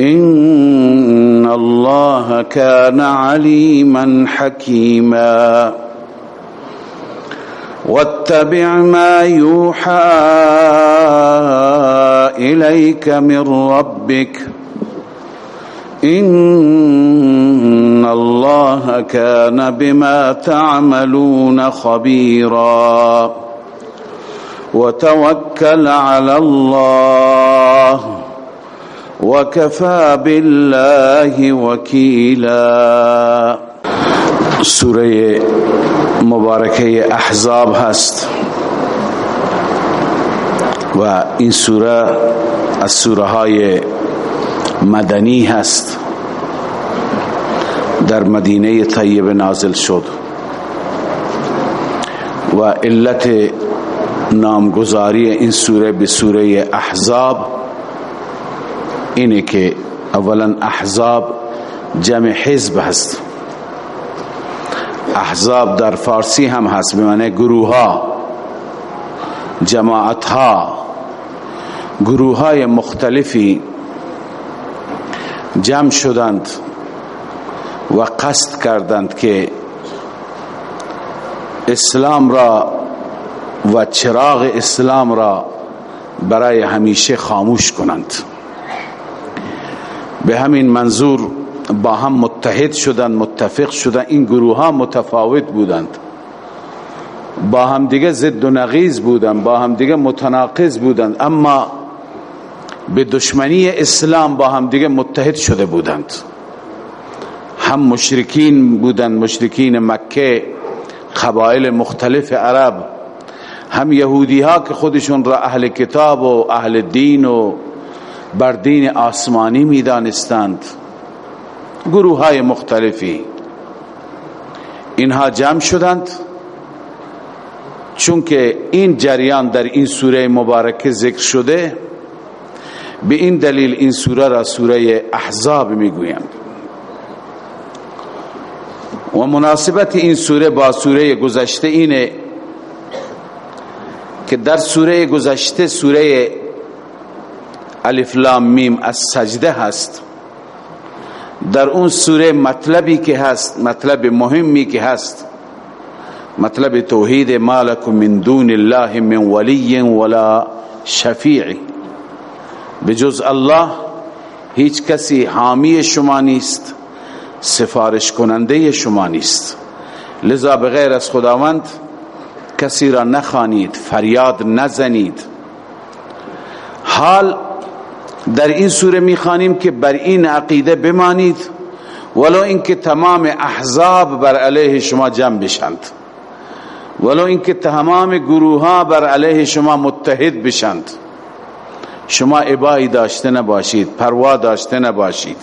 إن الله كان عليما حكيما. واتبع ما يوحى إليك من ربك. إن الله كان بما تعملون خبيرا. وتوكل على الله. وكفى بالله وكيلا. سوره مبارکه احزاب هست. و این سوره از سوره های مدنی هست. در مدینه طیب نازل شد. و علت نامگذاری این سوره به سوره احزاب اینه که اولا احزاب جمع حزب هست. احزاب در فارسی هم هست به معنی گروه ها جماعت ها گروه های مختلفی جمع شدند و قصد کردند که اسلام را و چراغ اسلام را برای همیشه خاموش کنند. به همین منظور با هم متحد شدند متفق شدند این گروه ها متفاوت بودند. با هم دیگه ضد و نقیز بودند با هم دیگه متناقض بودند اما به دشمنی اسلام با هم دیگه متحد شده بودند. هم مشرکین بودند مشرکین مکه قبایل مختلف عرب هم یهودی ها که خودشون را اهل کتاب و اهل دین و بر دین آسمانی می دانستند گروه های مختلفی. اینها جمع شدند. چون که این جریان در این سوره مبارکه ذکر شده به این دلیل این سوره را سوره احزاب می‌گویند. و مناسبت این سوره با سوره گذشته اینه که در سوره گذشته سوره الف لام میم از سجده هست. در اون سوره مطلبی که هست مطلب مهمی که هست مطلب توحید مالک من دون الله من ولی ولا شفیع. بجز الله هیچ کسی حامی شما نیست سفارش کننده شما نیست. لذا بغیر از خداوند کسی را نخوانید فریاد نزنید. حال در این سوره می‌خوانیم که بر این عقیده بمانید ولو اینکه تمام احزاب بر علیه شما جمع بشند. ولو اینکه تمام گروه ها بر علیه شما متحد بشند. شما ابایی داشته نباشید پروا داشته نباشید.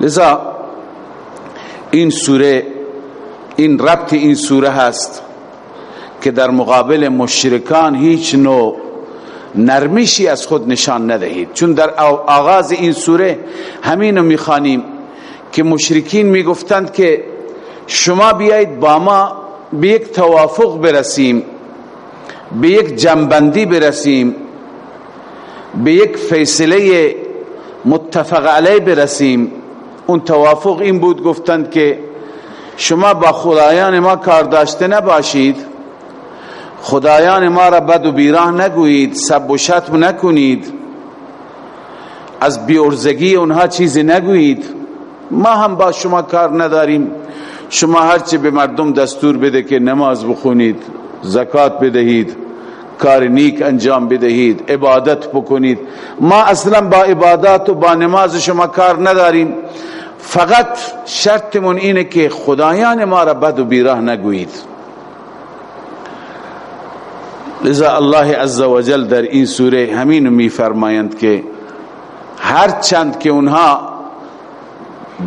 لذا این سوره این ربط این سوره هست که در مقابل مشرکان هیچ نوع نرمشی از خود نشان ندهید. چون در آغاز این سوره همینو می‌خوانیم که مشرکین می‌گفتند که شما بیایید با ما به یک توافق برسیم به یک جنبندی برسیم به یک فیصله متفق علیه برسیم. اون توافق این بود گفتند که شما با خدایان ما کار داشته نباشید. خدایان ما را بد و بیراه نگویید سب و شتم نکنید. از بیورزگی اونها چیزی نگویید. ما هم با شما کار نداریم. شما هرچی به مردم دستور بده که نماز بخونید زکات بدهید کار نیک انجام بدهید عبادت بکنید. ما اصلا با عبادت و با نماز شما کار نداریم. فقط شرطمون اینه که خدایان ما را بد و بیراه نگویید. لذا الله عز وجل در این سوره همین می فرمایند که هر چند که اونها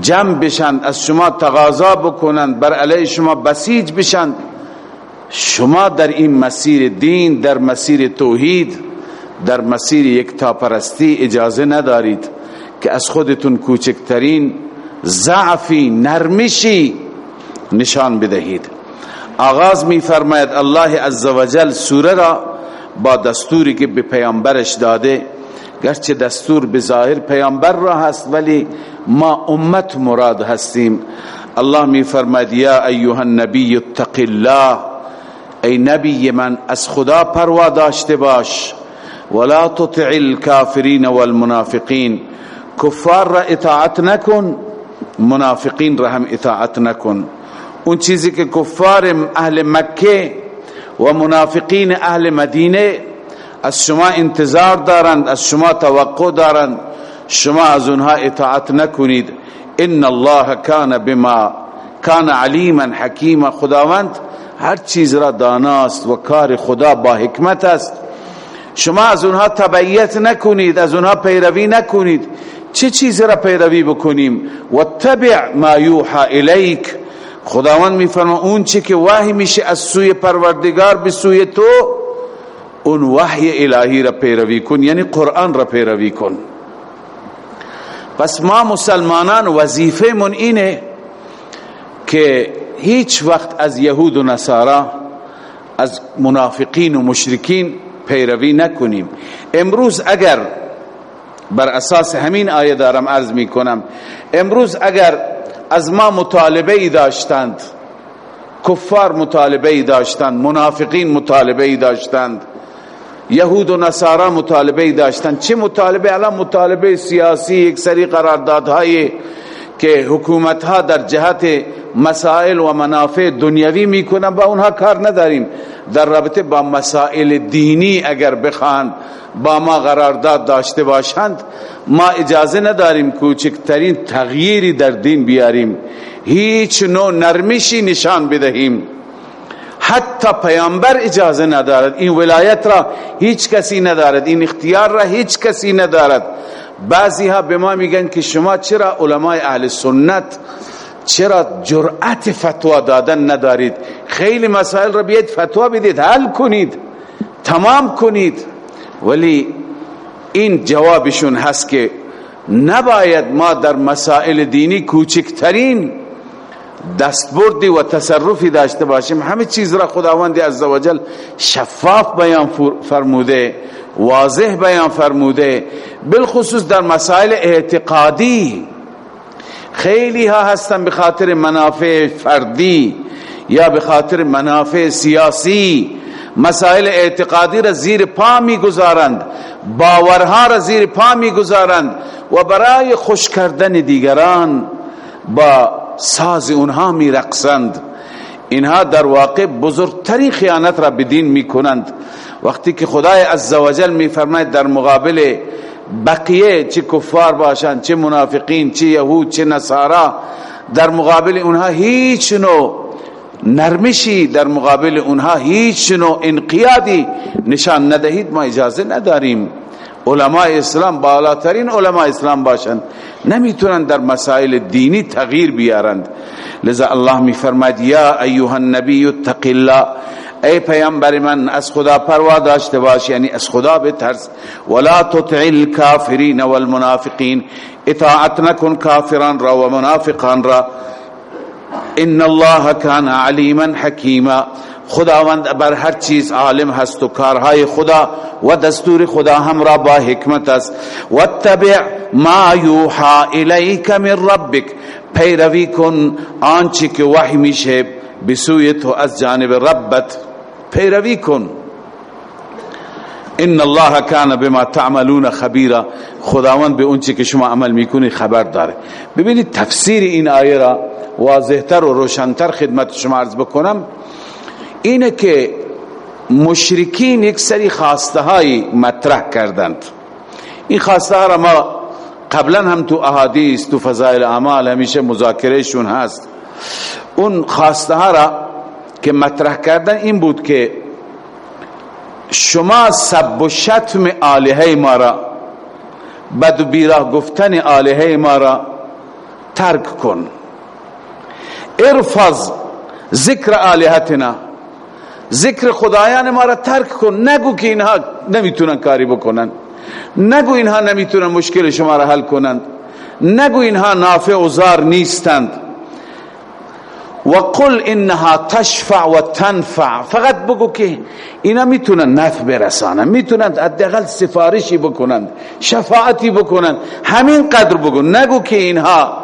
جمع بشند از شما تقاضا بکنند بر علیه شما بسیج بشند شما در این مسیر دین در مسیر توحید در مسیر یک تاپرستی اجازه ندارید که از خودتون کوچکترین ضعفی نرمشی نشان بدهید. آغاز می فرماید الله عزوجل سوره را با دستوری که به پیامبرش داده. گرچه دستور به ظاهر پیامبر را هست ولی ما امت مراد هستیم. الله می فرماید یا ایها النبی اتق الله. ای نبی من از خدا پروا داشته باش. ولا تطع الكافرین والمنافقین. کفار را اطاعت نکن منافقین را هم اطاعت نکن. اون چیزی که کفار اهل مکه و منافقین اهل مدینه از شما انتظار دارند از شما توقع دارند. شما از اونها اطاعت نکنید. ان الله کان بما کان علیما حکیما. خداوند هر چیز را داناست و کار خدا با حکمت است. شما از اونها تبعیت نکنید از اونها پیروی نکنید. چه چیزی را پیروی بکنیم؟ واتبع ما یوحى الیک. خداوند میفرما اون چی که وحی میشه از سوی پروردگار به سوی تو اون وحی الهی را پیروی کن یعنی قرآن را پیروی کن. پس ما مسلمانان وظیفه من اینه که هیچ وقت از یهود و نصارا از منافقین و مشرکین پیروی نکنیم. امروز اگر بر اساس همین آیه دارم عرض می کنم امروز اگر از ما مطالبه ای داشتند. کفار مطالبه ای داشتند. منافقین مطالبه ای داشتند. یهود و نصارا مطالبه ای داشتند. چه مطالبه؟ الان مطالبه سیاسی یک سری قراردادهای که حکومت ها در جهت مسائل و منافع دنیوی می‌کنن با اونها کار نداریم. در رابطه با مسائل دینی اگر بخوان با ما قرارداد داشته باشند ما اجازه نداریم کوچکترین تغییری در دین بیاریم. هیچ نوع نرمشی نشان بدهیم. حتی پیامبر اجازه ندارد. این ولایت را هیچ کسی ندارد. این اختیار را هیچ کسی ندارد. بعضی ها به ما میگن که شما چرا علمای اهل سنت چرا جرأت فتوا دادن ندارید؟ خیلی مسائل را بیاید فتوا بدید حل کنید تمام کنید. ولی این جوابشون هست که نباید ما در مسائل دینی کوچکترین دستبردی و تصرفی داشته باشیم. همه چیز را خداوند عزوجل شفاف بیان فرموده. واضح بیان فرموده بالخصوص در مسائل اعتقادی. خیلی ها هستن به خاطر منافع فردی یا به خاطر منافع سیاسی. مسائل اعتقادی را زیر پا می گذارند باورها را زیر پا می گذارند و برای خوش کردن دیگران با ساز اونها می رقصند اینها در واقع بزرگترین خیانت را بدین می کنند وقتی که خدای عزوجل می فرماید در مقابل بقیه چه کفار باشند چه منافقین چه یهود چه نصارا در مقابل اونها هیچ نوع نرمشی در مقابل اونها هیچ نوع انقیادی نشان ندهید ما اجازه نداریم. علماء اسلام بالاترین علماء اسلام باشند نمی‌تونن در مسائل دینی تغییر بیارند. لذا الله می فرماید یا ایها النبی اتق الله. ای پیامبر من از خدا پروا داشته باش یعنی از خدا بترس. ولا تطع الكافرین والمنافقین. اطاعت نکن کافران را و منافقان را. ان الله کان علیما حکیما. خداوند بر هر چیز عالم هست و کارهای خدا و دستور خدا هم را با حکمت است. واتبع ما یوحى الیک من ربک. پیروی کن آنچه که وحی میشه بسوی تو از جانب ربت. پیروی کن. ان الله کان بما تعملون خبیرا. خداوند به اون که شما عمل می‌کنی خبر داره. ببینید تفسیر این آیه را واضحتر و روشنتر خدمت شما عرض بکنم. اینه که مشرکین یک سری خواسته های مطرح کردند. این خواسته ها را ما قبلا هم تو احادیث تو فضائل اعمال همیشه مذاکرهشون هست. اون خواسته ها را که مطرح کردن این بود که شما سب و شتم آلهه ما را بد و بیراه گفتن آلهه ما را ترک کن. ارفض ذکر آلهتنا ذکر خدایان ما را ترک کن. نگو که اینها نمی‌تونن کاری بکنن. نگو اینها نمی‌تونن مشکل شما را حل کنند نگو اینها نافع و زار نیستند. و قل انها تشفع و تنفع فقط بگو که اینا می‌تونن نفع برسانن می‌تونن حداقل سفارشی بکنند شفاعتی بکنند همین قدر بگو. نگو که اینها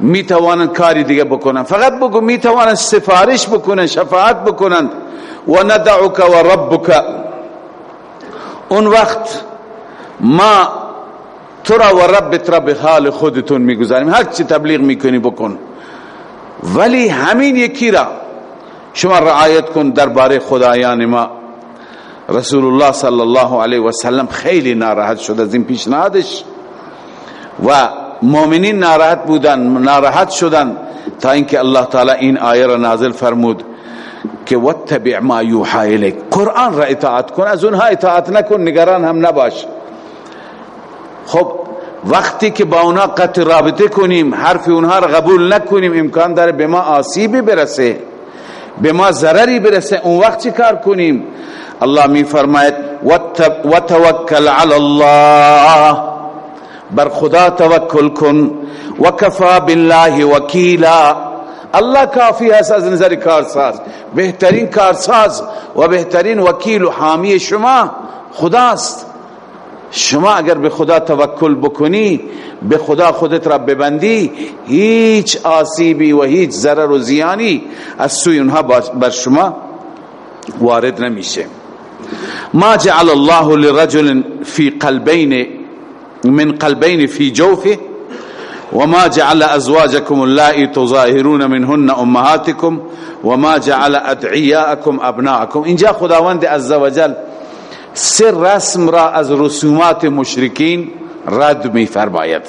می‌توانند کاری دیگه بکنن. فقط بگو می‌توانند سفارش بکنن شفاعت بکنند و ندعوک و ربک. اون وقت ما تو را و ربت را به حال خودتون می‌گذاریم. هر چی تبلیغ می‌کنی بکن. ولی همین یکی را شما رعایت کن درباره خدایان ما. رسول الله صلی الله علیه و سلم خیلی ناراحت شد از این پیشنهادش. و مؤمنین ناراحت بودن ناراحت شدن تا اینکه الله تعالی این آیه را نازل فرمود که واتبع ما یوحى الیک. قرآن را اطاعت کن از اونها اطاعت نکن نگران هم نباش. خب وقتی که با اونا قطع رابطه کنیم حرف اونها را قبول نکنیم امکان داره به ما آسیبی برسه به ما ضرری برسه. اون وقت چی کار کنیم؟ الله می فرماید و توکل علی الله. بر خدا توکل کن و کفا بالله وکیلا. الله کافی هست از نظر کارساز بهترین کارساز و بهترین وکیل و حامی شما خداست. شما اگر به خدا توکل بکنی به خدا خودت را ببندی هیچ آسیبی و هیچ ضرر و زیانی از سوی اونها بر شما وارد نمیشه. ما جعل الله لرجل في قلبين من قلبين في جوفه وما جعل ازواجكم اللائي تظاهرون منهن امهاتكم وما جعل ادعياءكم ابناءكم اینجا خداوند عزوجل سه رسم را از رسومات مشرکین رد می فرماید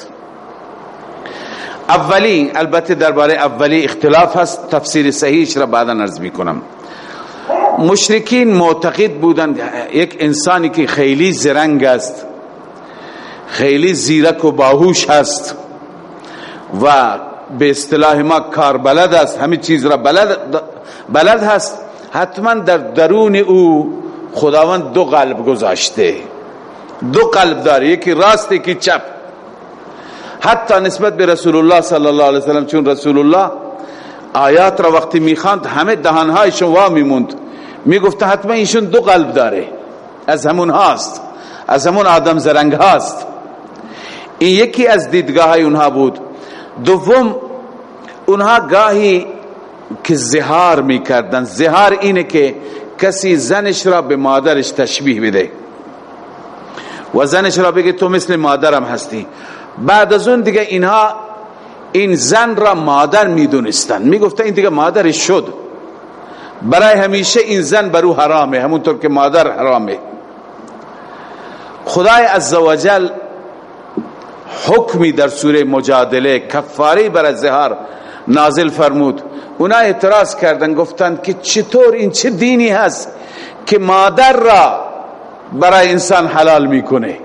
اولی البته درباره اولی اختلاف هست تفسیر صحیحش را بعدا عرض می کنم مشرکین معتقد بودند یک انسانی که خیلی زرنگ است خیلی زیرک و باهوش هست و به اصطلاح ما کار بلد است همه چیز را بلد, بلد هست. حتما در درون او خداوند دو قلب گذاشته. دو قلب داره یکی راست یکی چپ. حتی نسبت به رسول الله صلی الله علیه وسلم چون رسول الله آیات را وقتی می‌خواند همه دهانهایشون وا میموند. می‌گفت حتما ایشون دو قلب داره. از همون هاست. از همون آدم زرنگ هاست. این یکی از دیدگاه های اونها بود. دوم اونها گاهی که زهار می‌کردن. زهار اینه که کسی زنش را به مادرش تشبیه بده. و زنش را بگه تو مثل مادرم هستی. بعد از اون دیگه اینها این زن را مادر می‌دونستن. می‌گفتن این دیگه مادرش شد. برای همیشه این زن برو حرامه همونطور که مادر حرامه. خدای عزوجل حکمی در سوره مجادله کفاری بر زهار نازل فرمود. اونا اعتراض کردن گفتند که چطور این چه دینی هست که مادر را برای انسان حلال می‌کنه.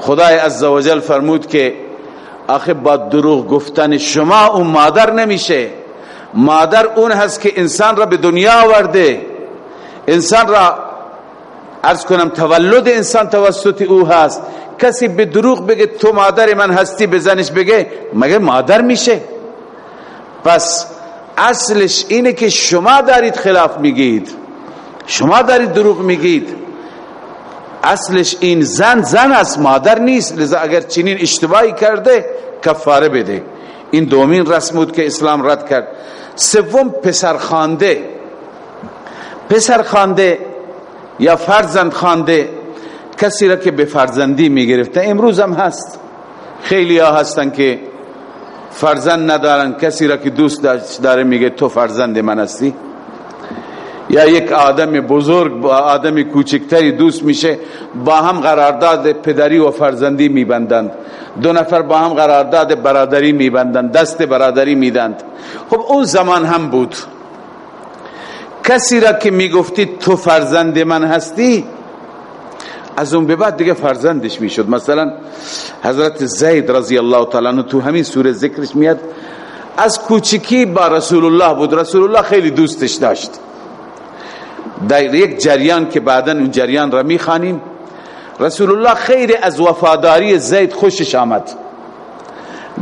خدای عزوجل فرمود که آخه با دروغ گفتن شما اون مادر نمیشه. مادر اون هست که انسان را به دنیا آورده. انسان را ارز کنم تولد انسان توسط او هست. کسی به دروغ بگه تو مادر من هستی بزنش بگه مگه مادر میشه؟ پس اصلش اینه که شما دارید خلاف میگید. شما دارید دروغ میگید. اصلش این زن زن است مادر نیست. لذا اگر چنین اشتباهی کرده کفاره بده. این دومین رسم بود که اسلام رد کرد. سوم پسر خانده پسر خانده یا فرزند خانده کسی را که به فرزندی می‌گرفته. امروز هم هست. خیلی ها هستن که فرزند ندارن. کسی را که دوست داره میگه تو فرزند من هستی؟ یا یک آدم بزرگ با آدم کوچکتری دوست میشه با هم قرارداد پدری و فرزندی میبندند. دو نفر با هم قرارداد برادری میبندند دست برادری میدند. خب اون زمان هم بود. کسی را که می‌گفتی تو فرزند من هستی؟ از اون به بعد دیگه فرزندش می‌شد. مثلا حضرت زید رضی الله تعالی تو همین سوره ذکرش میاد از کوچکی با رسول الله بود. رسول الله خیلی دوستش داشت. در یک جریان که بعدا اون جریان را می‌خوانیم رسول الله خیلی از وفاداری زید خوشش آمد.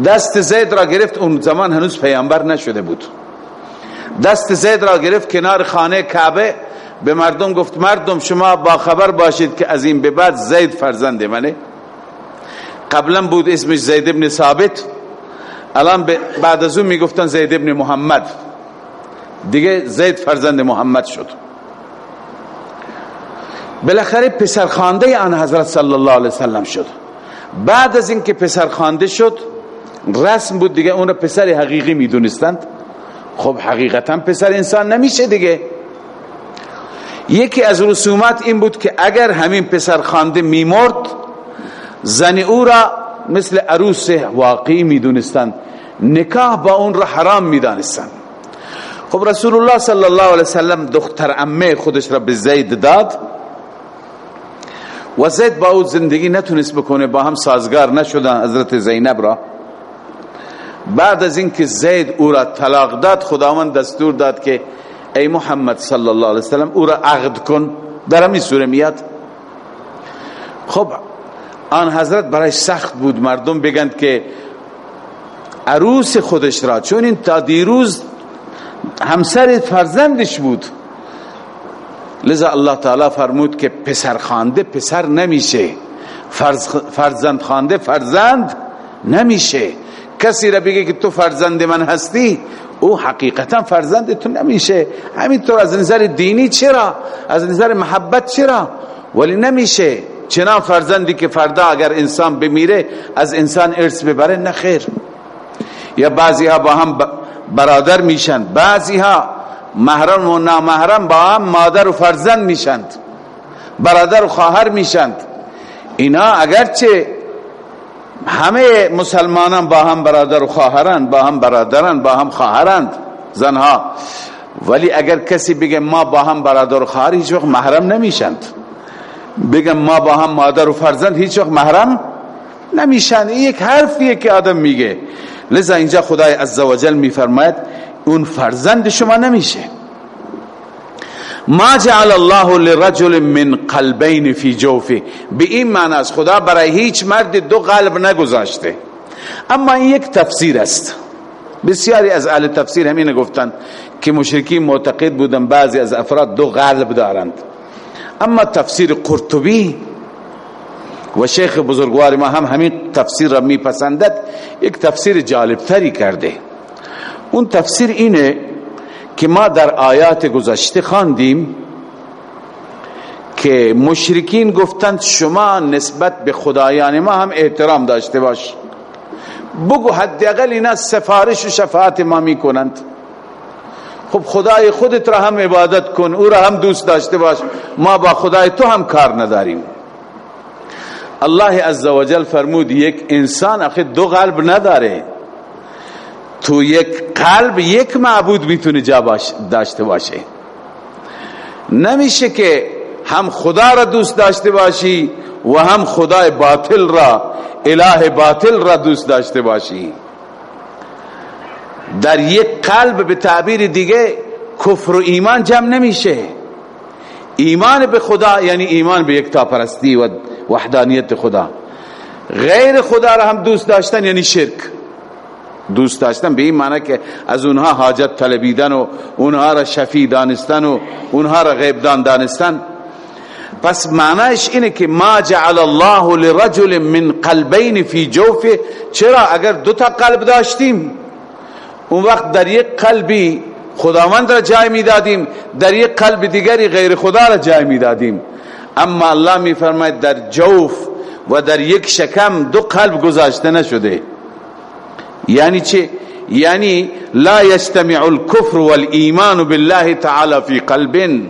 دست زید را گرفت اون زمان هنوز پیامبر نشده بود. دست زید را گرفت کنار خانه کعبه به مردم گفت مردم شما با خبر باشید که از این به بعد زید فرزند منه. قبلا بود اسمش زید ابن ثابت. الان بعد از اون می‌گفتن زید ابن محمد. دیگه زید فرزند محمد شد. بالاخره پسر خانده آن حضرت صلی الله علیه وسلم شد. بعد از اینکه پسر خانده شد رسم بود دیگه اون رو پسر حقیقی می‌دونستند. خب حقیقتا پسر انسان نمیشه دیگه. یکی از رسومات این بود که اگر همین پسر خانده میمرد زن او را مثل عروس واقعی می‌دونستند. نکاح با اون را حرام می‌دانستند. خب رسول الله صلی الله علیه وسلم دختر امه خودش را به زید داد و زید با او زندگی نتونست بکنه با هم سازگار نشدن حضرت زینب را. بعد از اینکه زید او را طلاق داد خداوند دستور داد که ای محمد صلی الله علیه وسلم او را عقد کن. در همین سوره میاد؟ خب آن حضرت برای سخت بود. مردم بگند که عروس خودش را چون این تا دیروز همسر فرزندش بود. لذا الله تعالی فرمود که پسر خانده پسر نمیشه. فرزند خانده فرزند نمیشه. کسی را بگه که تو فرزند من هستی او حقیقتا فرزند تو نمیشه. همینطور از نظر دینی چرا؟ از نظر محبت چرا؟ ولی نمیشه. چنان فرزندی که فردا اگر انسان بمیره از انسان ارث ببره نخیر یا بعضی ها با هم برادر میشن. بعضی ها محرم و نامحرم با هم مادر و فرزند میشند. برادر و خواهر میشند. اینا اگرچه همه مسلمانان با هم برادر و خواهرند با هم برادرند با هم خواهرند زنها. ولی اگر کسی بگه ما با هم برادر و خواهر هیچ وقت محرم نمیشند. بگم ما با هم مادر و فرزند هیچ وقت محرم نمیشند این یک حرفیه که آدم میگه. لذا اینجا خدای عزوجل میفرماید اون فرزند شما نمیشه. ما جعل الله لرجل من قلبین فی جوفه. به این معنی از خدا برای هیچ مرد دو قلب نگذاشته. اما این یک تفسیر است. بسیاری از اهل تفسیر همین گفتند که مشرکین معتقد بودن بعضی از افراد دو قلب دارند. اما تفسیر قرطبی و شیخ بزرگوار ما هم همین تفسیر را میپسندد یک تفسیر جالب تری کرده. اون تفسیر اینه که ما در آیات گذشته خواندیم که مشرکین گفتند شما نسبت به خدایان ما هم احترام داشته باش. بگو حداقل اینا سفارش و شفاعت ما می‌کنند. خب خدای خودت را هم عبادت کن او را هم دوست داشته باش. ما با خدای تو هم کار نداریم. الله عزوجل فرمود یک انسان آخه دو قلب نداره. تو یک قلب یک معبود می‌تونه جا داشته باشه نمیشه که هم خدا را دوست داشته باشی و هم خدای باطل را اله باطل را دوست داشته باشی. در یک قلب به تعبیر دیگه کفر و ایمان جمع نمیشه. ایمان به خدا یعنی ایمان به یک تاپرستی و وحدانیت خدا. غیر خدا را هم دوست داشتن یعنی شرک. دوست داشتن. به این معنی که از اونها حاجت طلبیدن و اونها را شفی دانستن و اونها را غیب دان دانستن. پس معنیش اینه که ما جعل الله لرجل من قلبین فی جوف چرا؟ اگر دو تا قلب داشتیم اون وقت در یک قلبی خداوند را جای می‌دادیم در یک قلب دیگری غیر خدا را جای می‌دادیم. اما الله میفرماید در جوف و در یک شکم دو قلب گذاشته نشده. یعنی چه؟ یعنی لا يجتمع الكفر والایمان بالله تعالی فی قلب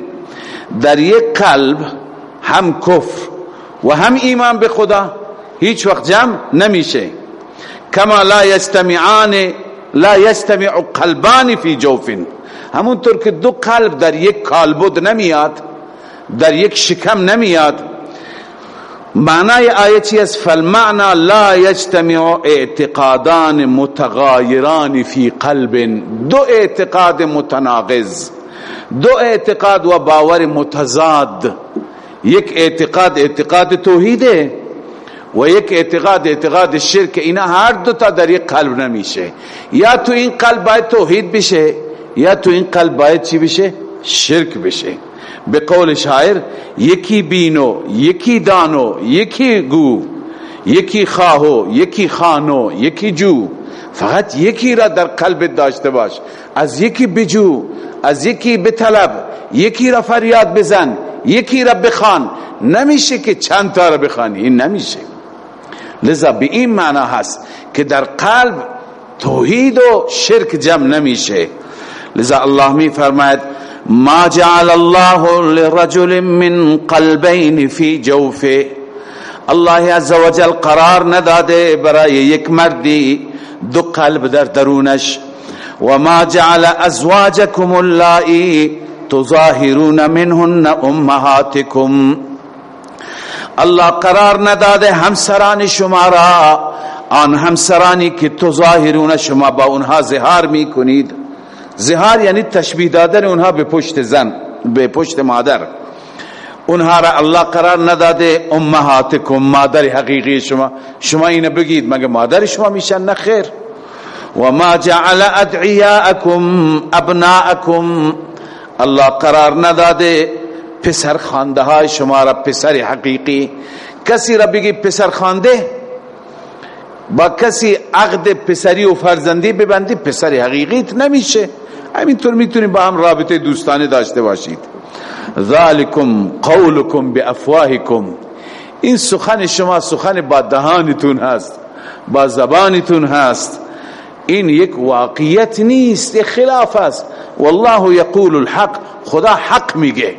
در یک قلب هم کفر و هم ایمان به خدا هیچ وقت جمع نمیشه. کما لا يجتمعان لا يجتمع قلبان فی جوف همونطور که دو قلب در یک کالبد نمیاد در یک شکم نمیاد معنای آیه چی است؟ فالمعنى لا یجتمع اعتقادان متغایران فی قلب. دو اعتقاد متناقض. دو اعتقاد و باور متضاد. یک اعتقاد اعتقاد توحیده و یک اعتقاد اعتقاد شرک. اینا هر دو تا در یک قلب نمیشه. یا تو این قلب باید توحید بشه یا تو این قلب باید چی بشه؟ شرک بشه. به قول شاعر یکی بینو یکی دانو یکی گو یکی خواهو یکی خانو یکی جو. فقط یکی را در قلب داشته باش از یکی بجو از یکی بطلب یکی را فریاد بزن یکی را بخوان. نمیشه که چند تا را بخوانی این نمیشه. لذا به این معنا هست که در قلب توحید و شرک جمع نمیشه. لذا الله می فرماید ما جعل الله لرجل من قلبین فی جوفه. الله عزوجل قرار نداده برای یک مردی دو قلب در درونش. و ما جعل أزواجكم اللائي تظاهرون منهن أمهاتكم. الله قرار نداده همسران شما را آن همسرانی که تظاهرون شما با اونها زهار می کنید زهار یعنی تشبیه دادن اونها به پشت زن به پشت مادر اونها را الله قرار نداده امهاتکم مادر حقیقی شما شما اینو بگید مگه مادر شما میشن نه خیر و ما جعل ادعیاءکم ابناءکم الله قرار نداده پسر خانده های شما را پسر حقیقی کسی را بگی پسر خانده با کسی عقد پسری و فرزندی ببندی پسر حقیقیت نمیشه همینطور می‌تونی با هم رابطه دوستانه داشته باشید. ذالکم قولکم بافواهکم. این سخن شما سخن با دهانتون هست با زبانتون هست. این یک واقعیت نیست خلاف است. والله یقول الحق خدا حق میگه.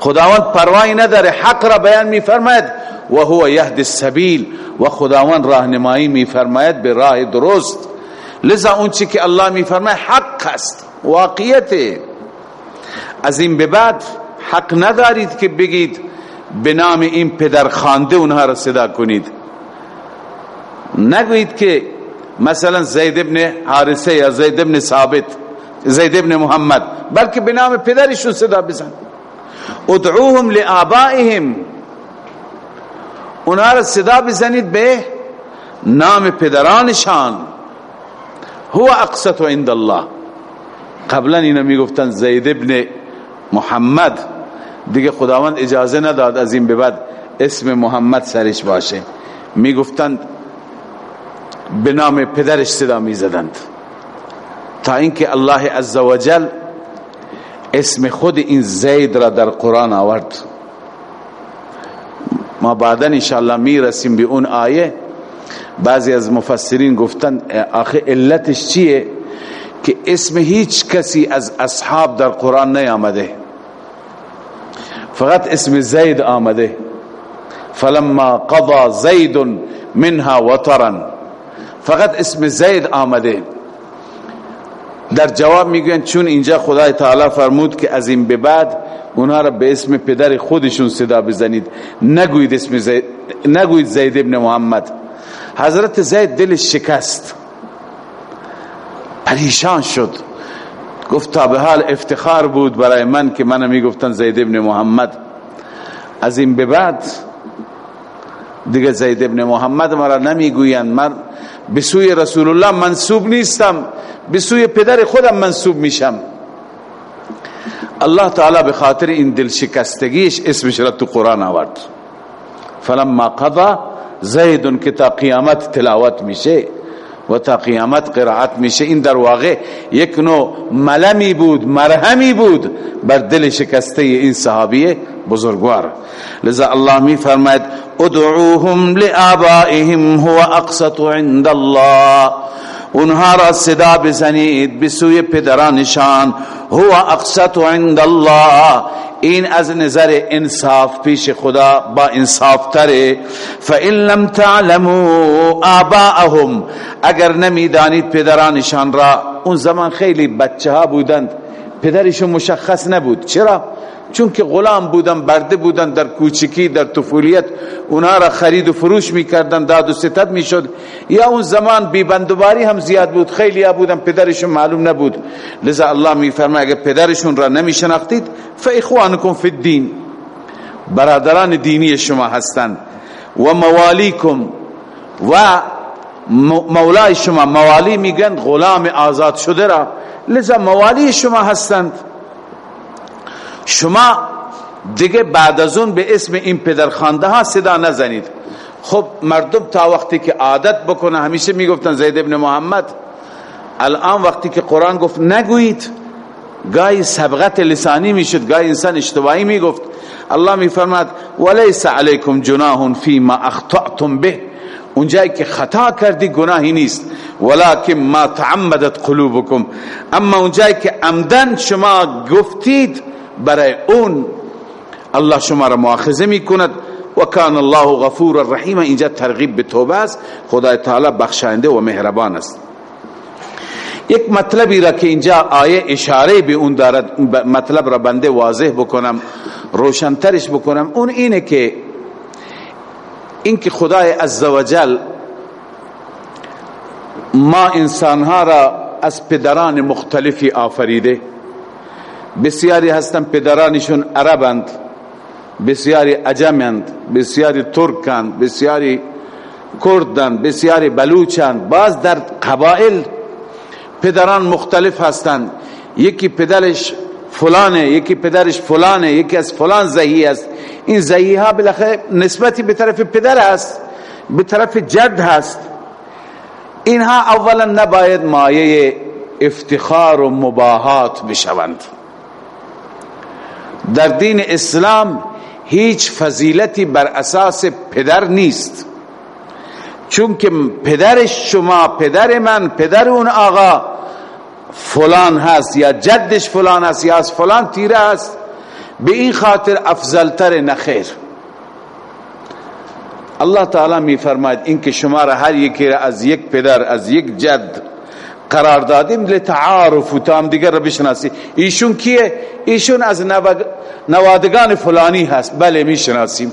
خداوند پروایی نداره حق را بیان میفرماید. و هو یهد السبیل و خداوند راهنمایی میفرماید به راه درست. لذا اون چی که الله میفرماید حق است. واقعیت از این به بعد حق ندارید که بگید به نام این پدر خانده اونها را صدا کنید. نگویید که مثلا زید ابن حارسه یا زید ابن ثابت زید ابن محمد بلکه به نام پدرشون صدا بزن. ادعوهم لآبائهم. اونها را صدا بزنید به نام پدرانشان. هو اقصت عند الله. قبلا اینا می‌گفتن زید ابن محمد. دیگه خداوند اجازه نداد از این به بعد اسم محمد سرش باشه. می‌گفتند به نام پدرش صدا می زدند تا اینکه الله عزوجل اسم خود این زید را در قرآن آورد. ما بعدا انشاءالله می رسیم به اون آیه. بعضی از مفسرین گفتن آخه علتش چیه؟ که اسم هیچ کسی از اصحاب در قرآن نیامده. فقط اسم زید آمده. فلما قضى زید منها وطرا. فقط اسم زید آمده. در جواب می‌گوین چون اینجا خدای تعالی فرمود که از این به بعد اونها را به اسم پدر خودشون صدا بزنید. نگوید اسم زید نگوید زید ابن محمد. حضرت زید دلش شکست. پریشان شد. گفت تا به حال افتخار بود برای من که من می‌گفتن زید ابن محمد. از این به بعد دیگه زید ابن محمد مرا نمی‌گویند. من به سوی رسول الله منصوب نیستم. به سوی پدر خودم منصوب میشم. الله تعالی به خاطر این دل شکستگیش اسمش را تو قرآن آورد. فلما قضا زید که تا قیامت تلاوت میشه و تا قیامت قرائت میشه این در واقع یک نوع ملمی بود مرهمی بود بر دل شکسته این صحابی بزرگوار. لذا الله می فرماید ادعوهم لآبائهم هو اقسط عند الله. اونها را صدا بزنید بسوی پدرانشان هو اقسط عند الله. این از نظر انصاف پیش خدا با انصاف تره فإن لم تعلموا آباءهم اگر نمی‌دانید پدرانشان را اون زمان خیلی بچه ها بودند. پدرشون مشخص نبود. چرا؟ چون که غلام بودن برده بودن در کوچکی در طفولیت اونا را خرید و فروش می‌کردن داد و ستد می‌شد. یا اون زمان بی بندوباری هم زیاد بود خیلی ها بودن پدرشون معلوم نبود. لذا الله میفرماید اگر پدرشون را نمیشناختید فاخوانکم فی الدین. برادران دینی شما هستند. و موالیکم. و مولای شما موالی میگن غلام آزاد شده را. لذا موالی شما هستند. شما دیگه بعد از اون به اسم این پدرخوانده ها صدا نزنید. خب مردم تا وقتی که عادت بکنه همیشه می‌گفتن زید ابن محمد الان وقتی که قرآن گفت نگویید گاهی سبقت لسانی می‌شد گاهی انسان اشتباهی می‌گفت. الله میفرماد ولیس علیکم جناح فیما اخطأتم به. اونجایی که خطا کردی گناهی نیست. ولکن ما تعمدت قلوبکم اما اونجایی که عمدن شما گفتید برای اون الله شما را مؤاخذه می‌کند. و کان الله غفور الرحیم. اینجا ترغیب به توبه است. خدای تعالی بخشنده و مهربان است. یک مطلبی را که اینجا آیه اشاره به اون دارد مطلب را بنده واضح بکنم روشنترش بکنم. اون اینه که اینکه خدای عزوجل ما انسانها را از پدران مختلفی آفریده. بسیاری هستن پدرانشون عربند بسیاری عجمند بسیاری ترکند بسیاری کردند بسیاری بلوچند. باز در قبائل پدران مختلف هستند. یکی پدرش فلانه یکی پدرش فلانه یکی از فلان زهی است. این زهی ها بالاخره نسبتی به طرف پدر است به طرف جد هست. اینها اولا نباید مایه افتخار و مباهات بشوند. در دین اسلام هیچ فضیلتی بر اساس پدر نیست. چون که پدر شما پدر من پدر اون آقا فلان هست یا جدش فلان هست یا از فلان تیره هست به این خاطر افضلتر نخیر الله تعالی می فرماید این که شما را هر یکی را از یک پدر از یک جد قرار دادیم لتعارف و تا هم دیگر را بشناسی. ایشون کیه؟ ایشون از نوادگان فلانی هست. بله می‌شناسیم.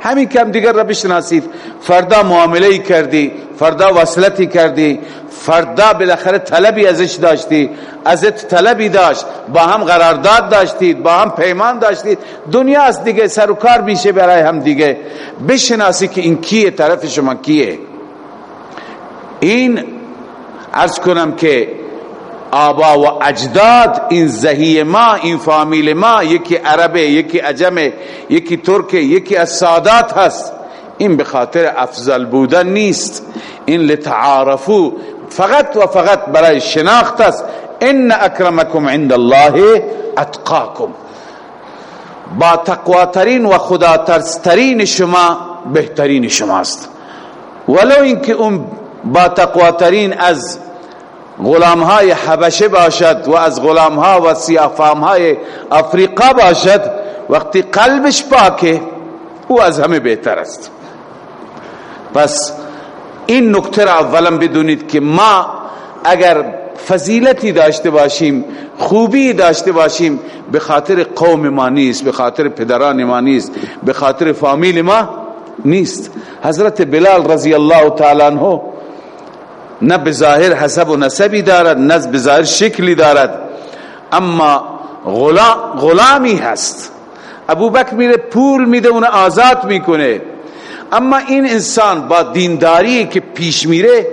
همین کم دیگر را بشناسید. فردا معامله کردی فردا وصلتی کردی فردا بالاخره طلبی ازش داشتی. ازت طلبی داشت با هم قرارداد داشتید با هم پیمان داشتید. دنیا از دیگه سر و کار میشه برای هم دیگه. بشناسی که این کیه طرف شما کیه. این ارز کنم که آبا و اجداد این زهی ما این فامیل ما یکی عربه یکی عجمه یکی ترکه یکی از سادات هست. این به خاطر افضل بودن نیست. این لتعارفو فقط و فقط برای شناخت است. ان اکرمکم عند الله اتقاکم. با تقواترین و خدا ترسترین شما بهترین شماست. ولو اینکه اون با تقواترین از غلام های حبشه باشد و از غلام ها و سیافام های افریقا باشد وقتی قلبش پاکه او از همه بهتر است. پس این نکته را اولا بدونید که ما اگر فضیلتی داشته باشیم خوبی داشته باشیم به خاطر قوم ما نیست به خاطر پدران ما نیست به خاطر فامیل ما نیست. حضرت بلال رضی الله تعالی عنہ نه به ظاهر حسب و نسبی دارد نه به ظاهر شکلی دارد. اما غلامی هست. ابو بکر میره پول میده اون آزاد می‌کنه. اما این انسان با دینداری که پیش میره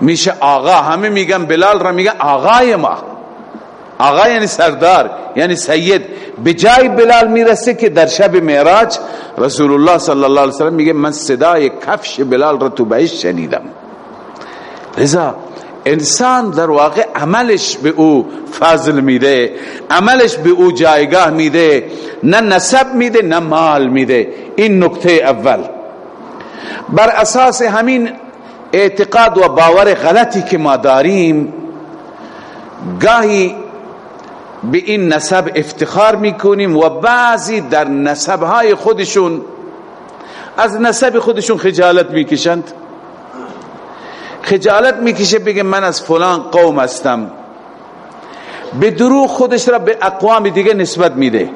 میشه آقا. همه میگن بلال را میگن آقای ما. آقا یعنی سردار یعنی سید. به جای بلال می‌رسه که در شب معراج رسول الله صلی الله علیه وسلم میگه من صدای کفش بلال را تو بهش شنیدم. لذا انسان در واقع عملش به او فضل میده عملش به او جایگاه میده نه نسب میده نه مال میده. این نکته اول. بر اساس همین اعتقاد و باور غلطی که ما داریم گاهی به این نسب افتخار می‌کنیم و بعضی در نسبهای خودشون از نسب خودشون خجالت می‌کشند. خجالت می‌کشه بگه من از فلان قوم هستم. به دروغ خودش را به اقوام دیگه نسبت میده.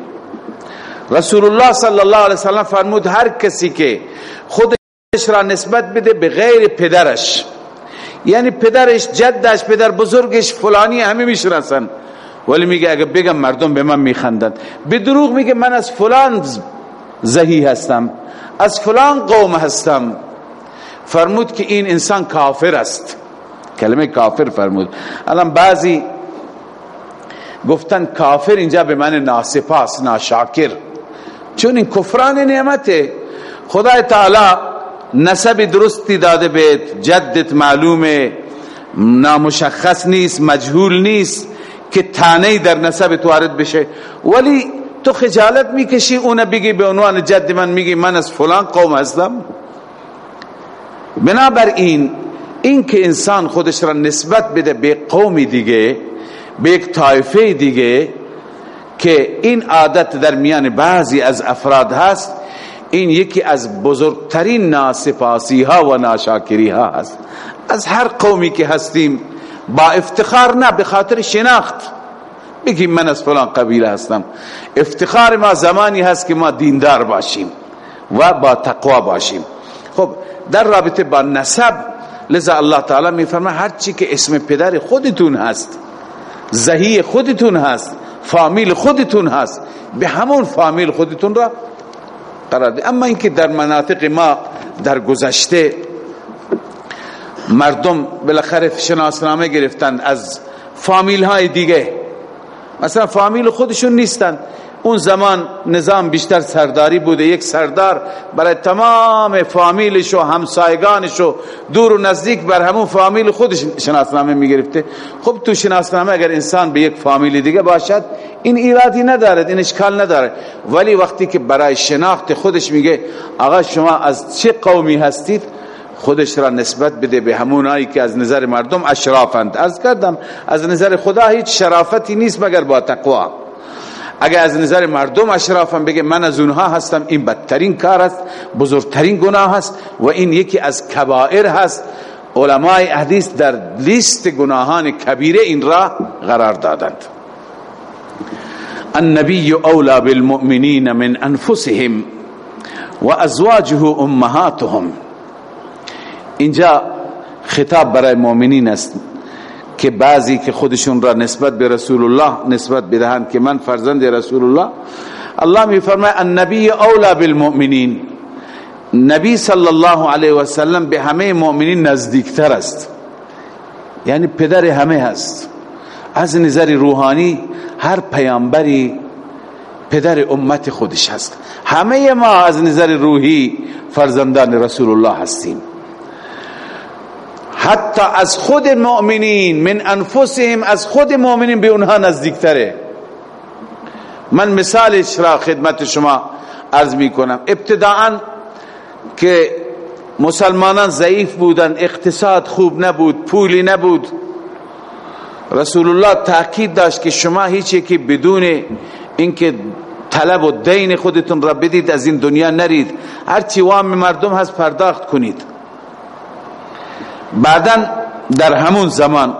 رسول الله صلی الله علیه وسلم فرمود هر کسی که خودش را نسبت بده به غیر پدرش. یعنی پدرش جدش پدر بزرگش فلانی همه می‌شناسن. ولی میگه اگه بگم مردم به من میخندند به دروغ میگه من از فلان زهی هستم. از فلان قوم هستم. فرمود که این انسان کافر است. کلمه کافر فرمود. الان بعضی گفتن کافر اینجا به من ناسپاس ناشاکر. چون این کفران نعمته. خدای تعالی نسب درستی داده بیت جدت معلومه. نامشخص نیست مجهول نیست که تانه در نسب وارد بشه. ولی تو خجالت می‌کشی اون بگی به عنوان جد من میگی من از فلان قوم هستم. بنابراین این که انسان خودش را نسبت بده به قومی دیگه به یک طایفه دیگه که این عادت در میان بعضی از افراد هست این یکی از بزرگترین ناسپاسی ها و ناشاکری ها هست. از هر قومی که هستیم با افتخار نه به خاطر شناخت. بگیم من از فلان قبیله هستم. افتخار ما زمانی هست که ما دیندار باشیم و با تقوا باشیم. خب در رابطه با نسب لذا الله تعالی میفرما هر چی که اسم پدر خودتون هست زهی خودتون هست فامیل خودتون هست به همون فامیل خودتون را قرار ده اما اینکه در مناطق ما در گذشته مردم بالاخره شناسنامه گرفتن از فامیل های دیگه. مثلا فامیل خودشون نیستن. اون زمان نظام بیشتر سرداری بوده یک سردار برای تمام فامیلش و همسایگانش و دور و نزدیک بر همون فامیل خودش شناسنامه می‌گرفته. خب تو شناسنامه اگر انسان به یک فامیل دیگه باشد این ایرادی ندارد این اشکال نداره ولی وقتی که برای شناخت خودش میگه آقا شما از چه قومی هستید؟ خودش را نسبت بده به همونایی که از نظر مردم اشرافند. از کردم از نظر خدا هیچ شرافتی نیست مگر با تقوا. اگر از نظر مردم اشرافم بگه من از اونها هستم این بدترین کار است بزرگترین گناه است و این یکی از کبائر هست. علماء حدیث در لیست گناهان کبیره این را قرار دادند. النبی اولا بالمؤمنین من انفسهم و ازواجه امهاتهم. اینجا خطاب برای مؤمنین است. که بعضی که خودشون را نسبت به رسول الله نسبت بدهند که من فرزند رسول الله الله می فرماید النبی اولا بالمؤمنین. نبی صلی الله علیه و سلم به همه مؤمنین نزدیکتر است. یعنی پدر همه هست. از نظر روحانی هر پیامبری پدر امت خودش هست. همه ما از نظر روحی فرزندان رسول الله هستیم. حتی از خود مؤمنین من انفسهم از خود مؤمنین به اونها نزدیکتره. من مثالش را خدمت شما عرض می کنم ابتداعا که مسلمانان ضعیف بودن اقتصاد خوب نبود پولی نبود. رسول الله تاکید داشت که شما هیچی که بدون اینکه طلب و دین خودتون را بدید از این دنیا نرید. هرچی وام مردم هست پرداخت کنید. بعدا در همون زمان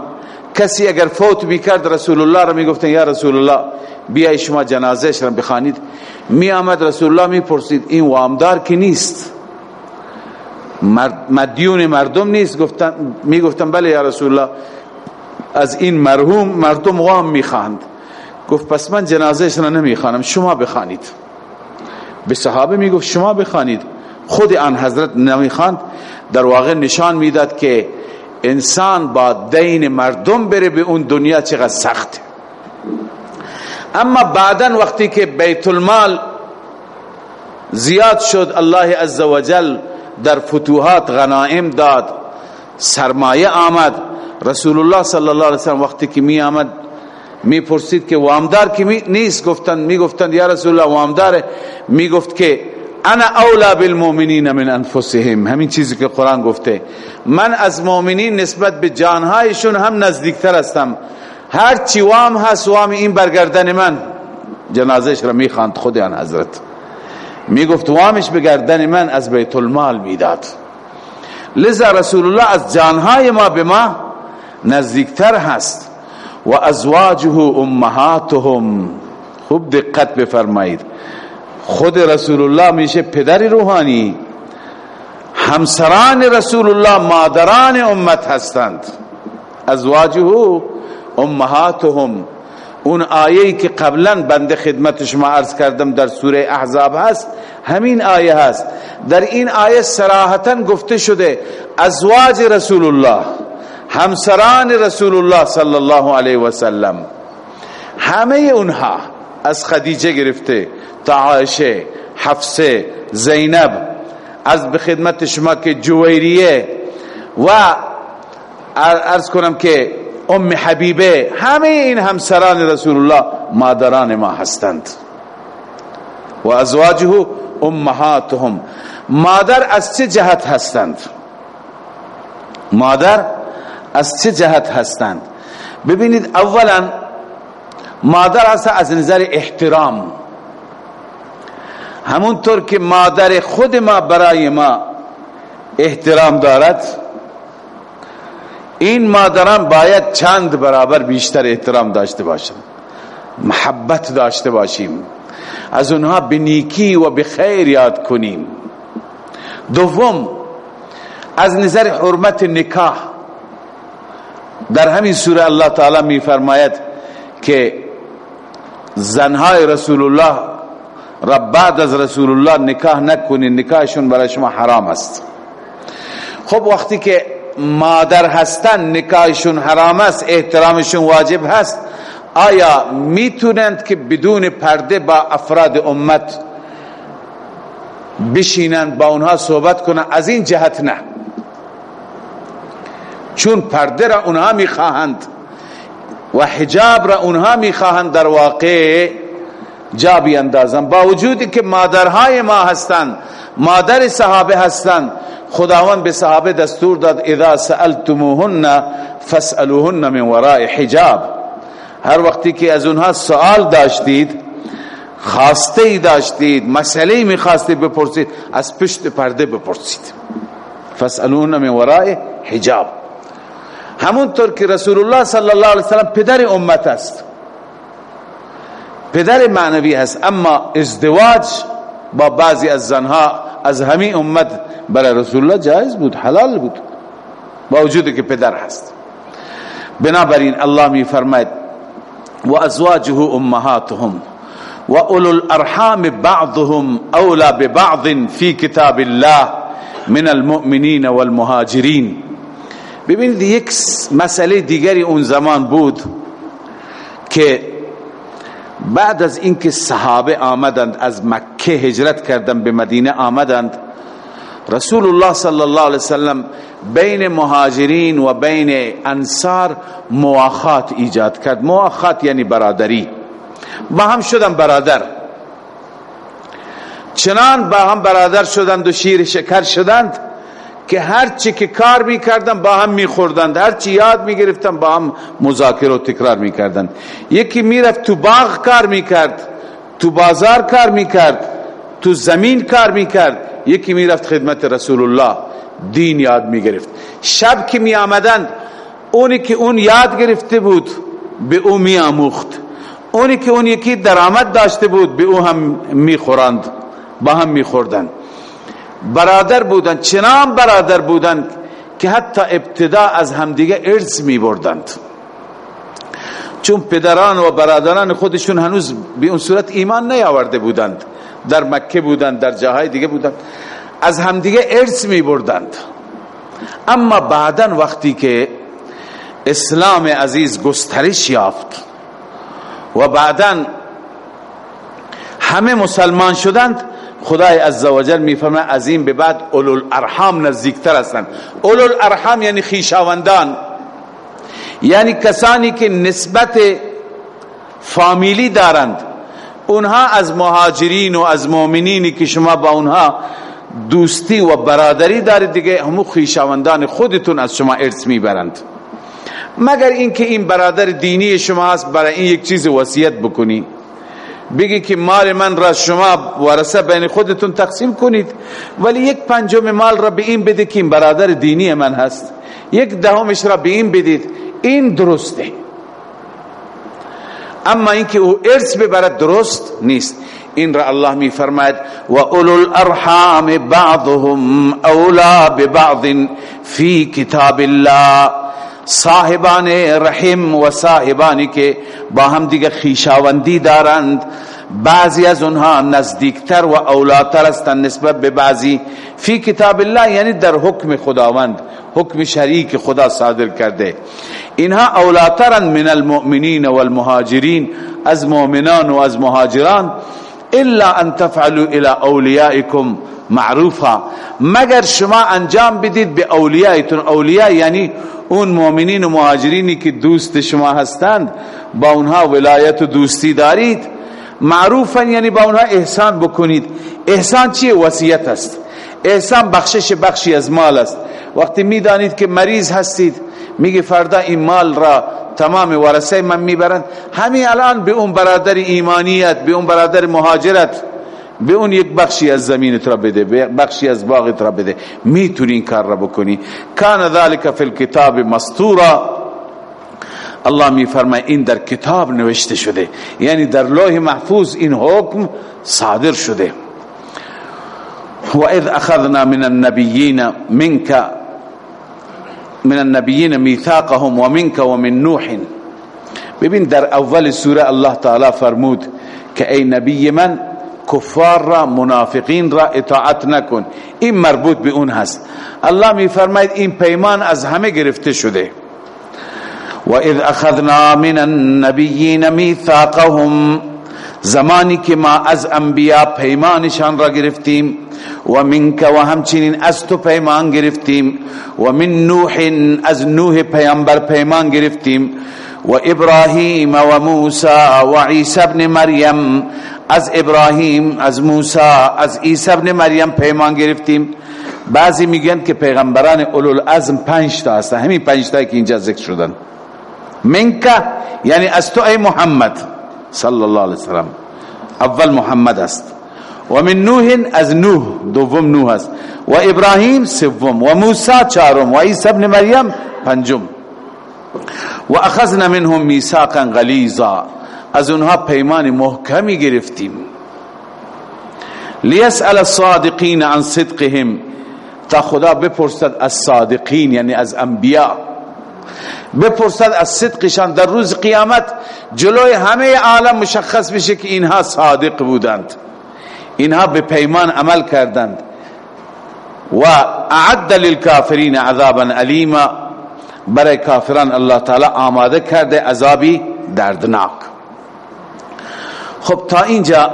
کسی اگر فوت می‌کرد رسول الله را می‌گفتن یا رسول الله بیای شما جنازه را بخانید می آمد رسول الله می‌پرسید این وامدار کی نیست؟ مدیون مردم نیست گفتن می‌گفتن بله یا رسول الله از این مرحوم مردم وام می‌خواند گفت پس من جنازه را نمی‌خوانم شما بخوانید. به صحابه می‌گفت شما بخوانید خود آن حضرت نمی‌خواند؟ در واقع نشان می‌داد که انسان با دین مردم بره به اون دنیا چقدر سخت. اما بعدا وقتی که بیت المال زیاد شد الله عزوجل در فتوحات غنائم داد سرمایه آمد. رسول الله صلی الله علیه وسلم وقتی که می آمد می پرسید که وامدار کی نیست؟ گفتن می گفتن یا رسول الله وامدار می گفت که انا اولا بالمؤمنین من انفسهم. همین چیزی که قرآن گفته. من از مؤمنین نسبت به جانهایشون هم نزدیکتر هستم. هر چی وام هست وام این برگردن من. جنازش را می‌خواند خود آن حضرت. می‌گفت وامش به گردن من از بیت المال می‌داد. لذا رسول الله از جانهای ما به ما نزدیکتر هست. و ازواجه امهاتهم. خوب دقت بفرمایید. خود رسول الله میشه پدر روحانی. همسران رسول الله مادران امت هستند. ازواجه امهاتهم. اون آیه که قبلا بنده خدمت شما عرض کردم در سوره احزاب هست همین آیه هست. در این آیه صراحتا گفته شده ازواج رسول الله همسران رسول الله صلی الله علیه و سلم. همه اونها از خدیجه گرفته تا عایشه حفصه زینب. از به خدمت شما که جویریه و ارز کنم که ام حبیبه همه این همسران رسول الله مادران ما هستند. و ازواجه امهاتهم. مادر از چه جهت هستند؟ مادر از چه جهت هستند؟ ببینید اولا مادر هست از نظر احترام. همونطور که مادر خود ما برای ما احترام دارد این مادران باید چند برابر بیشتر احترام داشته باشند محبت داشته باشیم از اونها به نیکی و به خیر یاد کنیم. دوم از نظر حرمت نکاح در همین سوره الله تعالی می فرماید که زنهای رسول الله را بعد از رسول الله نکاح نکنید نکاحشون برای شما حرام است. خب وقتی که مادر هستن نکاحشون حرام است احترامشون واجب هست آیا می‌تونند که بدون پرده با افراد امت بشینند با اونها صحبت کنند از این جهت نه. چون پرده را اونها می‌خواهند. و حجاب را اونها می‌خواهند در واقع جا بیندازن با وجودی که مادرهای ما هستند مادر صحابه هستند خداوند به صحابه دستور داد اذا سألتموهن فاسألوهن من وراء حجاب. هر وقتی که از اونها سوال داشتید خواسته ای داشتید مسئله می‌خواستید بپرسید از پشت پرده بپرسید. فاسألوهن من وراء حجاب. همونطور که رسول الله صلی الله علیه وسلم پدر امت است. پدر معنوی هست اما ازدواج با بعضی از زنها از همین امت برای رسول الله جایز بود حلال بود با وجود که پدر هست. بنابراین الله می فرماید و ازواجه امهاتهم و اولو الارحام بعضهم اولا ببعض فی کتاب الله من المؤمنین والمهاجرین. ببینید یک مسئله دیگری اون زمان بود که بعد از اینکه صحابه آمدند از مکه هجرت کردند به مدینه آمدند رسول الله صلی الله علیه وسلم بین مهاجرین و بین انصار مواخات ایجاد کرد. مواخات یعنی برادری. با هم شدن برادر. چنان با هم برادر شدند و شیر شکر شدند که هر چی که کار می‌کردن با هم میخوردند. هر چی یاد می‌گرفتن با هم مذاکره و تکرار می‌کردند یکی می‌رفت تو باغ کار می‌کرد تو بازار کار می‌کرد تو زمین کار می‌کرد. یکی می‌رفت خدمت رسول الله دین یاد می‌گرفت. شب که می آمدند اونی که اون یاد گرفته بود به او می آموخت اونی که اون یکی درآمد داشته بود به او هم می‌خورند با هم میخوردند. برادر بودند چنان برادر بودند که حتی ابتدا از همدیگه ارث می بردند چون پدران و برادران خودشون هنوز به اون صورت ایمان نیاورده بودند در مکه بودند در جاهای دیگه بودند از همدیگه ارث می بردند اما بعدا وقتی که اسلام عزیز گسترش یافت و بعدا همه مسلمان شدند خدای عزوجل می‌فهمه از این به بعد اولو الارحام نزدیکتر هستند. اولو الارحام یعنی خیشاوندان یعنی کسانی که نسبت فامیلی دارند. اونها از مهاجرین و از مؤمنینی که شما با اونها دوستی و برادری دارید دیگه همو خیشاوندان خودتون از شما ارث می‌برند. مگر اینکه این برادر دینی شما هست برای این یک چیز وصیت بکنی. بگی که مال من را شما ورثه بین خودتون تقسیم کنید. ولی یک پنجم مال را به این بده که برادر دینی من هست. یک دهمش را به این بدید. این درسته. اما اینکه او ارث ببرد درست نیست. این را الله می فرماید و اولو الارحام بعضهم اولا ببعض فی کتاب الله. صاحبان رحم و صاحبانی که با هم دیگه خیشاوندی دارند. بعضی از اونها نزدیکتر و اولاتر هستند نسبت به بعضی. فی کتاب الله یعنی در حکم خداوند حکم شریک خدا صادر کرده. اینها اولاترن من المؤمنین والمهاجرین از مؤمنان و از مهاجران. الا ان تفعلوا الى اولیائکم معروفا. مگر شما انجام بدید به اولیایتون. اولیاء یعنی اون مؤمنین و مهاجرینی که دوست شما هستند با اونها ولایت و دوستی دارید. معروفا یعنی با اونها احسان بکنید. احسان چیه؟ وصیت است. احسان بخشش بخشی از مال است. وقتی می‌دانید که مریض هستید میگه فردا این مال را تمام ورسه من می‌برند. همین الان به اون برادر ایمانیت به اون برادر مهاجرت به اون یک بخشی از زمینت را بده بخشی از باغت را بده. می‌تونی این کار را بکنی. کان ذلك فی الكتاب مستورا. الله می فرمای این در کتاب نوشته شده. یعنی در لوح محفوظ این حکم صادر شده. و اذ اخذنا من النبیین منك من النبیین میثاقهم و منك و من نوح. ببین در اول سوره الله تعالی فرمود که ای نبی من کفار را منافقین را اطاعت نکن. این مربوط به اون هست. الله می فرماید این پیمان از همه گرفته شده. و اذ اخذنا من النبیین میثاقهم زمانی که ما از انبیا پیمانشان را گرفتیم و منک و همچنین از تو پیمان گرفتیم و من نوح از نوح پیامبر پیمان گرفتیم و ابراهیم و موسی و عیسی ابن مریم از ابراهیم از موسی از عیسی ابن مریم پیمان گرفتیم. بعضی میگن که پیغمبران اولو العزم پنج تا هستن. همین پنج تا که اینجا ذکر شدن. منکه یعنی از تو ای محمد. صلی الله علیه وسلم. اول محمد است. و من نوح از نوح دوم نوح است. و ابراهیم سوم و موسی چهارم و عیسی ابن مریم پنجم. و اخذنا منهم میثاقا غلیظا. از اونها پیمان محکمی گرفتیم. لیسأل الصادقین عن صدقهم. تا خدا بپرسد از صادقین یعنی از انبیاء. بپرسد از صدقشان در روز قیامت جلوی همه عالم مشخص بشه که اینها صادق بودند. اینها به پیمان عمل کردند. و اعد للکافرین عذابا علیما برای کافران الله تعالی آماده کرده عذابی دردناک. خب تا اینجا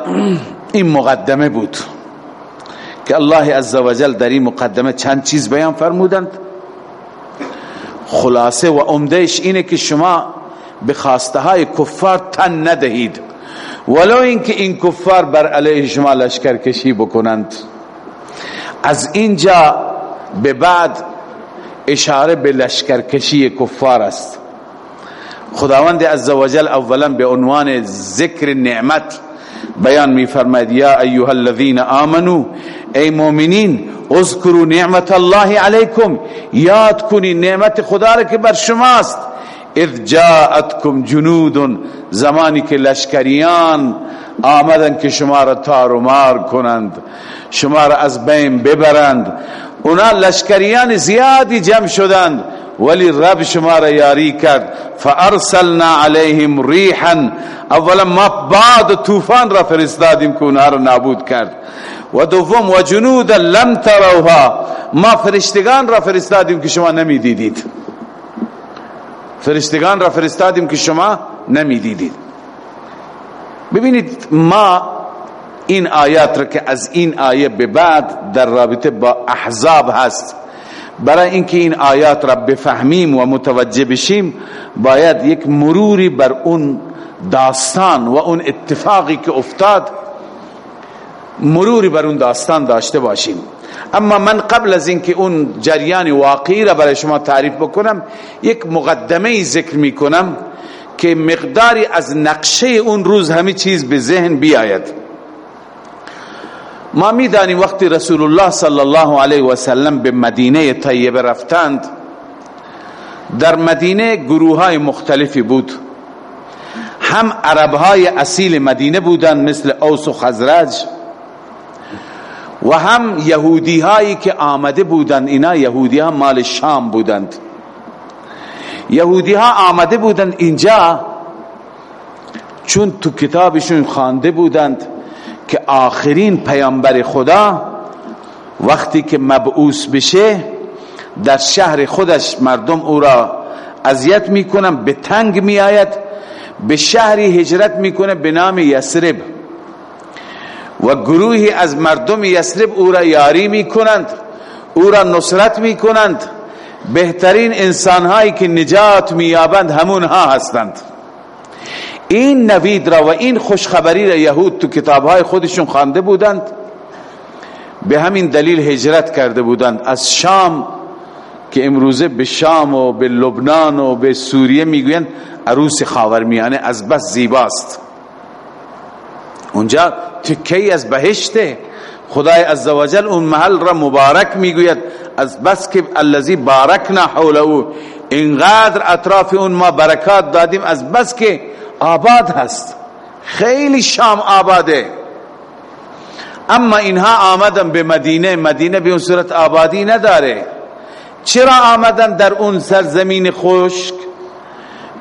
این مقدمه بود که الله عزوجل در این مقدمه چند چیز بیان فرمودند. خلاصه و عمدهش اینه که شما به خواسته های کفار تن ندهید. ولو اینکه این کفار بر علیه شما لشکر کشی بکنند. از اینجا به بعد اشاره به لشکر کشی کفار است. خداوند عزوجل اولا به عنوان ذکر نعمت بیان می فرماید یا ایها الذين آمنوا ای مؤمنین اذکروا نعمت الله علیکم یاد کنی نعمت خدا را که بر شماست. اذ جاءتكم جنود زمانی که لشکریان آمدن که شما را تار و مار کنند شما را از بین ببرند. اونا لشکریان زیادی جمع شدند. ولی رب شما را یاری کرد. فارسلنا علیهم ریحا. اولا ما بعد طوفان را فرستادیم که اونها را نابود کرد. و دوم و جنود لم تروها. ما فرشتگان را فرستادیم که شما نمی دیدید فرشتگان را فرستادیم که شما نمی دیدید ببینید ما این آیات را که از این آیه به بعد در رابطه با احزاب هست. برای اینکه این آیات را بفهمیم و متوجه بشیم باید یک مروری بر اون داستان و اون اتفاقی که افتاد مروری بر اون داستان داشته باشیم. اما من قبل از اینکه اون جریان واقعی را برای شما تعریف بکنم یک مقدمه ذکر می کنم که مقداری از نقشه اون روز همه چیز به ذهن بیاید. ما می‌دانیم وقتی رسول الله صلی الله علیه و سلم به مدینه طیبه رفتند در مدینه گروه های مختلفی بود. هم عرب های اصیل مدینه بودند مثل اوس و خزرج و هم یهودی هایی که آمده بودند. اینا یهودی ها مال شام بودند. یهودی ها آمده بودند اینجا چون تو کتابشون خوانده بودند. که آخرین پیامبر خدا وقتی که مبعوث بشه در شهر خودش مردم او را اذیت می‌کنن به تنگ میآید به شهری هجرت می‌کنه به نام یسرب و گروهی از مردم یسرب او را یاری می‌کنند او را نصرت می‌کنند. بهترین انسانهایی که نجات مییابند همونها هستند. این نوید را و این خوشخبری را یهود تو کتابهای خودشون خوانده بودند. به همین دلیل هجرت کرده بودند. از شام که امروزه به شام و به لبنان و به سوریه می‌گویند عروس خاورمیانه از بس زیباست. اونجا تکی از بهشته؟ خدای عزوجل اون محل را مبارک می‌گوید. از بس که الذی بارکنا حوله. اینقدر اطراف اون ما برکات دادیم. از بس که آباد هست. خیلی شام آباده. اما اینها آمدن به مدینه. مدینه به اون صورت آبادی نداره. چرا آمدن در اون سرزمین خشک؟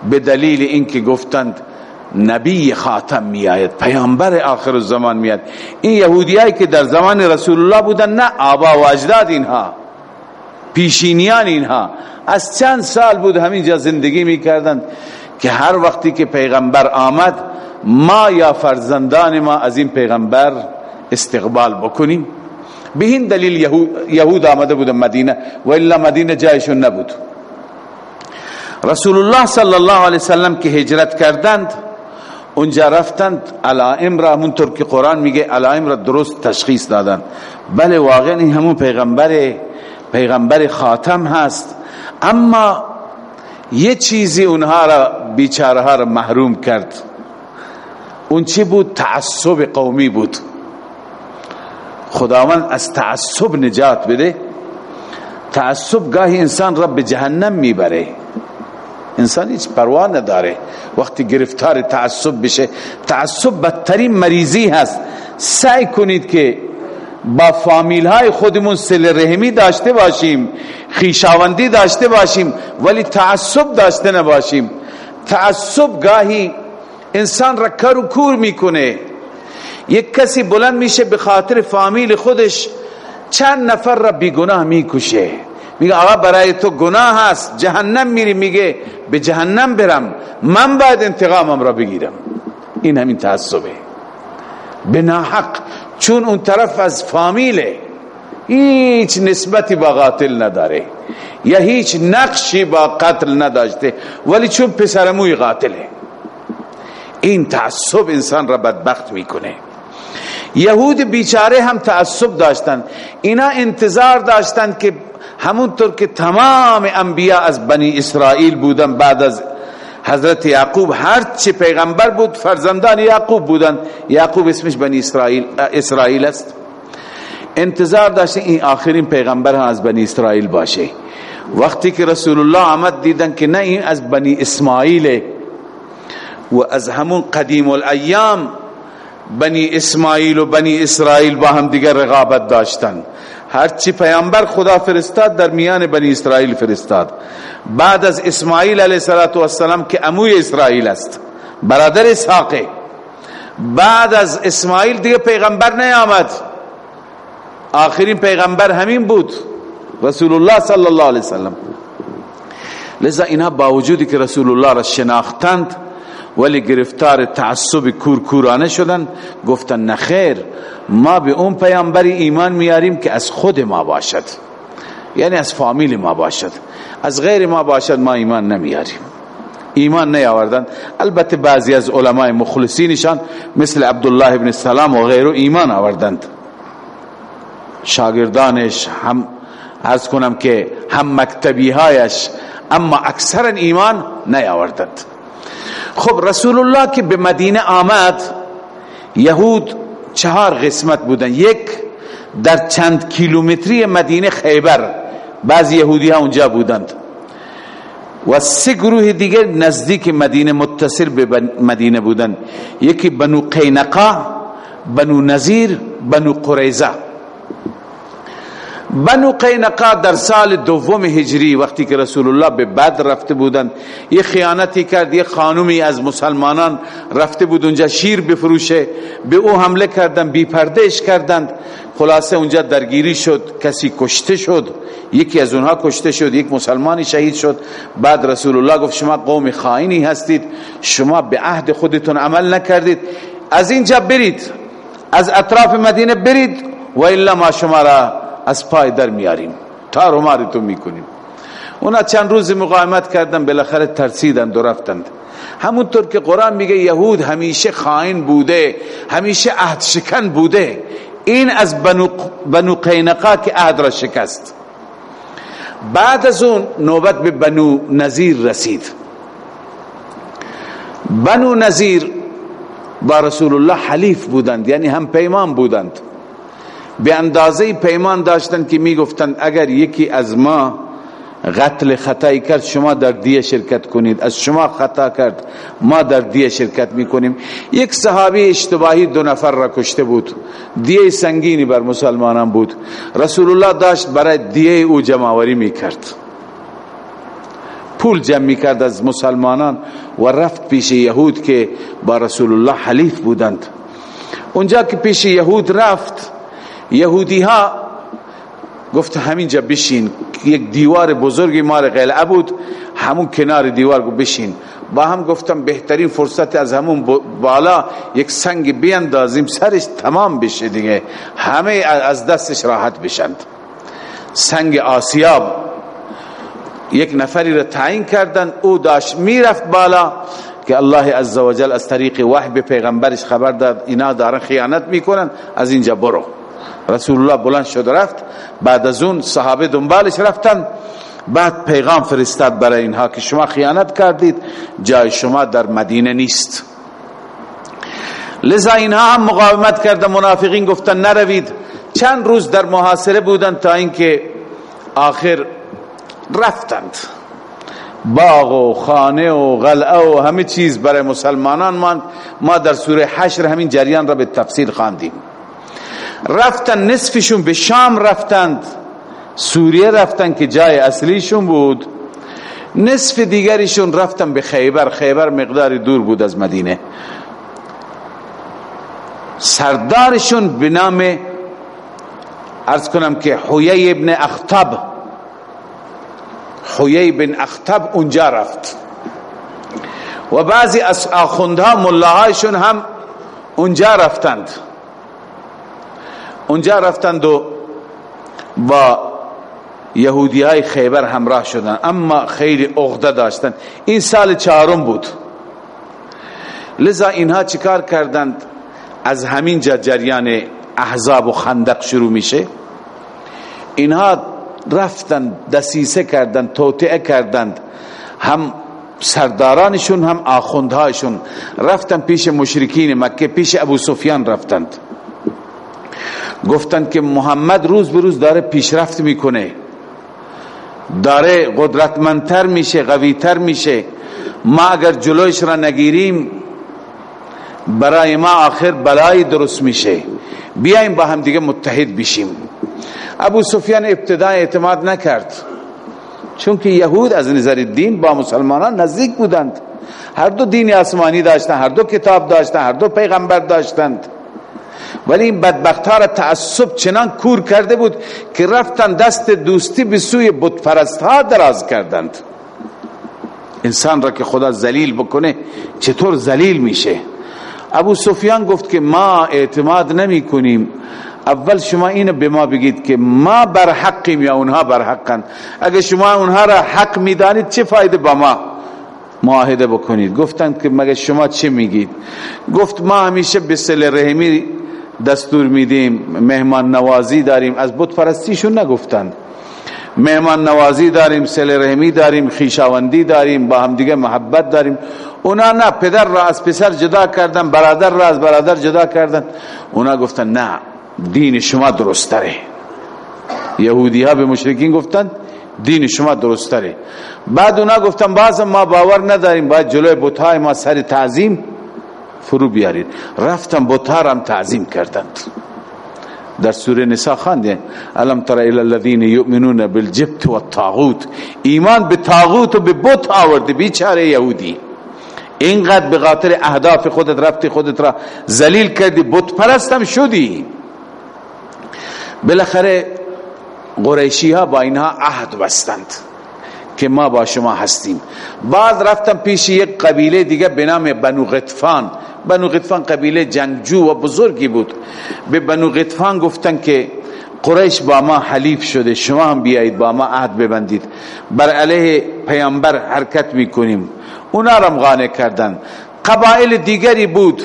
به دلیل اینکه گفتند نبی خاتم می آید پیامبر آخر الزمان می آید این یهودیایی که در زمان رسول الله بودن نه آبا و اجداد اینها پیشینیان اینها. از چند سال بود همینجا زندگی می کردند که هر وقتی که پیغمبر آمد ما یا فرزندان ما از این پیغمبر استقبال بکنیم. به این دلیل یهود آمده بود مدینه و الا مدینه جایشون نبود. رسول الله صلی الله علیه وسلم که هجرت کردند اونجا رفتند علائم را همونطور که قرآن میگه علائم را درست تشخیص دادند. بله واقعا این همون پیغمبر پیغمبر خاتم هست. اما یه چیزی اونها را بیچاره را محروم کرد. اون چی بود؟ تعصب قومی بود. خداوند از تعصب نجات بده. تعصب گاهی انسان را به جهنم می‌بره. انسان هیچ پروا نداره. وقتی گرفتار تعصب بشه تعصب بدترین مریضی هست. سعی کنید که با فامیل های خودمون سل رحمی داشته باشیم. خیشاوندی داشته باشیم ولی تعصب داشته نباشیم. تعصب گاهی انسان را کر و کور می‌کنه. یک کسی بلند میشه به خاطر فامیل خودش چند نفر را بیگناه می‌کشه. میگه آقا برای تو گناه هست جهنم میری. میگه به جهنم برم من باید انتقامم را بگیرم. این همین تعصبه. به ناحق چون اون طرف از فامیله. هیچ نسبتی با قاتل نداره. یا هیچ نقشی با قتل نداشته. ولی چون پسرموی قاتله. این تعصب انسان را بدبخت می‌کنه. یهود بیچاره هم تعصب داشتند اینا انتظار داشتند که همونطور که تمام انبیاء از بنی اسرائیل بودن بعد از حضرت یعقوب هر چه پیغمبر بود فرزندان یعقوب بودن. یعقوب اسمش بنی اسرائیل اسرائیل است. انتظار داشته این آخرین پیغمبر هم از بنی اسرائیل باشه. وقتی که رسول الله آمد دیدن که نه این از بنی اسماعیل و از همون قدیم الایام بنی اسماعیل و بنی اسرائیل با هم دیگر رقابت داشتن. هرچی پیامبر خدا فرستاد در میان بنی اسرائیل فرستاد. بعد از اسماعیل علیه السلام که اموی اسرائیل است. برادر اسحاقه بعد از اسماعیل دیگه پیغمبر نیامد. آخرین پیغمبر همین بود. رسول الله صلی الله علیه وسلم. لذا اینها با وجودی که رسول الله را شناختند ولی گرفتار تعصب کورکورانه شدن گفتن نخیر ما به اون پیامبری ایمان میاریم که از خود ما باشد. یعنی از فامیل ما باشد. از غیر ما باشد ما ایمان نمیاریم. ایمان نیاوردن. البته بعضی از علمای مخلصینشان مثل عبدالله ابن السلام و غیره ایمان آوردند. شاگردانش هم از کنم که هم مکتبی هایش اما اکثرا ایمان نیاوردند. خب رسول الله که به مدینه آمد یهود چهار قسمت بودن. یک در چند کیلومتری مدینه خیبر. بعض یهودی ها اونجا بودند. و سه گروه دیگر نزدیک مدینه متصل به مدینه بودن یکی بنو قینقا بنو نزیر بنو قریزه بنو قینقا در سال دوم هجری وقتی که رسول الله به بدر رفته بودند یه خیانتی کرد یه خانومی از مسلمانان رفته بود اونجا شیر بفروشه به او حمله کردند بی پردهش کردند. خلاصه اونجا درگیری شد کسی کشته شد یکی از اونها کشته شد یک مسلمانی شهید شد. بعد رسول الله گفت شما قوم خائنی هستید شما به عهد خودتون عمل نکردید. از اینجا برید از اطراف مدینه برید و الا ما شما را از پای در میاریم. تار و مارتون می‌کنیم. اونا چند روز مقاومت کردن بالاخره ترسیدند و رفتند. همونطور که قرآن میگه یهود همیشه خائن بوده همیشه عهد شکن بوده. این از بنو, بنو قینقا که عهد را شکست. بعد از اون نوبت به بنو نظیر رسید. بنو نظیر با رسول الله حلیف بودند یعنی هم پیمان بودند. به اندازه پیمان داشتن که می گفتند اگر یکی از ما قتل خطایی کرد شما در دیه شرکت کنید. از شما خطا کرد ما در دیه شرکت می‌کنیم. یک صحابی اشتباهی دو نفر را کشته بود. دیه سنگینی بر مسلمانان بود. رسول الله داشت برای دیه او جمعوری می‌کرد. پول جمع می‌کرد از مسلمانان و رفت پیش یهود که با رسول الله حلیف بودند. اونجا که پیش یهود رفت یهودی ها گفت همینجا بشین یک دیوار بزرگی مال قلعه بود همون کنار دیوار گفت بشین. با هم گفتم بهترین فرصت از همون بالا یک سنگ بیندازیم سرش تمام بشه دیگه. همه از دستش راحت بشند. سنگ آسیاب یک نفری را تعیین کردن او داشت می‌رفت بالا که الله عزوجل از طریق وحی به پیغمبرش خبر داد اینا دارن خیانت می‌کنن از اینجا برو. رسول الله بلند شد رفت. بعد از اون صحابه دنبالش رفتن. بعد پیغام فرستاد برای اینها که شما خیانت کردید. جای شما در مدینه نیست. لذا اینها هم مقاومت کردن منافقین گفتن نروید. چند روز در محاصره بودن تا اینکه آخر رفتند. باغ و خانه و غلعه و همه چیز برای مسلمانان ماند. ما در سوره حشر همین جریان را به تفصیل خواندیم. رفتن نصفشون به شام رفتند. سوریه رفتن که جای اصلیشون بود. نصف دیگریشون رفتن به خیبر. خیبر مقدار دور بود از مدینه. سردارشون به نام ارز کنم که حویه ابن اختب. حویه ابن اختب اونجا رفت. و بعضی از آخوندها ملاهایشون هم اونجا رفتند. اونجا رفتند و با یهودی های خیبر همراه شدن اما خیلی اغده داشتن این سال چهارم بود. لذا اینها چیکار کردند؟ از همین جریان احزاب و خندق شروع میشه. اینها رفتن دسیسه کردند توطعه کردند. هم سردارانشون هم آخوندهایشون رفتن پیش مشرکین مکه پیش ابو سفیان رفتند. گفتند که محمد روز به روز داره پیشرفت می‌کنه. داره قدرتمندتر میشه قویتر میشه. ما اگر جلوش را نگیریم برای ما آخر بلای درست میشه. بیایم با هم دیگه متحد بشیم. ابو سفیان ابتدا اعتماد نکرد. چون که یهود از نظر دین با مسلمانان نزدیک بودند. هر دو دین آسمانی داشتند هر دو کتاب داشتند هر دو پیغمبر داشتند. ولی این بدبخت ها تعصب چنان کور کرده بود که رفتن دست دوستی به سوی بتپرست ها دراز کردند. انسان را که خدا ذلیل بکنه چطور ذلیل میشه؟ ابو سفیان گفت که ما اعتماد نمی کنیم. اول شما اینو به ما بگید که ما بر حقیم یا اونها بر حقن. اگر شما اونها را حق می‌دانید چه فایده با ما معاهده بکنید؟ گفتند که مگه شما چه میگید؟ گفت ما همیشه به سل رحمی دستور میدیم مهمان نوازی داریم. از بت پرستیشون نگفتند. مهمان نوازی داریم سل رحمی داریم خیشاوندی داریم با هم دیگه محبت داریم. اونا نه پدر را از پسر جدا کردن برادر را از برادر جدا کردن. اونا گفتن نه دین شما درست تره یهودی ها به مشرکین گفتن دین شما درست تره بعد اونا گفتن باز ما باور نداریم باید جلوی بتای ما سر تعظیم فرو بیارید. رفتن بتها هم تعظیم کردند در سوره نساء خانده الم تر الى الذين يؤمنون بالجبت والطاغوت. ایمان به طاغوت و به بت آورده بیچاره یهودی. اینقدر به خاطر اهداف خودت رفتی خودت را ذلیل کردی بت پرستم شدی. بالاخره قریشی ها با اینها عهد بستند که ما با شما هستیم. بعد رفتم پیش یک قبیله دیگه به نام بنو غطفان. بنو غطفان قبیله جنگجو و بزرگی بود. به بنو غطفان گفتن که قریش با ما حلیف شده شما هم بیایید با ما عهد ببندید. بر علیه پیامبر حرکت می‌کنیم. اونا را مغانه کردن. قبائل دیگری بود.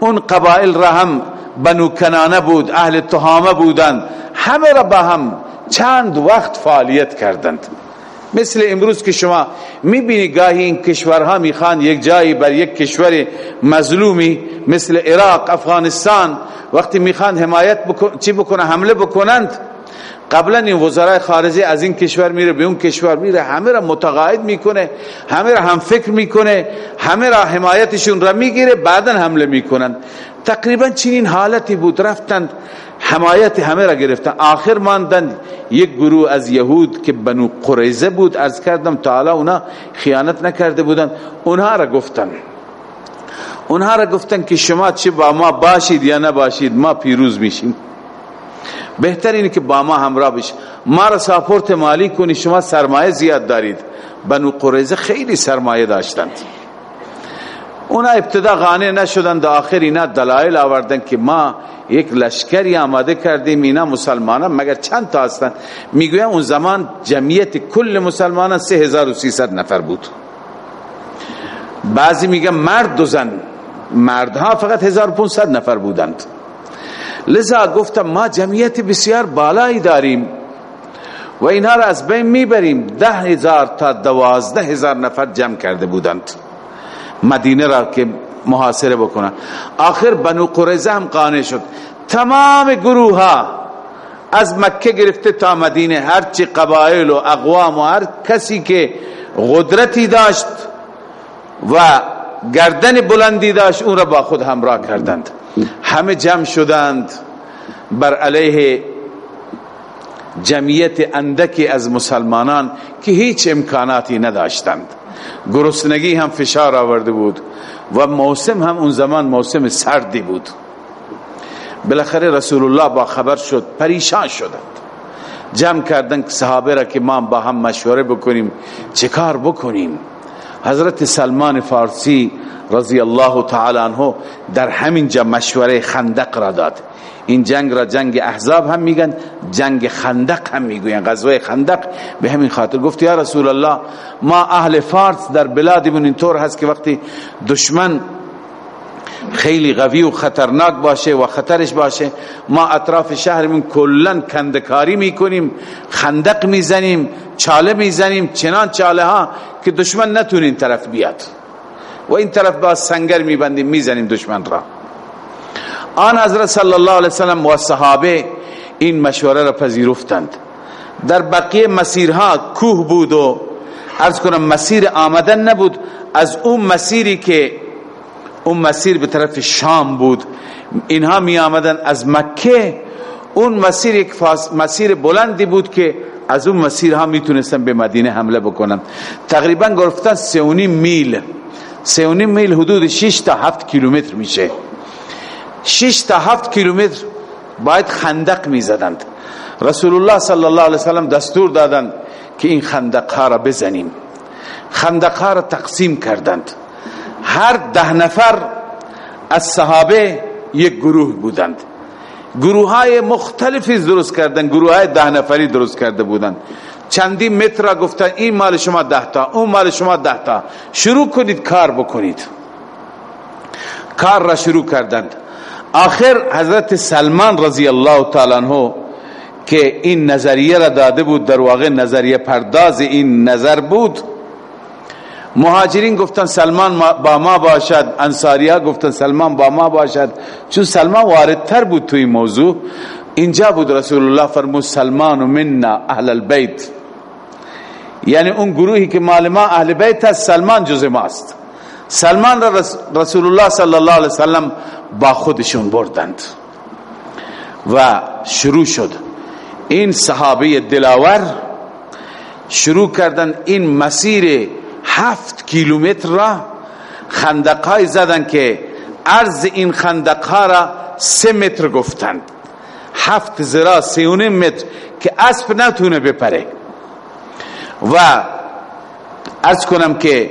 اون قبائل را هم بنو کنانه بود اهل تهامه بودند همه را با هم چند وقت فعالیت کردند. مثل امروز که شما می‌بینی گاهی این کشورها می‌خوان یک جایی بر یک کشور مظلومی مثل عراق افغانستان وقتی می‌خوان حمایت بکن... چی بکنه حمله بکنند. قبلا این وزرای خارجه از این کشور میره به اون کشور میره همه را متقاعد می‌کنه همه را هم فکر می‌کنه همه را حمایتشون را می‌گیره بعدا حمله می‌کنند. تقریبا چنین حالتی بود. رفتند حمایت همه را گرفتن. آخر ماندن یک گروه از یهود که بنو قریزه بود از کردم تعالی اونا خیانت نکرده بودن. اونها را گفتن. اونها را گفتن که شما چه با ما باشید یا نباشید ما پیروز میشیم. بهتر اینه که با ما همراه بشید ما را ساپورت مالی کنی شما سرمایه زیاد دارید. بنو قریزه خیلی سرمایه داشتند. اونا ابتدا غانه نشدن آخر اینا دلائل آوردن که ما یک لشکری آماده کردیم اینا مسلمانان مگر چند تا هستن؟ می‌گویم اون زمان جمعیت کل مسلمانان 3300 نفر بود. بعضی میگن مرد و زن مردها فقط 1500 نفر بودند. لذا گفتم ما جمعیت بسیار بالایی داریم و اینها را از بین می‌بریم. ده هزار تا دوازده هزار نفر جمع کرده بودند. مدینه را که محاصره بکنن. آخر بنو قریزه هم قانع شد. تمام گروه ها از مکه گرفته تا مدینه هرچی قبایل و اقوام و هر کسی که قدرتی داشت و گردن بلندی داشت اون را با خود همراه کردند. همه جمع شدند بر علیه جمعیت اندکی از مسلمانان که هیچ امکاناتی نداشتند. گرسنگی هم فشار آورده بود و موسم هم اون زمان موسم سردی بود. بالاخره رسول الله با خبر شد پریشان شدند. جمع کردن صحابه را که ما با هم مشوره بکنیم چه کار بکنیم؟ حضرت سلمان فارسی رضی الله تعالی عنه در همین جا مشوره خندق را داد. این جنگ را جنگ احزاب هم میگن جنگ خندق هم می‌گوین غزوه خندق. به همین خاطر گفت یا رسول الله ما اهل فارس در بلادمون اینطور هست که وقتی دشمن خیلی قوی و خطرناک باشه و خطرش باشه ما اطراف شهرمون کلا کندکاری می‌کنیم خندق می‌زنیم چاله می‌زنیم چنان چاله ها که دشمن نتونه طرف بیاد. و این طرف با سنگر میبندیم می‌زنیم دشمن را. آن حضرت صلی الله علیه وسلم و صحابه این مشوره را پذیرفتند. در بقیه مسیرها کوه بود و ارز کنم مسیر آمدن نبود. از اون مسیری که اون مسیر به طرف شام بود اینها می آمدن از مکه. اون مسیر یک مسیر بلندی بود که از اون مسیرها می‌تونستن به مدینه حمله بکنن. تقریبا گرفتن سه میل. سه میل حدود 6 تا 7 کیلومتر میشه. 6 تا 7 کیلومتر باید خندق می‌زدند. رسول الله صلی الله علیه وسلم دستور دادند که این خندق ها را بزنیم. خندق ها را تقسیم کردند. هر ده نفر از صحابه یک گروه بودند. گروه های مختلفی درست کردن گروه های ده نفری درست کرده بودند. چندی متر را گفتن این مال شما ده تا اون مال شما ده تا. شروع کنید کار بکنید. کار را شروع کردند. آخر حضرت سلمان رضی الله تعالی عنہ که این نظریه را داده بود در واقع نظریه پرداز این نظر بود. مهاجرین گفتن سلمان با ما باشد. انصاری ها گفتن سلمان با ما باشد. چون سلمان واردتر بود توی موضوع. اینجا بود رسول الله فرمود سلمان و منا اهل البیت. یعنی اون گروهی که مال ما اهل بیت است سلمان جز ماست. سلمان را رسول الله صلی الله علیه وسلم با خودشون بردند و شروع شد. این صحابه دلاور شروع کردن این مسیر هفت کیلومتر را خندقای زدن که عرض این خندقها را سه متر گفتند. هفت زرا سیونه متر که اسب نتونه بپره. و از کنم که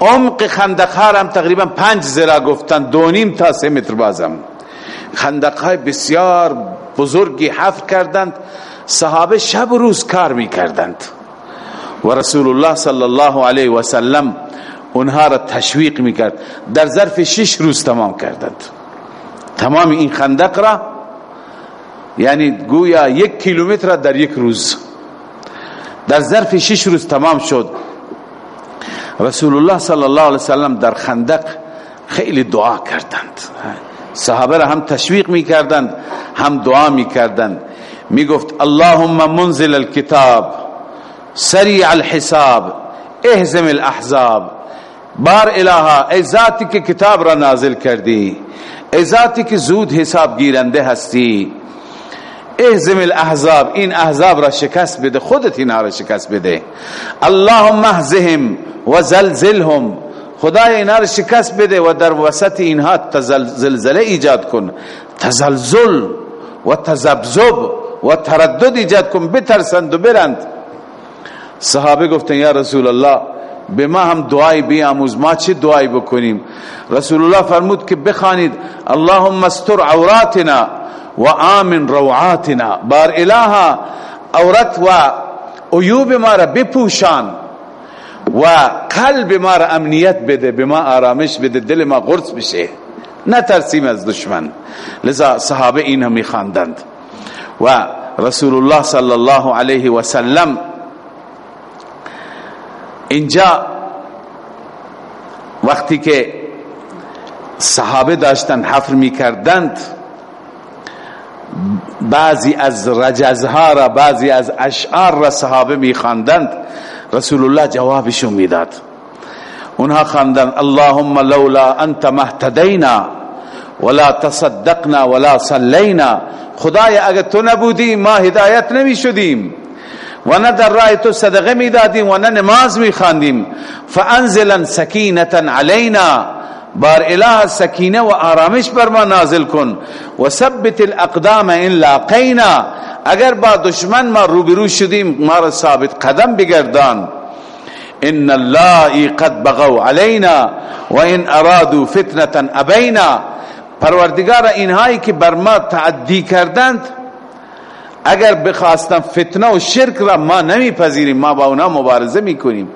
عمق خندقها هم تقریبا پنج زرا گفتن دونیم تا سه متر بازم. خندقهای بسیار بزرگی حفر کردند صحابه شب و روز کار می کردند و رسول الله صلی الله علیه و سلم اونها را تشویق می کرد در ظرف شش روز تمام کردند. تمام این خندق را یعنی گویا یک کیلومتر در یک روز. در ظرف شش روز تمام شد. رسول الله صلی الله علیه وسلم در خندق خیلی دعا کردند. صحابه را هم تشویق می کردند هم دعا می کردند می گفت اللهم منزل الكتاب سریع الحساب اهزم الاحزاب. بار الها ای ذاتی که کتاب را نازل کردی ای ذاتی که زود حساب گیرنده هستی اهزم الاحزاب این احزاب را شکست بده خودت اینا را شکست بده. اللهم اهزهم و زلزلهم خدای اینا را شکست بده و در وسط اینها زلزله ایجاد کن. تزلزل و تزبزب و تردد ایجاد کن بترسند و برند. صحابه گفتن یا رسول الله به ما هم دعای بیاموز ما چه دعای بکنیم؟ رسول الله فرمود که بخوانید اللهم استر عوراتنا و آمن روعاتنا بار الها عورت و عیوب ما را بپوشان و قلب ما را امنیت بده به ما آرامش بده دل ما قرص بشه نترسیم از دشمن لذا صحابه این هم میخواندند و رسول الله صلی الله علیه و سلم اینجا وقتی که صحابه داشتن حفر می‌کردند بعضی از رجزها را بعضی از اشعار را صحابه میخواندند. رسول الله جوابشون می‌داد. اونها خواندن اللهم لولا انت مهتدینا ولا تصدقنا ولا صلینا. خدای اگر تو نبودی ما هدایت نمی شدیم و نه در راه تو صدقه می دادیم و نه نماز می خواندیم فانزلا سکینتا علینا. بار اله سکینه و آرامش بر ما نازل کن. و ثبت الاقدام ان لاقینا. اگر با دشمن ما روبرو شدیم ما را ثابت قدم بگردان. ان الله قد بغوا علينا وان ارادوا فتنه ابینا. پروردگار اینهایی که بر ما تعدی کردند اگر بخواستن فتنه و شرک را ما نمیپذیریم ما با اونا مبارزه می‌کنیم.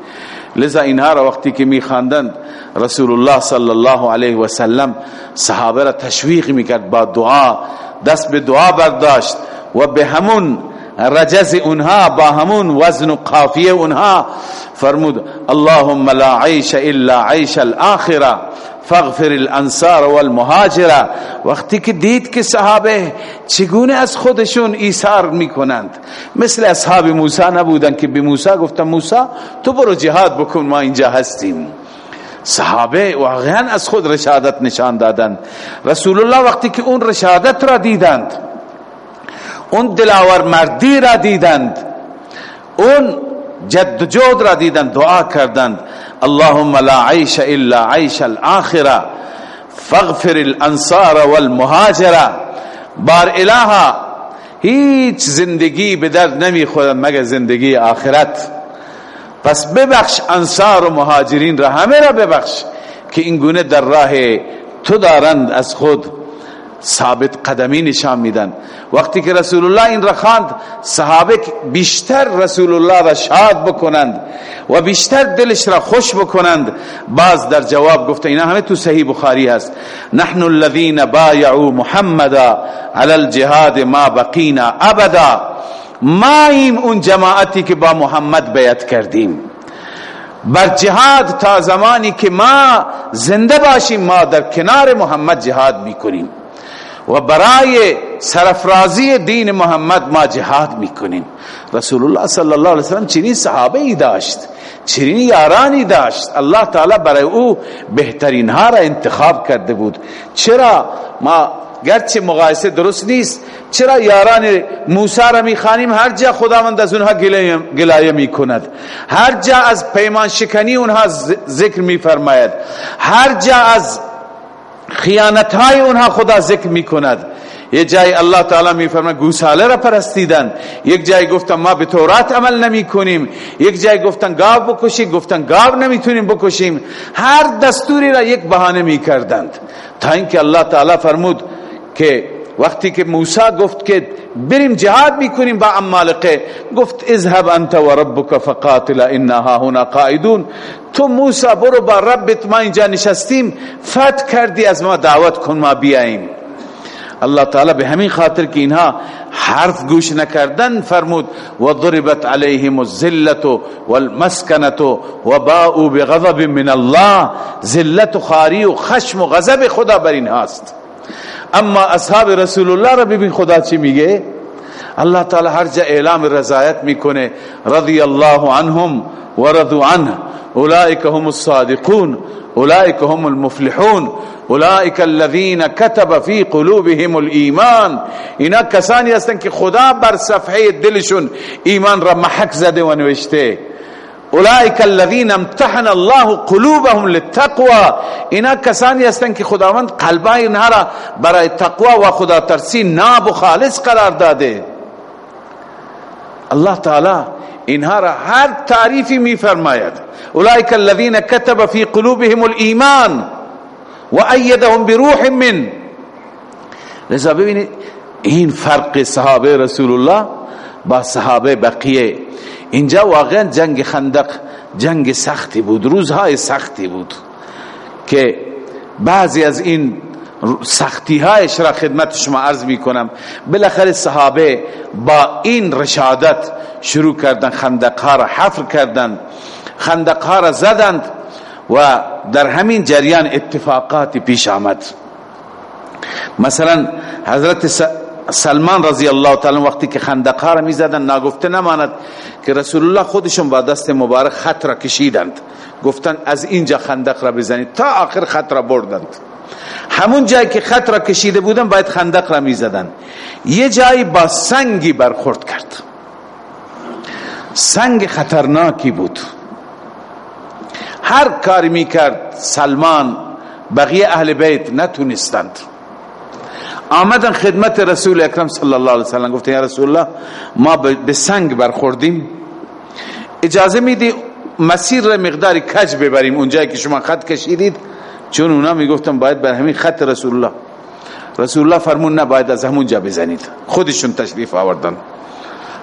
لذا اینها را وقتی که میخواندند رسول الله صلی الله علیه و سلم صحابه را تشویق می‌کرد با دعا دست به دعا برداشت و به همون رجز اونها با همون وزن و قافیه اونها فرمود اللهم لا عیش الا عیش الاخره. فاغفر الانصار والمهاجره وقتی که دید که صحابه چگونه از خودشون ایثار می‌کنند. مثل اصحاب موسی نبودن که به موسی گفتن موسی تو برو جهاد بکن ما اینجا هستیم. صحابه واقعا از خود رشادت نشان دادند. رسول الله وقتی که اون رشادت را دیدند اون دلاور مردی را دیدند اون جد جود را دیدند دعا کردند. اللهم لا عيش الا عيش الاخره فاغفر الانصار والمهاجره بار الها هیچ زندگی به درد نمی خورد مگر زندگی آخرت. پس ببخش انصار و مهاجرین را همه را ببخش که این گونه در راه تو دارند از خود. ثابت قدمی نشان میدن. وقتی که رسول الله این را خواند صحابه بیشتر رسول الله را شاد بکنند و بیشتر دلش را خوش بکنند باز در جواب گفته اینا همه تو صحیح بخاری هست. نحن الذين بايعوا محمدا على الجهاد ما بقینا ابدا. ما ایم اون جماعتی که با محمد بیعت کردیم. بر جهاد تا زمانی که ما زنده باشیم ما در کنار محمد جهاد می‌کنیم. و برای سرفرازی دین محمد ما جهاد می‌کنیم. رسول الله صلی الله علیه وسلم چنین صحابه ای داشت چنین یارانی داشت. الله تعالی برای او بهترین ها را انتخاب کرده بود. چرا؟ ما گرچه مقایسه درست نیست چرا یاران موسی را می‌خوانیم؟ هر جا خداوند از اونها گلایه می‌کند. هر جا از پیمان شکنی اونها ذکر میفرماید. هر جا از خیانت های اونها خدا ذکر می‌کند. یه جای الله تعالی میفرماید گوساله را پرستیدن. یک جای گفتن ما به تورات عمل نمی کنیم یک جای گفتن گاو بکشیم. گفتن گاو نمی‌تونیم بکشیم. هر دستوری را یک بهانه می‌کردند. تا اینکه الله تعالی فرمود که وقتی که موسی گفت که بریم جهاد می‌کنیم با امالقه گفت اذهب انت و ربک فقاتل انها هنا قائدون. تو موسی برو با ربت ما اینجا نشستیم فتح کردی از ما دعوت کن ما بیاییم. الله تعالی به همین خاطر که اینها حرف گوش نکردن فرمود و ضربت علیهم الذلت والمسکنه و باءوا بغضب من الله. ذلت و خاری و خشم و غضب خدا بر اینهاست. اما اصحاب رسول الله را ببین خدا چی میگه؟ الله تعالی هر جا اعلام رضایت می‌کنه رضی الله عنهم و رضوا عنه. اولئک هم الصادقون اولئک هم المفلحون اولئک الذين كتب في قلوبهم الايمان اینا کسانی هستند که خدا بر صفحه دلشون ایمان را محک زده و نوشته. اولئک الذين امتحن الله قلوبهم للتقوى اینا کسانی هستند که خداوند قلبای اینها را برای تقوا و خدا ترسی ناب و خالص قرار داده. الله تعالی اینها را هر تعریفی می فرماید اولئک الذين كتب في قلوبهم الايمان وأيدهم بروح من. لذا ببینید این فرق صحابه رسول الله با صحابه بقیه اینجا واقعا جنگ خندق جنگ سختی بود. روزهای سختی بود که بعضی از این سختی هایش را خدمت شما عرض می کنم بالاخره صحابه با این رشادت شروع کردن خندق ها را حفر کردند خندق ها را زدند و در همین جریان اتفاقاتی پیش آمد. مثلا حضرت سلمان رضی الله تعالی وقتی که خندق ها را می زدن ناگفته نماند که رسول الله خودشون با دست مبارک خط را کشیدند. گفتن از اینجا خندق را بزنید. تا آخر خط را بردند. همون جایی که خط را کشیده بودن باید خندق را می زدن یه جایی با سنگی برخورد کرد. سنگ خطرناکی بود. هر کاری می‌کرد سلمان بقیه اهل بیت نتونستند. آمدن خدمت رسول اکرم صلی الله علیه وسلم. گفته یا رسول الله ما به سنگ برخوردیم. اجازه میدی مسیر را مقدار کج ببریم اونجایی که شما خط کشیدید؟ چون اونا می‌گفتن باید بر همین خط رسول الله رسول الله فرمون نه باید از همون جا بزنید. خودشون تشریف آوردن.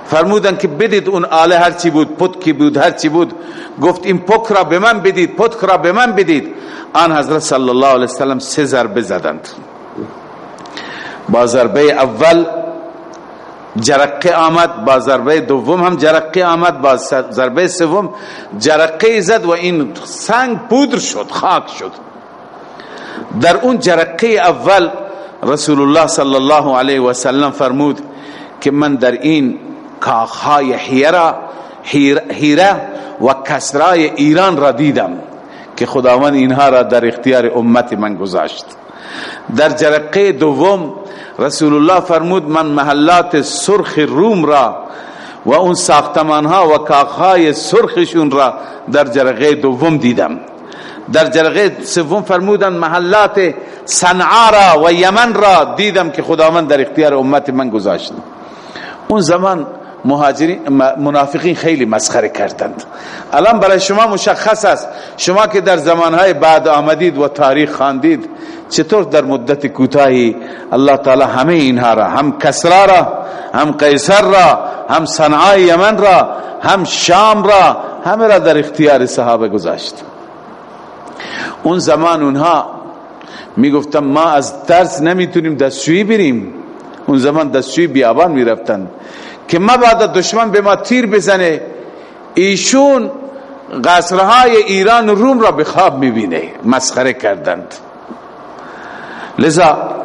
فرمودن که بدید اون آله هر چی بود پت کی بود هر چی بود. گفت این پک را به من بدید پتک را به من بدید. آن حضرت صلی الله علیه وسلم سه ضربه زدند. با ضربه اول جرقه آمد با ضربه دوم هم جرقه آمد با ضربه سوم جرقه زد و این سنگ پودر شد خاک شد. در اون جرقه اول رسول الله صلی الله علیه و سلم فرمود که من در این کاخهای حیره حیره و کسرای ایران را دیدم که خداوند اینها را در اختیار امت من گذاشت. در جرقه دوم رسول الله فرمود من محلات سرخ روم را و اون ساختمان ها و کاخهای سرخشون را در جرقه دوم دیدم. در جرقه سوم فرمودن محلات صنعا را و یمن را دیدم که خداوند در اختیار امت من گذاشت. اون زمان مهاجرین منافقین خیلی مسخره کردند. الان برای شما مشخص است. شما که در زمانهای بعد آمدید و تاریخ خواندید چطور در مدت کوتاهی الله تعالی همه اینها را هم کسرا را هم قیصر را هم صنعای یمن را هم شام را همه را در اختیار صحابه گذاشت. اون زمان اونها می‌گفتن ما از ترس نمی‌تونیم دستشویی بریم. اون زمان دستشویی بیابان می‌رفتن. که مبادا دشمن به ما تیر بزنه ایشون قصرهای ایران و روم را به خواب می‌بینه. مسخره کردند. لذا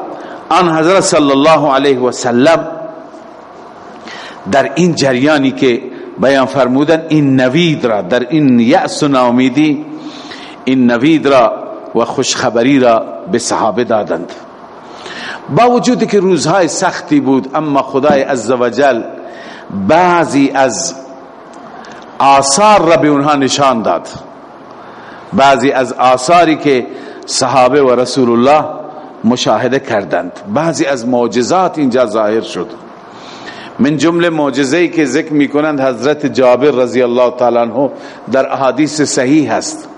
آن حضرت صلی الله علیه و سلم در این جریانی که بیان فرمودن این نوید را در این یأس و ناامیدی این نوید را و خوشخبری را به صحابه دادند. با وجودی که روزهای سختی بود اما خدای عزوجل بعضی از آثار را به اونها نشان داد. بعضی از آثاری که صحابه و رسول الله مشاهده کردند. بعضی از معجزات اینجا ظاهر شد. من جمله معجزه‌ای که ذکر می‌کنند حضرت جابر رضی الله تعالی عنہ در احادیث صحیح هست.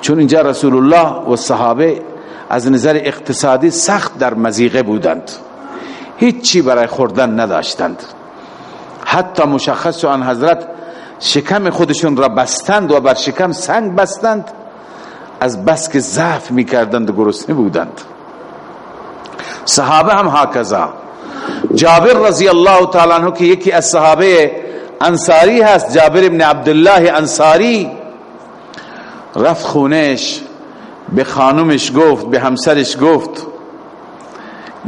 چون اینجا رسول الله و صحابه از نظر اقتصادی سخت در مزیقه بودند. هیچی برای خوردن نداشتند. حتی مشخص آن حضرت شکم خودشون را بستند و بر شکم سنگ بستند. از بس که ضعف می‌کردند گرسنه بودند. صحابه هم هاکذا. جابر رضی الله تعالی عنہ که یکی از صحابه انصاری هست جابر ابن عبدالله انصاری رفت خونش به خانمش گفت به همسرش گفت.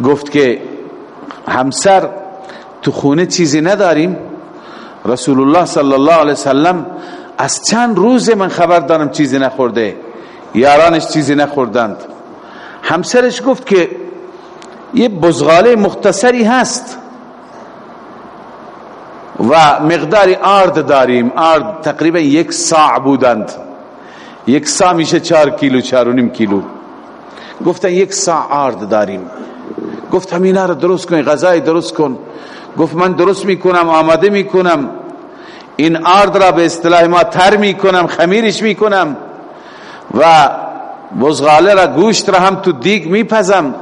گفت که همسر تو خونه چیزی نداریم؟ رسول الله صلی الله علیه وسلم از چند روز من خبر دارم چیزی نخورده. یارانش چیزی نخوردند. همسرش گفت که یه بزغاله مختصری هست و مقداری آرد داریم. آرد تقریبا یک ساع بودند. یک ساع میشه چار کیلو چار و نیم کیلو. گفتن یک ساع آرد داریم. گفت همینا رو درست کن غذای درست کن. گفت من درست می‌کنم آماده می‌کنم. این آرد را به اصطلاح ما تر می‌کنم خمیرش می‌کنم. و بزغاله را گوشت را هم تو دیگ میپزم.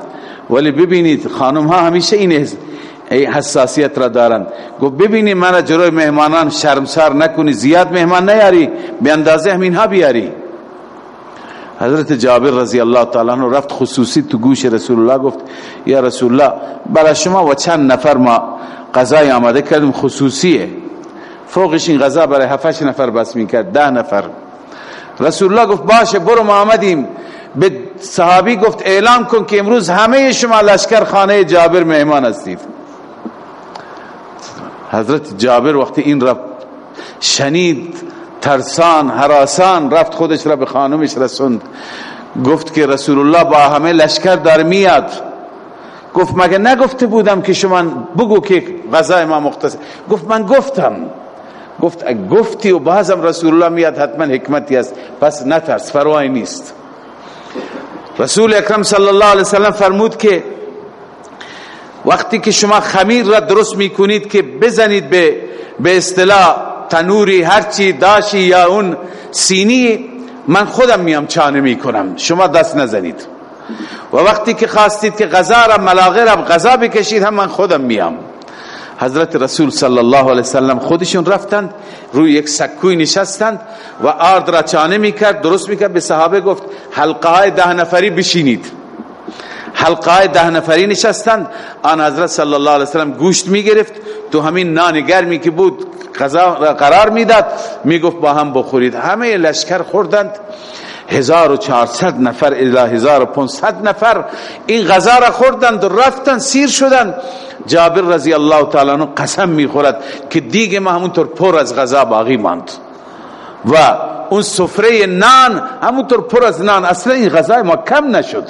ولی ببینید خانم ها همیشه این حساسیت را دارند گفت ببینید من جلوی مهمانان شرمسار نکنی زیاد مهمان نیاری به اندازه همین ها بیاری. حضرت جابر رضی الله تعالی عنہ رفت خصوصی تو گوش رسول الله گفت یا رسول الله برای شما و چند نفر ما غذای آماده کردیم خصوصیه. فوقش این غذا برای هفتش نفر بس می‌کرد ده نفر. رسول الله گفت باشه برو ما آمدیم. به صحابی گفت اعلام کن که امروز همه شما لشکر خانه جابر مهمان هستید. حضرت جابر وقتی این را شنید ترسان حراسان رفت خودش را به خانمش رسوند. گفت که رسول الله با همه لشکر دار میاد. گفت مگه نگفته بودم که شما بگو که غذای ما مختصر گفت من گفتم. گفت گفتی و بازم رسول الله میاد حتما حکمتی است. پس نترس فروای نیست. رسول اکرم صلی الله علیه وسلم فرمود که وقتی که شما خمیر را درست می‌کنید که بزنید به به اصطلاح تنوری هرچی داشی یا اون سینی من خودم میام چانه می‌کنم. شما دست نزنید. و وقتی که خواستید که غذا را ملاغه را غذا بکشید هم من خودم میام. حضرت رسول صلی الله علیه وسلم خودشون رفتند روی یک سکوی نشستند و آرد را چانه می‌کرد درست می‌کرد به صحابه گفت حلقه های ده نفری بشینید. حلقه های ده نفری نشستند آن حضرت صلی الله علیه وسلم گوشت می‌گرفت تو همین نان گرمی که بود قرار می‌داد می‌گفت با هم بخورید. همه لشکر خوردند. 1400 نفر الی 1500 نفر این غذا را خوردند و رفتن سیر شدند. جابر رضی الله تعالی عنہ قسم می‌خورد که دیگه ما همونطور پر از غذا باقی ماند. و اون سفره نان همونطور پر از نان اصلا این غذا ما کم نشد.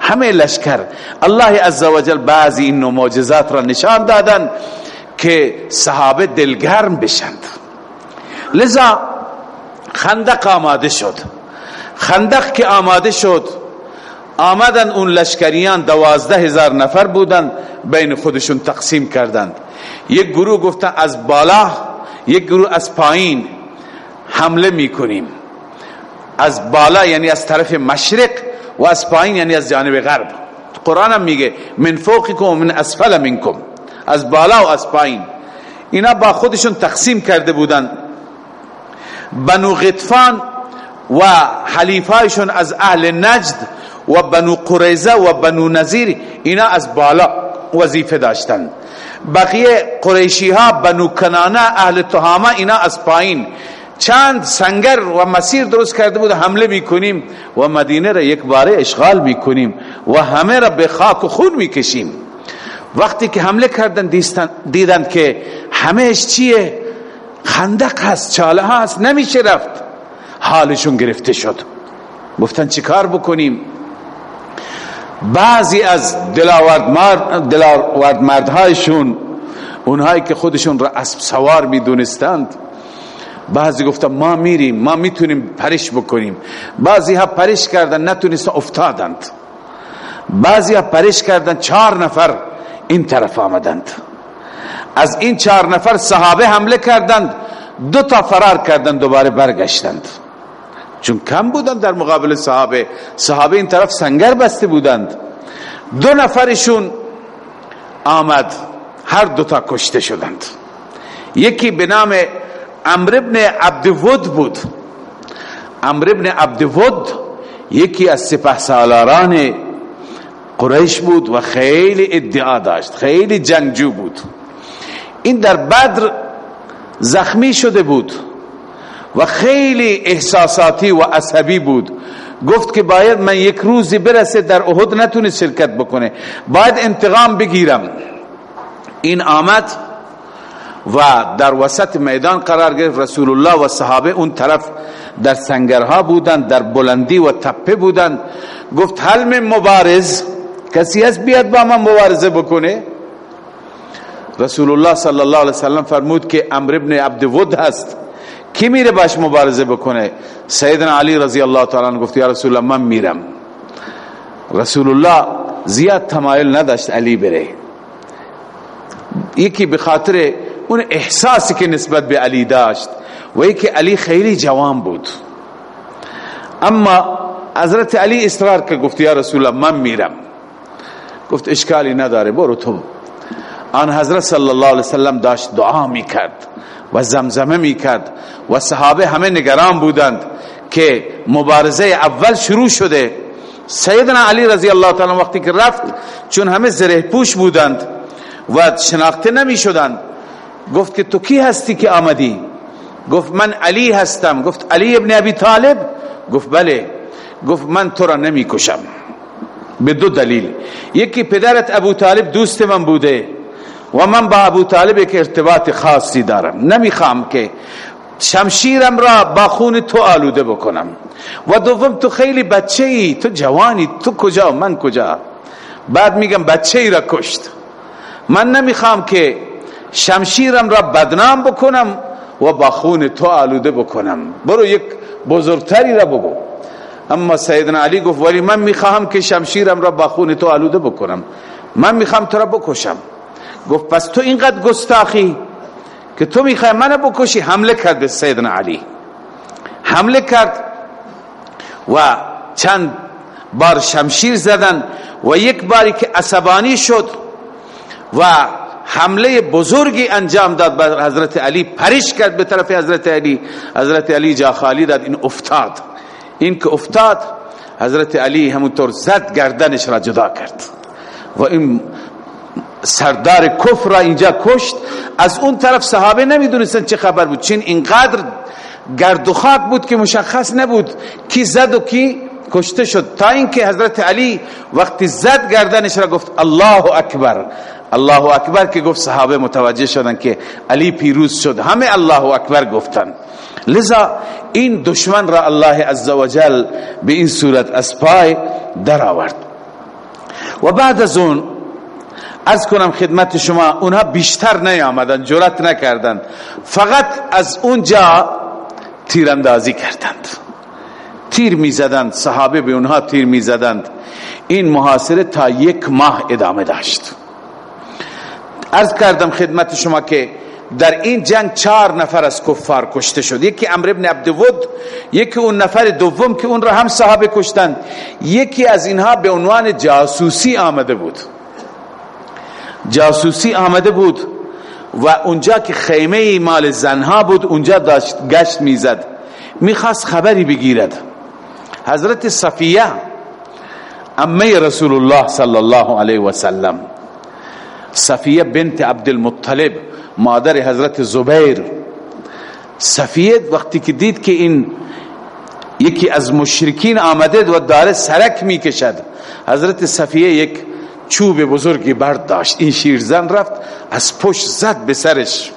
همه لشکر الله عزوجل بعضی این معجزات را نشان دادن که صحابه دلگرم بشند. لذا خندق آماده شد. خندق که آماده شد. آمدن اون لشکریان دوازده هزار نفر بودن بین خودشون تقسیم کردند. یک گروه گفتن از بالا یک گروه از پایین حمله می‌کنیم. از بالا یعنی از طرف مشرق و از پایین یعنی از جانب غرب. قرآن هم میگه من فوقکم و من اسفل منکم. از بالا و از پایین. اینا با خودشون تقسیم کرده بودن. بنو غطفان و حلیفایشون از اهل نجد و بنو قریزه و بنو نظیر اینا از بالا وظیفه داشتن. بقیه قریشی ها بنو کنانه اهل تهامه اینا از پایین. چند سنگر و مسیر درست کرده بود حمله می‌کنیم و مدینه را یک باره اشغال می‌کنیم و همه را به خاک و خون می‌کشیم. وقتی که حمله کردن دیدند که همهش چیه؟ خندق هست چاله هست نمیشه رفت. حالشون گرفته شد. گفتن چیکار بکنیم؟ بعضی از دلاورد, مرد دلاورد مردهایشون اونهایی که خودشون را اسب سوار می‌دونستند بعضی گفتن ما میریم ما می‌تونیم پرش بکنیم. بعضی ها پرش کردن نتونست افتادند. بعضی ها پرش کردن چهار نفر این طرف آمدند. از این چهار نفر صحابه حمله کردند دو تا فرار کردند دوباره برگشتند. چون کم بودند در مقابل صحابه. صحابه این طرف سنگر بسته بودند. دو نفرشون آمد هر دو تا کشته شدند. یکی به نام عمرو ابن عبدود بود. عمرو ابن عبدود یکی از سپه سالاران قریش بود و خیلی ادعا داشت خیلی جنگجو بود. این در بدر زخمی شده بود. و خیلی احساساتی و عصبی بود. گفت که باید من یک روزی برسه در احد نتونه شرکت بکنه. باید انتقام بگیرم. این آمد و در وسط میدان قرار گرفت. رسول الله و صحابه اون طرف در سنگرها بودند در بلندی و تپه بودند گفت حل مبارز کسی هست بیاد با من مبارزه بکنه؟ رسول الله صلی الله علیه وسلم فرمود که امر ابن عبد ود هست. کی میره باش مبارزه بکنه؟ سیدنا علی رضی الله تعالی عنہ گفت یا رسول الله من میرم. رسول الله زیاد تمایل نداشت علی بره. یکی به خاطر اون احساسی که نسبت به علی داشت و یکی علی خیلی جوان بود. اما حضرت علی اصرار که گفت یا رسول الله من میرم. گفت اشکالی نداره برو تو. آن حضرت صلی الله علیه وسلم داشت دعا می‌کرد. و زمزمه می‌کرد و صحابه همه نگران بودند که مبارزه اول شروع شده. سیدنا علی رضی الله تعالی وقتی که رفت چون همه زره پوش بودند و شناخته نمی شدند گفت که تو کی هستی که آمدی؟ گفت من علی هستم. گفت علی ابن ابی طالب؟ گفت بله. گفت من تو را نمی کشم. به دو دلیل. یکی پدرت ابو طالب دوست من بوده. و من با ابو طالب یک ارتباط خاصی دارم. نمی‌خوام که شمشیرم را با خون تو آلوده بکنم. و دوم تو خیلی بچه ای تو جوانی تو کجا؟ من کجا؟ بعد میگم بچه ای را کشت. من نمی‌خوام که شمشیرم را بدنام بکنم و با خون تو آلوده بکنم. برو یک بزرگتری را بگو. اما سیدنا علی گفت ولی من می‌خواهم که شمشیرم را با خون تو آلوده بکنم. من می‌خوام تو را بکشم. گفت پس تو اینقدر گستاخی که تو می‌خوای منو بکشی؟ حمله کرد به سیدنا علی. حمله کرد و چند بار شمشیر زدن و یک باری که عصبانی شد و حمله بزرگی انجام داد به حضرت علی. پریش کرد به طرف حضرت علی. حضرت علی جا خالی داد این افتاد. این که افتاد حضرت علی همونطور زد گردنش را جدا کرد. و این سردار کفر را اینجا کشت. از اون طرف صحابه نمی‌دونستن چه خبر بود. چین اینقدر گرد و خاک بود که مشخص نبود کی زد و کی کشته شد. تا اینکه حضرت علی وقتی زد گردنش را گفت الله اکبر. الله اکبر که گفت صحابه متوجه شدن که علی پیروز شد. همه الله اکبر گفتن. لذا این دشمن را الله عزوجل به این صورت اسپای در آورد و بعد از اون از کنم خدمت شما اونها بیشتر نیامدن جرات نکردند فقط از اونجا تیراندازی کردند. تیر می‌زدند صحابه به اونها تیر می‌زدند. این محاصره تا یک ماه ادامه داشت. از کردم خدمت شما که در این جنگ چهار نفر از کفار کشته شد. یکی امر ابن عبدود یکی اون نفر دوم که اون را هم صحابه کشتند. یکی از اینها به عنوان جاسوسی آمده بود. جاسوسی آمده بود و اونجا که خیمه مال زنها بود اونجا داشت گشت می‌زد. می‌خواست خبری بگیرد. حضرت صفیه امه رسول الله صلی الله علیه و سلم صفیه بنت عبد المطلب مادر حضرت زبیر. صفیه وقتی که دید که این یکی از مشرکین آمده و داره سرک می‌کشد حضرت صفیه یک چوب بزرگی برداشت. این شیرزن رفت از پشت زد به سرش.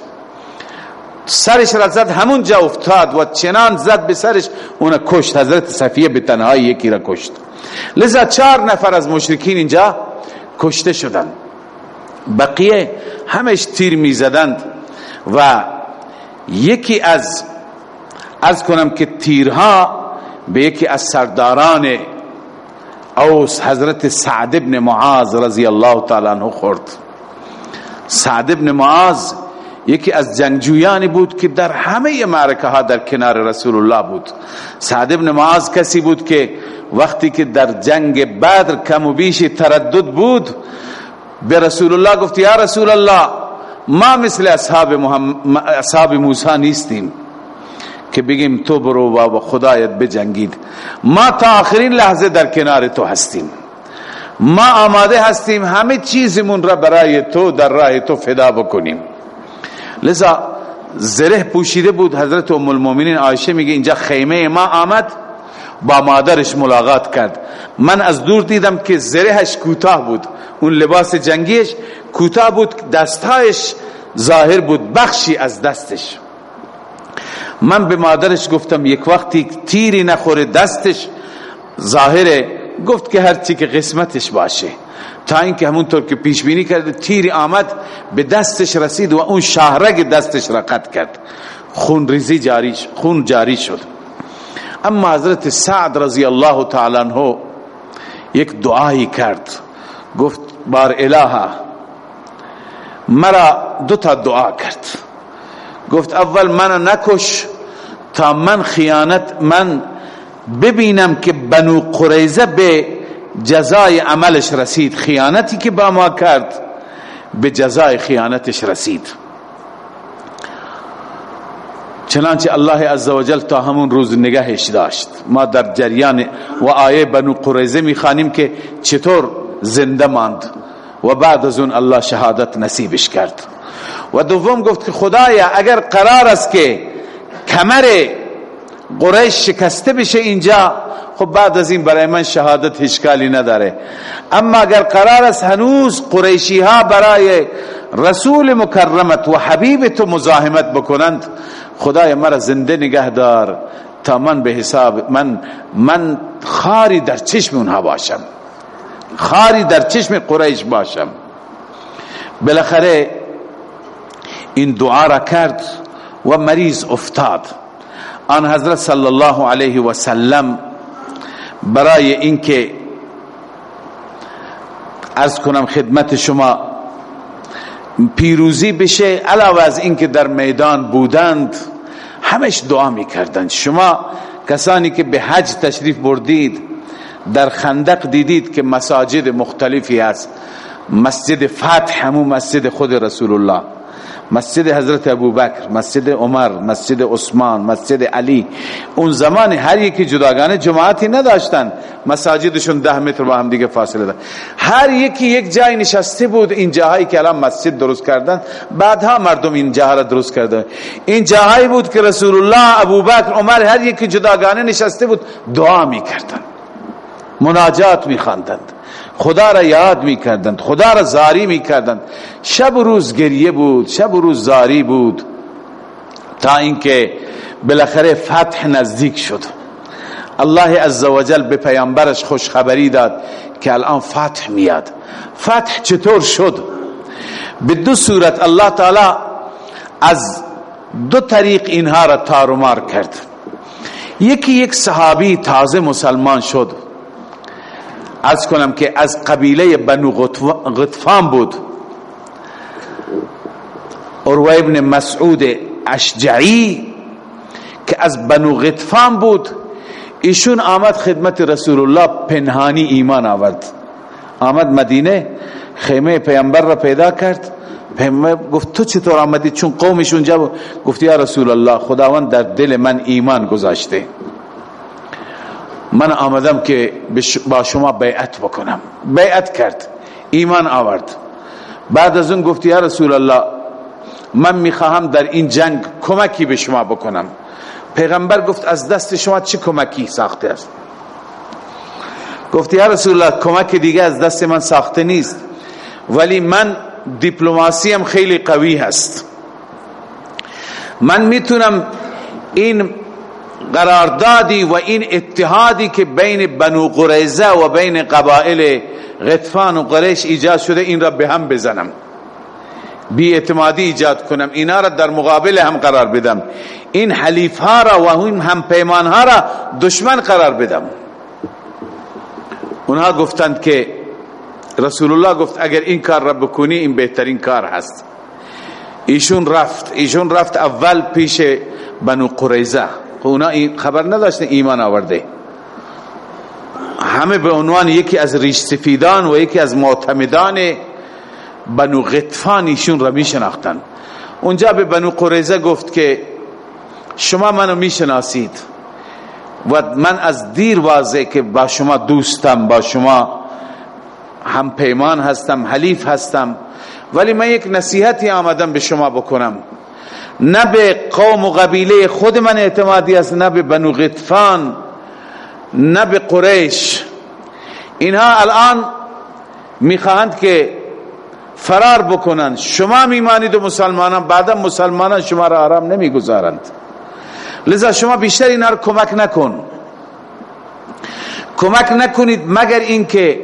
سرش را زد همون جا افتاد و چنان زد به سرش اون کشت. حضرت صفیه به تنهایی یکی را کشت. لذا چهار نفر از مشرکین اینجا کشته شدند. بقیه همش تیر می زدند و یکی از از کنم که تیرها به یکی از سرداران اوس حضرت سعد ابن معاذ رضی الله تعالی عنہ خورد. سعد ابن معاذ یکی از جنگجویانی بود که در همه معرکه ها در کنار رسول الله بود. سعد ابن معاذ کسی بود که وقتی که در جنگ بدر کم و بیش تردد بود به رسول الله گفت یا رسول الله ما مثل اصحاب, محمد اصحاب موسی نیستیم. که بگیم تو برو و خدایت بجنگید. ما تا آخرین لحظه در کنار تو هستیم. ما آماده هستیم همه چیزمون را برای تو در راه تو فدا بکنیم. لذا زره پوشیده بود حضرت ام المؤمنین عایشه میگه اینجا خیمه ما آمد با مادرش ملاقات کرد. من از دور دیدم که زرهش کوتاه بود. اون لباس جنگیش کوتاه بود دستهایش ظاهر بود بخشی از دستش. من به مادرش گفتم یک وقتی تیری نخوره دستش ظاهره گفت که هرچی که قسمتش باشه. تا اینکه همونطور که پیش بینی کرده تیری آمد به دستش رسید و اون شهرگ دستش را قطع کرد. خون ریزی جاری خون جاری شد. اما حضرت سعد رضی الله تعالی عنہ یک دعایی کرد. گفت بار الها مرا دو تا دعا کرد. گفت اول من نکش تا من خیانت من ببینم که بنو قریزه به جزای عملش رسید. خیانتی که با ما کرد به جزای خیانتش رسید. چنانچه الله عزوجل تا همون روز نگهش داشت. ما در جریان و آیه بنو قریزه می‌خوانیم که چطور زنده ماند و بعد از اون الله شهادت نصیبش کرد. و دوم گفت که خدایا اگر قرار است که کمر قریش شکسته بشه اینجا خب بعد از این برای من شهادت هشکالی نداره. اما اگر قرار است هنوز قریشی ها برای رسول مکرمت و حبیب تو مزاحمت بکنند خدای مرا زنده نگه دار تا من به حساب من من خاری در چشم اونها باشم. خاری در چشم قریش باشم. بالاخره این دعا را کرد و مریض افتاد. آن حضرت صلی الله علیه و سلم برای اینکه از کنم خدمت شما پیروزی بشه علاوه از اینکه در میدان بودند همش دعا می‌کردند. شما کسانی که به حج تشریف بردید در خندق دیدید که مساجد مختلفی هست. مسجد فتح همون مسجد خود رسول الله. مسجد حضرت ابوبکر مسجد عمر مسجد عثمان مسجد علی. اون زمان هر یکی جداگانه جماعتی نداشتن. مساجدشون ده متر با هم دیگه فاصله داشت. هر یکی یک جای نشسته بود این جاهایی که الان مسجد درست کردن بعدها مردم این جاها را درست کردن. این جاهایی بود که رسول الله ابوبکر عمر هر یکی جداگانه نشسته بود دعا می‌کردن مناجات میخواندند. خدا را یاد می کردند خدا را زاری می کردند شب و روز گریه بود شب و روز زاری بود تا اینکه بالاخره فتح نزدیک شد. الله عزوجل به پیامبرش خوشخبری داد که الان فتح میاد. فتح چطور شد؟ به دو صورت الله تعالی از دو طریق اینها را تارومار کرد. یکی یک صحابی تازه مسلمان شد. از کنم که از قبیله بنو غطفان بود. اروه ابن مسعود اشجعی که از بنو غطفان بود. ایشون آمد خدمت رسول الله پنهانی ایمان آورد. آمد مدینه خیمه پیامبر را پیدا کرد. پیامبر گفت تو چطور آمدی؟ چون قومش اونجا بود. گفت یا رسول الله خداوند در دل من ایمان گذاشته. من آمدم که با شما بیعت بکنم. بیعت کرد. ایمان آورد. بعد از اون گفت یا رسول الله من می‌خواهم در این جنگ کمکی به شما بکنم. پیغمبر گفت از دست شما چه کمکی ساخته است؟ گفت یا رسول الله کمک دیگه از دست من ساخته نیست ولی من دیپلماسیم خیلی قوی هست. من می‌تونم این قراردادی و این اتحادی که بین بنو قریزه و بین قبائل غطفان و قریش ایجاد شده این را به هم بزنم. بی اعتمادی ایجاد کنم. اینا را در مقابل هم قرار بدم. این حلیف ها را و این هم پیمان ها را دشمن قرار بدم. اونها گفتند که رسول الله گفت اگر این کار را بکنی این بهترین کار هست. ایشون رفت ایشون رفت اول پیش بنو قریزه خب اونا خبر نداشتن ایمان آورده. همه به عنوان یکی از ریش سفیدان و یکی از معتمدان بنو غطفان ایشون را می شناختن اونجا به بنو قریزه گفت که شما منو می شناسید و من از دیر واضح که با شما دوستم با شما هم پیمان هستم حلیف هستم. ولی من یک نصیحتی آمدم به شما بکنم. نه به قوم و قبیله خود من اعتمادی است نه به بنو غطفان نه به قریش. اینها الان می‌خواهند که فرار بکنند شما میمانید و مسلمانان بعدا مسلمانان شما را آرام نمی‌گذارند. لذا شما بیشتر اینا رو کمک نکن. کمک نکنید مگر اینکه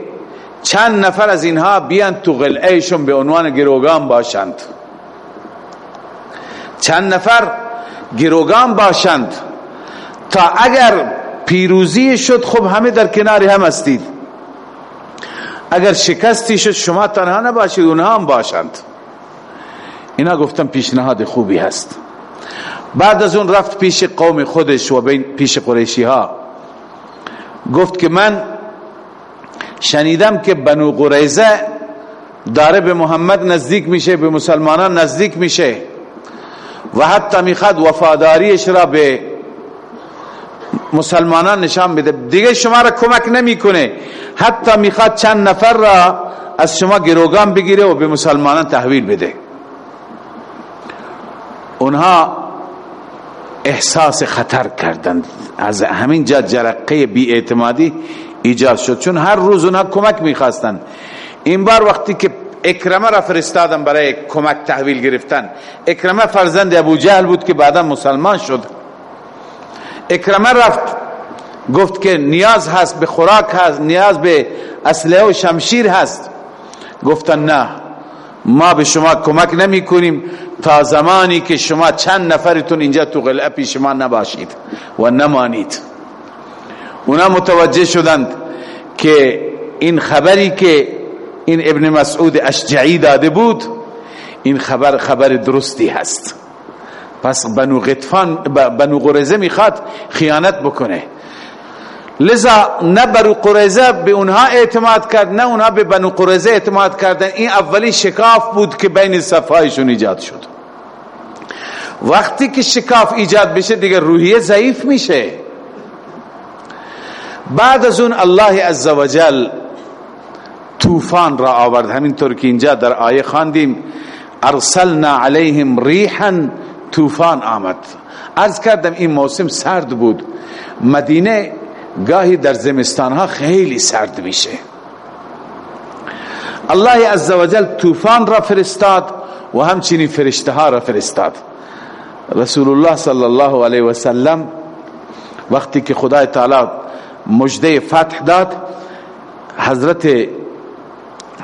چند نفر از اینها بیان تو قلعهشون به عنوان گروگان باشند. چند نفر گروگان باشند. تا اگر پیروزی شد خب همه در کنار هم هستید. اگر شکستی شد شما تنها نباشید اونها هم باشند. اینا گفتم پیشنهاد خوبی هست. بعد از اون رفت پیش قوم خودش و پیش قریشی ها گفت که من شنیدم که بنو قریزه داره به محمد نزدیک میشه به مسلمانان نزدیک میشه. و حتی می‌خواد وفاداریش را به مسلمانان نشان بده. دیگه شما را کمک نمی‌کنه. حتی می‌خواد چند نفر را از شما گروگان بگیره و به مسلمانان تحویل بده. اونها احساس خطر کردند. از همین جا جرقه بی اعتمادی ایجاد شد. چون هر روز اونها کمک می‌خواستند. این بار وقتی که اکرمه را فرستادن برای کمک تحویل گرفتن. اکرمه فرزند ابو جهل بود که بعدا مسلمان شد. اکرمه رفت گفت که نیاز هست به خوراک هست نیاز به اسلحه و شمشیر هست. گفتن نه ما به شما کمک نمی کنیم. تا زمانی که شما چند نفرتون اینجا تو قلعه پیش ما نباشید و نمانید. اونا متوجه شدند که این خبری که این ابن مسعود اشجعی داده بود این خبر خبر درستی هست. پس بنو غطفان بنو قریزه می‌خواد خیانت بکنه. لذا نه بنو قریزه به اونها اعتماد کرد نه اونها به بنو قریزه اعتماد کردن. این اولی شکاف بود که بین صفایشون ایجاد شد. وقتی که شکاف ایجاد بشه دیگه روحیه ضعیف میشه. بعد از اون الله عزوجل طوفان را آورد. همینطور که اینجا در آیه خواندیم ارسلنا علیهم ریحا طوفان آمد. عرض کردم این موسم سرد بود. مدینه گاهی در زمستان ها خیلی سرد میشه. الله عزوجل طوفان را فرستاد و همچنین فرشته ها را فرستاد. رسول الله صلی الله علیه و سلم وقتی که خدای تعالی مجده فتح داد حضرت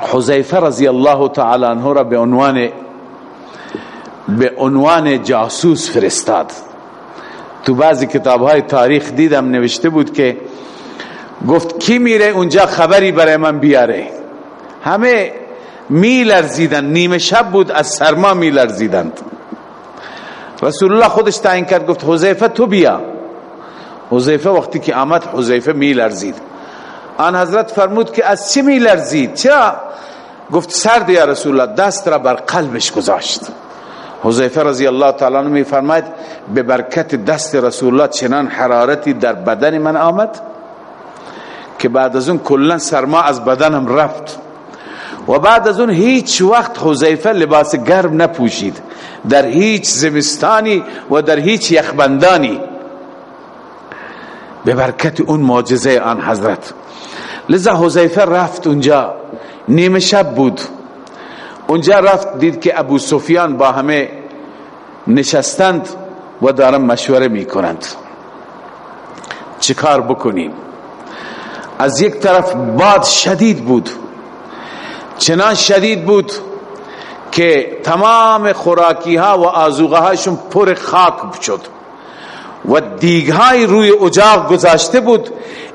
حذیفه رضی الله تعالی عنه را به عنوان به عنوان جاسوس فرستاد. تو بعضی کتاب های تاریخ دیدم نوشته بود که گفت کی میره اونجا خبری برای من بیاره؟ همه می لرزیدن نیمه شب بود از سرما می لرزیدند رسول الله خودش تعیین کرد گفت حذیفه تو بیا. حذیفه وقتی که آمد حذیفه می لرزید آن حضرت فرمود که از چی می لرزید چرا؟ گفت سرد یا رسول الله دست را بر قلبش گذاشت. حذیفه رضی الله تعالی می فرماید به برکت دست رسول الله چنان حرارتی در بدن من آمد که بعد از اون کلا سرما از بدنم رفت. و بعد از اون هیچ وقت حذیفه لباس گرم نپوشید. در هیچ زمستانی و در هیچ یخبندانی. به برکت اون معجزه آن حضرت. لذا حذیفه رفت اونجا. نیمه شب بود. اونجا رفت دید که ابو سفیان با همه نشستند و دارن مشوره می‌کنند. چیکار بکنیم؟ از یک طرف باد شدید بود. چنان شدید بود که تمام خوراکی ها و آزوغه هاشون پر خاک شد و دیگ های روی اجاق گذاشته بود.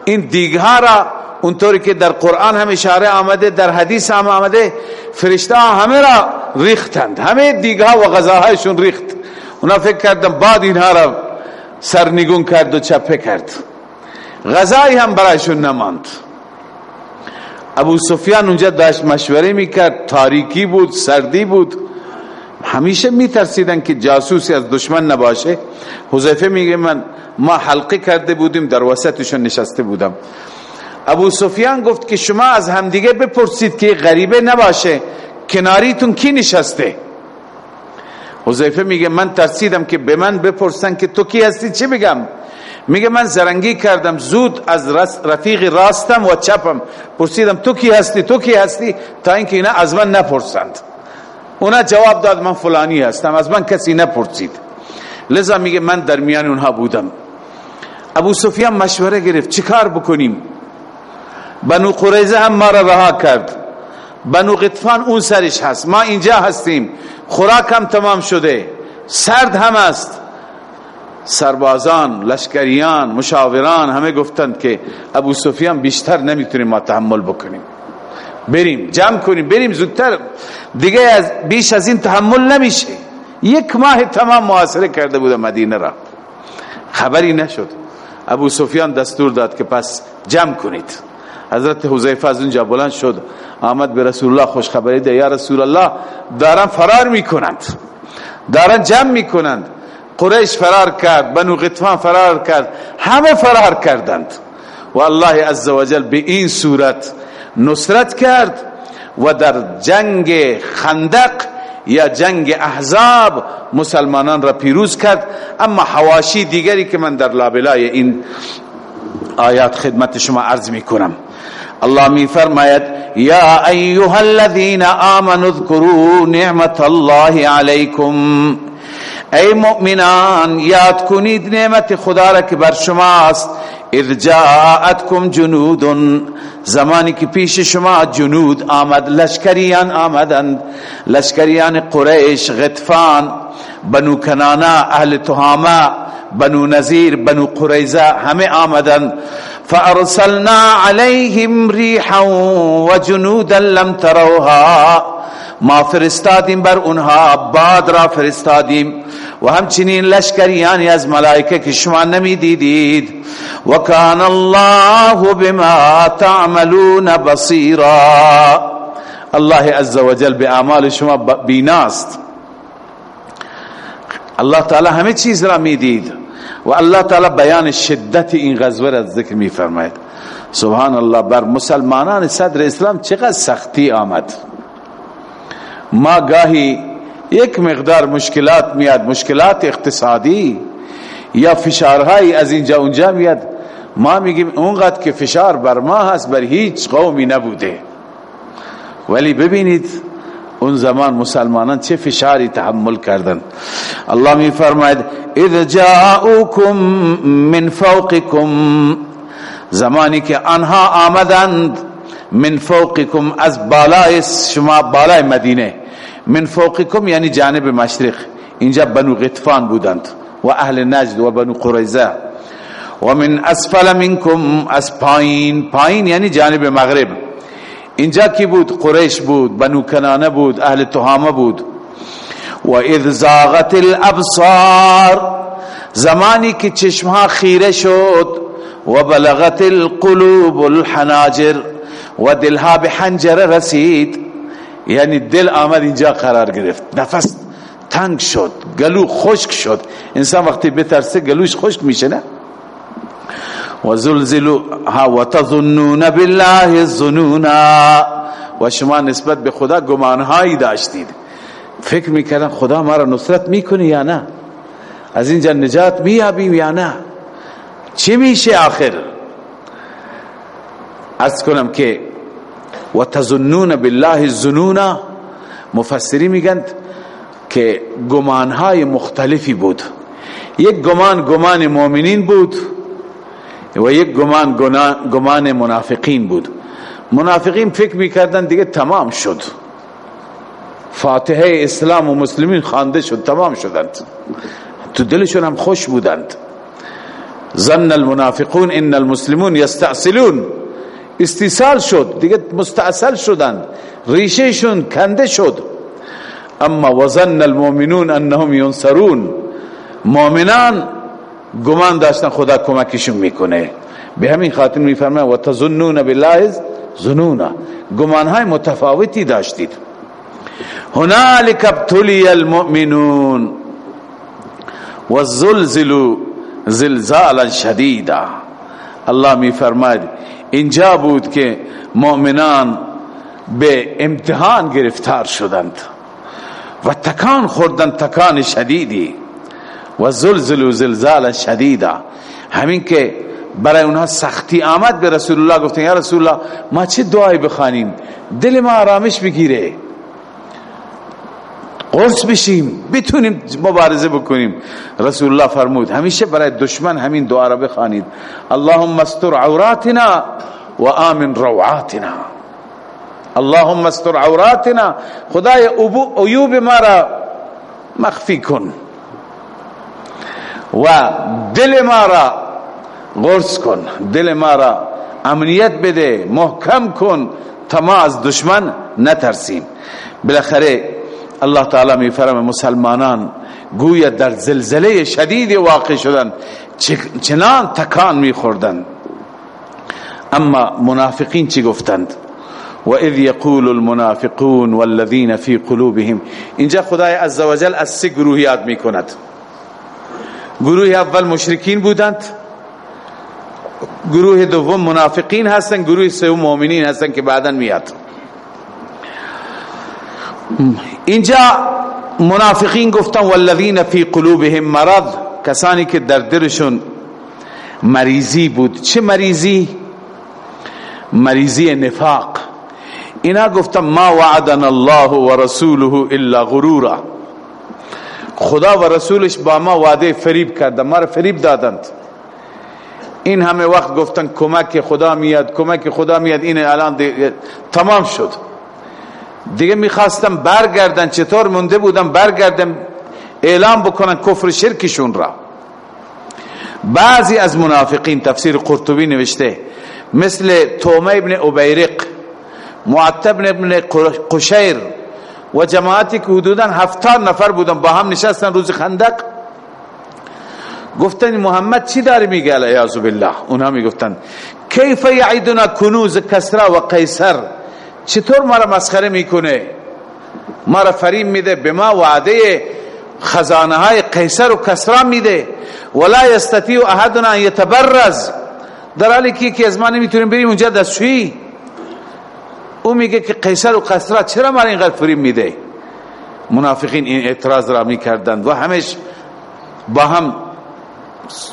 این دیگ ها را اونطوری که در قرآن هم اشاره آمده در حدیث هم آمده فرشته همه را ریختند. همه دیگ ها و غذاهایشون ریخت. اونا فکر کردن بعد اینها را سرنگون کرد و چپه کرد. غذایی هم برایشون نماند. ابو سفیان اونجا داشت مشوره می‌کرد تاریکی بود سردی بود. همیشه میترسیدن که جاسوسی از دشمن نباشه. حذیفه میگه من ما حلقه کرده بودیم در وسطشون نشسته بودم. ابو سفیان گفت که شما از همدیگه بپرسید که غریبه نباشه کناریتون کی نشسته؟ حذیفه میگه من ترسیدم که به من بپرسن که تو کی هستی؟ چی بگم میگه من زرنگی کردم زود از رفیق راستم و چپم. پرسیدم تو کی هستی؟ تو کی هستی؟ تا اینکه اینا از من نپرسند. اونا جواب داد من فلانی هستم از من کسی نپرسید. لذا میگه من در میان اونها بودم. ابو سفیان مشوره گرفت چیکار بکنیم؟ بنو قریزه هم ما را رها کرد. بنو غطفان اون سرش هست. ما اینجا هستیم. خوراک هم تمام شده. سرد هم است. سربازان لشکریان مشاوران همه گفتند که ابو سفیان بیشتر نمی‌تونیم ما تحمل بکنیم. بریم جمع کنیم بریم زودتر. دیگه از بیش از این تحمل نمیشه. یک ماه تمام محاصره کرده بود مدینه را. خبری نشد. ابو سفیان دستور داد که پس جمع کنید. حضرت حذیفه از اونجا بلند شد. آمد به رسول الله خوش خبری ده. یا رسول الله دارن فرار می‌کنند. دارن جمع می‌کنند. قریش فرار کرد بنو غطفان فرار کرد همه فرار کردند. و الله عزوجل به این صورت نصرت کرد و در جنگ خندق یا جنگ احزاب مسلمانان را پیروز کرد. اما حواشی دیگری که من در لابلای این آیات خدمت شما عرض می کنم الله می فرماید یا ایها الذين آمنوا اذكروا نعمت الله علیکم. ای مؤمنان یاد کنید نعمت خدا را که بر شماست. اذ جاءتكم جنود زمانی که پیش شما جنود آمد لشکریان آمدند. لشکریان قریش غطفان بنو کنانا اهل تهامه بنو نذیر بنو قریزه همه آمدند. فارسلنا عليهم ريحا وجنودا لم تروها. ما فرستادیم بر اونها باد را فرستادیم. و همچنین لشکریانی از ملائکه که شما نمی دیدید و کان الله بما تعملون بصیرا. الله عز وجل به اعمال شما بیناست. الله تعالی همه چیز را می دید و الله تعالی بیان شدت این غزوه را ذکر می فرماید سبحان الله بر مسلمانان صدر اسلام چقدر سختی آمد. ما گاهی یک مقدار مشکلات میاد مشکلات اقتصادی یا فشارهایی از اینجا اونجا میاد. ما میگیم اونقدر که فشار بر ما هست بر هیچ قومی نبوده. ولی ببینید اون زمان مسلمانان چه فشاری تحمل کردن. الله می فرماید اذ جاءوكم من فوقكم زمانی که آنها آمدند من فوقكم از بالای شما بالای مدینه. من فوقكم یعنی جانب مشرق. اینجا بنو غطفان بودند و اهل نجد و بنو قریزه و من اسفل منکم از پایین. پایین یعنی جانب مغرب. اینجا کی بود؟ قریش بود بنو کنانه بود اهل تهامه بود. و اذ زاغت الابصار. زمانی که چشمها خیره شد و بلغت القلوب الحناجر. و دلها به حنجره رسید. یعنی دل آمد اینجا قرار گرفت. نفس تنگ شد گلو خشک شد. انسان وقتی بترسه گلوش خشک میشه نه؟ و زلزلو و تظنون بالله الظنونا. و شما نسبت به خدا گمانهایی داشتید. فکر می‌کردن خدا ما را نصرت می‌کنه یا نه؟ از اینجا نجات میابیم یا نه؟ چی میشه آخر؟ از کنم که و تظنون بالله الظنون. مفسری میگند که گمانهای مختلفی بود. یک گمان گمان مؤمنین بود و یک گمان گمان منافقین بود. منافقین فکر می‌کردن دیگه تمام شد. فاتحه اسلام و مسلمین خوانده شد تمام شدند. تو دلشون هم خوش بودند. ظن المنافقون ان المسلمون یستعسلون استیصال شد. دیگه مستعسل شدند. ریشهشون کنده شد. اما وظن المؤمنون انهم ينصرون مؤمنان گمان داشتن خدا کمکشون می‌کنه. به همین خاطر میفرمه و تظنون بالله ظنونا. گمان های متفاوتی داشتید. هنالک ابتلی المؤمنون و زلزلوا زلزالا شدیدا. الله می فرماید اینجا بود که مؤمنان به امتحان گرفتار شدند و تکان خوردن تکان شدیدی و زلزل و زلزال شدیدا. همین که برای اونها سختی آمد به رسول الله گفتن یا رسول الله ما چه دعایی بخوانیم؟ دل ما آرامش بگیره. قرص بشیم بتونیم مبارزه بکنیم. رسول الله فرمود همیشه برای دشمن همین دعا را بخوانید. اللهم استر عوراتنا و آمن روعاتنا اللهم استر عوراتنا. خدای عیوب ما را مخفی کن. و دل ما را غرس کن. دل ما را امنیت بده محکم کن. تا ما از دشمن نترسیم. بالاخره الله تعالی می فرم مسلمانان گویا در زلزله شدید واقع شدن چنان تکان می خوردن اما منافقین چی گفتند؟ و اذ یقول المنافقون والذین فی قلوبهم اینجا خدای عزوجل از سه گروه یاد می کند گروه اول مشرکین بودند گروه دوم منافقین هستن گروه سوم مؤمنین هستن که بعدا میاد. اینجا منافقین گفتن والذین فی قلوبهم مرض کسانی که در دلشون مریضی بود. چه مریضی؟ مریضی نفاق. اینا گفتن ما وعدنا الله و رسوله الا غرورا. خدا و رسولش با ما وعده فریب کردن ما را فریب دادند. این همه وقت گفتن کمک خدا میاد کمک خدا میاد این الان تمام شد. دیگه می‌خواستم برگردن چطور مونده بودم برگردن اعلام بکنن کفر شرکشون را. بعضی از منافقین تفسیر قرطبی نوشته مثل تومه ابن عبیرق معتب ابن قشیر و جماعتی که حدودا هفتار نفر بودن با هم نشستن روز خندق. گفتن محمد چی داری میگه الیاذ بالله؟ اونها می‌گفتن کیف یعیدنا کنوز کسرا و قیصر؟ چطور ما را مسخره می‌کنه؟ ما را فریم میده به ما وعده خزانه های قیصر و کسرا میده. ولا یستطیع احدنا ان یتبرز. در حالی که یکی از ما نمی‌تونیم بریم اونجا دستشویی او میگه که قیصر و قصرا چرا ما اینقدر فریم میده؟ منافقین این اعتراض را می‌کردند و همش با هم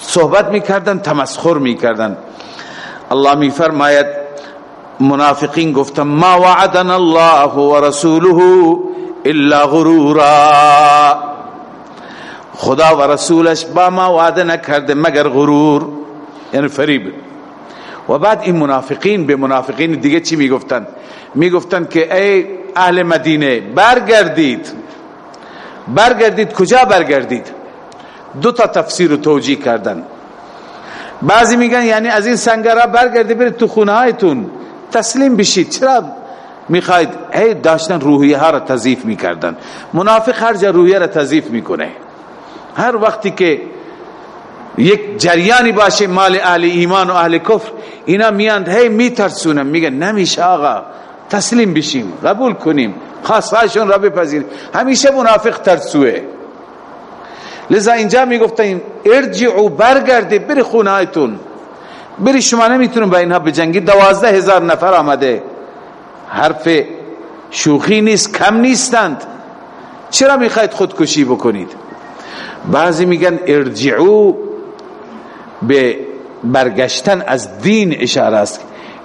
صحبت می‌کردن تمسخر می‌کردن الله میفرماید منافقین گفتن ما وعدنا الله و رسوله الا غرورا. خدا و رسولش با ما وعده نکرده مگر غرور؟ یعنی فریب. و بعد این منافقین به منافقین دیگه چی می‌گفتن؟ می‌گفتن که ای اهل مدینه برگردید. برگردید کجا برگردید؟ دو تا تفسیر و توجیه کردن. بعضی میگن یعنی از این سنگرا برگردید برید تو خونه هایتون تسلیم بشید. چرا می‌خواید؟ ای داشتن روحیه ها را تضیف می‌کردن. منافق هر جا روحیه را تضیف می‌کنه. هر وقتی که یک جریانی باشه مال اهل ایمان و اهل کفر اینا میاند هی میترسونن میگن نمیشه آقا تسلیم بشیم قبول کنیم. خاصهاشون را بپذیریم. همیشه منافق ترسوه. لذا اینجا می‌گفتن ارجعو برگرده بری خونهایتون بری شما نمی‌تونن با اینها بجنگی دوازده هزار نفر آمده. حرف شوخی نیست کم نیستند. چرا می‌خواید خودکشی بکنید؟ بعضی میگن ارجعو به برگشتن از دین اشاره است.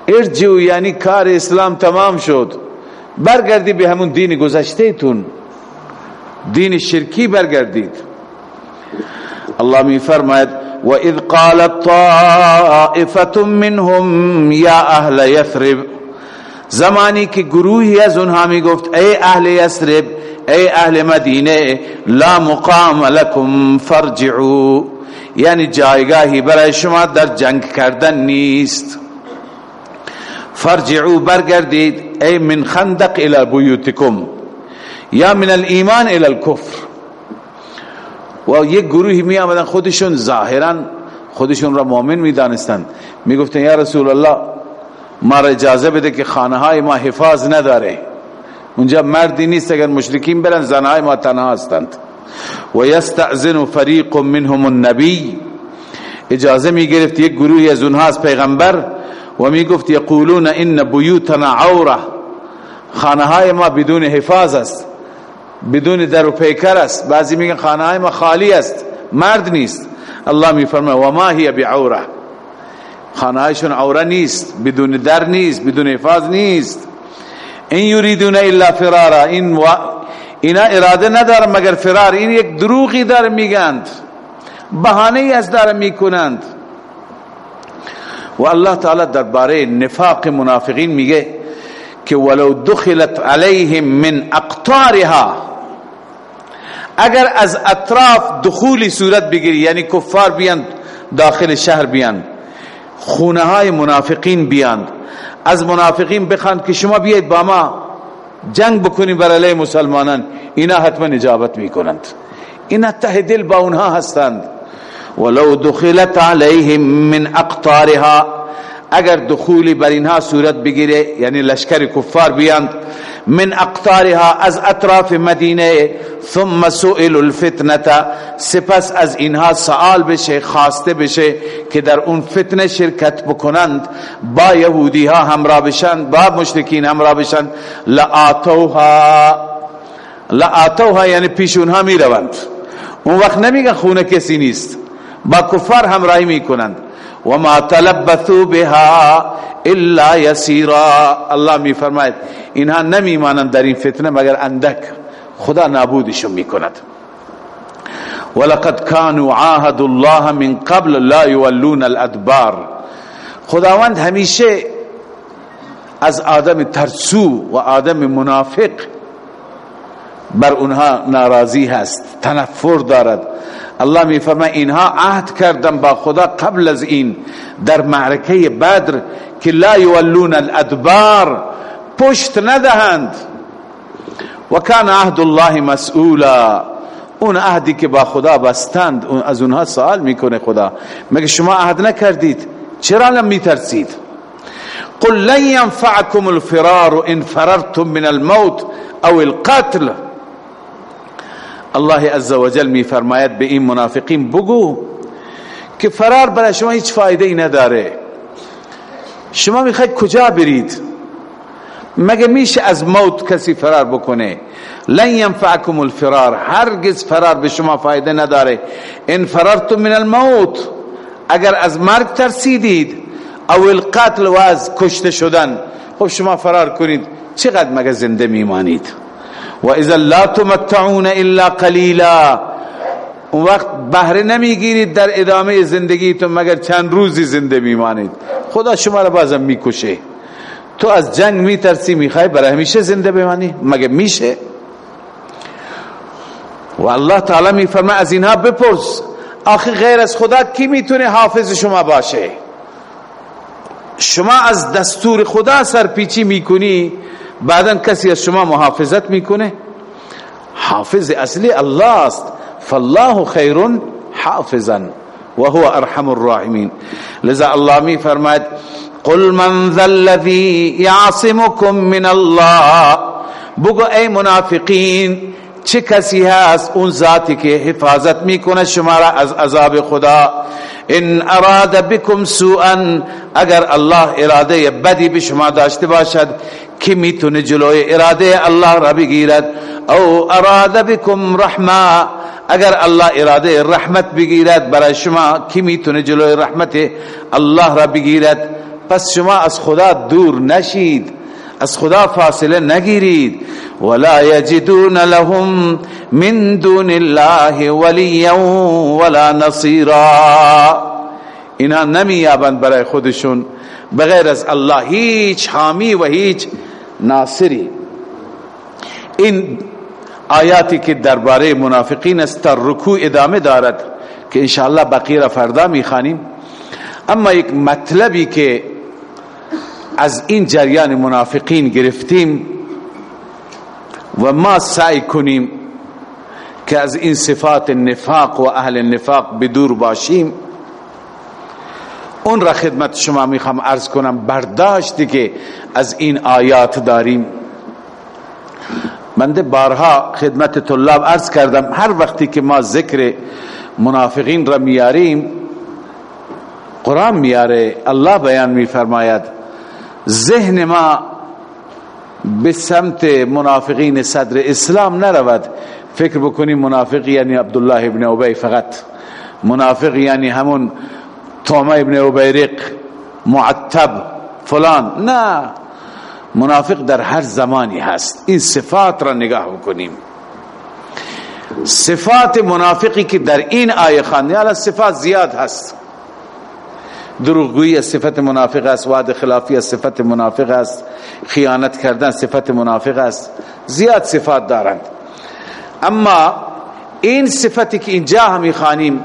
ارجعو یعنی کار اسلام تمام شد. برگردی به همون دین گذشته تون دین شرکی برگردید. الله می فرماید و اذ قالت طائفه منهم یا اهل یثرب زمانی که گروهی از اونها می گفت ای اهل یثرب ای اهل مدینه لا مقام لكم فرجعوا یعنی جایگاهی برای شما در جنگ کردن نیست. فرجعوا برگردید ای من خندق الى بیوتکم یا من الایمان الى الكفر و یک گروهی می آمدن خودشون ظاهرا خودشون را مؤمن می دانستند می گفتن یا رسول الله ما را اجازه بده که خانه های ما حفاظ نداره. اونجا مردی نیست اگر مشرکین برن زنهای ما تنها هستند. و یستعزن فریق منهم النبی. اجازه می گرفت یک گروهی از اونها از پیغمبر و می گفت یقولون ان بیوتنا عوره. خانه های ما بدون حفاظ است. بدون در و پیکر است. بعضی میگن خانه ما خالی است. مرد نیست. الله می فرمه و ما هی بعوره. خانه هایشون عوره نیست. بدون در نیست. بدون حفاظ نیست. این یریدون الا فرارا. این و اینا اراده ندارن مگر فرار. این یک دروغی در میگند بهانه ای از دار می‌کنند. و الله تعالی درباره نفاق منافقین میگه که ولو دخلت علیهم من اقطارها اگر از اطراف دخولی صورت بگیری یعنی کفار بیان داخل شهر بیان خونه های منافقین بیان از منافقین بخواند که شما بیاید با ما جنگ بکنیم بر علیه مسلمانان اینا حتما اجابت می‌کنند. اینا ته دل با اونها هستند. ولو دخلت علیهم من اقطارها اگر دخولی بر اینها صورت بگیره یعنی لشکر کفار بیاند من اقطارها از اطراف مدینه ثم سئل الفتنه سپس از اینها سوال بشه خواسته بشه که در اون فتنه شرکت بکنند با یهودی ها همراه بشن با مشرکین همراه بشن لآتوها لآتوها یعنی پیش اونها می روند اون وقت نمیگن خونه کسی نیست با کفار همراهی می‌کنند. و ما تلبثوا بها الا یسیرا الله می فرماید اینها نمیمانند در این فتنه مگر اندک خدا نابودشون می‌کند. ولقد كانوا عاهد الله من قبل لا يولون الادبار خداوند همیشه از آدم ترسو و آدم منافق بر اونها ناراضی هست تنفر دارد. الله می فرماید اینها عهد کردن با خدا قبل از این در معرکه بدر که لا یولون الادبار پشت ندهند. و کان عهد الله مسئولا. اون عهدی که با خدا بستند از اونها سوال می‌کنه خدا. مگه شما عهد نکردید؟ چرا لم میترسید؟ قل لن ينفعكم الفرار ان فررتم من الموت او القتل. الله عز وجل می فرماید به این منافقین بگو که فرار برای شما هیچ فایده ای نداره. شما می‌خواید کجا برید؟ مگه میشه از موت کسی فرار بکنه؟ لن ينفعكم الفرار هرگز فرار به شما فایده نداره. ان فررتم من الموت اگر از مرگ ترسیدید او القتل و از کشته شدن. خب شما فرار کنید. چقدر مگه زنده میمانید؟ و اذا لا تمتعون الا قلیلا. اون وقت بهره نمی‌گیرید در ادامه زندگیتون مگر چند روزی زنده میمانید. خدا شما را بازم می‌کشه. تو از جنگ میترسی می‌خوای برای همیشه زنده بمانی؟ مگه میشه؟ و الله تعالی میفرما از اینها بپرس. آخه غیر از خدا کی می‌تونه حافظ شما باشه؟ شما از دستور خدا سرپیچی می‌کنی؟ بعدا کسی از شما محافظت می‌کنه؟ حافظ اصلی الله است فالله خیر حافظا وهو ارحم الراحمین. لذا الله می فرماید قل من ذا الذي يعصمكم من الله. بگو ای منافقین چه کسی هست اون ذاتی که حفاظت می‌کنه شما را از عذاب خدا؟ ان اراد بكم سوءا. اگر الله اراده بدی به شما داشته باشد که می‌تونه جلوی اراده الله را بگیرد؟ او اراد بكم رحمه اگر الله اراده رحمت بگیرد برای شما کی می‌تونه جلوی رحمت الله را بگیرد؟ پس شما از خدا دور نشید از خدا فاصله نگیرید. ولا یجدون لهم من دون الله ولیا ولا نصیرا. اینا نمیابند برای خودشون بغیر از الله هیچ حامی و هیچ ناصری. این آیاتی که درباره منافقین است تا رکوع ادامه دارد که انشاءالله بقیه را فردا می‌خوانیم. اما یک مطلبی که از این جریان منافقین گرفتیم و ما سعی کنیم که از این صفات نفاق و اهل نفاق بدور باشیم اون را خدمت شما می‌خوام ارز کنم برداشتی که از این آیات داریم. بنده بارها خدمت طلاب ارز کردم هر وقتی که ما ذکر منافقین را میاریم قرآن میاره الله بیان میفرماید ذهن ما به سمت منافقین صدر اسلام نرود. فکر بکنیم منافق یعنی عبدالله ابن عبی فقط منافق یعنی همون تومه ابن عبیرق معتب فلان. نه منافق در هر زمانی هست. این صفات را نگاه بکنیم. صفات منافقی که در این آیه خانده حالا صفات زیاد هست. دروغگویی صفت منافق است وعده خلافی صفت منافق است خیانت کردن صفت منافق است. زیاد صفات دارند. اما این صفتی که اینجا همی خانیم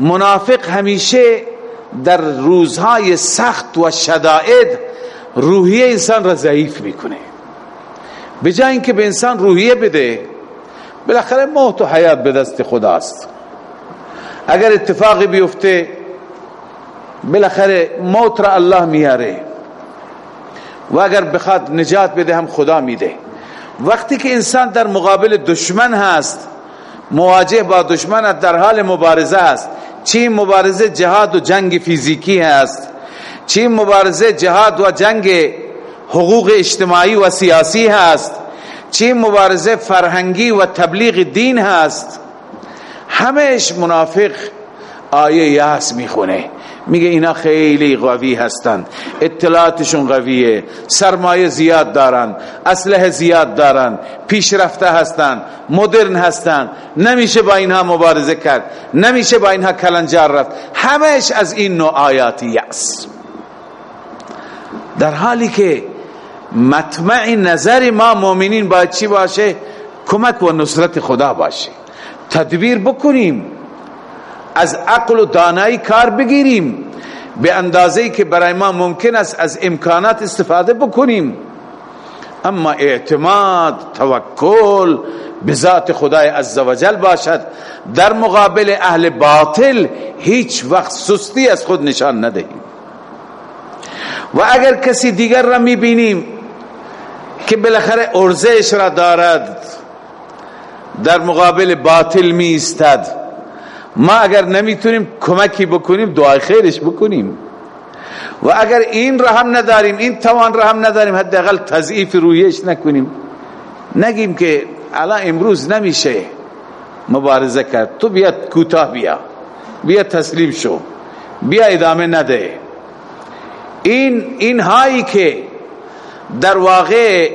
منافق همیشه در روزهای سخت و شدائد روحیه انسان را ضعیف می‌کنه. به جای اینکه به انسان روحیه بده بالاخره موت و حیات به دست خداست. اگر اتفاقی بیفته بالاخره موت را الله میاره. و اگر بخواد نجات بده هم خدا میده. وقتی که انسان در مقابل دشمن هست مواجه با دشمن در حال مبارزه است چی مبارزه جهاد و جنگ فیزیکی هست؟ چی مبارزه جهاد و جنگ حقوق اجتماعی و سیاسی هست؟ چی مبارزه فرهنگی و تبلیغ دین هست؟ همش منافق آیه یاس می‌خونه. میگه اینا خیلی قوی هستند. اطلاعاتشون قویه. سرمایه زیاد دارن. اسلحه زیاد دارن. پیشرفته هستند مدرن هستند نمیشه با اینها مبارزه کرد. نمیشه با اینها کلنجار رفت. همش از این نوع آیاتی یأس در حالی که مطمع نظر ما مؤمنین باید چی باشه؟ کمک و نصرت خدا باشه. تدبیر بکنیم. از عقل و دانایی کار بگیریم. به اندازه که برای ما ممکن است از امکانات استفاده بکنیم. اما اعتماد توکل به ذات خدای عزوجل باشد. در مقابل اهل باطل هیچ وقت سستی از خود نشان ندهیم. و اگر کسی دیگر را می‌بینیم که بالاخره ارزش را دارد در مقابل باطل می استد ما اگر نمی‌تونیم کمکی بکنیم دعای خیرش بکنیم. و اگر این را هم نداریم این توان را هم نداریم حداقل تضعیف رویش نکنیم. نگیم که الان امروز نمیشه. مبارزه کرد. تو بیا کوتاه بیا. بیا تسلیم شو. بیا ادامه نده. این این هایی که در واقع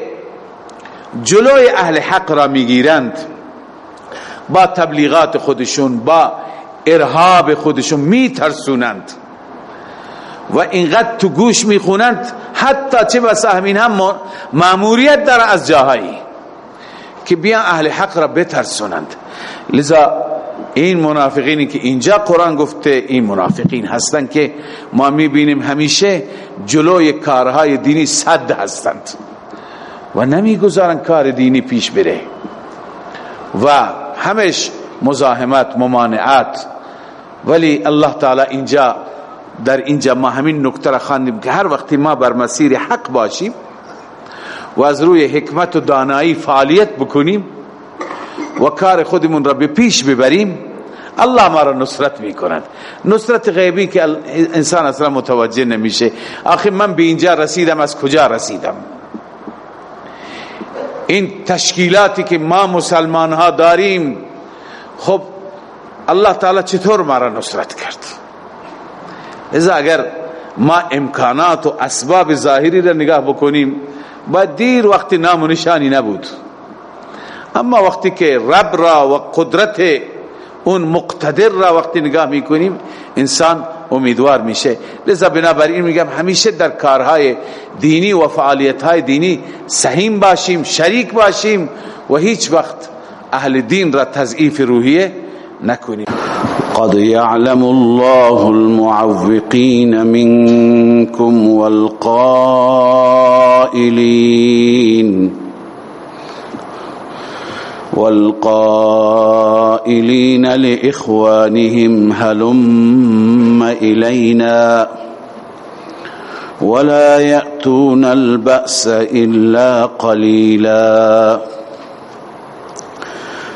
جلوی اهل حق را می‌گیرند با تبلیغات خودشون با ارهاب خودشون میترسونند. و اینقدر تو گوش می‌خونند حتی چه بسا همین هم معموریت داره از جاهایی که بیان اهل حق را بترسونند. لذا این منافقینی که اینجا قرآن گفته این منافقین هستند که ما می‌بینیم همیشه جلوی کارهای دینی صد هستند. و نمی‌گذارن کار دینی پیش بره. و همش مزاحمت ممانعات ولی الله تعالی اینجا در اینجا ما همین نکته را خواندیم که هر وقتی ما بر مسیر حق باشیم و از روی حکمت و دانایی فعالیت بکنیم و کار خودمون را به پیش ببریم الله ما را نصرت می‌کند. نصرت غیبی که انسان اصلا متوجه نمیشه. آخه من به اینجا رسیدم از کجا رسیدم؟ این تشکیلاتی که ما مسلمان ها داریم خب الله تعالی چطور ما را نصرت کرد؟ ازا اگر ما امکانات و اسباب ظاهری را نگاه بکنیم با دیر وقتی نام و نشانی نبود. اما وقتی که رب را و قدرت اون مقتدر را وقتی نگاه می‌کنیم انسان امیدوار میشه. لذا بنابراین میگم همیشه در کارهای دینی و فعالیتهای دینی سهیم باشیم شریک باشیم و هیچ وقت اهل دین را تضعیف روحیه نکنیم قد يعلم الله المعوقين منكم والقائلين. والقائلين لإخوانهم هلم إلينا. ولا يأتون البأس إلا قليلا.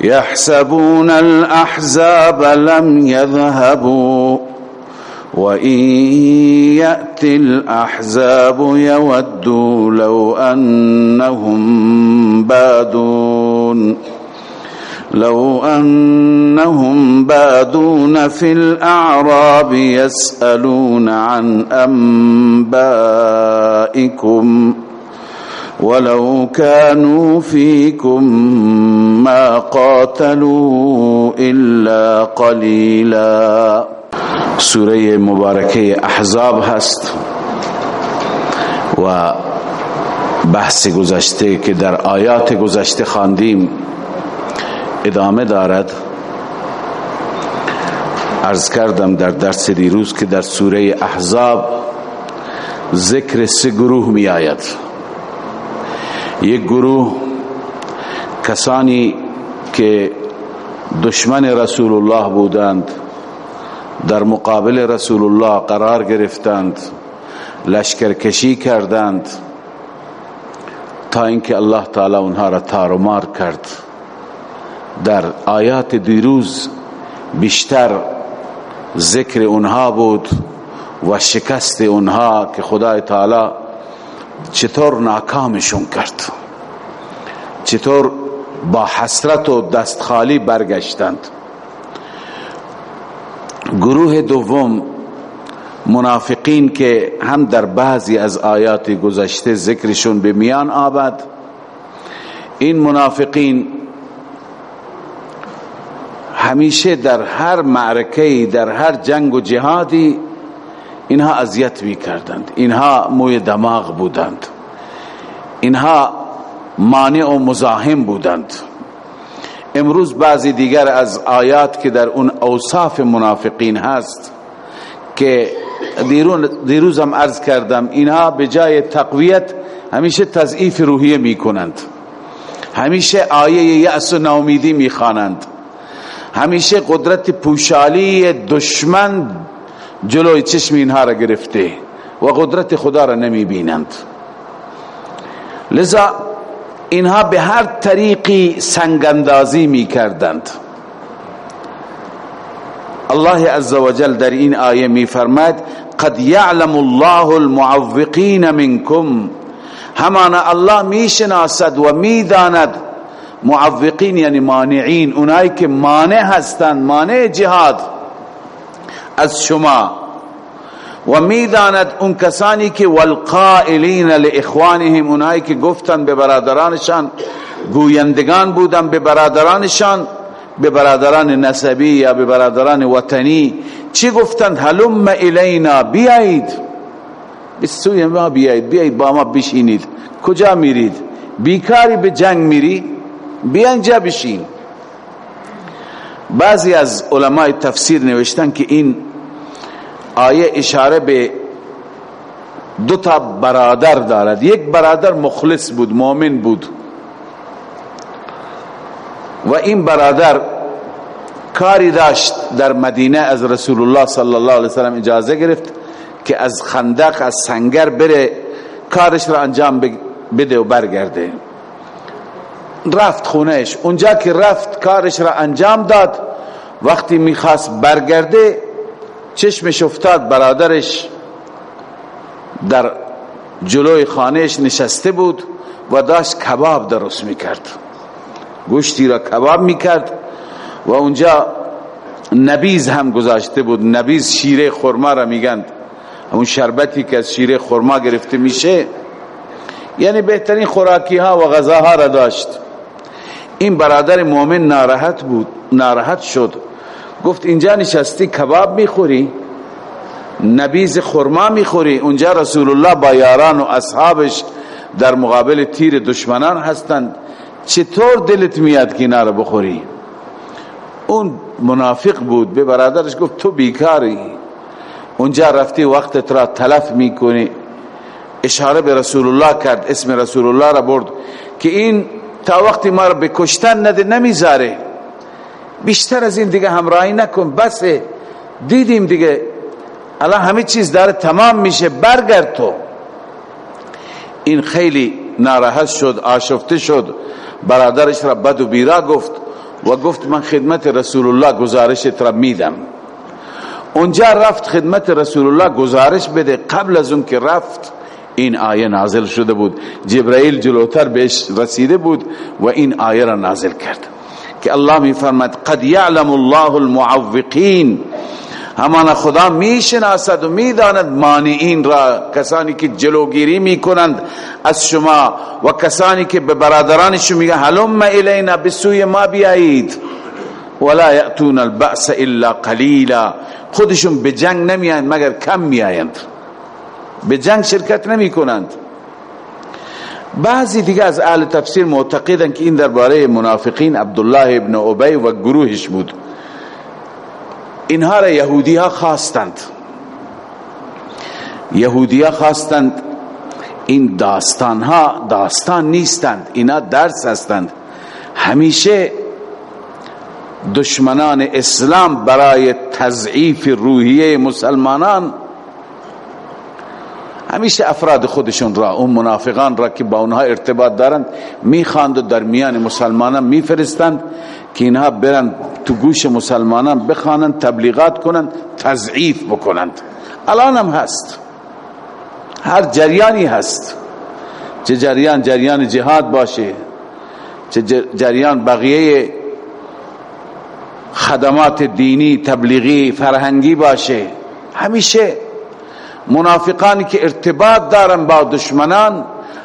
يحسبون الأحزاب لم يذهبوا وإن يأتي الأحزاب يودوا لو أنهم بادون لو أنهم بادون في الأعراب يسألون عن أنبائكم ولو كانوا فيكم ما قاتلوا إلا قليلاً. سوره مبارکه احزاب هست و بحث گذشته که در آیات گذشته خواندیم ادامه دارد. ارز کردم در درس دیروز که در سوره احزاب ذکر سه گروه می آید یک گروه کسانی که دشمن رسول الله بودند در مقابل رسول الله قرار گرفتند لشکرکشی کردند تا اینکه الله تعالی اونها را تارمار کرد. در آیات دیروز بیشتر ذکر اونها بود و شکست اونها که خدای تعالی چطور ناکامشون کرد؟ چطور با حسرت و دست خالی برگشتند؟ گروه دوم منافقین که هم در بعضی از آیات گذشته ذکرشون به میان آبد این منافقین همیشه در هر معرکه در هر جنگ و جهادی اینها اذیت می کردند اینها موی دماغ بودند. اینها مانع و مزاحم بودند. امروز بعضی دیگر از آیات که در اون اوصاف منافقین هست که دیروز هم عرض کردم اینها به جای تقویت همیشه تضعیف روحیه می کنند همیشه آیه یأس و ناامیدی می خوانند همیشه قدرت پوشالی دشمن جلوی چشم اینها را گرفته و قدرت خدا را نمی بینند. لذا اینها به هر طریقی سنگندازی می کردند. الله عزوجل در این آیه می فرماید قد یعلم الله المعوقین منکم. همانا الله می شناسد و می داند. معوقین یعنی مانعین اونایی که مانع هستند مانع جهاد. از شما. و می‌داند اون کسانی که والقائلین لاخوانهم اونایی که گفتن به برادرانشان گویندگان بودن به برادرانشان به برادران نسبی یا به برادران وطنی چی گفتند؟ هلم الینا بیایید. به سوی ما بیایید بیایید با ما بشینید. کجا میرید؟ بیکاری به جنگ میری؟ بیا بشین. بعضی از علماء تفسیر نوشتن که این آیه اشاره به دو تا برادر دارد. یک برادر مخلص بود مؤمن بود. و این برادر کاری داشت در مدینه از رسول الله صلی الله علیه وسلم اجازه گرفت که از خندق از سنگر بره کارش را انجام بده و برگرده. رفت خونهش اونجا که رفت کارش را انجام داد. وقتی می‌خواست برگرده چشمش افتاد برادرش در جلوی خانهش نشسته بود و داشت کباب درست می‌کرد. گوشتی را کباب می‌کرد و اونجا نبیز هم گذاشته بود. نبیز شیره خورما را میگند. اون شربتی که از شیره خورما گرفته میشه. یعنی بهترین خوراکی ها و غذاها را داشت. این برادر مؤمن ناراحت بود ناراحت شد. گفت اینجا نشستی کباب می‌خوری؟ نبیز خورما می‌خوری؟ اونجا رسول الله با یاران و اصحابش در مقابل تیر دشمنان هستند. چطور دلت میاد که اینا رو بخوری؟ اون منافق بود به برادرش گفت تو بیکاری. اونجا رفتی وقت را تلف می‌کنی. اشاره به رسول الله کرد اسم رسول الله را برد که این تا وقتی ما را به کشتن نده نمی‌ذاره. بیشتر از این دیگه همراهی نکن. بس دیدیم دیگه. الان همه چیز داره تمام میشه. برگرد تو. این خیلی ناراحت شد آشفته شد. برادرش را بد و بیرا گفت و گفت من خدمت رسول الله گزارش را میدم. اونجا رفت خدمت رسول الله گزارش بده. قبل از اون که رفت این آیه نازل شده بود. جبرائیل جلوتر بهش رسیده بود و این آیه را نازل کرد. که الله می فرمد قد یعلم الله المعوقین. همان خدا می‌شناسد و می‌داند مانعین را کسانی که جلوگیری می‌کنند از شما و کسانی که به برادرانشون میگن هلم الینا بسوی ما بیایید. ولا یأتون البأس الا قلیلا. خودشون به جنگ نمیایند مگر کم میایند به جنگ شرکت نمی کنند بعضی دیگه از اهل تفسیر معتقدن که این درباره منافقین عبدالله ابن عبی و گروهش بود. اینها را یهودی ها خواستند. یهودی ها خواستند این داستان ها داستان نیستند اینا درس هستند. همیشه دشمنان اسلام برای تضعیف روحیه مسلمانان همیشه افراد خودشون را اون منافقان را که با اونها ارتباط دارند می‌خواند و در میان مسلمانان میفرستند که اینها برن تو گوش مسلمانان بخوانند تبلیغات کنند تضعیف بکنند. الان هم هست. هر جریانی هست. چه جریان جریان جهاد باشه چه جریان بقیه خدمات دینی تبلیغی فرهنگی باشه همیشه منافقانی که ارتباط دارن با دشمنان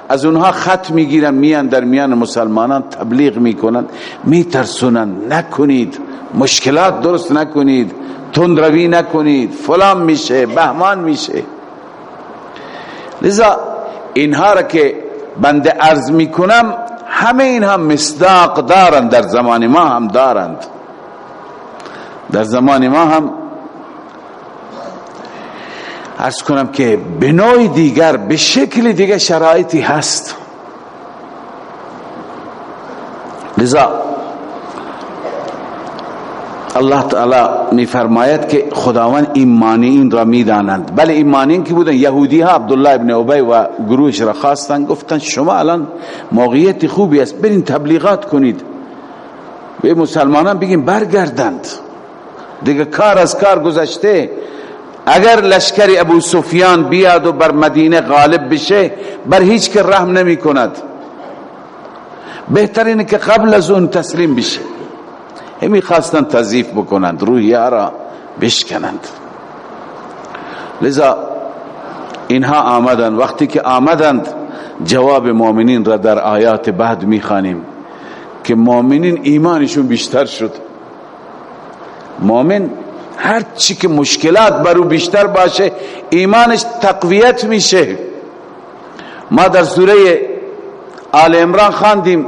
از اونها خط می‌گیرن میان در میان مسلمانان تبلیغ می‌کنن میترسونن نکنید مشکلات درست نکنید تندروی نکنید فلان میشه بهمان میشه. لذا اینها را که بنده عرض می‌کنم همه اینها مصداق دارند در زمان ما هم دارند. در زمان ما هم ارز کنم که نوع دیگر به شکل دیگر شرایطی هست. لذا الله تعالی می فرماید که خداوند ایمانیین را می‌دانند بله ایمانیین که بودن یهودی ها عبدالله ابن عبی و گروهش را خواستن گفتن شما الان موقعیت خوبی است برین تبلیغات کنید. به مسلمانان بگیم برگردند. دیگه کار از کار گذشته. اگر لشکر ابو سفیان بیاد و بر مدینه غالب بشه بر هیچ که رحم نمی کند. بهترینه که قبل از اون تسلیم بشه. همی خواستن تضیف بکنند روی را بشکنند. لذا اینها آمدند وقتی که آمدند جواب مؤمنین را در آیات بعد می‌خوانیم که مؤمنین ایمانشون بیشتر شد. مؤمن هر چی که مشکلات برو بیشتر باشه ایمانش تقویت میشه. ما در سوره آل عمران خواندیم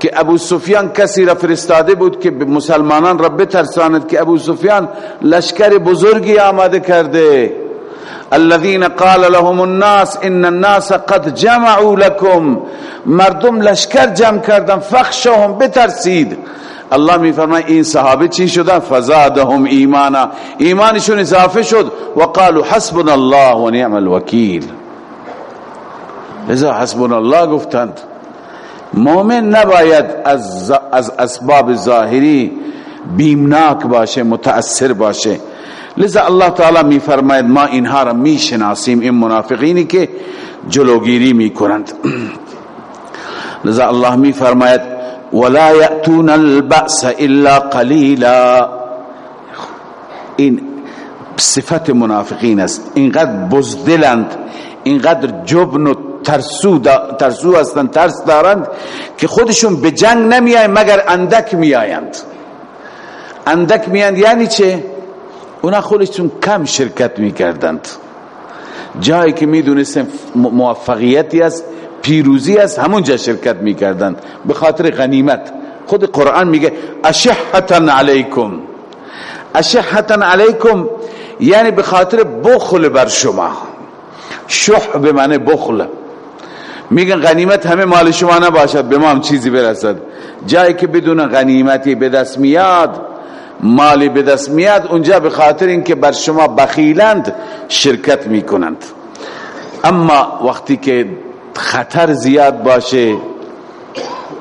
که ابو سفیان کسی را فرستاده بود که مسلمانان را بترساند که ابو سفیان لشکر بزرگی آماده کرده. الذين قال لهم الناس ان الناس قد جمعوا لكم مردم لشکر جمع کردن فخشهم بترسید. الله می فرمای این صحابه چی شدن؟ فزادهم ایمانا. ایمانشون اضافه شد. و قالوا حسبنا الله و نعم الوکیل. لذا حسبنا الله گفتند مؤمن نباید از, از اسباب ظاهری بیمناک باشه متأثر باشه. لذا الله تعالی می فرماید ما اینها را می شناسیم این منافقینی که جلوگیری می کنند لذا الله می فرماید ولا یأتون البأس الا قلیلا این صفت منافقین است. اینقدر بزدلند اینقدر جبن و ترسو, ترسو هستند ترس دارند که خودشون به جنگ نمیایند مگر اندک میآیند اندک میآیند یعنی چه؟ اونا خودشون کم شرکت می‌کردند. جایی که می‌دونستن موفقیتی است پیروزی است همونجا شرکت می‌کردند به خاطر غنیمت. خود قرآن میگه اشحتا علیکم. اشحتا علیکم یعنی به خاطر بخل بر شما. شح به معنی بخل. میگن غنیمت همه مال شما نباشد به ما هم چیزی برسد. جایی که بدون غنیمتی به دست میاد مالی به دست میاد اونجا به خاطر اینکه بر شما بخیلند شرکت می‌کنند. اما وقتی که خطر زیاد باشه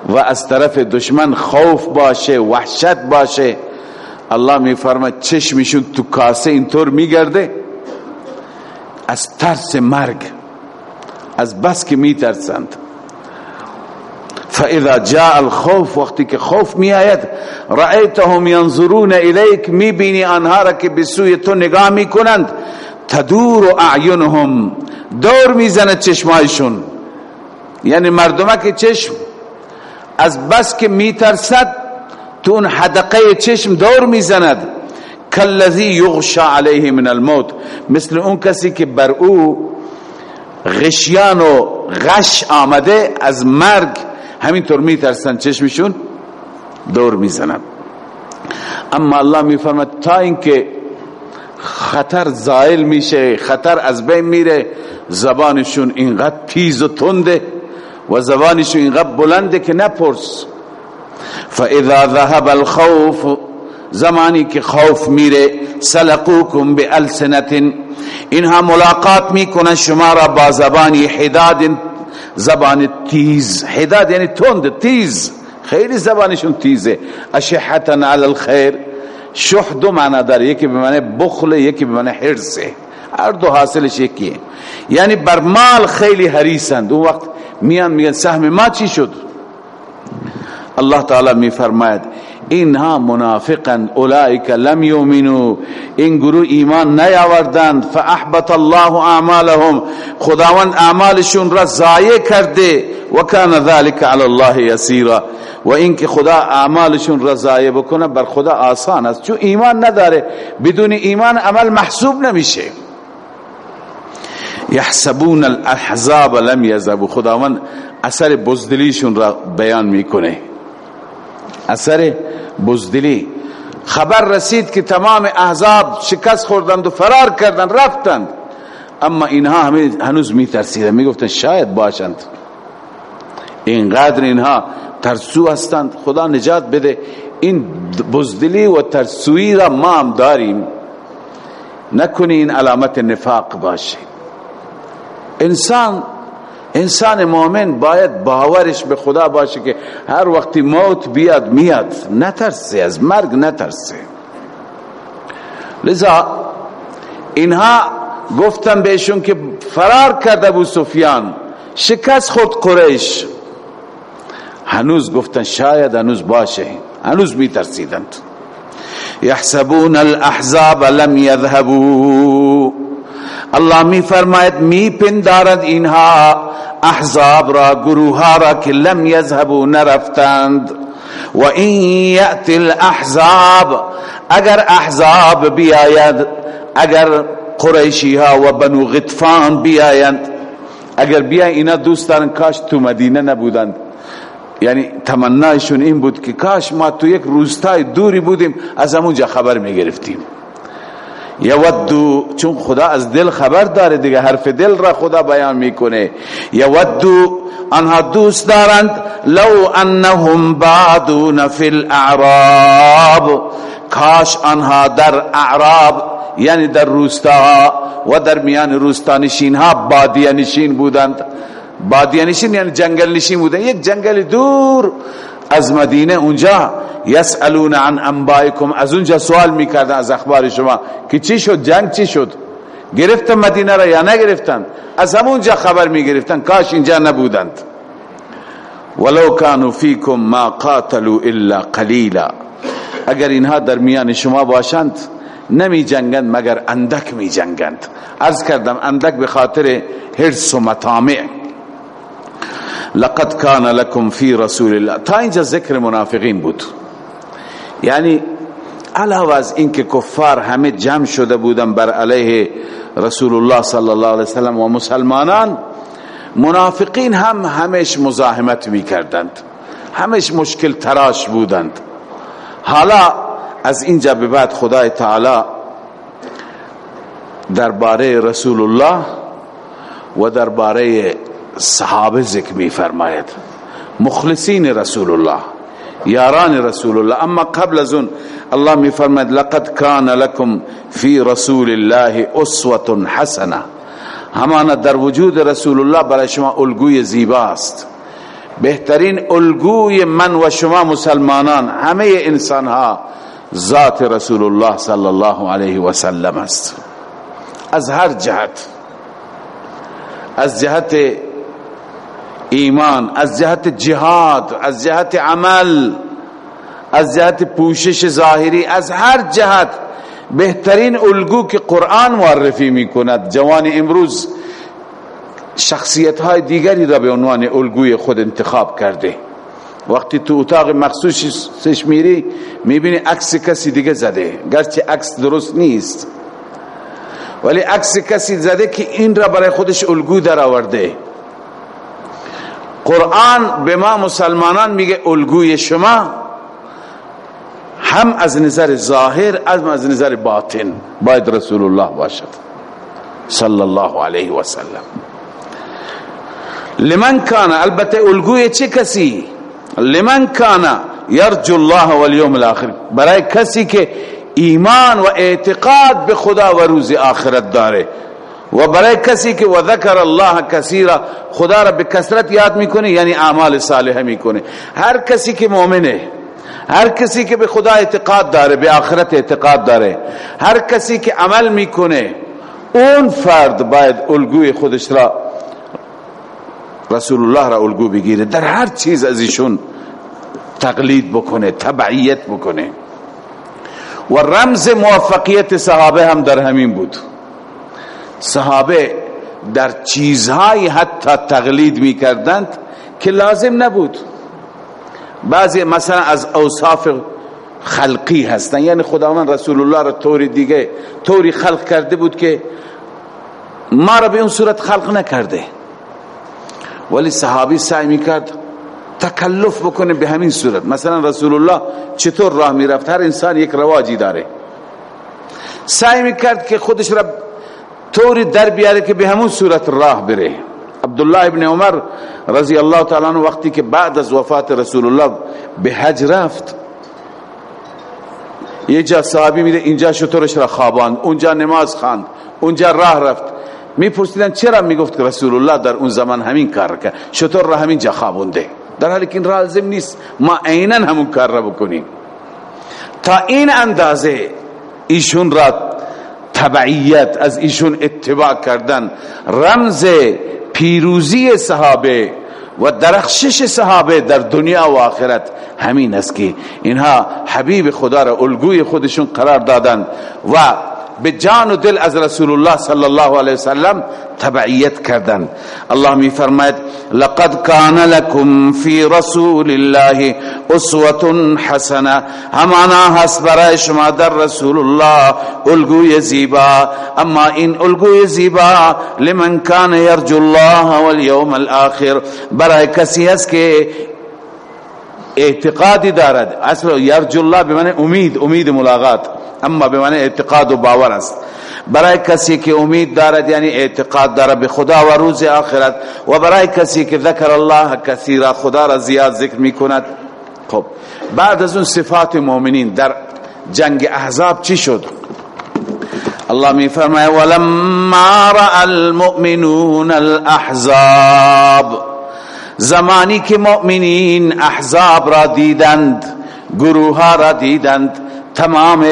و از طرف دشمن خوف باشه وحشت باشه. الله میفرماید چشمشون تو کاسه اینطور میگرده از ترس مرگ از بس که میترسند. فاذا جاء الخوف وقتی که خوف می آید رأیتهم ينظرون الیک می بینی آنها را که به سوی تو نگاه می کنند تدور اعینهم دور می‌زند چشمایشون یعنی مردمه که چشم. از بس که میترسد تو اون حدقه چشم دور می‌زند. کالذی یغشا علیه من الموت. مثل اون کسی که بر او غشیان و غش آمده از مرگ. همینطور میترسن چشمشون دور می‌زنن اما الله میفرماد تا اینکه خطر زائل میشه خطر از بین میره زبانشون اینقدر تیز و تنده و زبانشون اینقدر بلنده که نپرس. فاذا ذهب الخوف زمانی که خوف میره سلقوکم بالسنت اینها ملاقات می‌کنن شما را با زبانی حداد زبان تیز. حداد یعنی تند تیز. خیلی زبانشون تیزه. اشحتا علی الخیر شح دو معنی داره. یکی به معنی بخل یکی به معنی حرسه هر دو حاصلش یکیه. یعنی بر مال خیلی حریصند. اون وقت میان میگن سهم ما چی شد؟ الله تعالی می فرماید اینها منافقا اولئک لم یؤمنوا این گروه ایمان نیاوردند فاحبط الله اعمالهم. خداوند اعمالشون را ضایع کرده. و کان ذلك علی الله یسیرا. و اینکه خدا اعمالشون را ضایع بکنه بر خدا آسان است. چون ایمان نداره بدون ایمان عمل محسوب نمیشه. یحسبون الاحزاب لم یذهبوا. خداوند اثر بزدلیشون را بیان می‌کنه. اثر بزدلی. خبر رسید که تمام احزاب شکست خوردند و فرار کردند رفتند. اما اینها هنوز می ترسیدن می گفتن شاید باشند. اینقدر اینها ترسو هستند. خدا نجات بده. این بزدلی و ترسوی را ما هم داریم. نکنی این علامت نفاق باشه. انسان انسان مؤمن باید باورش به خدا باشه که هر وقتی موت بیاد میاد. نترسه از مرگ نترسه لذا اینها گفتن بهشون که فرار کرد ابو سفیان. شکست خود قریش. هنوز گفتن شاید هنوز باشه. هنوز میترسیدند. یحسبون الاحزاب لم يذهبوا الله می فرماید می پندارد اینها احزاب را گروه را که لم یذهبوا نرفتند. و این یأتی الاحزاب اگر احزاب بیاید اگر قریشی ها و بنو غطفان بیایند اگر بیا اینا دوست کاش تو مدینه نبودند. یعنی تمنایشون این بود که کاش ما تو یک روستای دوری بودیم از همونجا خبر می گرفتیم یودو چون خدا از دل خبر داره دیگه حرف دل را خدا بیان می‌کنه. یودو آنها دوست دارند. لو انهم بعدون فی الاعراب کاش آنها در اعراب یعنی در روستاها و در میان روستانشین ها بادیه نشین بودند. بادیه نشین یعنی جنگل نشین بودند. یک جنگل دور از مدینه اونجا یسالون عن انبائکم. از اونجا سوال می‌کردن از اخبار شما که چی شد جنگ چی شد؟ گرفتن مدینه را یا نگرفتن؟ از همونجا خبر می‌گرفتن کاش اینجا نبودند. ولو كانوا فيكم ما قاتلوا الا قليلا اگر اینها در میان شما باشند نمی جنگند مگر اندک می جنگند عرض کردم اندک به خاطر حرص و مطامع. لقد کان لكم فی رسول الله. تا اینجا ذکر منافقین بود. یعنی علاوه از اینکه کفار همه جمع شده بودن بر علیه رسول الله صلی الله علیه وسلم و مسلمانان منافقین هم همش مزاحمت می کردند همش مشکل تراش بودند. حالا از اینجا به بعد خدای تعالی درباره رسول الله و درباره صحابه ذکر می فرماید مخلصین رسول الله یاران رسول الله اما قبل از اون الله می فرماید لقد کان لكم فی رسول الله اسوه حسنه همانا در وجود رسول الله برای شما الگوی زیباست. بهترین الگوی من و شما مسلمانان همه انسان ها ذات رسول الله صلی الله علیه و سلم است. از هر جهت از جهت ایمان از جهت جهاد از جهت عمل از جهت پوشش ظاهری از هر جهت بهترین الگو که قرآن معرفی می کند جوان امروز شخصیت های دیگری را به عنوان الگوی خود انتخاب کرده. وقتی تو اتاق مخصوصش میری می‌بینی عکس کسی دیگه زده. گرچه عکس درست نیست ولی عکس کسی زده که این را برای خودش الگو در آورده قرآن به ما مسلمانان میگه الگوی شما هم از نظر ظاهر هم از نظر باطن. باید رسول الله باشد. صلی الله علیه و سلم. لمن کان البته الگوی چه کسی؟ لمن کان یرجو الله والیوم الاخر. برای کسی که ایمان و اعتقاد به خدا و روز آخرت داره. و برای کسی که و ذکر الله کثیرا خدا را به کثرت یاد می‌کنه یعنی اعمال صالحه می‌کنه. هر کسی که مؤمنه هر کسی که به خدا اعتقاد داره به آخرت اعتقاد داره هر کسی که عمل می‌کنه اون فرد باید الگوی خودش را رسول الله را الگو بگیره. در هر چیز از ایشون تقلید بکنه تبعیت بکنه. و رمز موفقیت صحابه هم در همین بود. صحابه در چیزهای حتی تقلید می کردند که لازم نبود. بعضی مثلا از اوصاف خلقی هستن یعنی خداوند رسول الله را طوری دیگه طوری خلق کرده بود که ما را به اون صورت خلق نکرده. ولی صحابی سعی می‌کرد تکلف بکنه به همین صورت. مثلا رسول الله چطور راه می‌رفت؟ هر انسان یک رواجی داره. سعی می‌کرد که خودش را طوری در بیاره که به همون صورت راه بره. عبدالله ابن عمر رضی الله تعالی عنہ وقتی که بعد از وفات رسول الله به حج رفت یه جا صحابی میده اینجا شطورش را خواباند اونجا نماز خواند اونجا راه رفت. میپرسیدن چرا می‌گفت رسول الله در اون زمان همین کار کرد؟ شطور را همین جا خوابونده. در حالی که این لازم نیست ما عینا همون کار را بکنیم. تا این اندازه ایشون را تبعیت از ایشون اتباع کردن. رمز پیروزی صحابه و درخشش صحابه در دنیا و آخرت همین است که اینها حبیب خدا را الگوی خودشون قرار دادن و به جان و دل از رسول الله صلی الله علیه وسلم تبعیت کردن. الله می فرماید لقد کان لكم فی رسول الله اسوة حسنة. همانا هست برای شما در رسول الله الگوی زیبا. اما این الگوی زیبا لمن کان یرجو الله والیوم الآخر برای کسی است که اعتقادی دارد. اصل یرجو الله به امید امید ملاقات. اما به معنی اعتقاد و باور است. برای کسی که امید دارد یعنی اعتقاد دارد به خدا و روز آخرت و برای کسی که ذکر الله کثیرا خدا را زیاد ذکر می کند خب بعد از اون صفات مؤمنین در جنگ احزاب چی شد؟ الله می فرماید ولما را المؤمنون الاحزاب زمانی که مؤمنین احزاب را دیدند گروه ها را دیدند تمام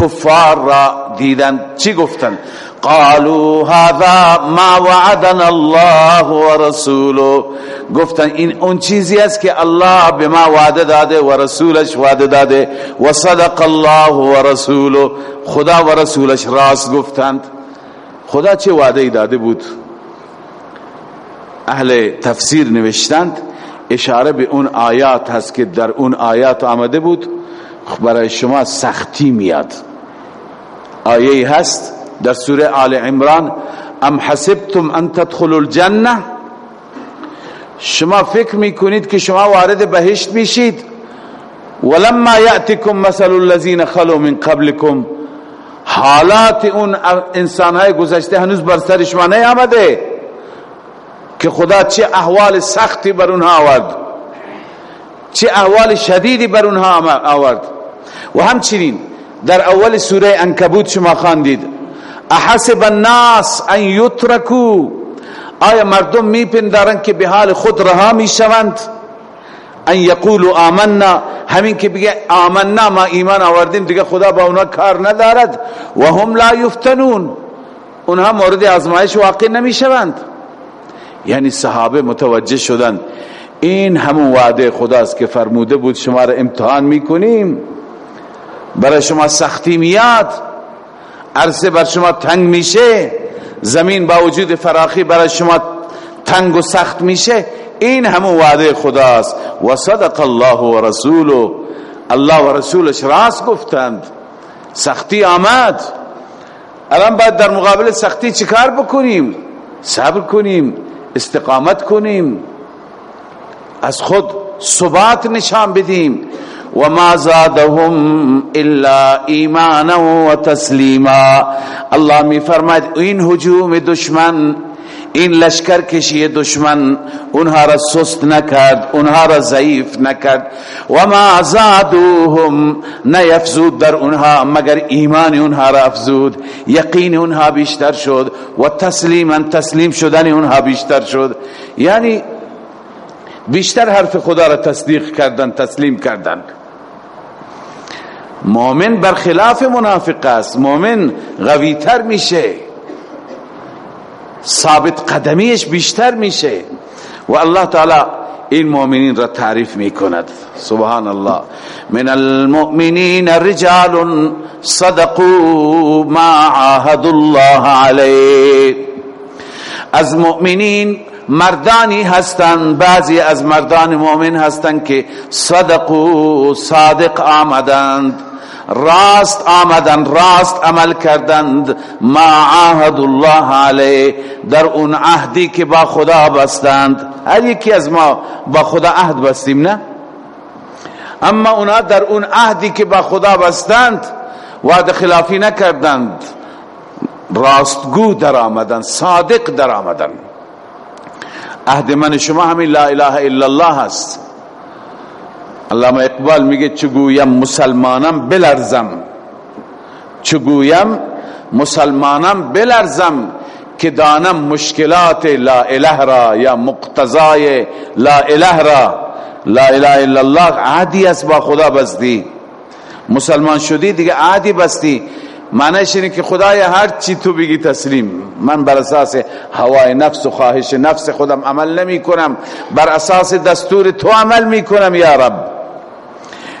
کفار را دیدند چی گفتند قالوا هذا ما وعدنا الله ورسوله. گفتن این اون چیزی است که الله به ما وعده داده و رسولش وعده داده. و صدق الله و رسوله خدا و رسولش راست گفتند. خدا چه وعده داده بود؟ اهل تفسیر نوشتند اشاره به اون آیات هست که در اون آیات آمده بود برای شما سختی میاد. آیه هست در سوره آل عمران ام حسبتم ان تدخلوا الجنه شما فکر می‌کنید که شما وارد بهشت میشید؟ ولما یأتکم مثل الذین خلو من قبلكم حالات اون انسان های گذشته هنوز بر سر شما نیامده. که خدا چه احوال سختی بر اونها آورد. چه احوال شدیدی بر اونها آورد. و همچنین در اول سوره انکبوت شما خواندید. احسب الناس ان یترکو. آیا مردم میپندارن که به حال خود رها می‌شوند؟ ان یقولوا آمنا. همین که بگه آمنا ما ایمان آوردیم دیگه خدا با اونا کار ندارد. و هم لا یفتنون. اونها مورد آزمایش واقع نمی‌شوند. یعنی صحابه متوجه شدند این همون وعده خداست که فرموده بود شما را امتحان می‌کنیم. برای شما سختی میاد. عرصه بر شما تنگ میشه. زمین با وجود فراخی برای شما تنگ و سخت میشه. این همون وعده خداست. و صدق الله و رسوله. الله و رسولش راست گفتند. سختی آمد. الان باید در مقابل سختی چیکار بکنیم؟ صبر کنیم. استقامت کنیم از خود ثبات نشان بدیم. و ما زادهم الا ایمانا و تسلیما. الله می فرماید این هجوم دشمن این لشکر کشی دشمن اونها را سست نکرد اونها را ضعیف نکرد. و ما زادوهم نیفزود در اونها مگر ایمان اونها را افزود یقین اونها بیشتر شد و تسلیما تسلیم شدن اونها بیشتر شد. یعنی بیشتر حرف خدا را تصدیق کردن تسلیم کردن. مؤمن برخلاف منافق است. مؤمن قویتر میشه. ثابت قدمیش بیشتر میشه. و الله تعالی این مؤمنین را تعریف می‌کند. سبحان الله من المؤمنین رجال صدقوا ما عاهد الله علیه. از مؤمنین مردانی هستند بعضی از مردان مؤمن هستند که صدقوا صادق آمدند. راست آمدن راست عمل کردند. ما عهد الله علیه. در اون عهدی که با خدا بستند. هر یکی از ما با خدا عهد بستیم نه؟ اما اونا در اون عهدی که با خدا بستند وعده خلافی نکردند. راستگو در آمدن صادق در آمدن. عهد من شما همین لا اله الا الله هست علامه اقبال میگه چگویم مسلمانم بلرزم چگویم مسلمانم بلرزم که دانم مشکلات لا اله را یا مقتضای لا اله را لا اله الا الله عادی است با خدا بستی مسلمان شدی دیگه عادی بستی معنیش اینه که خدای هر چی تو بگی تسلیم من بر اساس هوای نفس و خواهش نفس خودم عمل نمی کنم بر اساس دستور تو عمل می کنم یا رب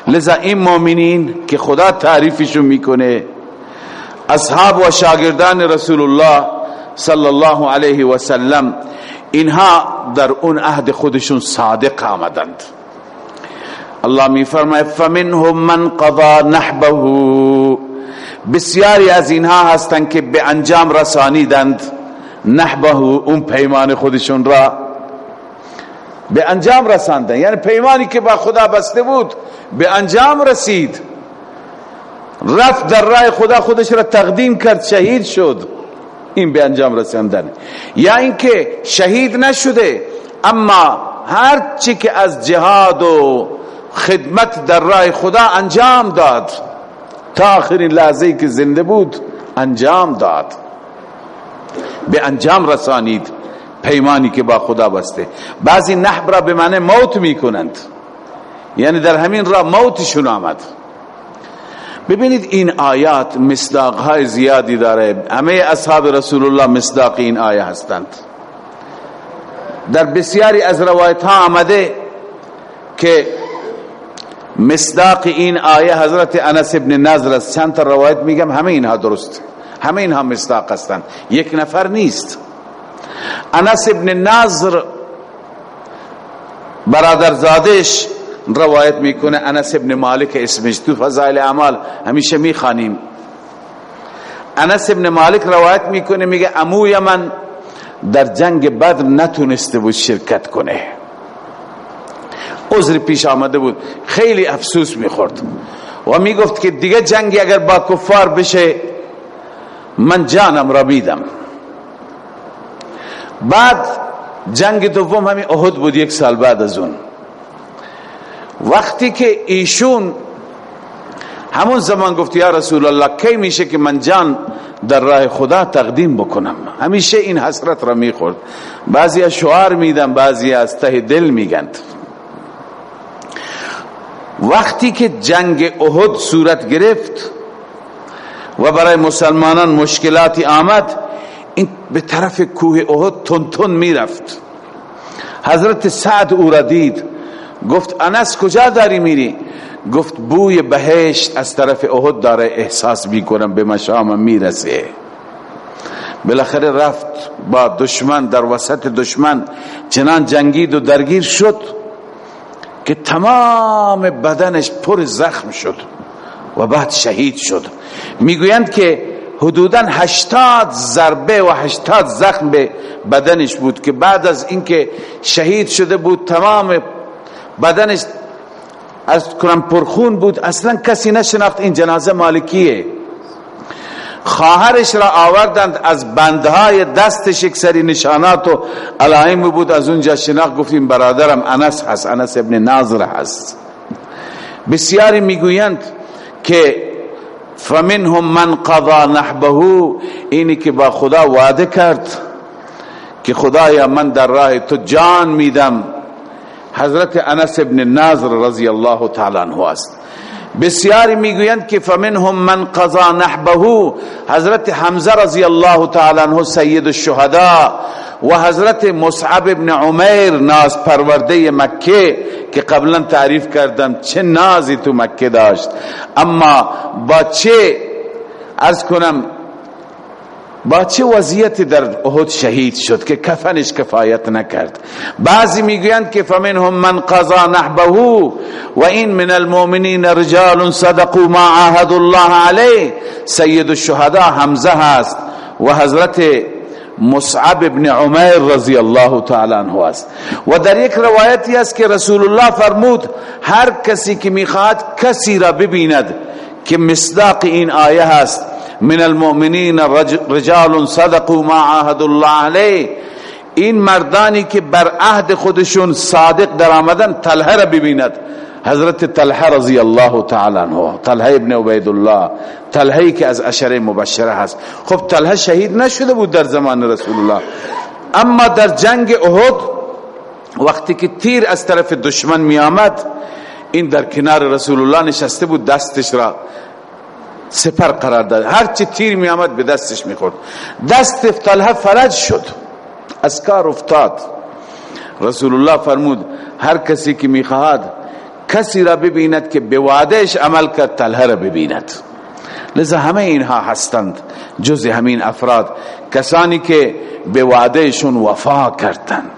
لذا این مؤمنین که خدا تعریفشون می‌کنه اصحاب و شاگردان رسول الله صلی الله علیه و سلم اینها در اون عهد خودشون صادق آمدند. الله می فرماید فمنهم من قضا نحبه. بسیاری از اینها هستند که به انجام رسانیدند نحبه اون پیمان خودشون را به انجام رساندن. یعنی پیمانی که با خدا بسته بود به انجام رسید. رفت در راه خدا خودش را تقدیم کرد شهید شد. این به انجام رساندن. یا اینکه شهید نشده اما هر چی که از جهاد و خدمت در راه خدا انجام داد تا آخرین لحظه که زنده بود انجام داد. به انجام رسانید. پیمانی که با خدا بسته. بعضی نحب را به معنی موت می‌کنند. یعنی در همین را موتشون آمد. ببینید این آیات مصداق های زیادی داره. همه اصحاب رسول الله مصداق این آیه هستند. در بسیاری از روایت ها آمده که مصداق این آیه حضرت انس ابن نظر است. چند تا روایت میگم همه اینها درست. همه اینها مصداق هستند. یک نفر نیست. انس ابن نظر برادر زادش روایت می‌کنه انس ابن مالک اسمش تو فضائل اعمال همیشه می‌خوانیم. انس ابن مالک روایت می‌کنه میگه اموی من در جنگ بدر نتونسته بود شرکت کنه. عذر پیش آمده بود خیلی افسوس می‌خورد و می‌گفت که دیگه جنگی اگر با کفار بشه من جانم را میدم بعد جنگ دوم همین احد بود یک سال بعد از اون. وقتی که ایشون همون زمان گفت یا رسول الله کی میشه که من جان در راه خدا تقدیم بکنم؟ همیشه این حسرت را می‌خورد. بعضی از شعار میدن بعضی از ته دل میگند. وقتی که جنگ احد صورت گرفت و برای مسلمانان مشکلاتی آمد این به طرف کوه احد تون تون می‌رفت. حضرت سعد او را دید. گفت انس کجا داری میری؟ گفت بوی بهشت از طرف احد داره احساس می‌کنم به مشام می‌رسه. بالاخره رفت با دشمن در وسط دشمن چنان جنگید و درگیر شد که تمام بدنش پر زخم شد و بعد شهید شد. می‌گویند که حدودا هشتاد ضربه و هشتاد زخم به بدنش بود که بعد از اینکه شهید شده بود تمام بدنش از کنم پرخون بود. اصلا کسی نشناخت این جنازه مالکیه. خواهرش را آوردند از بندهای دستش یک سری نشانات و علائم بود. از اونجا شناخت گفتیم برادرم انس هست انس ابن ناظر هست. بسیاری می‌گویند که فمنهم من قضا نحبه اینی که با خدا وعده کرد که خدایا من در راه تو جان میدم. حضرت انس ابن ناظر رضی الله تعالی عنه است. بسیاری می‌گویند که فمنهم من قضا نحبه حضرت حمزه رضی الله تعالی عنه سید الشهداء و حضرت مصعب ابن عمیر ناز پرورده مکه که قبلا تعریف کردم چه نازی تو مکه داشت. اما با چه از کنم با چه وضعیت در احد شهید شد که کفنش کفایت نکرد؟ بعضی می‌گویند که فمنهم من قضا نحبه و این من المؤمنین رجال صدقوا ما عاهد الله علیه. سید الشهداء حمزه هست و حضرت مصعب ابن عمر رضی الله تعالی عنه است. و در یک روایتی است که رسول الله فرمود هر کسی که می‌خواد کسی را ببیند که مصداق این آیه هست من المؤمنین رجال صدقوا ما عاهد الله علیه. این مردانی که بر عهد خودشون صادق در آمدن طلحه را ببیند. حضرت طلحه رضی الله تعالی عنه طلحه ابن عبید الله طلحه که از اشره مبشره هست. خب طلحه شهید نشده بود در زمان رسول الله اما در جنگ احد وقتی که تیر از طرف دشمن می آمد این در کنار رسول الله نشسته بود دستش را. سپر قرار داد. هر چی تیر می آمد به دستش می خورد دست طلحه فرج شد. از کار افتاد. رسول الله فرمود هر کسی که می خواهد کسی را ببیند که به وعدهش عمل کرد طلحه را ببیند. لذا همه اینها هستند. جز همین افراد. کسانی که به وعدهشون وفا کردند.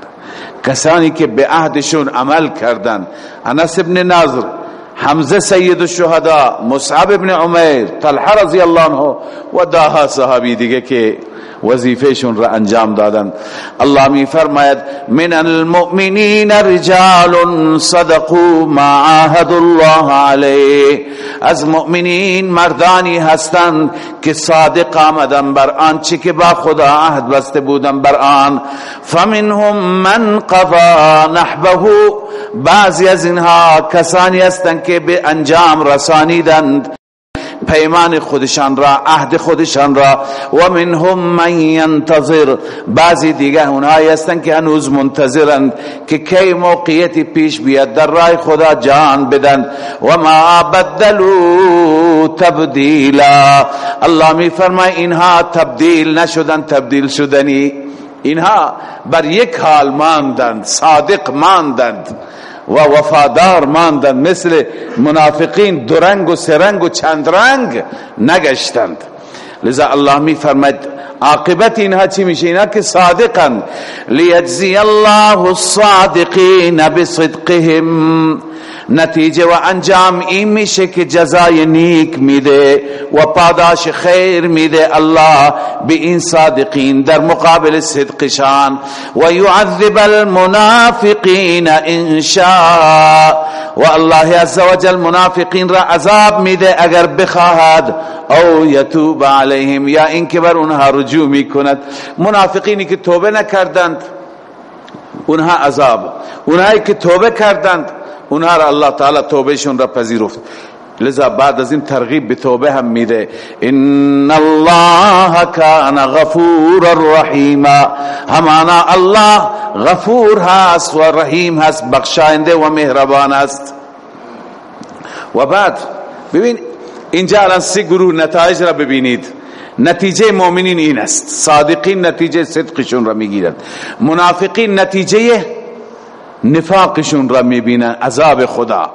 کسانی که به عهدشون عمل کردند. انس ابن نظر حمزه سید الشهدا مصعب ابن عمیر طلحه رضی الله عنه و داها صحابی دیگه که وظیفهشون را انجام دادن. الله می فرماید من المؤمنین رجال صدقوا ما عاهد الله علیه. از مؤمنین مردانی هستند که صادق آمدن بر آنچه که با خدا عهد بسته بودن بر آن. فمنهم من قضا نحبه. بعضی از اینها کسانی هستند که به انجام رسانیدند. پیمان خودشان را عهد خودشان را. و منهم من ینتظر. بعضی دیگه اونهایی هستن که هنوز منتظرند که کی موقعیتی پیش بیاد. در راه خدا جان بدن. و ما بدلو تبدیلا. الله می فرمای اینها تبدیل نشدن تبدیل شدنی. اینها بر یک حال ماندند صادق ماندند. و وفادار ماندند مثل منافقین درنگ و سرنگ و چند رنگ نگشتند. لذا الله می عاقبت اینها چی میشه؟ اینا که صادقن لیجزی الله الصادقین بصدقهم. نتیجه و انجام این میشه که جزای نیک میده و پاداش خیر میده الله به این صادقین در مقابل صدقشان. و یعذب المنافقین ان شاء و الله عزوجل منافقین را عذاب میده اگر بخواهد. او یتوب علیهم یا اینکه بر اونها رجوع می‌کند. منافقینی که توبه نکردند اونها عذاب. اونهایی که توبه کردند اونها را الله تعالی توبهشون را پذیرفت. لذا بعد از این ترغیب به توبه هم میده. ان الله کان غفور الرحیم همانا الله غفور هست و رحیم هست بخشاینده و مهربان است. و بعد ببین اینجا الان سه گروه نتایج را ببینید. نتیجه مؤمنین این است. صادقین نتیجه صدقشون را می‌گیرند منافقین نتیجه نفاقشون را می‌بینن عذاب خدا.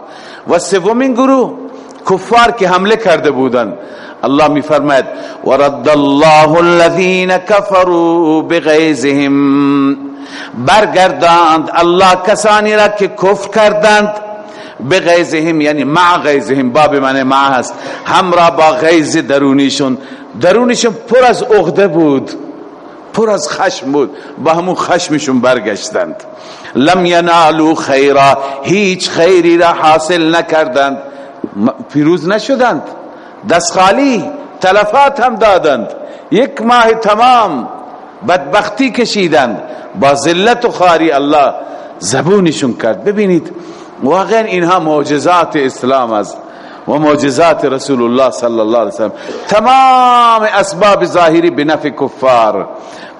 و سومین گروه کفار که حمله کرده بودن. الله میفرماید ورد الله الذين كفروا بغيظهم برگرداند الله کسانی را که کفر کردند. بغیظهم یعنی مع غیظهم باب معنی مع هست. همراه با غیظ درونیشون. درونیشون پر از عقده بود پر از خشم بود. با همون خشمشون برگشتند. لم ینالو خیرا. هیچ خیری را حاصل نکردند. پیروز نشدند. دست خالی تلفات هم دادند. یک ماه تمام بدبختی کشیدند. با ذلت و خاری الله زبونشون کرد. ببینید واقعا اینها معجزات اسلام است. و معجزات رسول الله صلی الله علیه وسلم. تمام اسباب ظاهری به نفع کفار.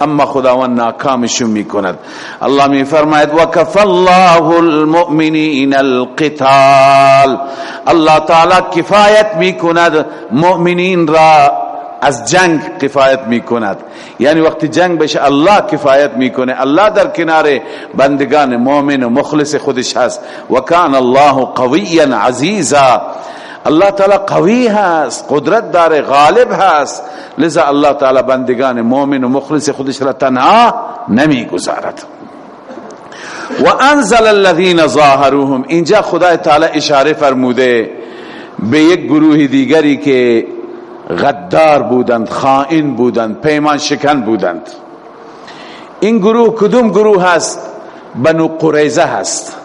اما خداوند ناکامشون می‌کند. الله می فرماید وکف الله المؤمنین القتال. الله تعالی کفایت می‌کند مؤمنین را از جنگ کفایت می‌کند. یعنی وقتی جنگ بشه الله کفایت می‌کنه. الله در کنار بندگان مؤمن و مخلص خودش هست. و کان الله قویا عزیزا. الله تعالی قوی هست قدرت داره غالب هست لذا الله تعالی بندگان مؤمن و مخلص خودش را تنها نمی گذارد و انزل الذين ظاهروهم اینجا خدای تعالی اشاره فرموده به یک گروه دیگری که غدار بودند خائن بودند پیمان شکن بودند۔ این گروه کدوم گروه هست؟ بنو قریزه هست۔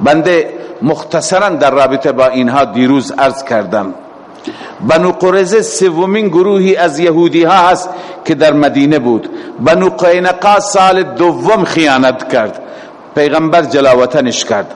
بنده مختصرا در رابطه با اینها دیروز عرض کردم. بنو قریزه سومین گروهی از یهودی ها هست که در مدینه بود. بنو قینقا سال دوم خیانت کرد. پیغمبر جلاوطنش کرد.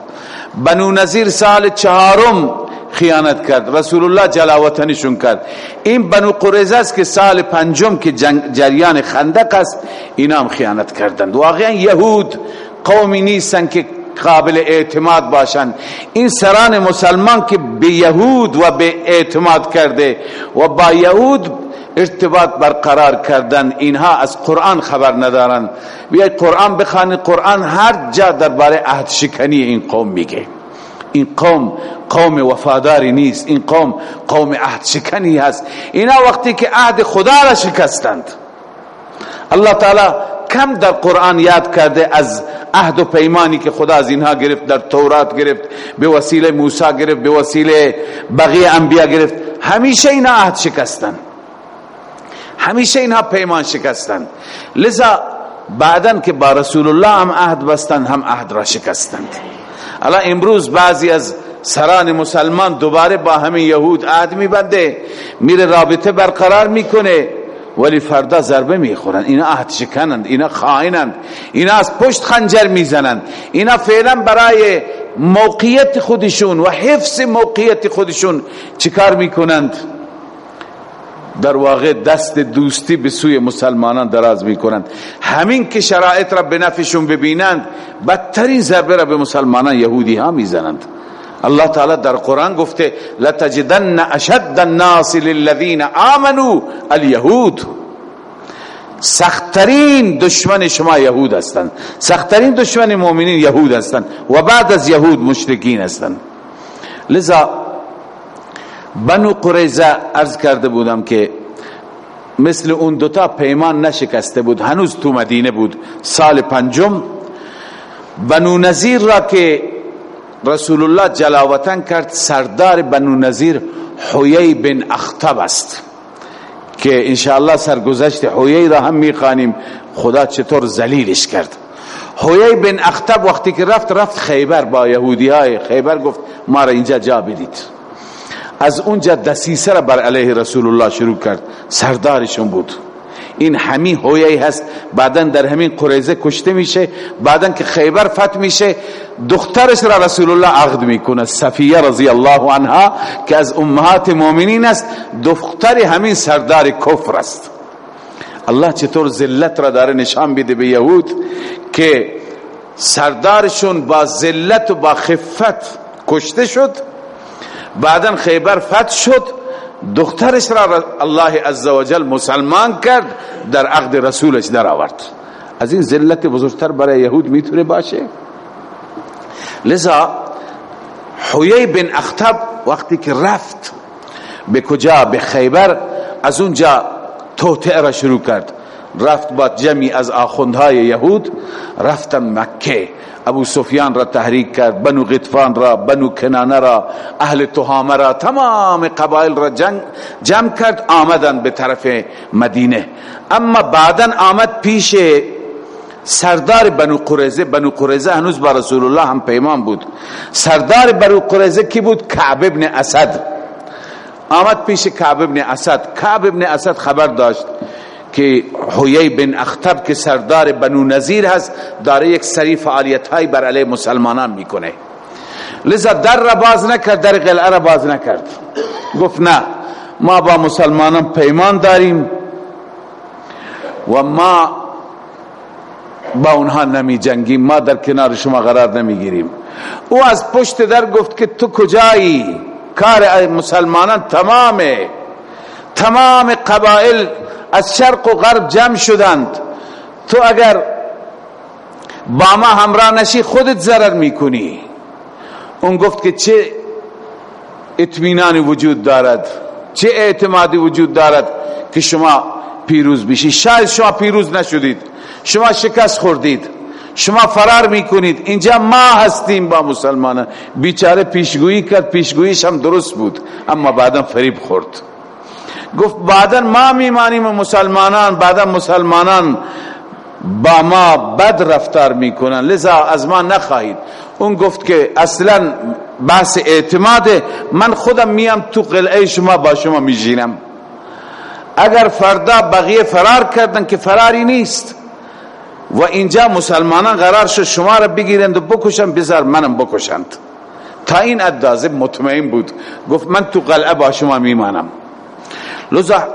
بنو نظیر سال چهارم خیانت کرد. رسول الله جلاوطنشون کرد. این بنو قریزه است که سال پنجم که جریان خندق است اینا هم خیانت کردند. واقعا یهود قومی نیستن که قابل اعتماد باشند این سران مسلمان که به یهود و به اعتماد کرده و با یهود ارتباط برقرار کردن اینها از قرآن خبر ندارند بیاید قرآن بخوانید. قرآن هر جا درباره عهد شکنی این قوم میگه. این قوم قوم وفاداری نیست. این قوم قوم عهد شکنی هست. اینا وقتی که عهد خدا را شکستند الله تعالی کم در قرآن یاد کرده از عهد و پیمانی که خدا از اینها گرفت در تورات گرفت به وسیله موسی گرفت به وسیله بقیه انبیا گرفت. همیشه اینا عهد شکستند همیشه اینها پیمان شکستند لذا بعدا که با رسول الله هم عهد بستند هم عهد را شکستند. الان امروز بعضی از سران مسلمان دوباره با همین یهود عهد میبنده میره رابطه برقرار می‌کنه. ولی فردا ضربه می‌خورن. اینا عهد شکنند اینا خائنند اینا از پشت خنجر می‌زنند. اینا فعلا برای موقعیت خودشون و حفظ موقعیت خودشون چیکار می‌کنند؟ در واقع دست دوستی به سوی مسلمانان دراز می‌کنند. همین که شرایط را به نفشون ببینند بدترین ضربه را به مسلمانان یهودی ها می‌زنند. الله تعالی در قرآن گفته لتجدن اشد الناس للذین آمنوا الیهود سختترین دشمن شما یهود هستند. سختترین دشمن مؤمنین یهود هستند. و بعد از یهود مشرکین هستند. لذا بنو قریزه ارز کرده بودم که مثل اون دوتا پیمان نشکسته بود هنوز تو مدینه بود. سال پنجم بنو نظیر را که رسول الله جلاوطن کرد سردار بنو نظیر حویی بن اختب است. که انشاءالله سرگذشت حویی را هم می‌خوانیم. خدا چطور زلیلش کرد. حویی بن اختب وقتی که رفت رفت خیبر با یهودی های خیبر گفت ما را اینجا جا بدید. از اونجا دسیسه را بر علیه رسول الله شروع کرد. سردارشون بود. این همین هویه هست. بعدا در همین قریزه کشته میشه. بعدا که خیبر فتح میشه دخترش را رسول الله عقد می‌کنه صفیه رضی الله عنها که از امهات مؤمنین است. دختر همین سردار کفر است. الله چطور ذلت را داره نشان بده به یهود که سردارشون با ذلت و با خفت کشته شد. بعدا خیبر فتح شد. دخترش را الله عزوجل مسلمان کرد در عقد رسولش در آورد از این ذلت بزرگتر برای یهود می‌تونه باشه؟ لذا حویی بن اختب وقتی که رفت به کجا؟ به خیبر از اونجا توطعه را شروع کرد. رفت با جمعی از آخوندهای یهود رفتن مکه. ابو سفیان را تحریک کرد بنو غطفان را بنو کنانه را اهل تهامه را تمام قبایل را جنگ جمع کرد آمدن به طرف مدینه. اما بعدا آمد پیش سردار بنو قریزه بنو قریزه هنوز با رسول الله هم پیمان بود. سردار بنو قریزه کی بود؟ کعب ابن اسد. آمد پیش کعب ابن اسد. کعب ابن اسد خبر داشت. که حویی بن اختب که سردار بنو نظیر هست داره یک سری فعالیت های بر علیه مسلمانان می‌کنه. لذا در را باز نکرد در قلعه را باز نکرد. گفت نه ما با مسلمانان پیمان داریم و ما با اونها نمی جنگیم ما در کنار شما قرار نمی گیریم او از پشت در گفت که تو کجایی؟ کار مسلمانان تمامه. تمام قبائل از شرق و غرب جمع شدند. تو اگر با ما همراه نشی خودت ضرر می‌کنی. اون گفت که چه اطمینانی وجود دارد چه اعتمادی وجود دارد که شما پیروز بشی. شاید شما پیروز نشدید شما شکست خوردید شما فرار می‌کنید. اینجا ما هستیم با مسلمانان. بیچاره پیشگویی کرد پیشگوییش هم درست بود اما بعدا فریب خورد. گفت بعدا ما میمانیم مسلمانان بعدا مسلمانان با ما بد رفتار می‌کنن. لذا از ما نخواهید. اون گفت که اصلا بحث اعتماد من خودم میم تو قلعه شما با شما میجینم اگر فردا بقیه فرار کردن که فراری نیست. و اینجا مسلمانان قرار شد شما را بگیرند و بکشن بذار منم بکشند. تا این ادازه مطمئن بود. گفت من تو قلعه با شما میمانم.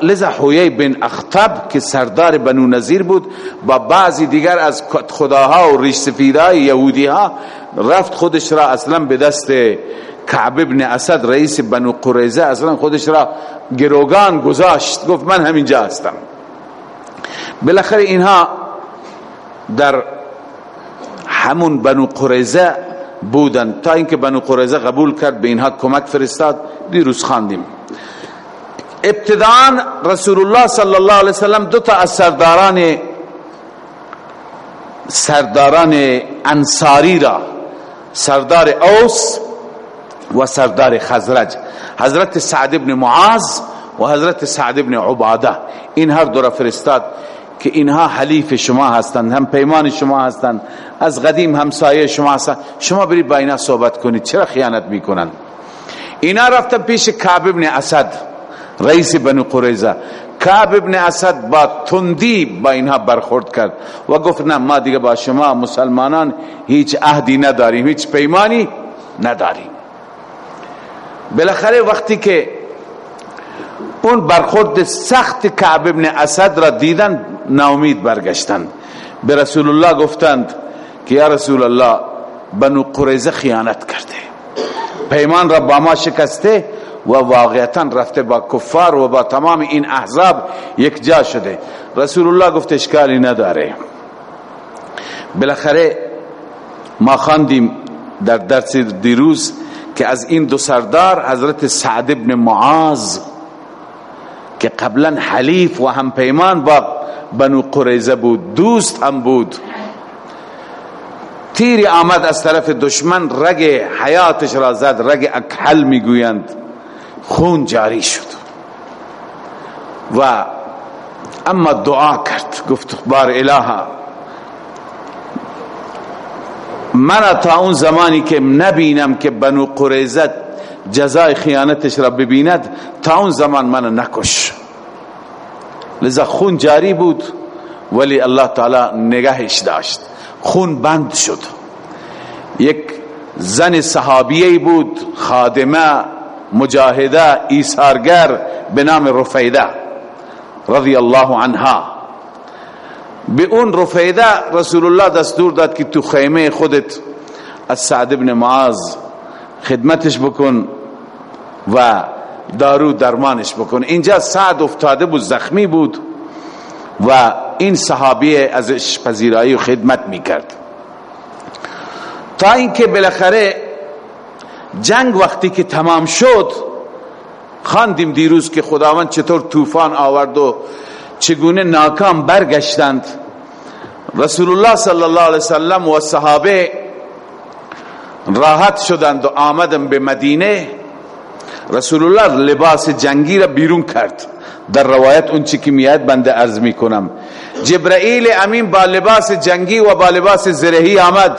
لذا حویی بن اختب که سردار بنو نظیر بود با بعضی دیگر از خداها و ریش سفیدهای یهودی ها رفت خودش را اصلا به دست کعب ابن اسد رئیس بنو قریزه اصلا خودش را گروگان گذاشت. گفت من همینجا هستم. بالاخره اینها در همون بنو قریزه بودن. تا اینکه بنو قریظه قبول کرد به اینها کمک فرستاد. دیروز خواندیم. ابتدان رسول الله صلی الله علیه وسلم دو تا از سرداران سرداران انصاری را سردار اوس و سردار خزرج حضرت سعد ابن معاذ و حضرت سعد ابن عباده این هر دو را فرستاد که اینها حلیف شما هستند هم پیمان شما هستند از قدیم همسایه شما هستند. شما برید با اینا صحبت کنید چرا خیانت می‌کنند؟ اینا رفتن پیش کعب ابن اسد۔ رئیس بنو قریظه کعب ابن اسد با تندی با اینها برخورد کرد و گفت نه ما دیگه با شما مسلمانان هیچ عهدی نداریم هیچ پیمانی نداریم. بالاخره وقتی که اون برخورد سخت کعب ابن اسد را دیدن ناامید برگشتند به رسول الله گفتند که یا رسول الله بنو قریظه خیانت کرده. پیمان را با ما شکسته و واقعتا رفته با کفار و با تمام این احزاب یک جا شده. رسول الله گفت اشکالی نداره. بالاخره ما خواندیم در درس دیروز که از این دو سردار حضرت سعد ابن معاذ که قبلا حلیف و هم پیمان با بنو قریزه بود دوست هم بود. تیری آمد از طرف دشمن رگ حیاتش را زد رگ اکحل می‌گویند. خون جاری شد. و اما دعا کرد. گفت بار الها من تا اون زمانی که نبینم که بنو قریزت جزای خیانتش را ببیند تا اون زمان من نکش. لذا خون جاری بود ولی الله تعالی نگهش داشت. خون بند شد. یک زن صحابیه بود خادمه مجاهده ایثارگر به نام رفیده رضی الله عنها. به اون رفیده رسول الله دستور داد که تو خیمه خودت از سعد ابن معاذ خدمتش بکن و دارو درمانش بکن. اینجا سعد افتاده بود زخمی بود و این صحابی ازش پذیرایی و خدمت می‌کرد. تا اینکه بالاخره جنگ وقتی که تمام شد خواندیم دیروز که خداوند چطور طوفان آورد و چگونه ناکام برگشتند. رسول الله صلی الله علیه وسلم و صحابه راحت شدند و آمدن به مدینه. رسول الله لباس جنگی را بیرون کرد. در روایت اون چی که میاد بنده عرض می‌کنم. جبرائیل امین با لباس جنگی و با لباس زرهی آمد.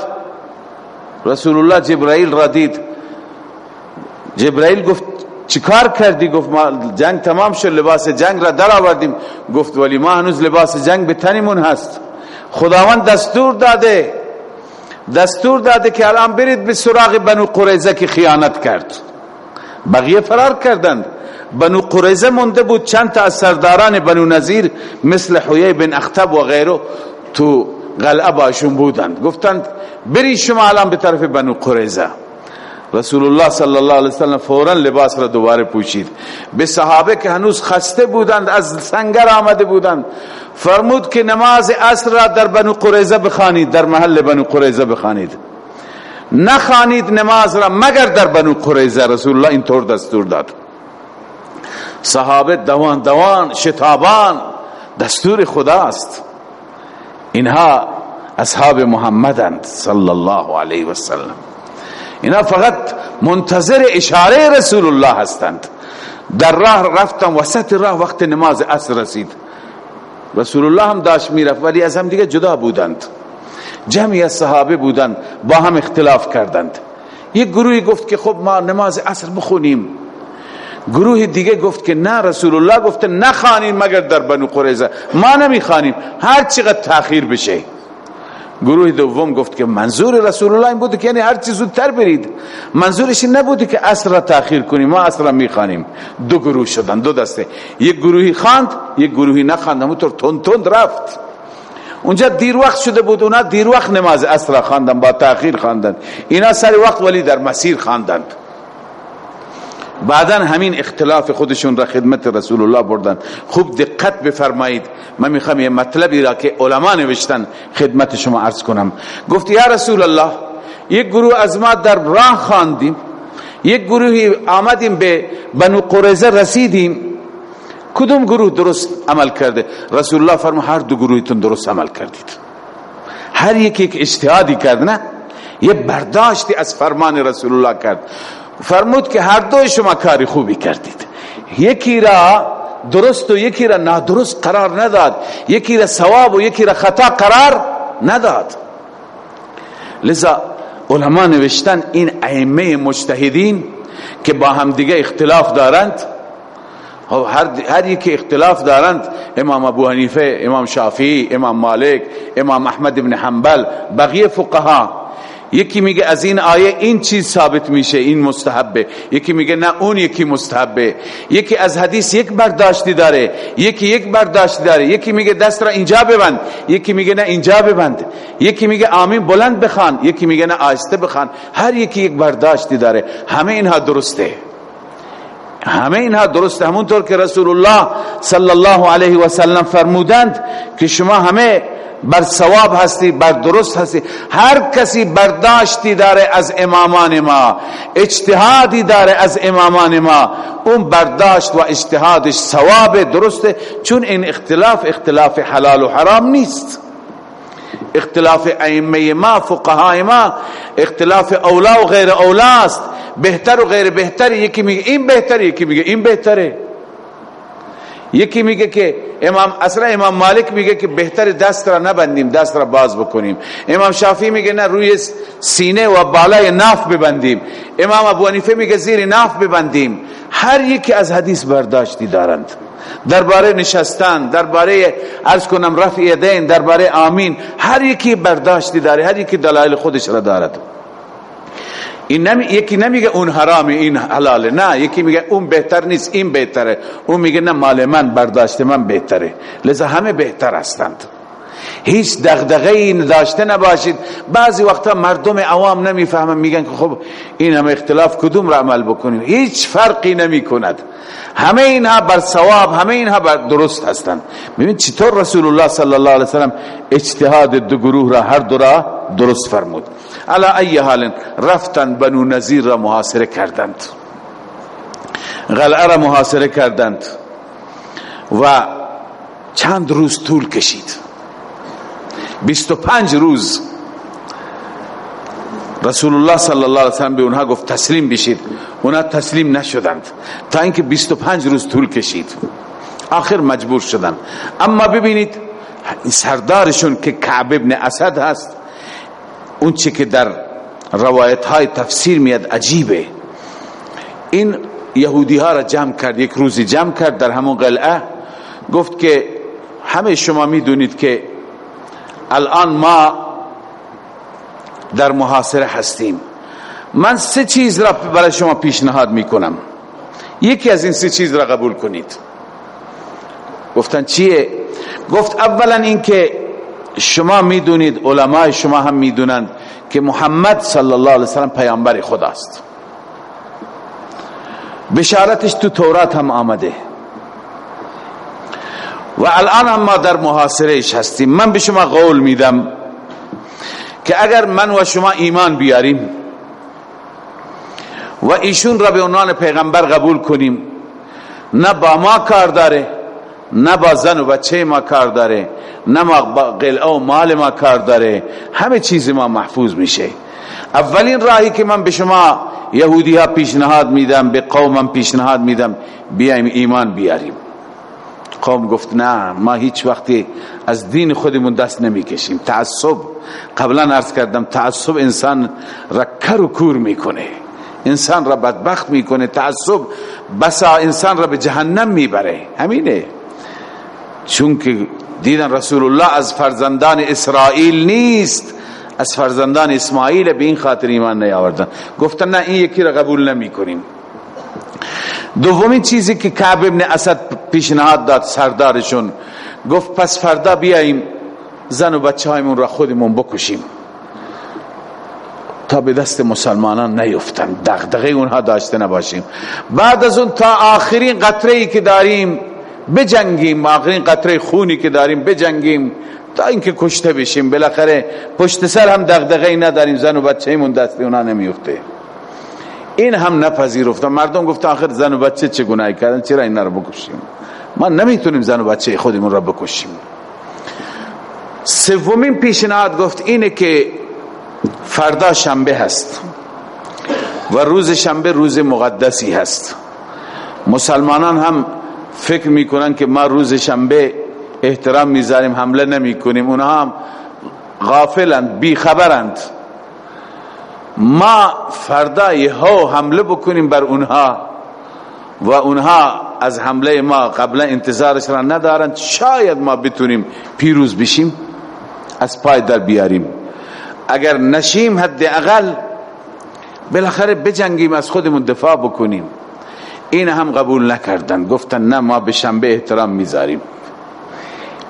رسول الله جبرائیل را دید. جبرائیل گفت چیکار کردی؟ گفت ما جنگ تمام شد لباس جنگ را در آوردیم گفت ولی ما هنوز لباس جنگ به تنمون هست. خداوند دستور داده دستور داده که الان برید به سراغ بنو قریزه که خیانت کرد. بقیه فرار کردند. بنو قریزه مونده بود چند تا از سرداران بنو نظیر مثل حیی بن اختب و غیره تو قلعه باشون بودند. گفتند بری شما الان به طرف بنو قریزه رسول الله صلی الله علیه وسلم فورا لباس را دوباره پوشید. به صحابه که هنوز خسته بودند از سنگر آمده بودند. فرمود که نماز عصر را در بنو قریزه بخوانید در محل بنو قریزه بخوانید. نخوانید نماز را مگر در بنو قریزه رسول الله اینطور دستور داد. صحابه دوان دوان شتابان دستور خداست. اینها اصحاب محمدند صلی الله علیه سلم اینا فقط منتظر اشاره رسول الله هستند. در راه رفتن وسط راه وقت نماز عصر رسید. رسول الله هم داشت می‌رفت ولی از هم دیگه جدا بودند. جمعی از صحابه بودند با هم اختلاف کردند. یک گروهی گفت که خب ما نماز عصر بخونیم. گروه دیگه گفت که نه رسول الله گفته نخوانیم مگر در بنو قریظه. ما نمی‌خوانیم. هر چقدر تاخیر بشه. گروه دوم گفت که منظور رسول الله این بود که یعنی هر چیز زودتر برید. منظورش این نبود که عصر را تاخیر کنیم ما عصر را می‌خوانیم. دو گروه شدن دو دسته. یک گروهی خواند یک گروهی نخواند. همونطور تند تند رفت. اونجا دیر وقت شده بود اونا دیر وقت نماز عصر خواندن با تاخیر خواندن. اینا سر وقت ولی در مسیر خواندند. بعدا همین اختلاف خودشون را خدمت رسول الله بردن. خوب دقت بفرمایید. من می‌خوام یه مطلبی را که علما نوشتن خدمت شما عرض کنم. گفت یا رسول الله یک گروه از ما در راه خواندیم. یک گروهی آمدیم به بنو قریزه رسیدیم. کدوم گروه درست عمل کرده؟ رسول الله فرمود هر دو گروهتون درست عمل کردید. هر یکی یک اجتهادی کرد نه؟ یه برداشتی از فرمان رسول الله کرد. فرمود که هر دو شما کاری خوبی کردید. یکی را درست و یکی را نادرست قرار نداد. یکی را ثواب و یکی را خطا قرار نداد. لذا علما نوشتن این ائمه مجتهدین که با هم دیگه اختلاف دارند هر, هر یکی اختلاف دارند. امام ابو حنیفه امام شافعی امام مالک امام احمد بن حنبل بقیه فقها. یکی میگه از این آیه این چیز ثابت میشه این مستحبه. یکی میگه نه اون یکی مستحبه. یکی از حدیث یک برداشتی داره یکی یک برداشتی داره. یکی میگه دست را اینجا ببند. یکی میگه نه اینجا ببند. یکی میگه آمین بلند بخوان. یکی میگه نه آهسته بخوان. هر یکی یک برداشتی داره. همه اینها درسته. همه اینها درسته. همونطور که رسول الله صلی الله علیه و سلم فرمودند که شما همه بر ثواب هستی بر درست هستی. هر کسی برداشتی داره از امامان ما اجتهادی داره از امامان ما. اون برداشت و اجتهادش ثواب درسته چون این اختلاف اختلاف حلال و حرام نیست. اختلاف ائمه ما فقهای ما اختلاف اولا و غیر اولا است بهتر و غیر بهتر یکی میگه این بهتره یکی میگه این بهتره. یکی میگه که امام اصلا امام مالک میگه که بهتر دست را نبندیم دست را باز بکنیم. امام شافی میگه نه روی سینه و بالای ناف ببندیم. امام ابو حنیفه میگه زیر ناف ببندیم. هر یکی از حدیث برداشتی دارند. درباره نشستن درباره عرض کنم رفع یدین درباره آمین هر یکی برداشتی داره هر یکی دلایل خودش را دارد. این نمی... یکی نمیگه اون حرامه این حلاله. نه یکی میگه اون بهتر نیست این بهتره. اون میگه نه مال من برداشت من بهتره. لذا همه بهتر هستند. هیچ دغدغه این داشته نباشید. بعضی وقتا مردم عوام نمی‌فهمن میگن که خب این همه اختلاف کدوم را عمل بکنیم؟ هیچ فرقی نمی کند همه اینها بر ثواب همه اینها بر درست هستند. ببین چطور رسول الله صلی الله علیه وسلم اجتهاد دو گروه را هر دو را درست فرمود. علا ای حال رفتن بنو نظیر را محاصره کردند. غلعه را محاصره کردند و چند روز طول کشید. بیست و پنج روز رسول الله صلی الله علیه وسلم به اونها گفت تسلیم بشید. اونها تسلیم نشدند. تا اینکه 25 روز طول کشید. آخر مجبور شدند اما ببینید سردارشون که کعب ابن اسد هست اون چی که در روایت های تفسیر میاد عجیبه. این یهودی ها را جمع کرد یک روزی جمع کرد در همون قلعه. گفت که همه شما می‌دونید که الان ما در محاصره هستیم. من سه چیز را برای شما پیشنهاد می‌کنم. یکی از این سه چیز را قبول کنید. گفتن چیه؟ گفت اولا اینکه شما می‌دونید علمای شما هم می‌دونند که محمد صلی الله علیه وسلم پیامبر خداست بشارتش تو تورات هم آمده. و الان هم ما در محاصره هستیم. من به شما قول میدم که اگر من و شما ایمان بیاریم و ایشون را به عنوان پیغمبر قبول کنیم نه با ما کار داره نه با زن و بچه ما کار داره نه با قلعه و مال ما کار داره. همه چیز ما محفوظ میشه. اولین راهی که من به شما یهودی ها پیشنهاد میدم به قومم پیشنهاد میدم بیایم ایمان بیاریم. قوم گفت نه ما هیچ وقتی از دین خودمون دست نمی‌کشیم. تعصب قبلا عرض کردم تعصب انسان را کر و کور می‌کنه. انسان را بدبخت می‌کنه تعصب بسا انسان را به جهنم می‌بره. همینه. چون که دیدن رسول الله از فرزندان اسرائیل نیست از فرزندان اسماعیل به این خاطر ایمان نیاوردن. گفتن نه این یکی را قبول نمی کنیم دومین چیزی که کعب ابن اسد پیشنهاد داد سردارشون گفت پس فردا بیاییم زن و بچه هایمون را خودمون بکشیم. تا به دست مسلمانان نیفتن. دغدغه اونها داشته نباشیم. بعد از اون تا آخرین قطره ای که داریم بجنگیم آخرین قطره خونی که داریم بجنگیم تا اینکه کشته بشیم. بالاخره پشت سر هم دغدغه‌ای نداریم زن و بچه ایمون دست اونا نمیفته این هم نپذیرفتن مردم گفت آخر زن و بچه چه گناهی کردن؟ چرا اینا رو بکشیم؟ ما نمی‌تونیم زن و بچه خودمون را بکشیم. سومین پیشنهاد گفت اینه که فردا شنبه هست و روز شنبه روز مقدسی هست. مسلمانان هم فکر می‌کنن که ما روز شنبه احترام می‌ذاریم حمله نمی کنیم اونها هم غافلند بی خبرند ما فردا یهو حمله بکنیم بر اونها و اونها از حمله ما قبلا انتظارش را ندارند. شاید ما بتونیم پیروز بشیم از پای در بیاریم. اگر نشیم حد اقل بالاخره بجنگیم از خودمون دفاع بکنیم. این هم قبول نکردن. گفتن نه ما به شنبه احترام می‌ذاریم.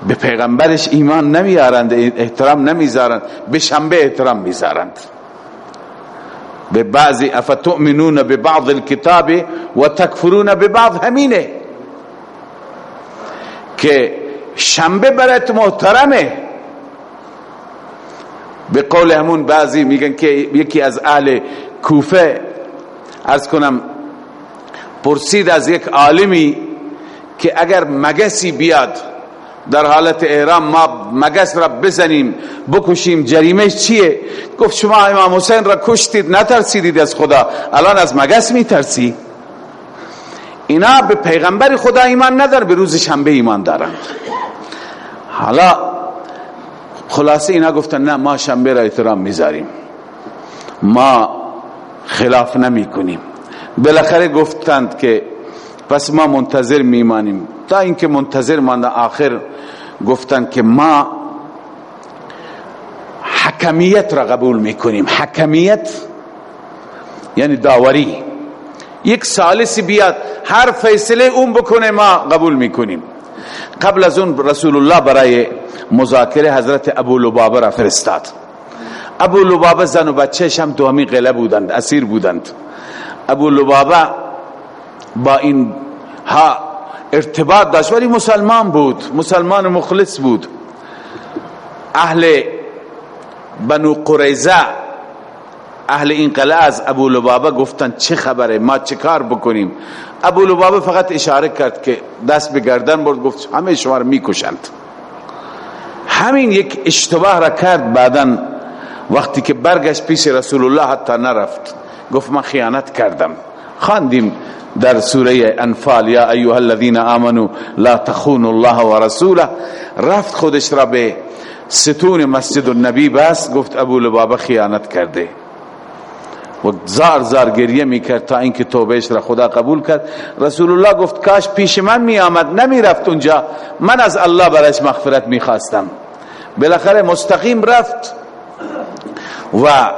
به پیغمبرش ایمان نمیارند احترام نمی‌ذارند به شنبه احترام می‌ذارند. به بعضی افتؤمنون به بعض الكتاب و تکفرون به بعض همینه. که شنبه برات محترمه. به قول همون بعضی میگن که یکی از اهل کوفه از کنم پرسید از یک عالمی که اگر مگسی بیاد در حالت احرام ما مگس را بزنیم بکشیم جریمش چیه؟ گفت شما امام حسین را کشتید نترسیدید از خدا الان از مگس میترسی؟ اینا به پیغمبر خدا ایمان ندار به روز شنبه ایمان دارند حالا خلاصه اینا گفتن نه ما شنبه را احترام می‌ذاریم. ما خلاف نمی کنیم بالاخره گفتند که پس ما منتظر میمانیم. تا اینکه منتظر مانده آخر گفتند که ما حکمیت را قبول می‌کنیم. حکمیت یعنی داوری. یک سالسی بیاد هر فیصله اون بکنه ما قبول می‌کنیم. قبل از اون رسول الله برای مذاکره حضرت ابو لبابه را فرستاد. ابو لبابه زن و بچهش هم دومی قله بودند اسیر بودند. ابو لبابه با این ها ارتباط داشت. ولی مسلمان بود مسلمان مخلص بود. اهل بنو قریزه اهل این قلعه از ابو لبابه گفتن چه خبره ما چه کار بکنیم؟ ابو لبابه فقط اشاره کرد که دست به گردن برد گفت همه شما رو می‌کشند. همین یک اشتباه را کرد بعدا وقتی که برگشت پیش رسول الله حتی نرفت. گفت من خیانت کردم. خواندیم در سوره انفال یا ایها الذين آمنوا لا تخونوا الله ورسوله رفت خودش را به ستون مسجد النبی بس گفت ابو لبابه خیانت کرده. و زار زار گریه می‌کرد تا اینکه توبهش را خدا قبول کرد. رسول الله گفت کاش پیش من می آمد نمی رفت اونجا. من از الله برایش مغفرت می‌خواستم. بالاخره مستقیم رفت و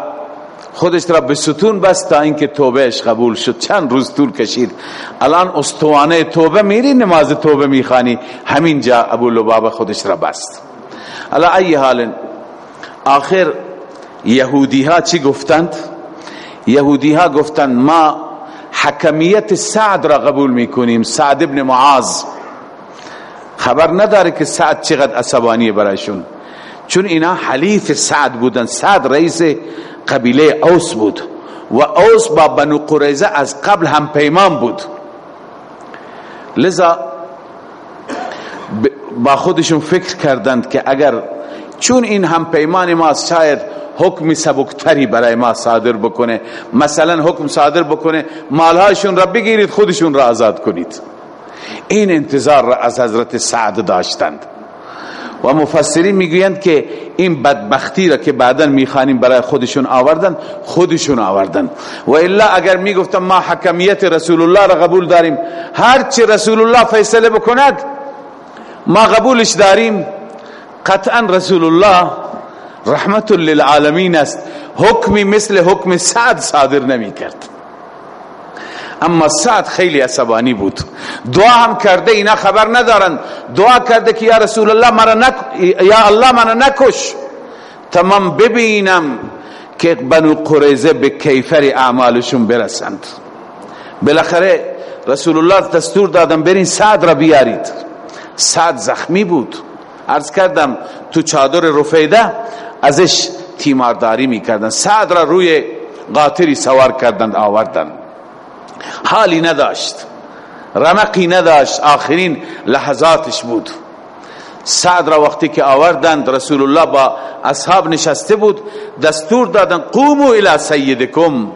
خودش را به ستون بست تا اینکه توبهش قبول شد. چند روز طول کشید. الان استوانه توبه میری نماز توبه میخانی همین جا ابو لبابه خودش را بست. الا ای حال آخر یهودی ها چی گفتند؟ یهودی ها گفتند ما حکمیت سعد را قبول می‌کنیم. سعد ابن معاذ. خبر نداره که سعد چقدر عصبانی برایشون. چون اینا حلیف سعد بودن. سعد رئیس قبیله اوس بود و اوس با بنو قریزه از قبل هم پیمان بود. لذا با خودشون فکر کردند که اگر چون این هم پیمان ما شاید حکم سبکتری برای ما صادر بکنه. مثلا حکم صادر بکنه مالهاشون را بگیرید خودشون را آزاد کنید. این انتظار را از حضرت سعد داشتند. و مفسرین می‌گویند که این بدبختی را که بعدا می‌خوانیم برای خودشون آوردن خودشون آوردن. و الا اگر می‌گفتم ما حکمیت رسول الله را قبول داریم هرچی رسول الله فیصله بکند ما قبولش داریم. قطعا رسول الله رحمت للعالمین است. حکمی مثل حکم سعد صادر نمی کرد اما سعد خیلی عصبانی بود. دعا هم کرده اینا خبر ندارن. دعا کرده که یا رسول الله مرا نک... یا الله مرا نکش. تمام ببینم که بنو قریزه به کیفر اعمالشون برسند. بالاخره رسول الله دستور دادن برین سعد را بیارید. سعد زخمی بود. عرض کردم تو چادر رفیده ازش تیمارداری می‌کردن. سعد را روی قاطری سوار کردند آوردن حالی نداشت. رمقی نداشت. آخرین لحظاتش بود. سعد را وقتی که آوردند رسول الله با اصحاب نشسته بود دستور دادن قومو الى سیدکم.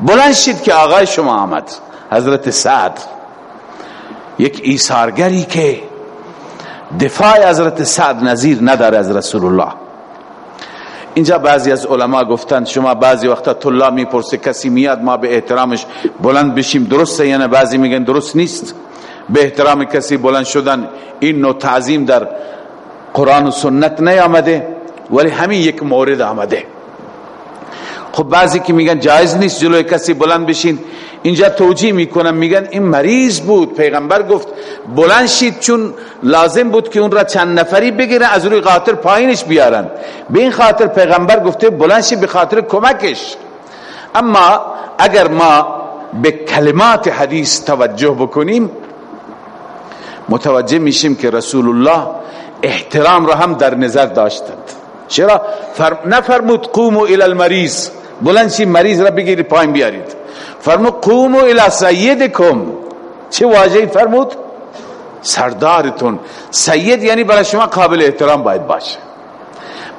بلند شید که آقای شما آمد حضرت سعد. یک ایثارگری که دفاع حضرت سعد نظیر نداره از رسول الله اینجا بعضی از علما گفتن شما بعضی وقتا طلا می‌پرسه کسی میاد ما به احترامش بلند بشیم. درسته یا نه؟ بعضی میگن درست نیست. به احترام کسی بلند شدن این نوع تعظیم در قرآن و سنت نیامده ولی همین یک مورد آمده. خب بعضی که میگن جایز نیست جلوی کسی بلند بشین اینجا توجیه می‌کنن میگن این مریض بود. پیغمبر گفت بلند شید چون لازم بود که اون را چند نفری بگیرن از روی خاطر پایینش بیارن. به این خاطر پیغمبر گفته بلند شید به خاطر کمکش. اما اگر ما به کلمات حدیث توجه بکنیم متوجه میشیم که رسول الله احترام را هم در نظر داشتند. چرا؟ نفرمود قومو الى المریض. بلند شید مریض را بگیرید پایین بیارید. فرمود قومو الى سیدکم. چه واجهی فرمود؟ سردارتون. سید یعنی برای شما قابل احترام باید باشه.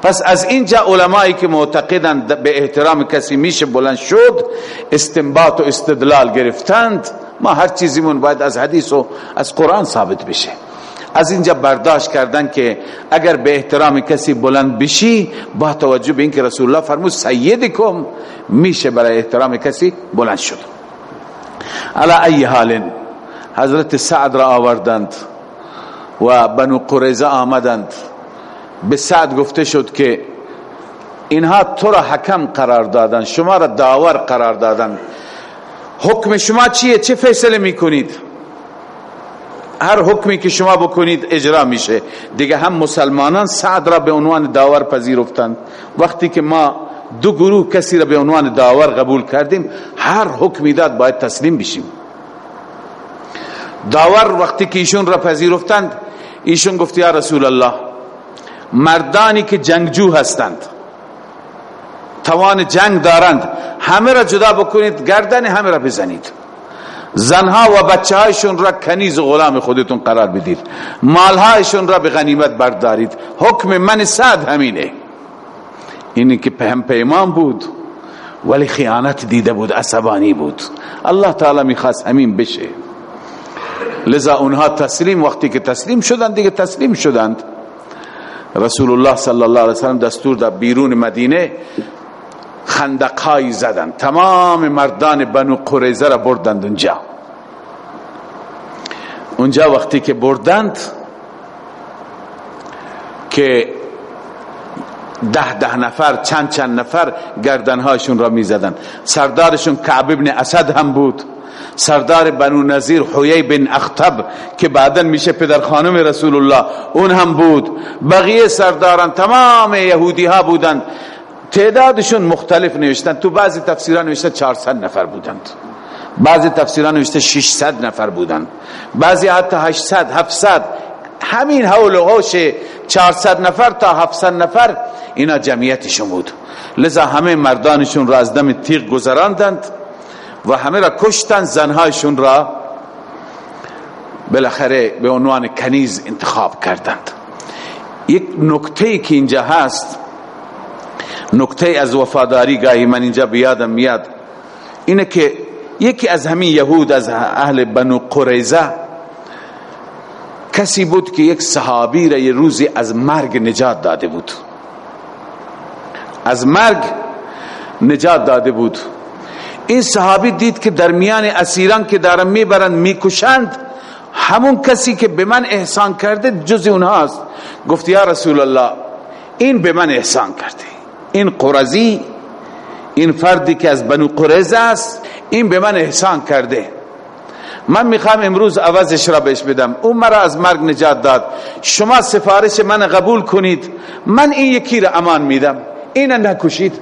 پس از اینجا علمایی که معتقدند به احترام کسی میشه بلند شد استنباط و استدلال گرفتند. ما هر چیزیمون باید از حدیث و از قرآن ثابت بشه. از اینجا برداشت کردن که اگر به احترام کسی بلند بشی با توجه به اینکه رسول الله فرمود سیدکم میشه برای احترام کسی بلند شد. علا ای حال حضرت سعد را آوردند و بنو قریزه آمدند. به سعد گفته شد که اینها تو را حکم قرار دادن شما را داور قرار دادن. حکم شما چیه؟ چه فیصله می‌کنید؟ هر حکمی که شما بکنید اجرا میشه. دیگه هم مسلمانان سعد را به عنوان داور پذیرفتند. وقتی که ما دو گروه کسی را به عنوان داور قبول کردیم هر حکمی داد باید تسلیم بشیم. داور وقتی که ایشون را پذیرفتند ایشون گفت یا رسول الله مردانی که جنگجو هستند توان جنگ دارند همه را جدا بکنید گردن همه را بزنید. زنها و بچه هایشون را کنیز و غلام خودتون قرار بدید. مالهایشون را به غنیمت بردارید. حکم من سعد همینه. اینی که پهم پیمان بود ولی خیانت دیده بود عصبانی بود. الله تعالی می‌خواست همین بشه. لذا اونها تسلیم وقتی که تسلیم شدند دیگه تسلیم شدند. رسول الله صلی الله علیه وسلم دستور در بیرون مدینه خندقهایی زدند تمام مردان بنو قریزه را بردند اونجا. اونجا وقتی که بردند که ده ده نفر چند چند نفر گردنهاشون را می‌زدن. سردارشون کعب ابن اسد هم بود. سردار بنو نظیر حویی بن اختب که بعدا میشه پدر خانم رسول الله اون هم بود. بقیه سرداران تمام یهودی ها بودند. تعدادشون مختلف نوشتن. تو بعضی تفسیران نوشته 400 نفر بودند. بعضی تفسیران نوشته 600 نفر بودند. بعضی حتی 800 700 همین حول و حوش 400 نفر تا 700 نفر اینا جمعیتشون بود. لذا همه مردانشون را از دم تیغ گذراندند و همه را کشتن زنهایشون را. بالاخره به عنوان کنیز انتخاب کردند. یک نکته که اینجا هست نکته از وفاداری گاهی من اینجا بیادم میاد. اینه که یکی از همین یهود از اهل بنو قریزه کسی بود که یک صحابی را یه روزی از مرگ نجات داده بود. از مرگ نجات داده بود. این صحابی دید که در میان اسیران که دارن می‌برند می‌کشند همون کسی که به من احسان کرده جز اونهاست. گفت یا رسول الله این به من احسان کرده. این قرزی این فردی که از بنو قرزه است این به من احسان کرده. من می‌خوام امروز عوضش را بهش بدم. اون مرا از مرگ نجات داد. شما سفارش من قبول کنید. من این یکی را امان میدم. این نکشید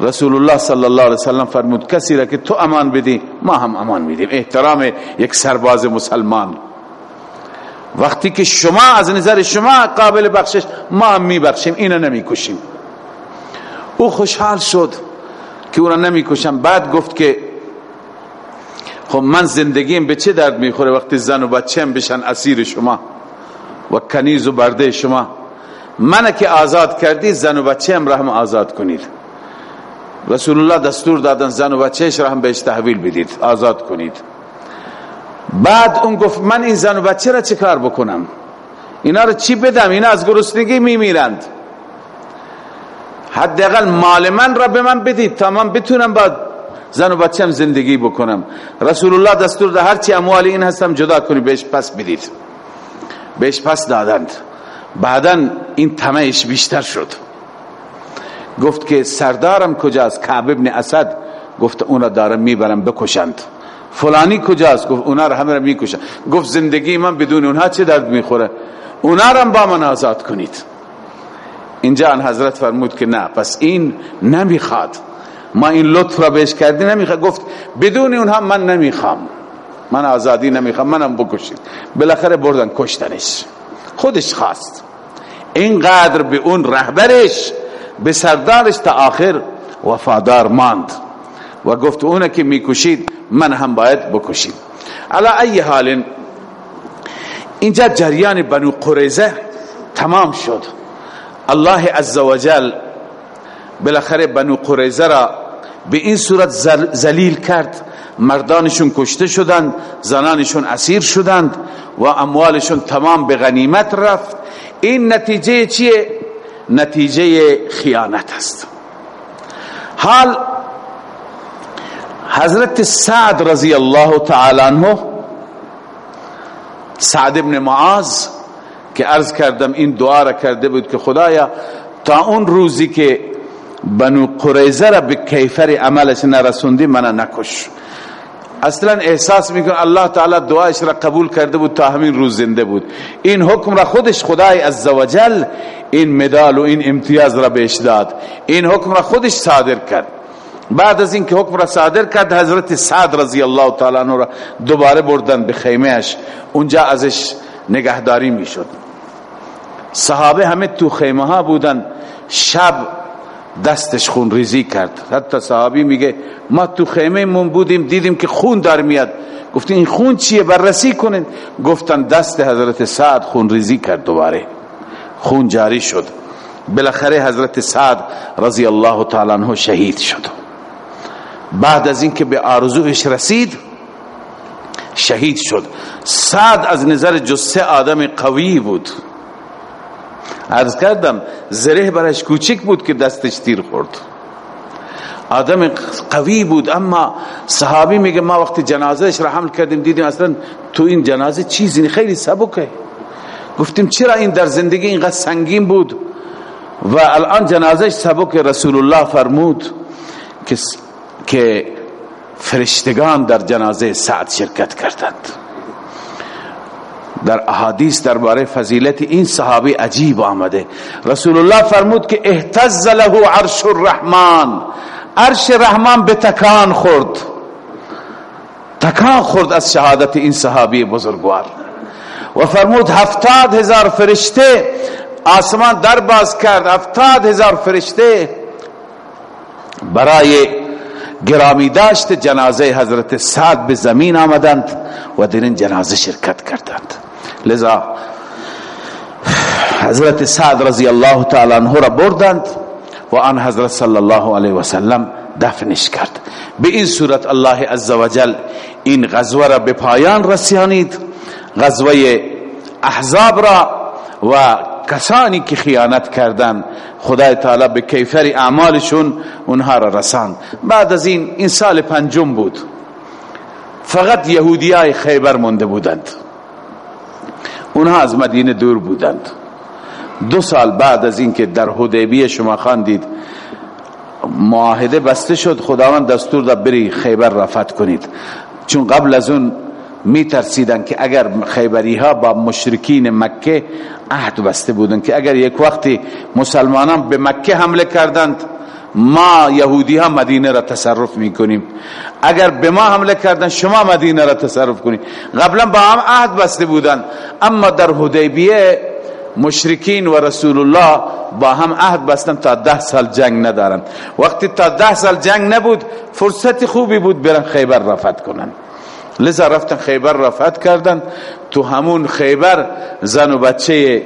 رسول الله صلی الله علیه وسلم فرمود کسی را که تو امان بدی ما هم امان میدیم. احترام یک سرباز مسلمان. وقتی که شما از نظر شما قابل بخشش ما هم میبخشیم اینو نمی‌کشیم او خوشحال شد که او را نمی‌کشم بعد گفت که خب من زندگیم به چه درد می‌خوره وقتی زن و بچه هم بشن اسیر شما و کنیز و برده شما؟ من که آزاد کردی زن و بچه رحم آزاد کنید. رسول الله دستور دادن زن و بچهش را هم بهش تحویل بدید آزاد کنید. بعد اون گفت من این زن و بچه را چه کار بکنم؟ اینا را چی بدم؟ اینا از گرسنگی میمیرند. حداقل مال من را به من بدید تا من بتونم با زن و بچه هم زندگی بکنم. رسول الله دستور ده هرچی اموال این هستم جدا کنی بهش پس بدید. بهش پس دادند. بعدا این تمهش بیشتر شد. گفت که سردارم کجاست؟ کعب ابن اسد. گفت اون را دارم می‌برم بکشند. فلانی کجاست؟ گفت اونا را همه را می‌کشند گفت زندگی من بدون اونها چه درد می‌خوره؟ اونا را با من آزاد کنید. اینجا ان حضرت فرمود که نه پس این نمی‌خواد. ما این لطف را بهش کردی نمی‌خواد. گفت بدون اونها من نمی‌خوام. من آزادی نمی‌خوام منم بکشید. بالاخره بردن کشتنش. خودش خواست. اینقدر به اون رهبرش به سردارش تا آخر وفادار ماند. و گفت اونه که می‌کشید من هم باید بکشید علا ای حال اینجا جریان بنو قریزه تمام شد. الله عزوجل بالاخره بنو قریزه را به این صورت زلیل کرد. مردانشون کشته شدند زنانشون اسیر شدند و اموالشون تمام به غنیمت رفت. این نتیجه چیه؟ نتیجه خیانت است. حال حضرت سعد رضی الله تعالی عنه سعد ابن معاذ که عرض کردم این دعا را کرده بود که خدایا تا اون روزی که بنو قریزه را به کیفر عملش نرسوندی من نکش. اصلا احساس میکن الله تعالی دعایش را قبول کرده بود تا همین روز زنده بود. این حکم را خودش خدای عزوجل این مدال و این امتیاز را بهش داد. این حکم را خودش صادر کرد. بعد از اینکه حکم را صادر کرد حضرت سعد رضی الله تعالی عنہ را دوباره بردن به خیمهش اونجا ازش نگهداری می‌شد. صحابه همه تو خیمه ها بودن. شب دستش خون ریزی کرد. حتی صحابی میگه ما تو خیمه من بودیم دیدیم که خون دار میاد. گفتیم این خون چیه؟ بررسی کنین. گفتن دست حضرت سعد خون ریزی کرد دوباره. خون جاری شد. بالاخره حضرت سعد رضی الله تعالی عنہ شهید شد. بعد از اینکه به آرزوش رسید شهید شد. سعد از نظر جسه آدم قوی بود. عرض کردم زره برش کوچک بود که دستش تیر خورد. آدم قوی بود اما صحابی میگه ما وقتی جنازهش را حمل کردیم دیدیم اصلا تو این جنازه چیزی خیلی سبکه. گفتیم چرا این در زندگی اینقدر سنگین بود؟ و الان جنازهش سبک رسول الله فرمود که که فرشتگان در جنازه سعد شرکت کردند. در احادیث درباره فضیلت این صحابی عجیب آمده. رسول الله فرمود که اهتز له عرش الرحمن. عرش رحمان به تکان خورد. تکان خورد از شهادت این صحابی بزرگوار. و فرمود هفتاد هزار فرشته آسمان در باز کرد. هفتاد هزار فرشته برای گرامی داشت جنازه حضرت سعد به زمین آمدند و در این جنازه شرکت کردند. لذا حضرت سعد رضی الله تعالی عنہ را بردند و آن حضرت صلی الله علیه و سلم دفنش کرد. به این صورت الله عزوجل این غزوه را به پایان رسانید. غزوه احزاب را و کسانی که خیانت کردند خدای تعالی به کیفر اعمالشون اونها را رساند. بعد از این این سال پنجم بود. فقط یهودی های خیبر مونده بودند. اونها از مدینه دور بودند. دو سال بعد از اینکه در حدیبیه شما خواندید معاهده بسته شد. خداوند دستور داد بری خیبر رفت کنید. چون قبل از اون می ترسیدن که اگر خیبری ها با مشرکین مکه عهد بسته بودن که اگر یک وقتی مسلمانان به مکه حمله کردند ما یهودی ها مدینه را تصرف می‌کنیم. اگر به ما حمله کردن شما مدینه را تصرف کنید قبلا با هم عهد بسته بودن اما در حدیبیه مشرکین و رسول الله با هم عهد بستن تا ده سال جنگ ندارن وقتی تا ده سال جنگ نبود فرصت خوبی بود برن خیبر رفت کنن لذا رفتن خیبر رفت کردن. تو همون خیبر زن و بچه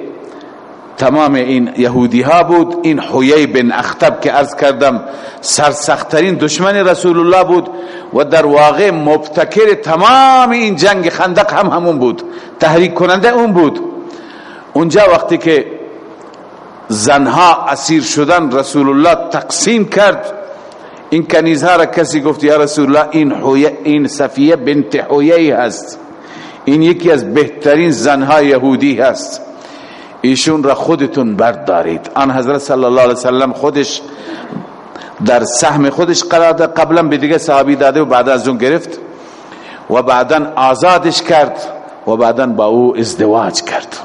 تمام این یهودی ها بود. این حویی بن اختب که ارز کردم سرسختترین دشمن رسول الله بود و در واقع مبتکر تمام این جنگ خندق هم همون بود. تحریک کننده اون بود. اونجا وقتی که زنها اسیر شدن رسول الله تقسیم کرد. این کنیزها را کسی گفت یا رسول الله این حویه این صفیه بنت حویه هست. این یکی از بهترین زنها یهودی هست. ایشون را خودتون بردارید. آن حضرت صلی الله علیه وسلم خودش در سهم خودش قرار داد. قبلا به دیگه صحابی داده و بعد از اون گرفت و بعدا آزادش کرد و بعدا با او ازدواج کرد.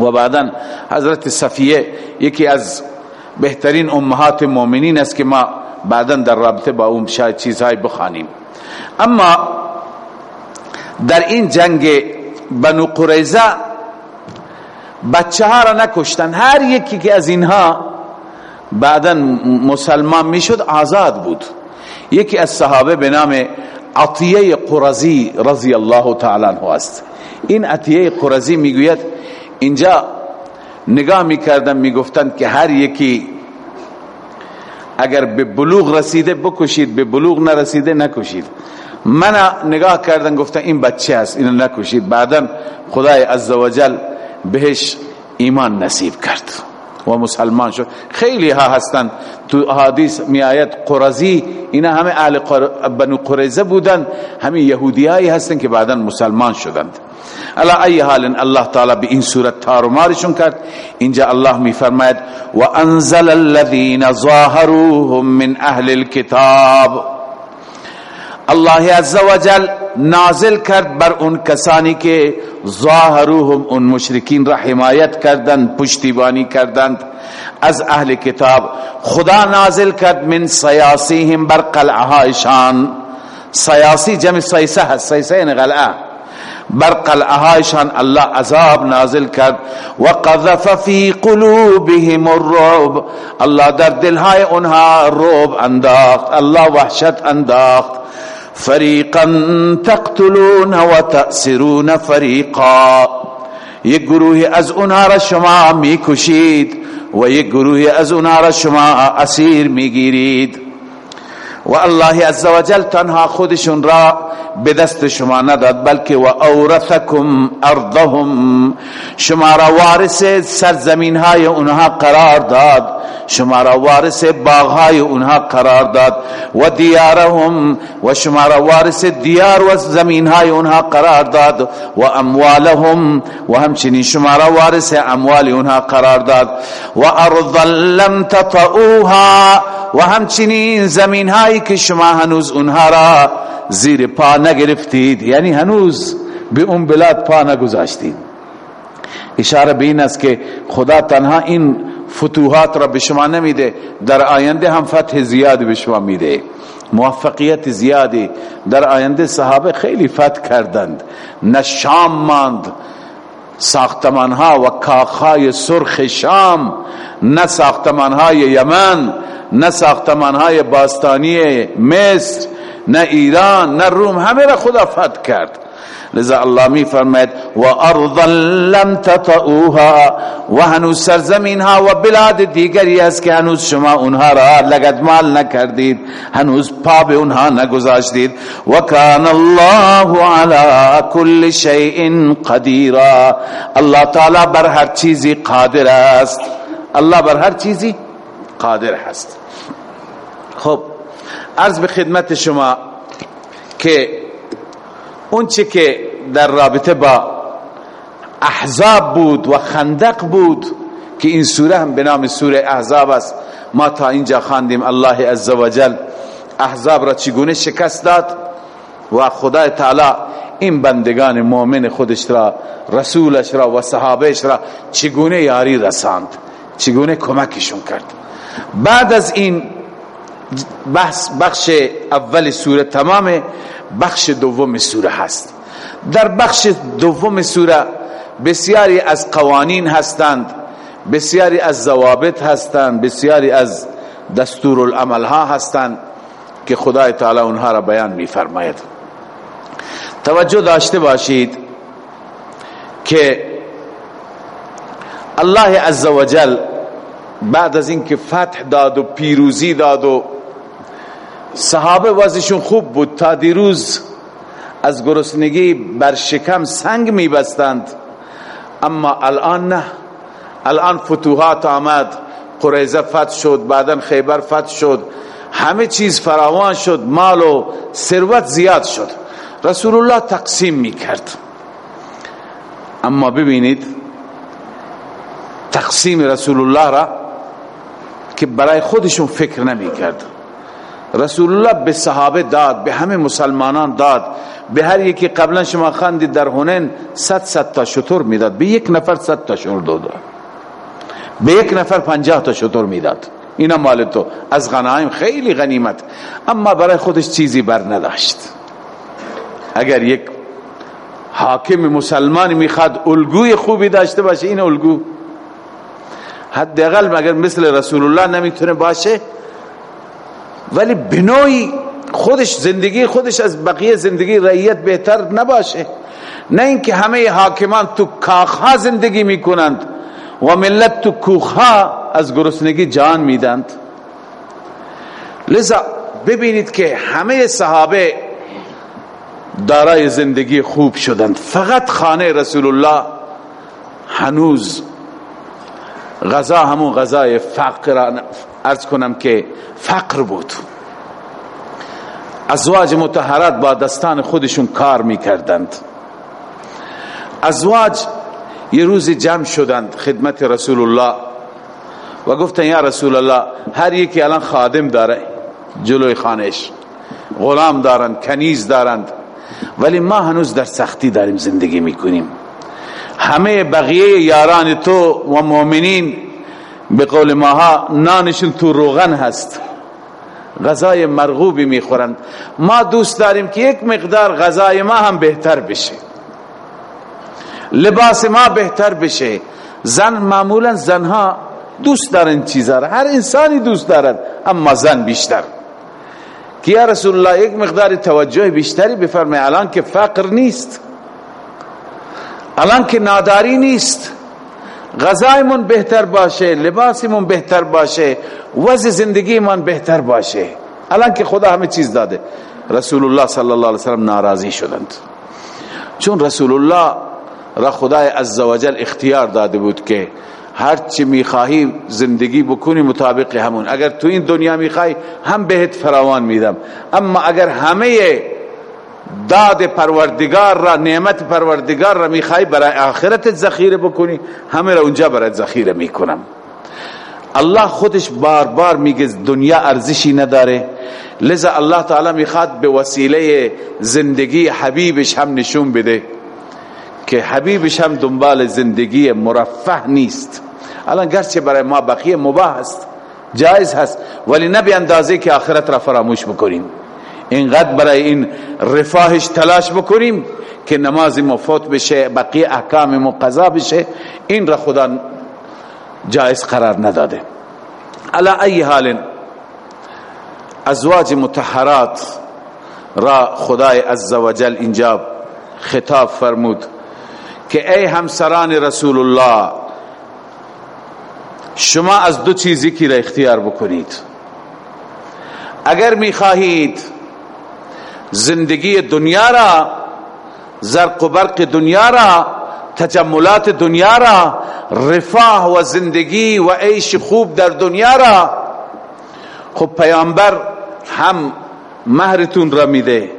و بعدا حضرت صفیه یکی از بهترین امهات مؤمنین است که ما بعدا در رابطه با اون شاید چیزهای بخوانیم. اما در این جنگ بنو قریزه بچه ها را نکشتن. هر یکی که از اینها بعدا مسلمان می‌شد آزاد بود. یکی از صحابه به نام عطیه قرزی رضی الله تعالی عنه است. این عطیه قرزی می‌گوید اینجا نگاه می‌کردن می‌گفتند که هر یکی اگر به بلوغ رسیده بکشید به بلوغ نرسیده نکشید. من نگاه کردن گفتن این بچه است اینو نکشید. بعدا خدای عزوجل بهش ایمان نصیب کرد. و مسلمان شد. خیلی ها هستند تو حدیث می آید قرزی اینا همه اهل بنو قریزه بودن. همه یهودی هایی هستند که بعدا مسلمان شدند. الا ای حال الله تعالی به این صورت تارومارشون کرد. اینجا الله می فرماید و انزل الذين ظاهروهم من اهل الكتاب الله عزوجل نازل کرد بر اون کسانی که ظاهروهم اون مشرکین را حمایت کردند پشتیبانی کردند از اهل کتاب خدا نازل کرد من سیاسیهم بر قلعهایشان سیاسی جمع سیسه هست سیسه یعنی قلعه بر قلعهایشان الله عذاب نازل کرد و قذف فی قلوبهم الرعب الله در دلهای اونها رعب انداخت الله وحشت انداخت فریقا تقتلون و تأسرون فریقا یک گروه أز اونها را شما میکشید و یک گروه أز اونها را شما اسیر میگیرید و الله عزوجل تنها خودشون را به دست شما نداد بلکه و اورثکم ارضهم. شما را وارث سرزمین های اونها قرار داد. شما را وارث باغ های اونها قرار داد. و دیارهم و شما را وارث دیار و زمین های اونها قرار داد. و اموالهم و همچنین شما را وارث اموال اونها قرار داد. و ارضا لم تطئوها و همچنین زمین هایی که شما هنوز اونها را زیر پا نگرفتید یعنی هنوز به اون بلاد پا نگذاشتید. اشاره به این است که خدا تنها این فتوحات را به شما نمیده در آینده هم فتح زیادی به شما میده. موفقیت زیادی در آینده صحابه خیلی فتح کردند. نه ماند ساختمان ها و کاخهای سرخ شام نه ساختمان های یمن نه ساختمان های باستانی مصر نه ایران نه روم همه را خدا فتح کرد. لذا الله می فرماید و ارضا لم تطئوها و هنوز سرزمین ها و بلاد دیگری است که هنوز شما اونها را لگد مال نکردید هنوز پا به اونها نگذاشتید. و کان الله على كل شیء قدیر الله تعالی بر هر چیزی قادر است. الله بر هر چیزی قادر هست. خب عرض به خدمت شما که اون که در رابطه با احزاب بود و خندق بود که این سوره هم به نام سوره احزاب است ما تا اینجا خواندیم. الله عزوجل احزاب را چگونه شکست داد و خدای تعالی این بندگان مؤمن خودش را رسولش را و صحابهش را چگونه یاری رساند چگونه کمکشون کرد؟ بعد از این بحث بخش اول سوره تمام بخش دوم سوره هست. در بخش دوم سوره بسیاری از قوانین هستند بسیاری از ضوابط هستند بسیاری از دستور العمل ها هستند که خدای تعالی اونها را بیان میفرماید. توجه داشته باشید که الله عزوجل بعد از اینکه فتح داد و پیروزی داد و صحابه وضعشون خوب بود تا دیروز از گرسنگی بر شکم سنگ میبستند. اما الان نه. الان فتوحات آمد قریزه فتح شد بعدا خیبر فتح شد همه چیز فراوان شد مال و ثروت زیاد شد. رسول الله تقسیم می کرد اما ببینید تقسیم رسول الله را که برای خودشون فکر نمی کرد رسول الله به صحابه داد به همه مسلمانان داد. به هر یکی قبلا شما خاندید در هنین صد صد تا شطور می‌داد. به یک نفر صد تا شطور داد. به یک نفر پنجاه تا شطور می‌داد. اینا مال تو. از غنایم خیلی غنیمت. اما برای خودش چیزی بر نداشت. اگر یک حاکم مسلمان می‌خواد الگوی خوبی داشته باشه این الگو حداقل مگر مثل رسول الله نمی‌تونه باشه؟ ولی بنوی خودش زندگی خودش از بقیه زندگی رعیت بهتر نباشه. نه اینکه همه حاکمان تو کاخها زندگی می‌کنند و ملت تو کوخها از گرسنگی جان میدند لذا ببینید که همه صحابه دارای زندگی خوب شدند. فقط خانه رسول الله هنوز غذا همون غذای فقر. ارز کنم که فقر بود. ازواج متحرات با دستان خودشون کار می‌کردند. ازواج یه روز جمع شدند خدمت رسول الله و گفتن یا رسول الله هر یکی الان خادم داره جلوی خانش غلام دارند کنیز دارند. ولی ما هنوز در سختی داریم زندگی می‌کنیم. همه بقیه یاران تو و مؤمنین به قول ماها نانشون تو روغن هست. غذای مرغوبی می‌خورند. ما دوست داریم که یک مقدار غذای ما هم بهتر بشه. لباس ما بهتر بشه. زن معمولا زنها دوست دارن چیزا را. هر انسانی دوست دارد اما زن بیشتر. که یا رسول الله یک مقدار توجه بیشتری بفرمای الان که فقر نیست. الان که ناداری نیست. غذایمون بهتر باشه لباسمون بهتر باشه وضع زندگیمون بهتر باشه. الان که خدا همه چیز داده. رسول الله صلی الله علیه وسلم ناراضی شدند. چون رسول الله را خدای عزوجل اختیار داده بود که هر چی می‌خواهی زندگی بکنی مطابق همون. اگر تو این دنیا می‌خوای هم بهت فراوان میدم. اما اگر همه داد پروردگار را نعمت پروردگار را می‌خوای برای آخرت ذخیره بکنی. همه را اونجا برای ذخیره می‌کنم. الله خودش بار بار میگه دنیا ارزشی نداره. لذا الله تعالی می‌خواد به وسیله زندگی حبیبش هم نشون بده که حبیبش هم دنبال زندگی مرفه نیست. الان گرچه برای ما بقیه مباح است جایز هست ولی نبی اندازه که آخرت را فراموش بکنیم. اینقدر برای این رفاهش تلاش بکنیم که نماز مفوت بشه بقیه احکام مقضا بشه این را خدا جایز قرار نداده. علا ای حال ازواج متحرات را خدای عزوجل اینجا خطاب فرمود که ای همسران رسول الله شما از دو چیزی که را اختیار بکنید. اگر می‌خواهید زندگی دنیا را زرق و برق دنیا را تجملات دنیا را رفاه و زندگی و عیش خوب در دنیا را. خب پیامبر هم مهرتون را میده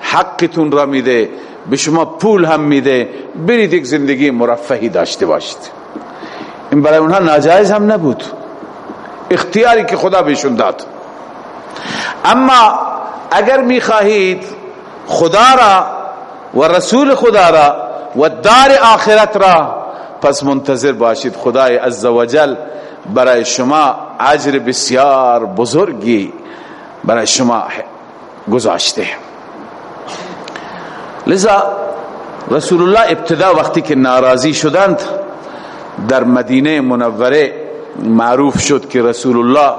حقتون را میده به شما پول هم میده برید یک زندگی مرفهی داشته باشید. این برای اونها ناجایز هم نبود. اختیاری که خدا بهشون داد. اما اگر می‌خواهید خدا را و رسول خدا را و دار آخرت را پس منتظر باشید خدای عزوجل برای شما عجر بسیار بزرگی برای شما گذاشته. لذا رسول الله ابتدا وقتی که ناراضی شدند در مدینه منوره معروف شد که رسول الله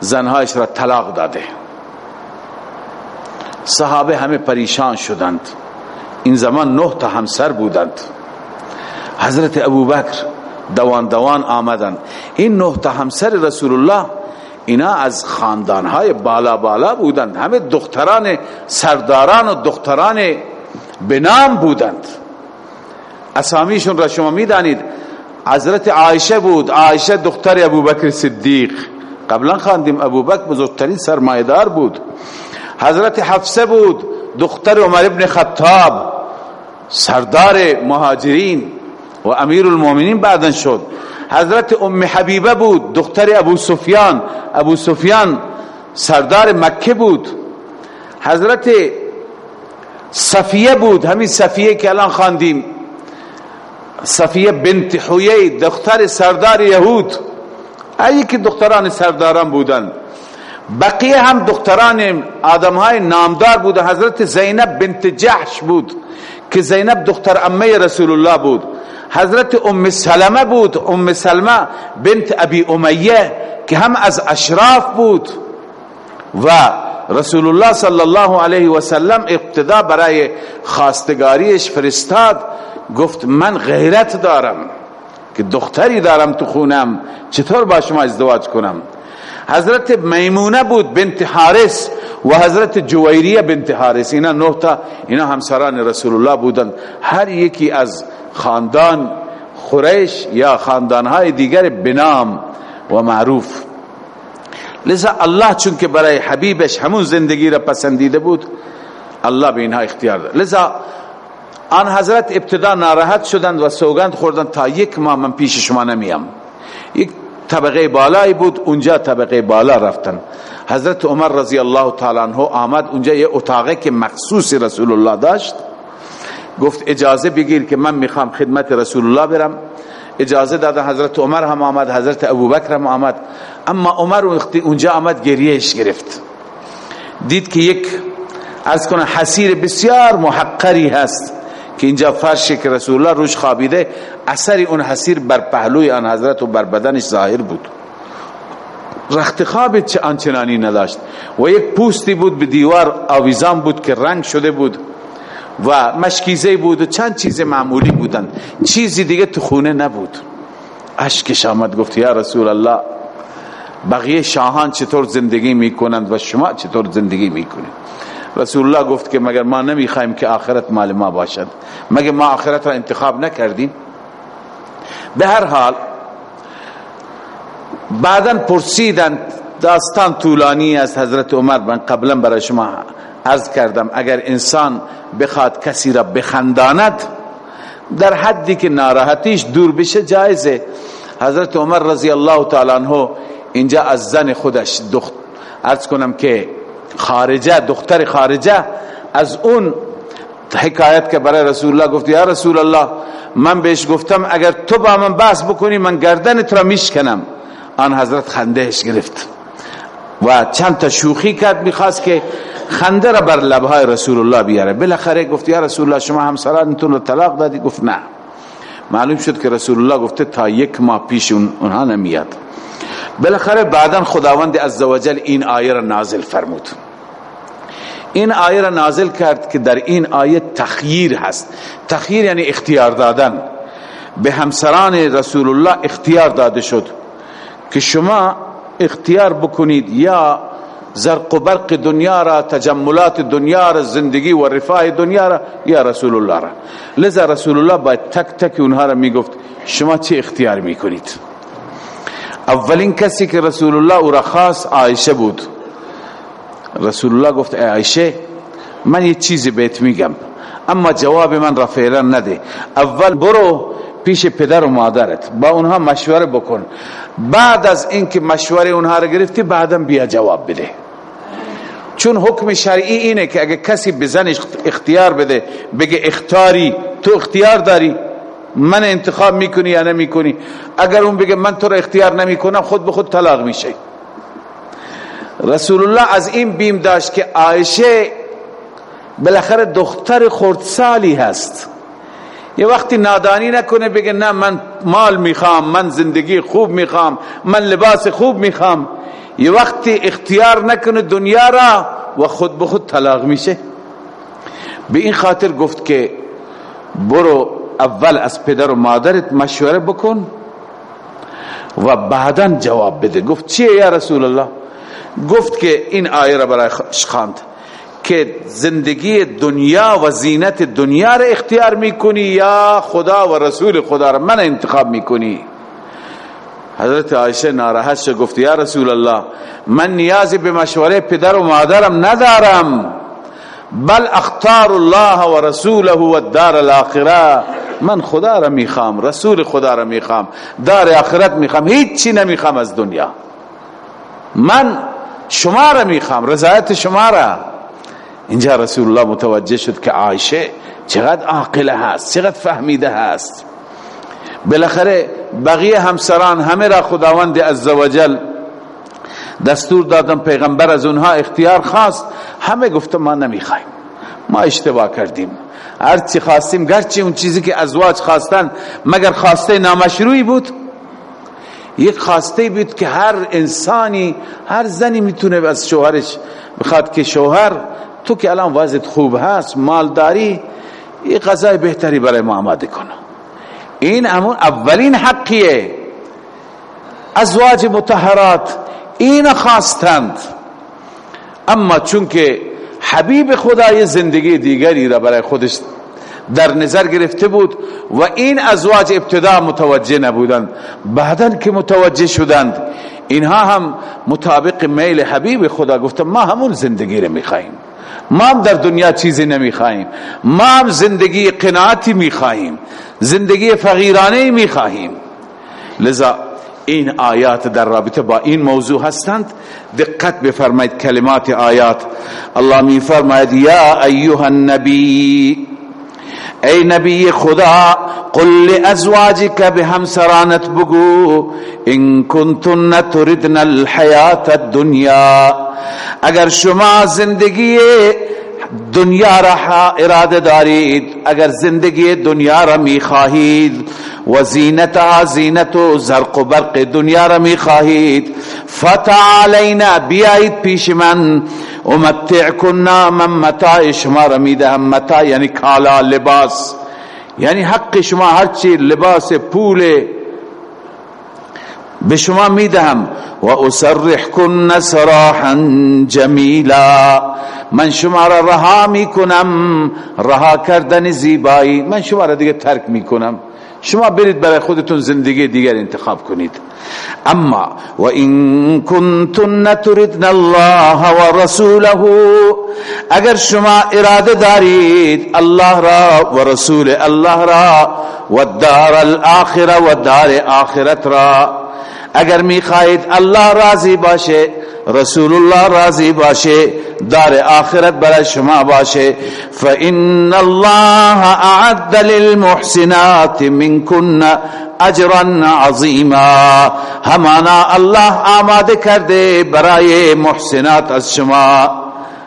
زنهایش را طلاق داده. صحابه همه پریشان شدند. این زمان نه تا همسر بودند. حضرت ابوبکر دوان دوان آمدند. این نه تا همسر رسول الله اینا از خاندانهای بالا بالا بودند. همه دختران سرداران و دختران بنام بودند. اسامیشون را شما می‌دانید حضرت عایشه بود. عایشه دختر ابوبکر صدیق. قبلا خواندیم ابوبکر بزرگترین سرمایدار بود. حضرت حفصه بود دختر عمر ابن خطاب سردار مهاجرین و امیر المؤمنین بعدا شد. حضرت ام حبیبه بود دختر ابو سفیان. ابو سفیان سردار مکه بود. حضرت صفیه بود همین صفیه که الان خواندیم. صفیه بنت حویه دختر سردار یهود. ای که دختران سرداران بودند بقیه هم دختران آدم های نامدار بود. حضرت زینب بنت جحش بود که زینب دختر امه رسول الله بود. حضرت ام سلمه بود. ام سلمه بنت ابی امیه که هم از اشراف بود و رسول الله صلی الله علیه و سلم ابتدا برای خواستگاریش فرستاد. گفت من غیرت دارم که دختری دارم تو خونم. چطور با شما ازدواج کنم؟ حضرت میمونه بود بنت حارس و حضرت جویریه بنت حارس اینا نه تا اینا همسران رسول الله بودن. هر یکی از خاندان خریش یا خاندانهای دیگر بنام و معروف. لذا الله چون که برای حبیبش همون زندگی را پسندیده بود الله به اینها اختیار داد. لذا آن حضرت ابتدا ناراحت شدند و سوگند خوردند تا یک ماه من پیش شما نمیم. یک طبقه بالایی بود اونجا طبقه بالا رفتن. حضرت عمر رضی الله تعالی عنہ آمد اونجا یه اتاقه که مخصوص رسول الله داشت. گفت اجازه بگیر که من می‌خوام خدمت رسول الله برم. اجازه دادن حضرت عمر هم آمد حضرت ابوبکر هم آمد. اما عمر اونجا آمد گریهش گرفت. دید که یک از کنه حسیر بسیار محقری هست. که اینجا فرشی که رسول الله روش خوابیده اثری اون حسیر بر پهلوی آن حضرت و بر بدنش ظاهر بود. رخت خواب چه آنچنانی نداشت. و یک پوستی بود به دیوار آویزان بود که رنگ شده بود و مشکیزه بود و چند چیز معمولی بودند. چیزی دیگه تو خونه نبود. اشکش آمد گفت یا رسول الله بقیه شاهان چطور زندگی می‌کنند و شما چطور زندگی می‌کنید؟ رسول الله گفت که مگر ما نمی‌خوایم که آخرت مال ما باشد. مگر ما آخرت را انتخاب نکردیم؟ به هر حال بعدا پرسیدند داستان طولانی از حضرت عمر من قبلا برای شما عرض کردم اگر انسان بخواد کسی را بخنداند در حدی که ناراحتیش دور بشه جایزه. حضرت عمر رضی الله تعالی عنہ اینجا از زن خودش دخت ارز کنم که خارجه دختر خارجه از اون حکایت که برای رسول الله گفت یا رسول الله من بهش گفتم اگر تو با من بحث بکنی من گردن تو را میشکنم. آن حضرت خندهش گرفت و چند تا شوخی کرد می‌خواست که خنده را بر لبهای رسول الله بیاره. بالاخره گفت یا رسول الله شما همسرانتون رو طلاق دادی؟ گفت نه. معلوم شد که رسول الله گفته تا یک ماه پیش اونها نمیاد. بالاخره بعدا خداوند عزوجل این آیه را نازل فرمود. این آیه را نازل کرد که در این آیه تخییر هست. تخییر یعنی اختیار دادن. به همسران رسول الله اختیار داده شد که شما اختیار بکنید یا زرق و برق دنیا را تجملات دنیا را زندگی و رفاه دنیا را یا رسول الله را. لذا رسول الله باید تک تک اونها را می‌گفت شما چه اختیار می‌کنید؟ اولین کسی که رسول الله او را خاص عایشه بود. رسول الله گفت ای عایشه من یه چیزی بهت میگم اما جواب من را فعلا نده. اول برو پیش پدر و مادرت با اونها مشوره بکن. بعد از اینکه مشوره اونها را گرفتی بعدا بیا جواب بده. چون حکم شرعی اینه که اگه کسی به زنش اختیار بده بگه اختیاری تو اختیار داری من انتخاب می‌کنی یا نمی‌کنی؟ اگر اون بگه من تو را اختیار نمی‌کنم خود به خود طلاق میشه رسول الله از این بیم داشت که عایشه بالاخره دختر خردسالی هست. یه وقتی نادانی نکنه بگه نه من مال می‌خوام من زندگی خوب می‌خوام من لباس خوب می‌خوام. یه وقتی اختیار نکنه دنیا را و خود به خود طلاق میشه. به این خاطر گفت که برو اول از پدر و مادرت مشوره بکن و بعدا جواب بده. گفت چیه یا رسول الله؟ گفت که این آیه را برای خواند که زندگی دنیا و زینت دنیا را اختیار می‌کنی یا خدا و رسول خدا را من انتخاب می‌کنی؟ حضرت عایشه ناراحت شد. گفت یا رسول الله من نیازی به مشوره پدر و مادرم ندارم. بل اختار الله و رسوله و دار الاخره. من خدا را می‌خوام رسول خدا را می‌خوام دار آخرت می‌خوام هیچ چی نمی‌خوام از دنیا. من شما را می‌خوام رضایت شما را. اینجا رسول الله متوجه شد که عایشه چقدر عاقله هست چقدر فهمیده هست. بالاخره بقیه همسران همه را خداوند عزوجل دستور دادم پیغمبر از اونها اختیار خواست. همه گفته ما نمی‌خوایم ما اشتباه کردیم. هر چی خواستیم گرچه اون چیزی که ازواج خواستن مگر خواسته نامشروعی بود؟ یک خواسته بود که هر انسانی هر زنی می‌تونه از شوهرش بخواد که شوهر تو که الان وضعیت خوب هست مالداری یه غذای بهتری برای ما آماده کنه این همون اولین حقیه. ازواج متحرات این خواستند. اما چون که حبیب خدای زندگی دیگری را برای خودش در نظر گرفته بود و این ازواج ابتدا متوجه نبودند. بعدا که متوجه شدند اینها هم مطابق میل حبیب خدا گفتن ما همون زندگی را میخواییم ما هم در دنیا چیزی نمی‌خواهیم. ما هم زندگی قناعتی می‌خواهیم. زندگی فقیرانه می‌خواهیم. لذا این آیات در رابطه با این موضوع هستند. دقت بفرمایید کلمات آیات. الله می فرماید یا ایها النبی ای نبی خدا قل لازواجك به همسرانت بگو ان کنتن تردن الحیات الدنیا. اگر شما زندگی دنیا را اراده دارید. اگر زندگی دنیا را می خواهید و زینت زینت و زرق و برق دنیا را می خواهید فتعالینا بیایید پیش من. امتع کننا من متاع شما را می دهم یعنی کالا لباس. یعنی حق شما هرچی لباس پول به شما می‌دهم و اسرح کن سراحا جمیلا. من شما را رها می‌کنم رها کردن زیبایی. من شما را دیگه ترک می‌کنم. شما برید برای خودتون زندگی دیگر انتخاب کنید. اما و این کنتن تردن الله و رسوله. اگر شما اراده دارید الله را و رسول الله را و دار الاخره و دار آخرت را اگر می‌خواهید الله راضی باشه رسول الله راضی باشه دار آخرت برای شما باشه فإن الله اعد للمحسنات منكن اجرا عظیما. همانا الله آماده کرده برای محسنات از شما.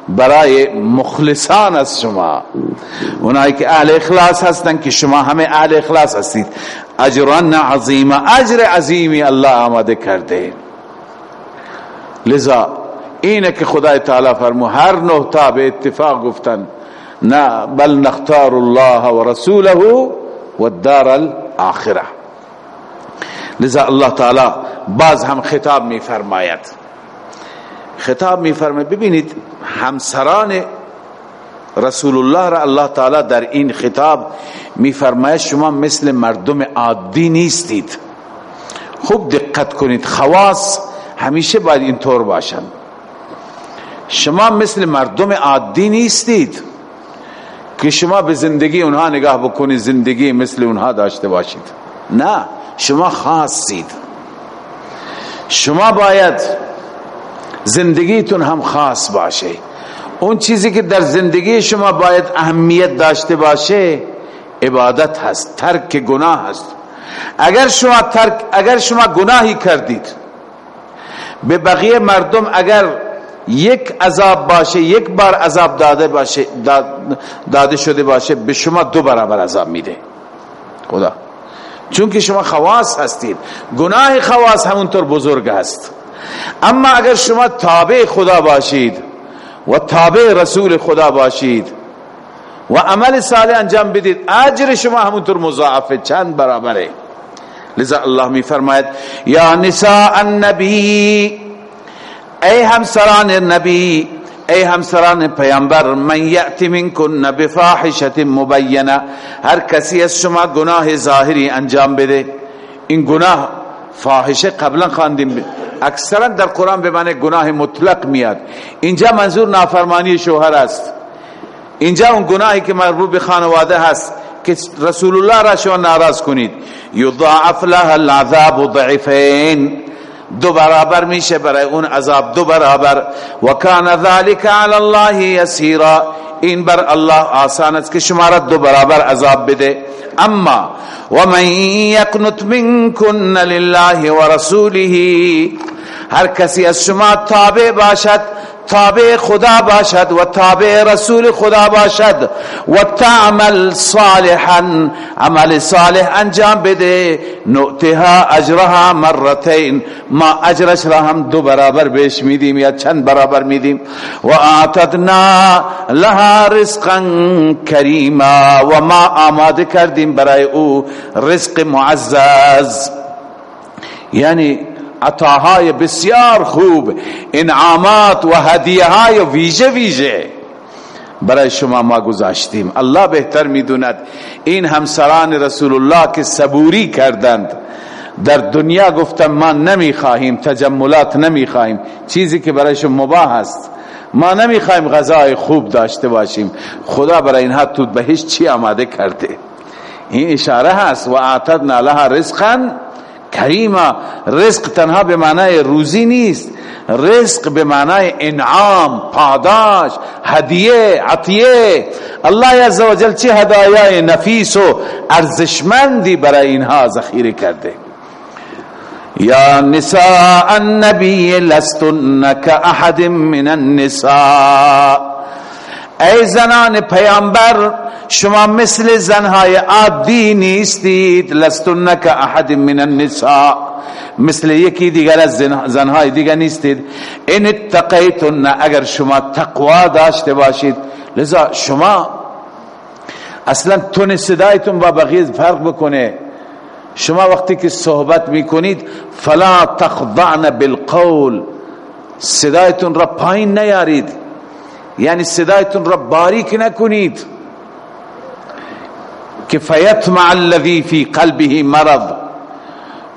برای مخلصان از شما. اونایی که اهل اخلاص هستن که شما همه اهل اخلاص هستید. اجران عظیما اجر عظیمی الله آماده کرده. لذا اینه که خدای تعالی فرمو هر نه تا به اتفاق گفتن نه بل نختار الله و رسوله و الدار الاخره. لذا الله تعالی باز هم خطاب می فرماید خطاب می فرماید ببینید همسران رسول الله را الله تعالی در این خطاب می فرماید شما مثل مردم عادی نیستید. خوب دقت کنید خواص همیشه باید اینطور باشند شما مثل مردم عادی نیستید که شما به زندگی اونها نگاه بکنید زندگی مثل اونها داشته باشید. نه شما خاصید. شما باید زندگیتون هم خاص باشه. اون چیزی که در زندگی شما باید اهمیت داشته باشه عبادت هست ترک گناه هست. اگر شما ترک اگر شما گناهی کردید به بقیه مردم اگر یک عذاب باشه یک بار عذاب داده باشه داده شده باشه به شما دو برابر عذاب میده. خدا. چون که شما خواص هستید. گناه خواص همونطور بزرگ هست. اما اگر شما تابع خدا باشید و تابع رسول خدا باشید و عمل صالح انجام بدید اجر شما همونطور مضاعفه چند برابره. لذا الله می فرماید یا نساء النبی ای همسران نبی ای همسران پیامبر من یأتی منکن بفاحشت مبینه هر کسی از شما گناه ظاهری انجام بده این گناه فاحشه قبلا خواندیم. اکثرا در قرآن به معنی گناه مطلق میاد. اینجا منظور نافرمانی شوهر است. اینجا اون گناهی که مربوط به خانواده هست که رسول الله را شما ناراض کنید. یضاعف لها العذاب ضعفین. دو برابر میشه برای اون عذاب دو برابر. و کان ذلك علی الله یسیرا. این بر الله آسان است که شما را دو برابر عذاب بده. اما و من یقنت منکن لله و رسوله هر کسی از شما تابع باشد تابع خدا باشد و تابع رسول خدا باشد. و تعمل صالحا عمل صالح انجام بده. نؤتها اجرها مرتين ما اجرش را هم دو برابر بهش میدیم یا چند برابر میدیم. و اعتدنا لها رزقا کریما و ما آماده کردیم برای او رزق معزز. یعنی عطاهای بسیار خوب انعامات و هدیه های ویژه ویژه برای شما ما گذاشتیم. الله بهتر می‌دوند. این همسران رسول الله که صبوری کردند در دنیا گفتم ما نمی‌خواهیم تجملات نمی‌خواهیم. چیزی که برایشون مباح است. ما نمی‌خواهیم غذای خوب داشته باشیم. خدا برای اینها تو بهش چی آماده کرده؟ این اشاره هست. و اعتدنا لها رزقا کریما رزق تنها به معنای روزی نیست. رزق به معنای انعام پاداش هدیه عطیه. الله عزوجل چه هدایای نفیس و ارزشمندی برای اینها ذخیره کرده. یا نساء النبی لستن احد من النساء. ای زنان پیامبر شما مثل زنهای عادی نیستید. لستن که احد من النساء. مثل یکی دیگر از زنهای دیگر نیستید. این اتقیتن اگر شما تقوا داشته باشید. لذا شما اصلا تون صدایتون با بقیه فرق بکنه. شما وقتی که صحبت می‌کنید فلا تخضعن بالقول. صدایتون را پایین نیارید. یعنی صدایتون را باریک نکنید. که فیتمع الذی فی قلبه مرض.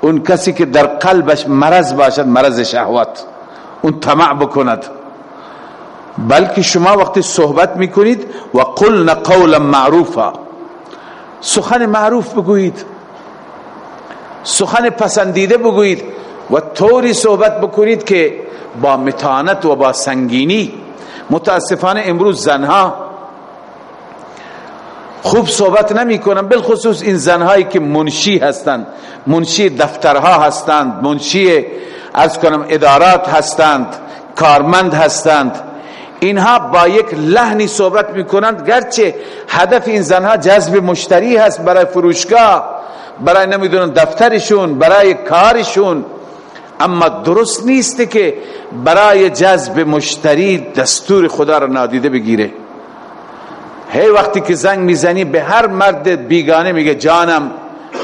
اون کسی که در قلبش مرض باشد مرض شهوت. اون طمع بکند. بلکه شما وقتی صحبت می‌کنید و قلن قولا معروفا. سخن معروف بگویید. سخن پسندیده بگویید. و طوری صحبت بکنید که با متانت و با سنگینی متاسفانه امروز زنها خوب صحبت نمی کنن بالخصوص این زنهایی که منشی هستند. منشی دفترها هستند منشی از کنم ادارات هستند کارمند هستند. اینها با یک لحنی صحبت می کنند گرچه هدف این زنها جذب مشتری هست برای فروشگاه برای نمی‌دونن دفترشون برای کارشون. اما درست نیست که برای جذب مشتری دستور خدا را نادیده بگیره. هی وقتی که زنگ می‌زنی به هر مرد بیگانه میگه جانم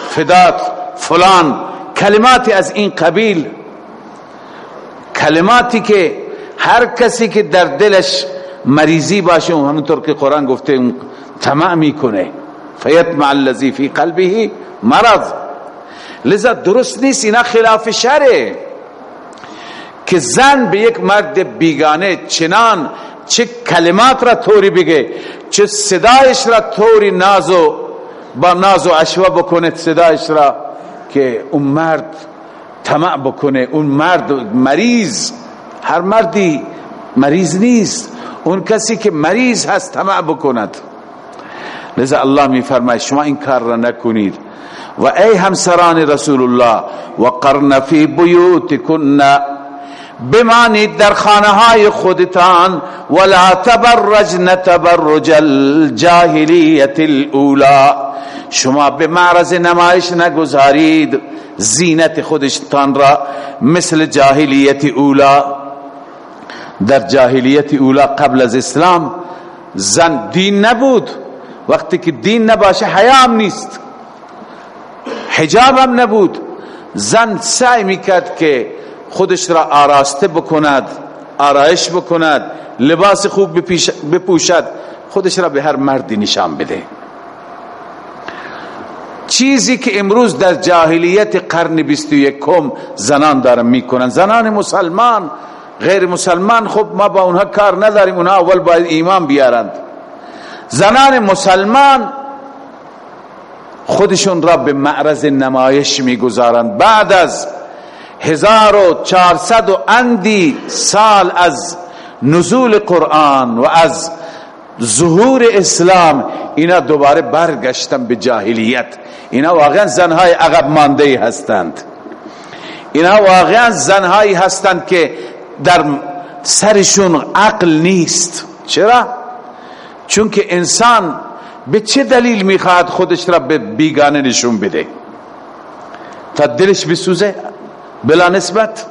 فدات فلان. کلماتی از این قبیل کلماتی که هر کسی که در دلش مریضی باشه همونطور که قرآن گفته تمام می‌کنه. فیتمع الذی فی قلبه مرض. لذا درست نیست اینا خلاف شره. که زن به یک مرد بیگانه چنان چه کلمات را طوری بگه چه صدایش را طوری نازو با نازو اشوا بکنه صدایش را که اون مرد طمع بکنه اون مرد مریض. هر مردی مریض نیست اون کسی که مریض هست طمع بکند. لذا الله می فرماید شما این کار را نکنید. و ای همسران رسول الله و قرن فی بیوتکن بمانید در خانه های خودتان ولا تبرجن تبرج الجاهلیت الاولا شما به معرض نمایش نگذارید زینت خودشتان را مثل جاهلیت اولا. در جاهلیت اولا قبل از اسلام زن دین نبود. وقتی که دین نباشه حیام نیست. حجاب هم نبود. زن سعی می‌کرد که خودش را آراسته بکند آرایش بکند لباس خوب بپوشد خودش را به هر مردی نشان بده. چیزی که امروز در جاهلیت قرن بیست و یکم زنان دارن می‌کنن. زنان مسلمان غیر مسلمان خب ما با اونها کار نداریم اونها اول باید ایمان بیارند. زنان مسلمان خودشون را به معرض نمایش می‌گذارند. بعد از هزار و چارصد و اندی سال از نزول قرآن و از ظهور اسلام اینا دوباره برگشتن به جاهلیت. اینا واقعا زنهای عقب مانده هستند. اینا واقعا زنهایی هستند که در سرشون عقل نیست. چرا؟ چون که انسان به چه دلیل می‌خواد خودش را به بیگانه نشون بده؟ تا دلش بسوزه؟ بلا نسبت.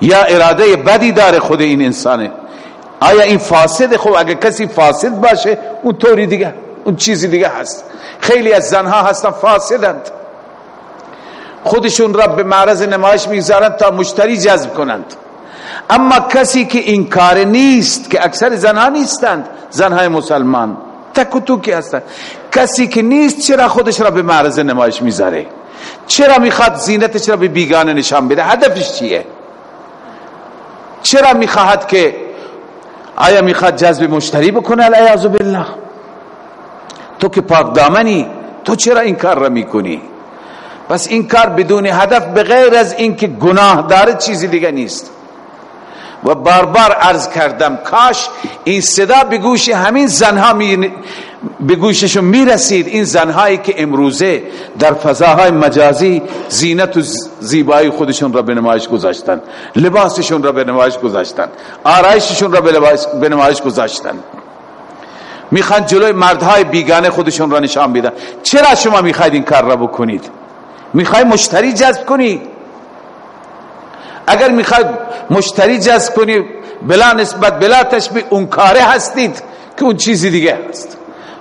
یا اراده بدی داره خود این انسانه. آیا این فاسد؟ خب اگر کسی فاسد باشه اون طوری دیگه اون چیزی دیگه هست. خیلی از زنها هستن فاسدند. خودشون را به معرض نمایش می‌گذارند تا مشتری جذب کنند. اما کسی که این کار نیست که اکثر زنها نیستند زنهای مسلمان. تک و توکی هستند کسی که نیست چرا خودش را به معرض نمایش می‌ذاره؟ چرا می‌خواد زینتش را به بیگانه نشان بده؟ هدفش چیه؟ چرا می‌خواهد که آیا می‌خواد جذب مشتری بکنه؟ العیاذ بالله. تو که پاک دامنی تو چرا این کار را می‌کنی؟ پس این کار بدون هدف بغیر از اینکه گناه داره چیزی دیگه نیست. و بار بار عرض کردم کاش این صدا به گوش همین زنها می به گوششون می‌رسید. این زنهایی که امروزه در فضاهای مجازی زینت و زیبایی خودشون را به نمایش گذاشتن لباسشون را به نمایش گذاشتن آرایششون را به نمایش گذاشتن. می‌خوان جلوی مردهای بیگانه خودشون را نشان بدن. چرا شما می‌خواید این کار را بکنید؟ می‌خواید مشتری جذب کنید؟ اگر می‌خواید مشتری جذب کنید بلا نسبت بلا تشبیه اون کاره هستید که اون چیزی دیگه هست.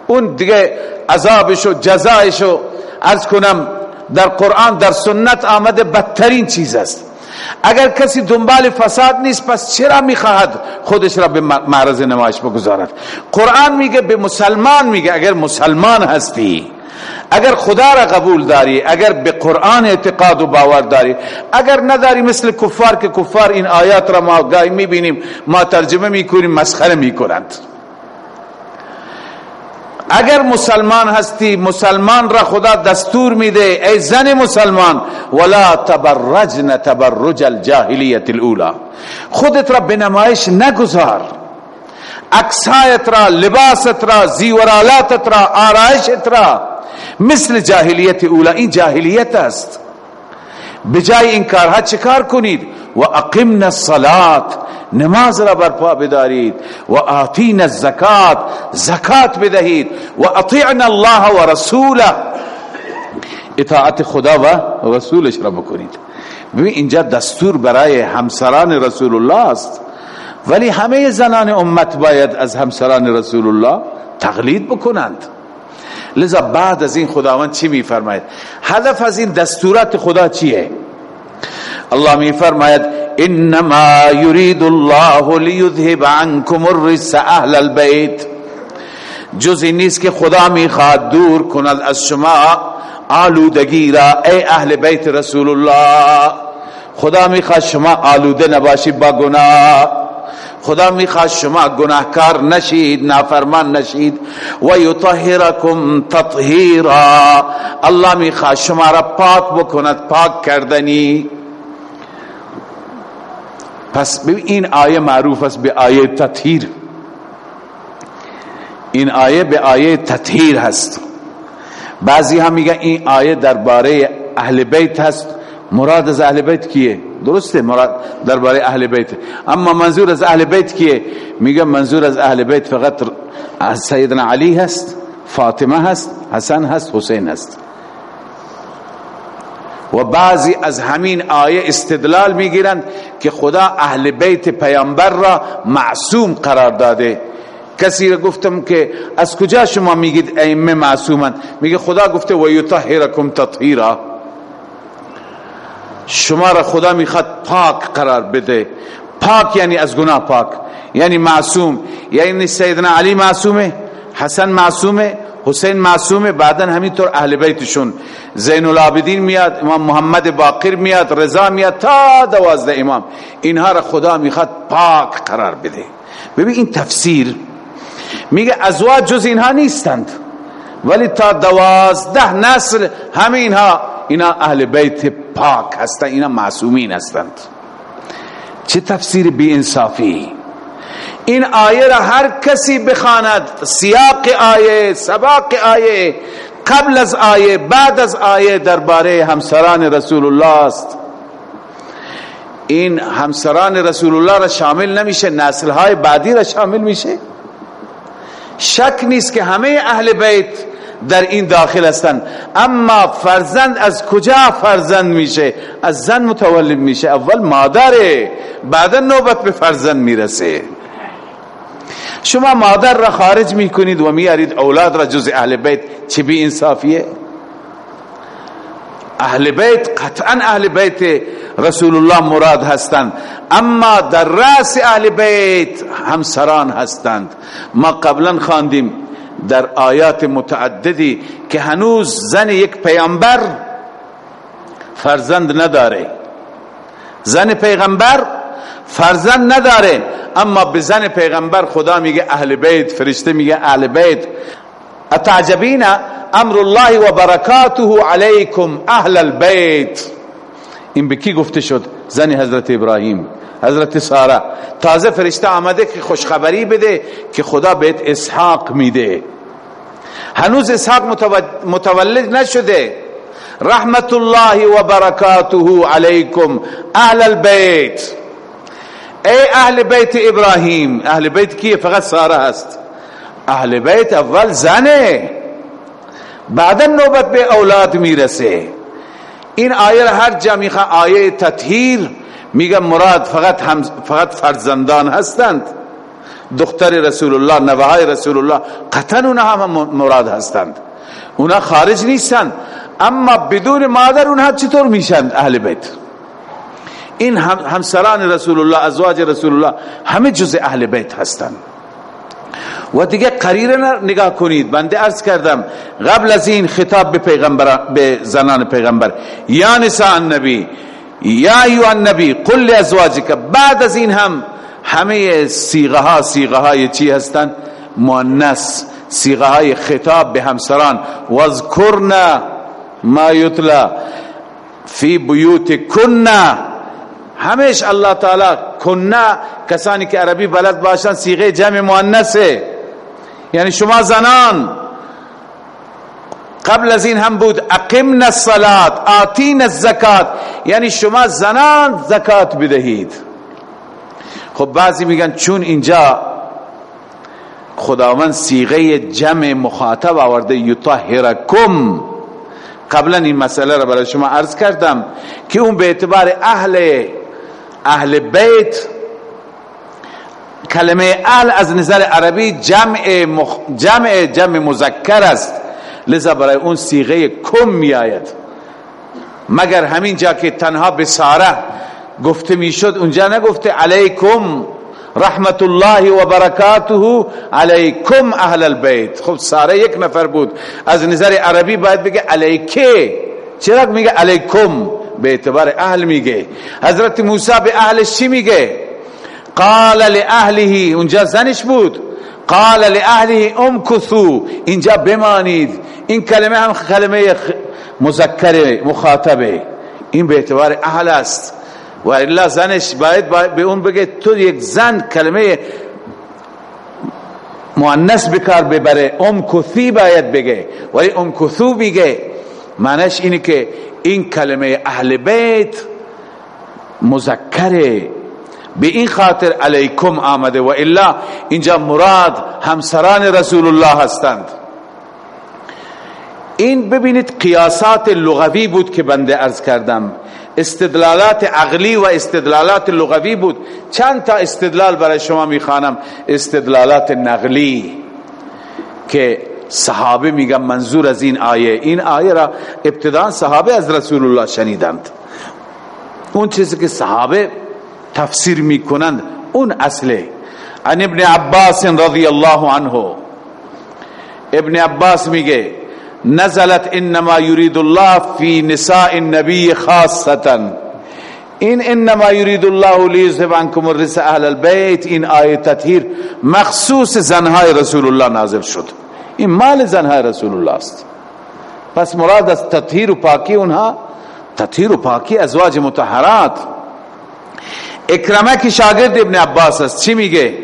اون دیگه عذابش و جزایش و از کنم در قرآن در سنت آمده بدترین چیز است. اگر کسی دنبال فساد نیست پس چرا می‌خواهد خودش را به معرض نمایش بگذارد؟ قرآن میگه به مسلمان میگه اگر مسلمان هستی اگر خدا را قبول داری اگر به قرآن اعتقاد و باور داری اگر نداری مثل کفار که کفار این آیات را ما گاهی می‌بینیم ما ترجمه می‌کنیم مسخره می‌کنند. اگر مسلمان هستی مسلمان را خدا دستور میده ای زن مسلمان ولا تبرجن تبرج الجاهلیت الاولا خودت را به نمایش نگذار. اکسایت را لباست را زیورالاتت را آرایشت را مثل جاهلیت اولا. این جاهلیت است. بجای این کارها چکار کنید و اقمنا الصلات نماز را برپا بدارید. و آتین الزکات زکات بدهید. و اطیعنا الله و رسوله. اطاعت خدا و رسولش را بکنید. ببین اینجا دستور برای همسران رسول الله است. ولی همه زنان امت باید از همسران رسول الله تقلید بکنند. لذا بعد از این خداوند چی میفرماید؟ هدف از این دستورات خدا چیه؟ الله میفرماید انما يريد الله ليذهب عنكم الرجس اهل البيت جز این نیست که خدا می‌خواد دور کند از شما آلودگی را ای اهل بیت رسول الله خدا می‌خواد شما آلوده نباشید با گناه. خدا می‌خواد شما گناهکار نشید نافرمان نشید. و یطهرکم تطهیرا. الله می‌خواد شما را پاک بکند پاک کردنی. پس این آیه معروف است به آیه تطهیر. این آیه به آیه تطهیر هست. بعضی هم میگن این آیه درباره اهل بیت هست. مراد از اهل بیت کیه؟ درسته مراد درباره اهل بیت. اما منظور از اهل بیت کیه؟ میگه منظور از اهل بیت فقط از سیدنا علی هست فاطمه هست حسن هست حسین هست. و بعضی از همین آیه استدلال می‌گیرند که خدا اهل بیت پیامبر را معصوم قرار داده. کسی را گفتم که از کجا شما میگید ائمه معصومند؟ میگه خدا گفته و یطهرکم تطهیرا. شما را خدا می‌خواد پاک قرار بده. پاک یعنی از گناه پاک. یعنی معصوم. یعنی سیدنا علی معصومه حسن معصومه حسین معصومه بعدا همینطور اهل بیتشون. زین العابدین میاد امام محمد باقر میاد رضا میاد تا دوازده امام. اینها را خدا می‌خواد پاک قرار بده. ببین این تفسیر میگه ازواج جز اینها نیستند. ولی تا دوازده نسل همه اینها اینا اهل بیت پاک هستند اینا معصومین هستند. چه تفسیر بی انصافی این آیه را هر کسی بخواند سیاق آیه سباق آیه قبل از آیه بعد از آیه درباره همسران رسول الله است. این همسران رسول الله را شامل نمیشه نسل های بعدی را شامل میشه. شک نیست که همه اهل بیت در این داخل هستند اما فرزند از کجا فرزند میشه؟ از زن متولد میشه. اول مادره بعد نوبت به فرزند می‌رسه. شما مادر را خارج می‌کنید و میارید اولاد را جز اهل بیت. چه بی انصافیه؟ اهل بیت قطعا اهل بیت رسول الله مراد هستند. اما در رأس اهل بیت همسران هستند. ما قبلا خواندیم در آیات متعددی که هنوز زن یک پیامبر فرزند نداره. زن پیغمبر فرزند نداره اما به زن پیغمبر خدا میگه اهل بیت فرشته میگه اهل بیت. اتعجبین امر الله و برکاته علیکم اهل البیت. این به کی گفته شد؟ زن حضرت ابراهیم. حضرت ساره تازه فرشته آمده که خوشخبری بده که خدا بهت اسحاق میده. هنوز اسحاق متولد نشده. رحمت الله و برکاته علیکم اهل البیت. ای اهل بیت ابراهیم اهل بیت کیه؟ فقط ساره هست. اهل بیت اول زنه. بعدا نوبت به اولاد می‌رسه. این آیه هر جا میخوا آیه تطهیر میگه مراد فقط هم فقط فرزندان هستند. دختر رسول الله نوهای رسول الله قطعا اونها هم مراد هستند. اونا خارج نیستند اما بدون مادر اونها چطور میشند اهل بیت؟ این همسران رسول الله ازواج رسول الله همه جز اهل بیت هستند و دیگه قریره نگاه کنید. بنده ارز کردم قبل از این خطاب به پیغمبر به زنان پیغمبر. یا نساء النبی یا ایو النبی قل ازواجک بعد از این هم همه سیغه ها سیغه های چی هستند مؤنث سیغه های خطاب به همسران. واذکرنا ما یتلا فی بیوت کننا همیش الله تعالی کننا کسانی که عربی بلد باشن سیغه جمع مؤنثه. یعنی شما زنان قبل از این هم بود اقمنا الصلاه آتین الزکات. یعنی شما زنان زکات بدهید. خب بعضی میگن چون اینجا خداوند سیغه جمع مخاطب آورده یطهرکم. قبلا این مسئله را برای شما عرض کردم که اون به اعتبار اهل اهل بیت کلمه اهل از نظر عربی جمع مخ... جمع جمع مذکر است. لذا برای اون سیغه کم می آید مگر همین جا که تنها به ساره گفته می‌شد اونجا نگفته علیکم رحمت الله و برکاته علیکم اهل البیت. خب ساره یک نفر بود. از نظر عربی باید بگه علیکه. چرا میگه علیکم؟ به اعتبار اهل میگه. حضرت موسی به اهلش چی میگه؟ قال لاهله اونجا زنش بود. قال لاهله امكثوا. اینجا بمانید. این کلمه هم کلمه مذکر مخاطبه. این به اعتبار اهل است. و الا زنش باید, به اون بگه تو یک زن کلمه مؤنث بکار ببره. ام کثی باید بگه. ولی ام کثو بگه معنیش اینه که این کلمه اهل بیت مذکره. به این خاطر علیکم آمده و الا اینجا مراد همسران رسول الله هستند. این ببینید قیاسات لغوی بود که بنده ارز کردم. استدلالات عقلی و استدلالات لغوی بود. چند تا استدلال برای شما می‌خوانم. استدلالات نقلی که صحابه میگن منظور از این آیه. این آیه را ابتدا صحابه از رسول الله شنیدند. اون چیزی که صحابه تفسیر می‌کنند اون اصله. عن ابن عباس رضی الله عنه. ابن عباس میگه نزلت انما يريد الله في نساء النبي خاصتا. این انما يريد الله ليذهب عنكم الرجس اهل البيت این آیه تطهیر مخصوص زنهای رسول الله نازل شد. این مال زنهای رسول الله است. پس مراد از تطهیر و پاکی اونها تطهیر و پاکی ازواج متحرات اکرمه که شاگرد ابن عباس است چی میگه؟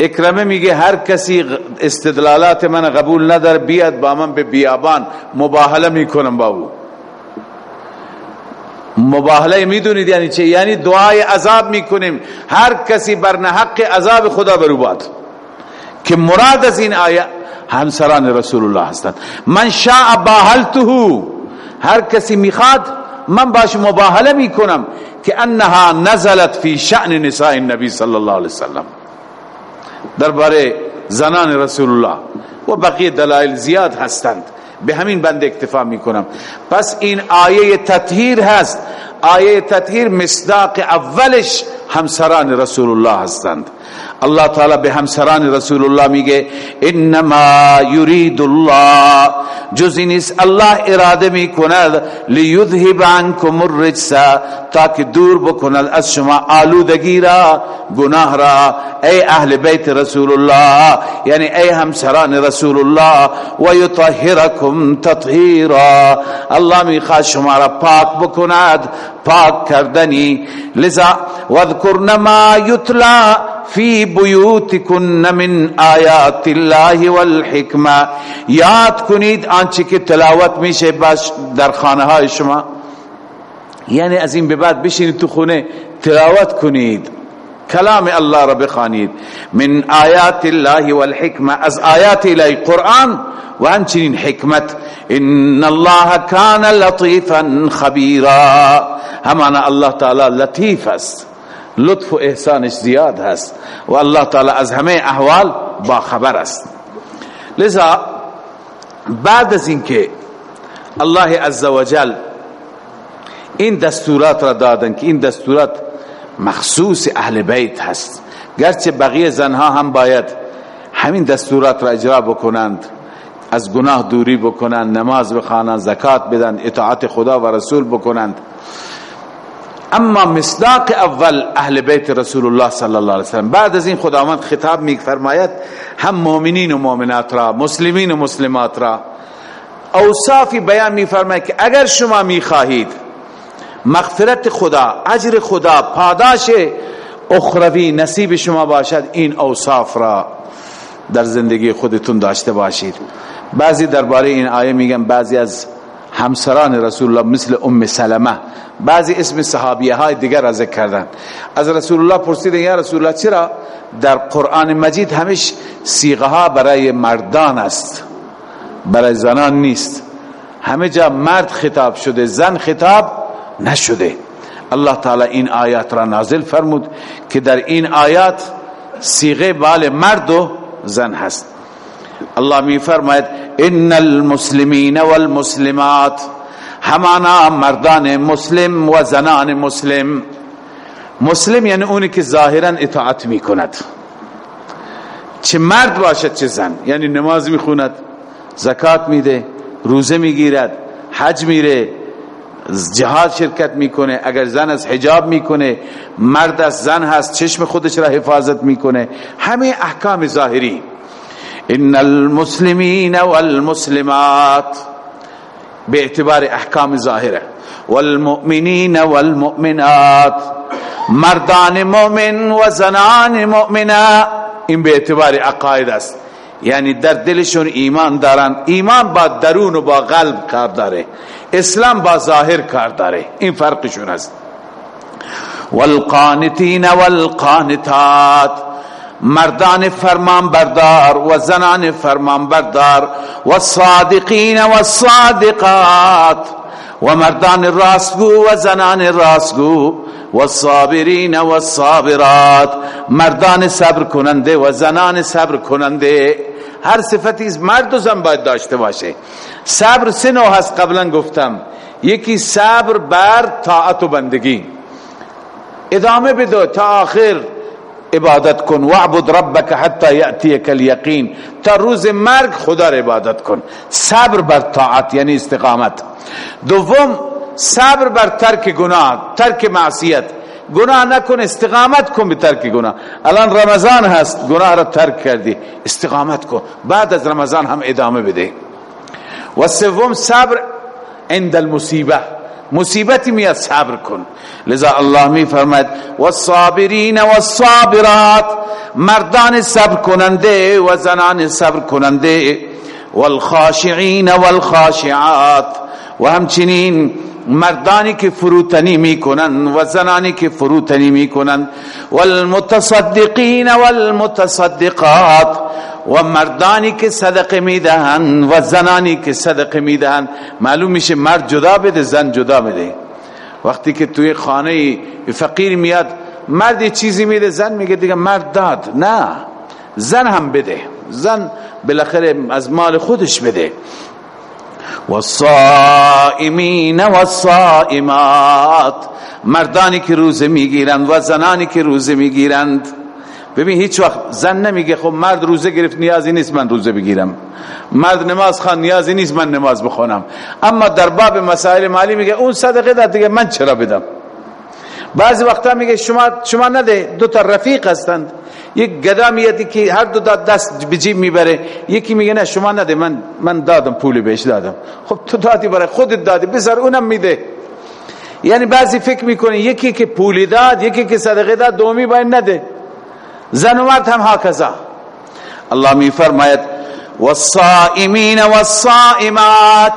اکرمه میگه هر کسی استدلالات من قبول ندار بیاد با من به بیابان مباهله می‌کنم با او. مباهله می‌دونید یعنی چه یعنی دعای عذاب می‌کنیم. هر کسی بر حق عذاب خدا برو باد. که مراد از این آیه همسران رسول الله هستند. من شاء باهلته هر کسی می‌خواد من باش مباهله می‌کنم که انها نزلت فی شأن نساء النبی صلی الله علیه وسلم. درباره زنان رسول الله و بقیه دلائل زیاد هستند. به همین بند اکتفا می‌کنم. پس این آیه تطهیر هست. آیه تطهیر مصداق اولش همسران رسول الله هستند. الله تعالی به همسران رسول الله میگه انما یرید الله جز نیست الله اراده می‌کند لیذهب عنکم الرجس. تاکه دور بکند از شما آلودگی را گناه را. ای اهل بیت رسول الله یعنی ای همسران رسول الله و یطهرکم تطهیرا. الله می‌خواد شما را پاک بکند پاک کردنی. لذا واذکرن ما یتلا فی بیوتکن من آیات الله والحکمه یاد کنید آنچه که تلاوت میشه باش در خانه های شما. یعنی از این به بعد بشینید تو خونه تلاوت کنید. کلام الله را بخوانید. من آیات الله والحکمه از آیات الهی قرآن و همچنین حکمت. ان الله کان لطیفا خبیرا. همان الله تعالی لطیف است. لطف و احسانش زیاد هست. و الله تعالی از همه احوال با خبر است. لذا بعد از اینکه الله عزوجل این دستورات را دادن که این دستورات مخصوص اهل بیت هست. گرچه بقیه زنها هم باید همین دستورات را اجرا بکنند از گناه دوری بکنند نماز بخوانند زکات بدن اطاعت خدا و رسول بکنند. اما مصداق اول اهل بیت رسول الله صلی الله علیه وسلم. بعد از این خداوند خطاب می فرماید هم مؤمنین و مؤمنات را مسلمین و مسلمات را. اوصافی بیان می فرماید که اگر شما می خواهید مغفرت خدا اجر خدا پاداش اخروی نصیب شما باشد. این اوصاف را در زندگی خودتون داشته باشید. بعضی درباره این آیه میگن بعضی از همسران رسول الله مثل ام سلمه. بعضی اسم صحابیه های دیگر را ذکر کردن. از رسول الله پرسیدن یا رسول الله چرا در قرآن مجید همش سیغه ها برای مردان است؟ برای زنان نیست. همه جا مرد خطاب شده زن خطاب نشده. الله تعالی این آیات را نازل فرمود که در این آیات سیغه بال مرد و زن هست. الله می فرماید ان المسلمین والمسلمات همانا مردان مسلم و زنان مسلم. مسلم یعنی اونی که ظاهرا اطاعت می کند چه مرد باشد چه زن. یعنی نماز می خوند زکات میده روزه می‌گیرد حج میره جهاد شرکت می‌کنه اگر زن از حجاب می‌کنه مرد از زن هست چشم خودش را حفاظت می‌کنه. همه احکام ظاهری. ان المسلمین والمسلمات به اعتبار احکام ظاهره. والمؤمنین والمؤمنات مردان مؤمن و زنان مؤمنه این به اعتبار عقاید است. یعنی در دلشون ایمان دارن. ایمان با درون و با قلب کار داره. اسلام با ظاهر کار داره. این فرقشون است والقانتین والقانتات. مردان فرمان بردار و زنان فرمان بردار والصادقین والصادقات. و مردان راستگو و زنان راستگو. والصابرین والصابرات مردان صبر کننده و زنان صبر کننده. هر صفتی مرد و زن باید داشته باشه. صبر سه هست قبلا گفتم. یکی صبر بر طاعت و بندگی. ادامه بده تا آخر عبادت کن. وعبد ربک حتی یأتیک الیقین. تا روز مرگ خدا را عبادت کن. صبر بر طاعت یعنی استقامت. دوم صبر بر ترک گناه ترک معصیت. گناه نکن استقامت کن به ترک گناه. الان رمضان هست گناه را ترک کردی. استقامت کن. بعد از رمضان هم ادامه بده. و سوم صبر عند المصیبه. مصیبتی میاد صبر کن. لذا الله می فرماید والصابرین والصابرات. مردان صبر کننده و زنان صبر کننده. والخاشعین والخاشعات. و همچنین مردانی که فروتنی می‌کنن و زنانی که فروتنی می‌کنن والمتصدقین والمتصدقات و مردانی که صدقه می‌دهن و زنانی که صدقه می‌دهن. معلوم میشه مرد جدا بده زن جدا بده. وقتی که توی خانه فقیر میاد مرد چیزی میده زن میگه دیگه مرد داد. نه زن هم بده. زن بالاخره از مال خودش بده. والصائمین والصائمات. مردانی که روزه می‌گیرند و زنانی که روزه می‌گیرند. ببین هیچ وقت زن نمیگه خب مرد روزه گرفت نیازی نیست من روزه بگیرم. مرد نماز خان نیازی نیست من نماز بخونم اما در باب مسائل مالی میگه اون صدقه داد دیگه من چرا بدم؟ بعضی وقتا میگه شما شما نده دو تا رفیق هستند. یک گدا میادی که هر دو داد دست به می‌بره. یکی میگه نه شما نده من من دادم پولی بهش دادم. خب تو دادی برای خودت دادی بذار اونم میده. یعنی بعضی فکر می‌کنه یکی که پولی داد یکی که صدقه داد دومی باید نده. زن و مرد هم هاکذا. الله می فرماید والصائمین والصائمات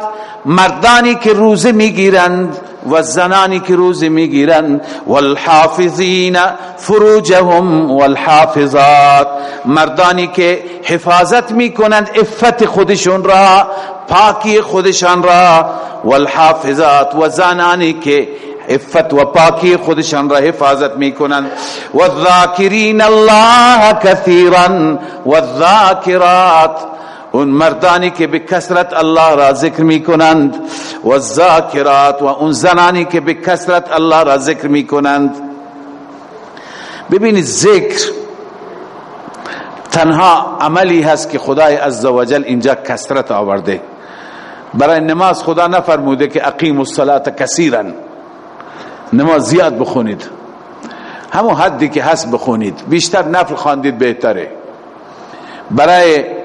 مردانی که روزه می‌گیرند و زنانی که روزه می‌گیرند. والحافظین فروجهم والحافظات. مردانی که حفاظت می‌کنند افت خودشون را پاکی خودشان را. والحافظات. و زنانی که افت و پاکی خودشان را حفاظت می‌کنند. و الذاکرین الله کثیرا. و الذاکرات اون مردانی که به کسرت الله را ذکر می کنند و الذاکرات و اون زنانی که به کسرت الله را ذکر می کنند ببینید ذکر تنها عملی هست که خدای عزوجل اینجا کسرت آورده. برای نماز خدا نفرموده که اقیم الصلاة کثیرا. نماز زیاد بخونید. همون حدی که هست بخونید. بیشتر نفل خواندید بهتره. برای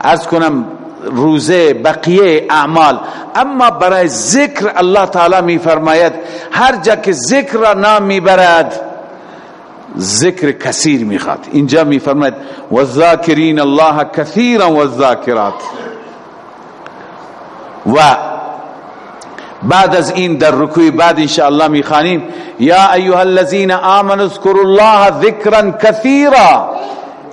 از کنم روزه بقیه اعمال. اما برای ذکر الله تعالی می فرماید هر جا که ذکر را نام می برد ذکر کثیر می خواد اینجا می فرماید والذاکرین الله کثیرا والذاکرات. و بعد از این در رکوع بعد انشاءالله می‌خوانیم یا ایها الذين آمنوا اذكروا الله ذکرا كثيرا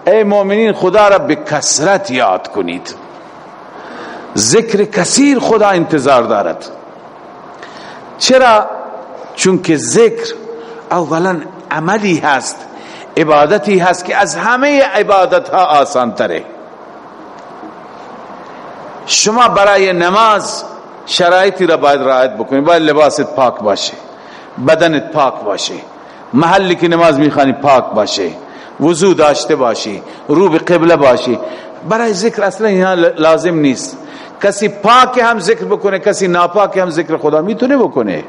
ای مؤمنین خدا را به کثرت یاد کنید. ذکر کثیر خدا انتظار دارد. چرا؟ چون که ذکر اولا عملی هست عبادتی هست که از همه عبادت ها آسان تره شما برای نماز شرایطی را باید رعایت بکنی باید لباست پاک باشه بدنت پاک باشه محلی که نماز می‌خوانی پاک باشه. وضو داشته باشی رو به قبله باشی. برای ذکر اصلا اینها لازم نیست. کسی پاک هم ذکر بکنه کسی ناپاک هم ذکر خدا می‌تونه بکنه.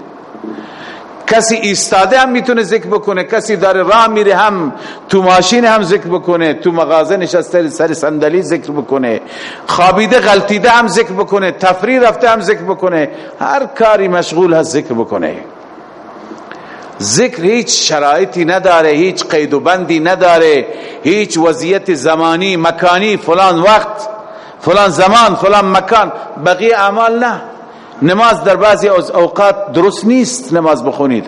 کسی ایستاده هم می‌تونه ذکر بکنه کسی داره راه میره هم تو ماشین هم ذکر بکنه تو مغازه نشسته سر صندلی ذکر بکنه. خوابیده غلطیده هم ذکر بکنه تفریح رفته هم ذکر بکنه. هر کاری مشغول هست ذکر بکنه. ذکر هیچ شرایطی نداره هیچ قید و بندی نداره هیچ وضعیت زمانی مکانی فلان وقت فلان زمان فلان مکان. بقیه اعمال نه. نماز در بعضی اوقات درست نیست نماز بخونید.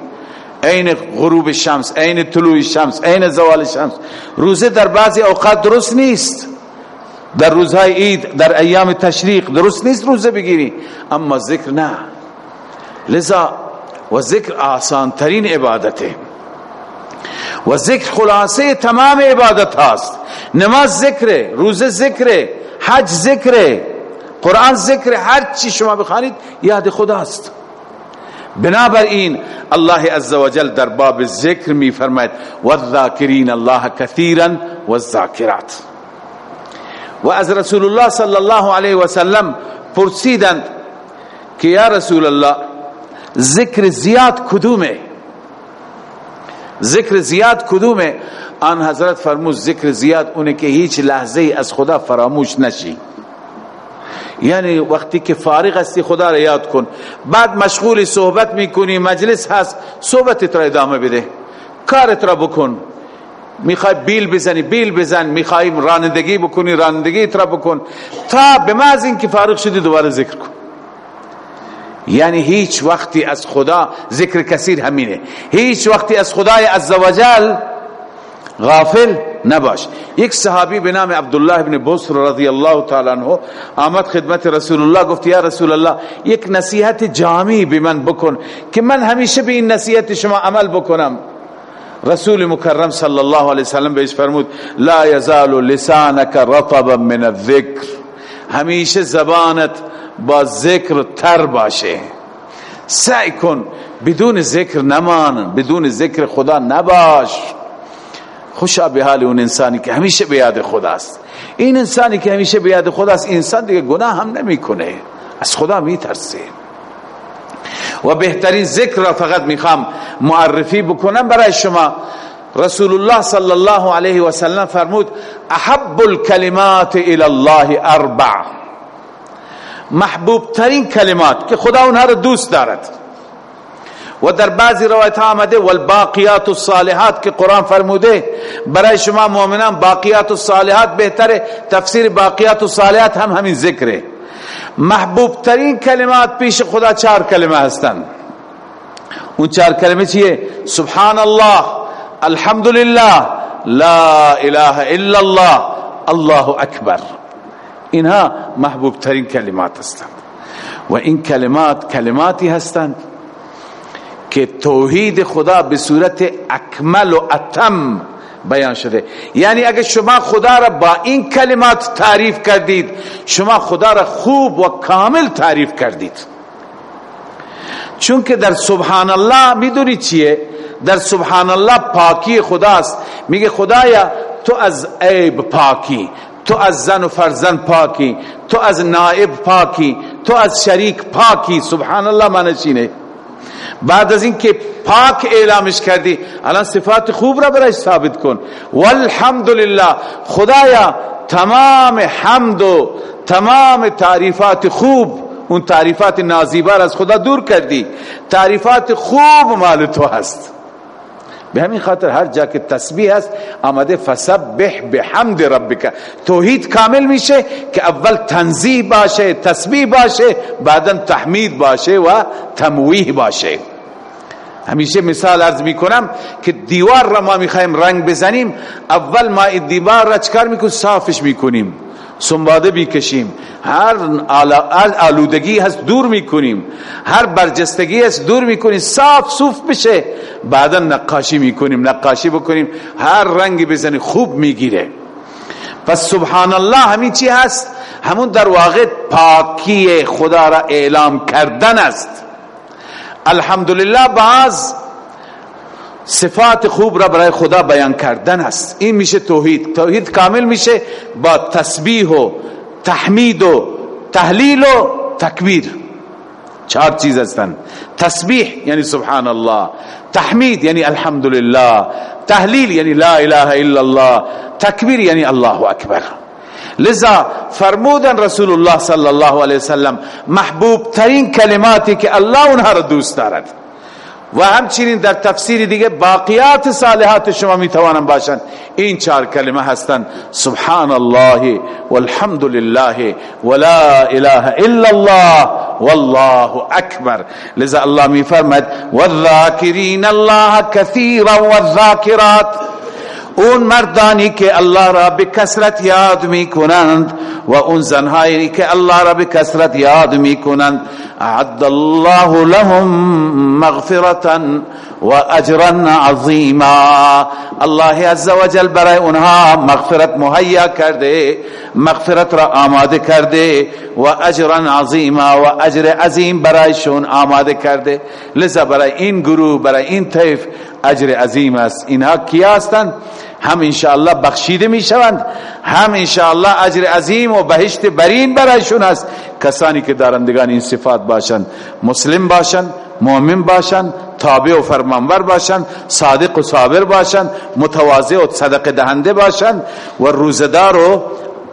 عین غروب شمس عین طلوع شمس عین زوال شمس. روزه در بعضی اوقات درست نیست. در روزهای عید در ایام تشریق درست نیست روزه بگیری. اما ذکر نه. لذا و ذکر آسان ترین عبادته و ذکر خلاصه تمام عبادت هاست. نماز ذکره روزه ذکره حج ذکره قرآن ذکر هر چی شما بخوانید یاد خداست. بنابراین الله عزوجل در باب ذکر می فرماید والذاکرین الله کثیرا والذاکرات. و از رسول الله صلی الله علیه و سلم پرسیدند که یا رسول الله ذکر زیاد کدومه؟ ذکر زیاد کدومه؟ آن حضرت فرمود ذکر زیاد اونه که هیچ لحظه از خدا فراموش نشی. یعنی وقتی که فارغ هستی خدا را یاد کن. بعد مشغول صحبت می‌کنی مجلس هست صحبتت را ادامه بده. کارت را بکن. می‌خوای بیل بزنی بیل بزن. می‌خوای رانندگی بکنی رانندگی را بکن. تا به محض اینکه فارغ شدی دوباره ذکر کن. یعنی هیچ وقتی از خدا ذکر کثیر همینه. هیچ وقتی از خدای عزوجل غافل نباش. یک صحابی به نام عبدالله ابن بصر رضی الله تعالی عنہ آمد خدمت رسول الله گفت یا رسول الله یک نصیحت جامعی به من بکن که من همیشه به این نصیحت شما عمل بکنم. رسول مکرم صلی الله علیه وسلم بهش فرمود لا یزال لسانک رطبا من الذکر. همیشه زبانت با ذکر تر باشه. سعی کن بدون ذکر نمان بدون ذکر خدا نباش. خوشا به حال اون انسانی که همیشه به یاد خداست. این انسانی که همیشه به یاد خداست انسان دیگه گناه هم نمی‌کنه. از خدا میترسه. و بهترین ذکر را فقط می‌خوام معرفی بکنم برای شما. رسول الله صلی الله علیه و سلم فرمود احب الكلمات الى الله اربع محبوب ترین کلمات که خدا اونها رو دوست دارد و در بعضی روایت آمده والباقیات الصالحات که قرآن فرموده برای شما مؤمنان باقیات الصالحات بهتره تفسیر باقیات الصالحات هم همین ذکره محبوب ترین کلمات پیش خدا چهار کلمه هستند اون چهار کلمه چیه سبحان الله الحمدلله لا اله الا الله الله اکبر اینها محبوب ترین کلمات هستند و این کلمات کلماتی هستند که توحید خدا به صورت اکمل و اتم بیان شده یعنی اگر شما خدا را با این کلمات تعریف کردید شما خدا را خوب و کامل تعریف کردید چون که در سبحان الله می‌دونی چیه در سبحان الله پاکی خداست. میگه خدایا تو از عیب پاکی تو از زن و فرزند پاکی تو از نائب پاکی تو از شریک پاکی. سبحان الله معنی بعد از اینکه پاک اعلامش کردی الان صفات خوب را برایش ثابت کن. والحمدلله. خدایا تمام حمد و تمام تعریفات خوب اون تعریفات نازیبار از خدا دور کردی. تعریفات خوب مال تو هست. به همین خاطر هر جا که تسبیح هست آمده فسبح بحمد ربک. توحید کامل میشه که اول تنزیح باشه تسبیح باشه بعدا تحمید باشه و تمویح باشه. همیشه مثال عرض می‌کنم که دیوار را ما می‌خوایم رنگ بزنیم اول ما دیوار را چکار می‌کنیم؟ صافش می‌کنیم. سنباده بیکشیم هر آلودگی هست دور می‌کنیم. هر برجستگی هست دور می‌کنیم. صاف صوف بشه. بعدا نقاشی می‌کنیم نقاشی بکنیم. هر رنگی بزنی خوب می‌گیره. پس سبحان الله همین چی هست؟ همون در واقع پاکی خدا را اعلام کردن است. الحمدلله بعض صفات خوب را برای خدا بیان کردن است. این میشه توحید. توحید کامل میشه با تسبیح و تحمید و تحلیل و تکبیر. چهار چیز هستن. تسبیح یعنی سبحان الله تحمید یعنی الحمدلله. تحلیل یعنی لا اله الا الله. تکبیر یعنی الله اکبر. لذا فرمودن رسول الله صلی الله علیه وسلم محبوب ترین کلماتی که الله اونها را دوست دارد. و همچنین در تفسیر دیگه باقیات صالحات شما می‌توانند باشند. این چهار کلمه هستند. سبحان الله والحمد لله ولا اله الا الله والله اکبر. لذا الله میفرماد والذاکرین الله كثيرا والذاکرات. اون مردانی که الله را به کسرت یاد می کنند و اون زنهایی که الله را به کسرت یاد می کنند اعد الله لهم مغفرتا و اجرا عظیما. الله عز وجل برای اونها مغفرت مهیا کرده مغفرت را آماده کرده و اجرا عظیما و اجر عظیم برایشون آماده کرده. لذا برای این گروه برای این طیف اجر عظیم است. اینها کیا هستند؟ هم انشاءالله بخشیده می شوند هم انشاءالله اجر عظیم و بهشت برین برایشون است. کسانی که دارندگان این صفات باشند مسلم باشند مؤمن باشند تابع و فرمانبر باشند صادق و صابر باشند متواضع و صدقه دهنده باشند و روزدار و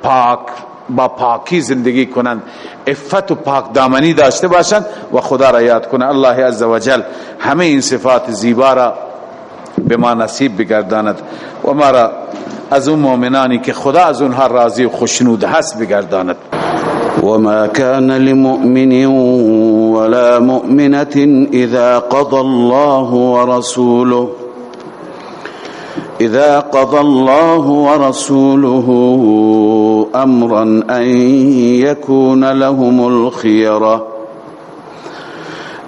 پاک با پاکی زندگی کنند افت و پاک دامنی داشته باشند و خدا را یاد کنند الله عزوجل همه این صفات زیبا را به ما نصیب بگرداند. و ما را از اون مؤمنانی که خدا از اونها راضی و خوشنود هست بگرداند. وما كان لمؤمن ولا مؤمنة إذا قضى الله ورسوله. إذا قضى الله ورسوله أمرا أن يكون لهم الخيرة.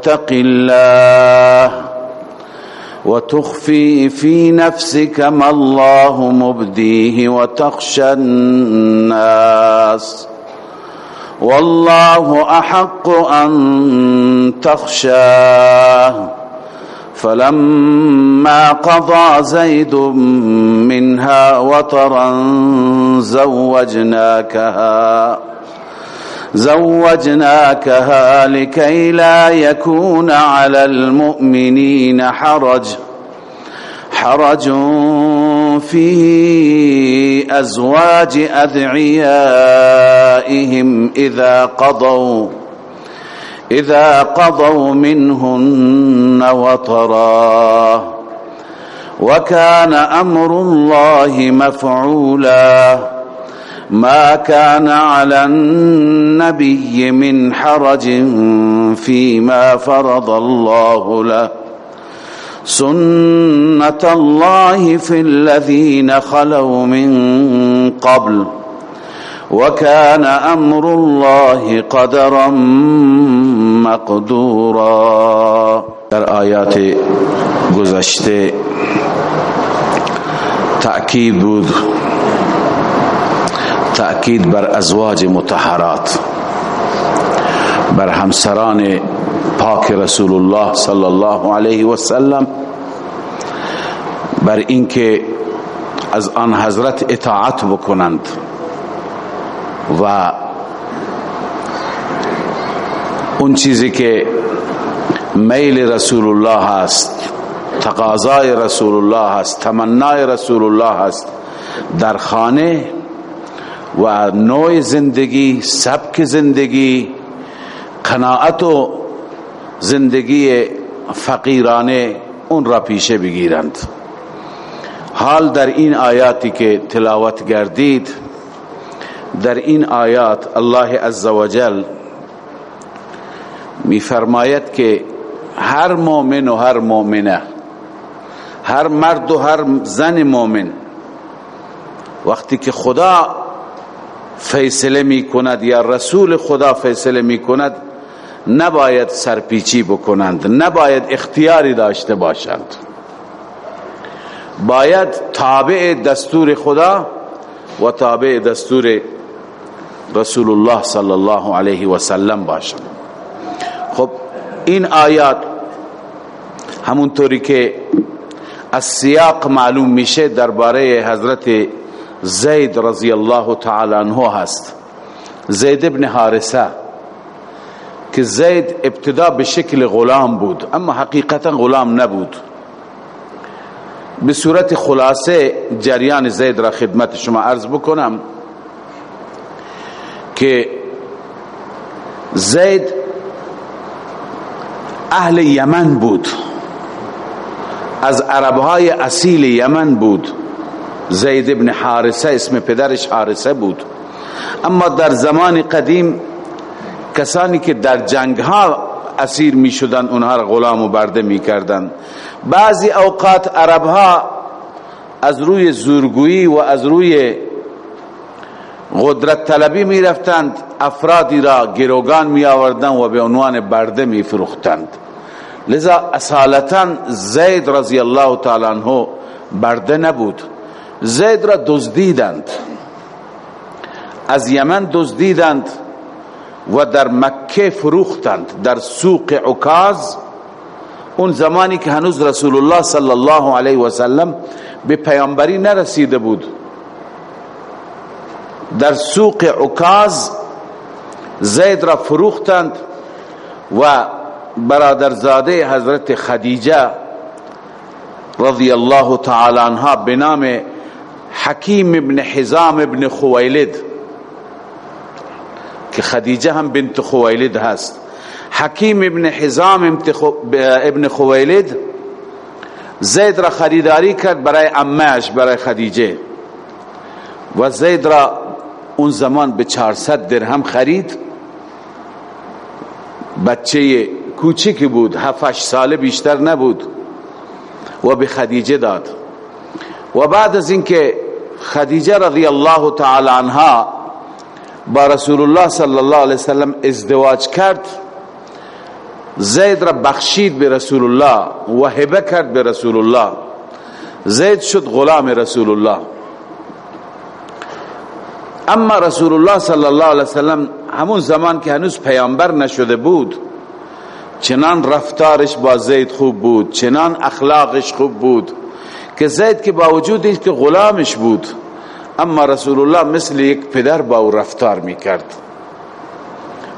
واتق الله وتخفي في نفسك ما الله مبديه وتخشى الناس والله أحق أن تخشاه فلما قضى زيد منها وطرا زوجناكها زوجناكها لكي لا يكون على المؤمنين حرج. حرج في أزواج أذعيائهم إذا قضوا إذا قضوا منهن وطرا. وكان أمر الله مفعولا. ما كان على النبي من حرج فيما فرض الله له. سنة الله في الذين خلوا من قبل. وكان أمر الله قدرا مقدورا. در آیات گذشته تأکید بود تأکید بر ازواج متحرات بر همسران پاک رسول الله صلی الله علیه و سلم بر اینکه از آن حضرت اطاعت بکنند و اون چیزی که میل رسول الله هست تقاضای رسول الله هست تمنای رسول الله هست در خانه و نوع زندگی سبک زندگی قناعت و زندگی فقیرانه اون را پیشه بگیرند. حال در این آیاتی که تلاوت گردید در این آیات الله عزوجل می فرماید که هر مؤمن و هر مؤمنه هر مرد و هر زن مؤمن وقتی که خدا فیصله می کند یا رسول خدا فیصله می کند نباید سرپیچی بکنند نباید اختیاری داشته باشند. باید تابع دستور خدا و تابع دستور رسول الله صلی الله علیه و سلم باشند. خب این آیات همونطوری که از سیاق معلوم میشه درباره حضرت زید رضی الله تعالی عنه هست. زید ابن حارسه که زید ابتدا به شکل غلام بود اما حقیقتا غلام نبود. به صورت خلاصه جریان زید را خدمت شما عرض بکنم که زید اهل یمن بود. از عربهای اصیل یمن بود. زید ابن حارسه اسم پدرش حارسه بود. اما در زمان قدیم کسانی که در جنگ ها اسیر می شدن اونها را غلام و برده می کردن بعضی اوقات عرب ها از روی زورگویی و از روی قدرت طلبی می رفتند افرادی را گروگان می آوردن و به عنوان برده می فروختند لذا اصالتا زید رضی الله تعالی عنه برده نبود. زید را دزدیدند. از یمن دزدیدند و در مکه فروختند در سوق عکاز. اون زمانی که هنوز رسول الله صلی الله علیه و سلم به پیامبری نرسیده بود. در سوق عکاز زید را فروختند و برادرزاده حضرت خدیجه رضی الله تعالی عنها به نام حکیم ابن حزام ابن خویلد که خدیجه هم بنت خویلد هست. حکیم ابن حزام ابن خویلد زید را خریداری کرد برای امهش برای خدیجه. و زید را اون زمان به 400 درهم خرید. بچه کوچکی بود 7 ساله بیشتر نبود. و به خدیجه داد. و بعد از اینکه خدیجه رضی الله تعالی عنها با رسول الله صلی الله علیه وسلم ازدواج کرد زید را بخشید به رسول الله و هبه کرد به رسول الله زید شد غلام رسول الله اما رسول الله صلی الله علیه وسلم همون زمان که هنوز پیامبر نشده بود چنان رفتارش با زید خوب بود چنان اخلاقش خوب بود که زید که با وجودی که غلامش بود اما رسول الله مثل یک پدر با او رفتار می‌کرد.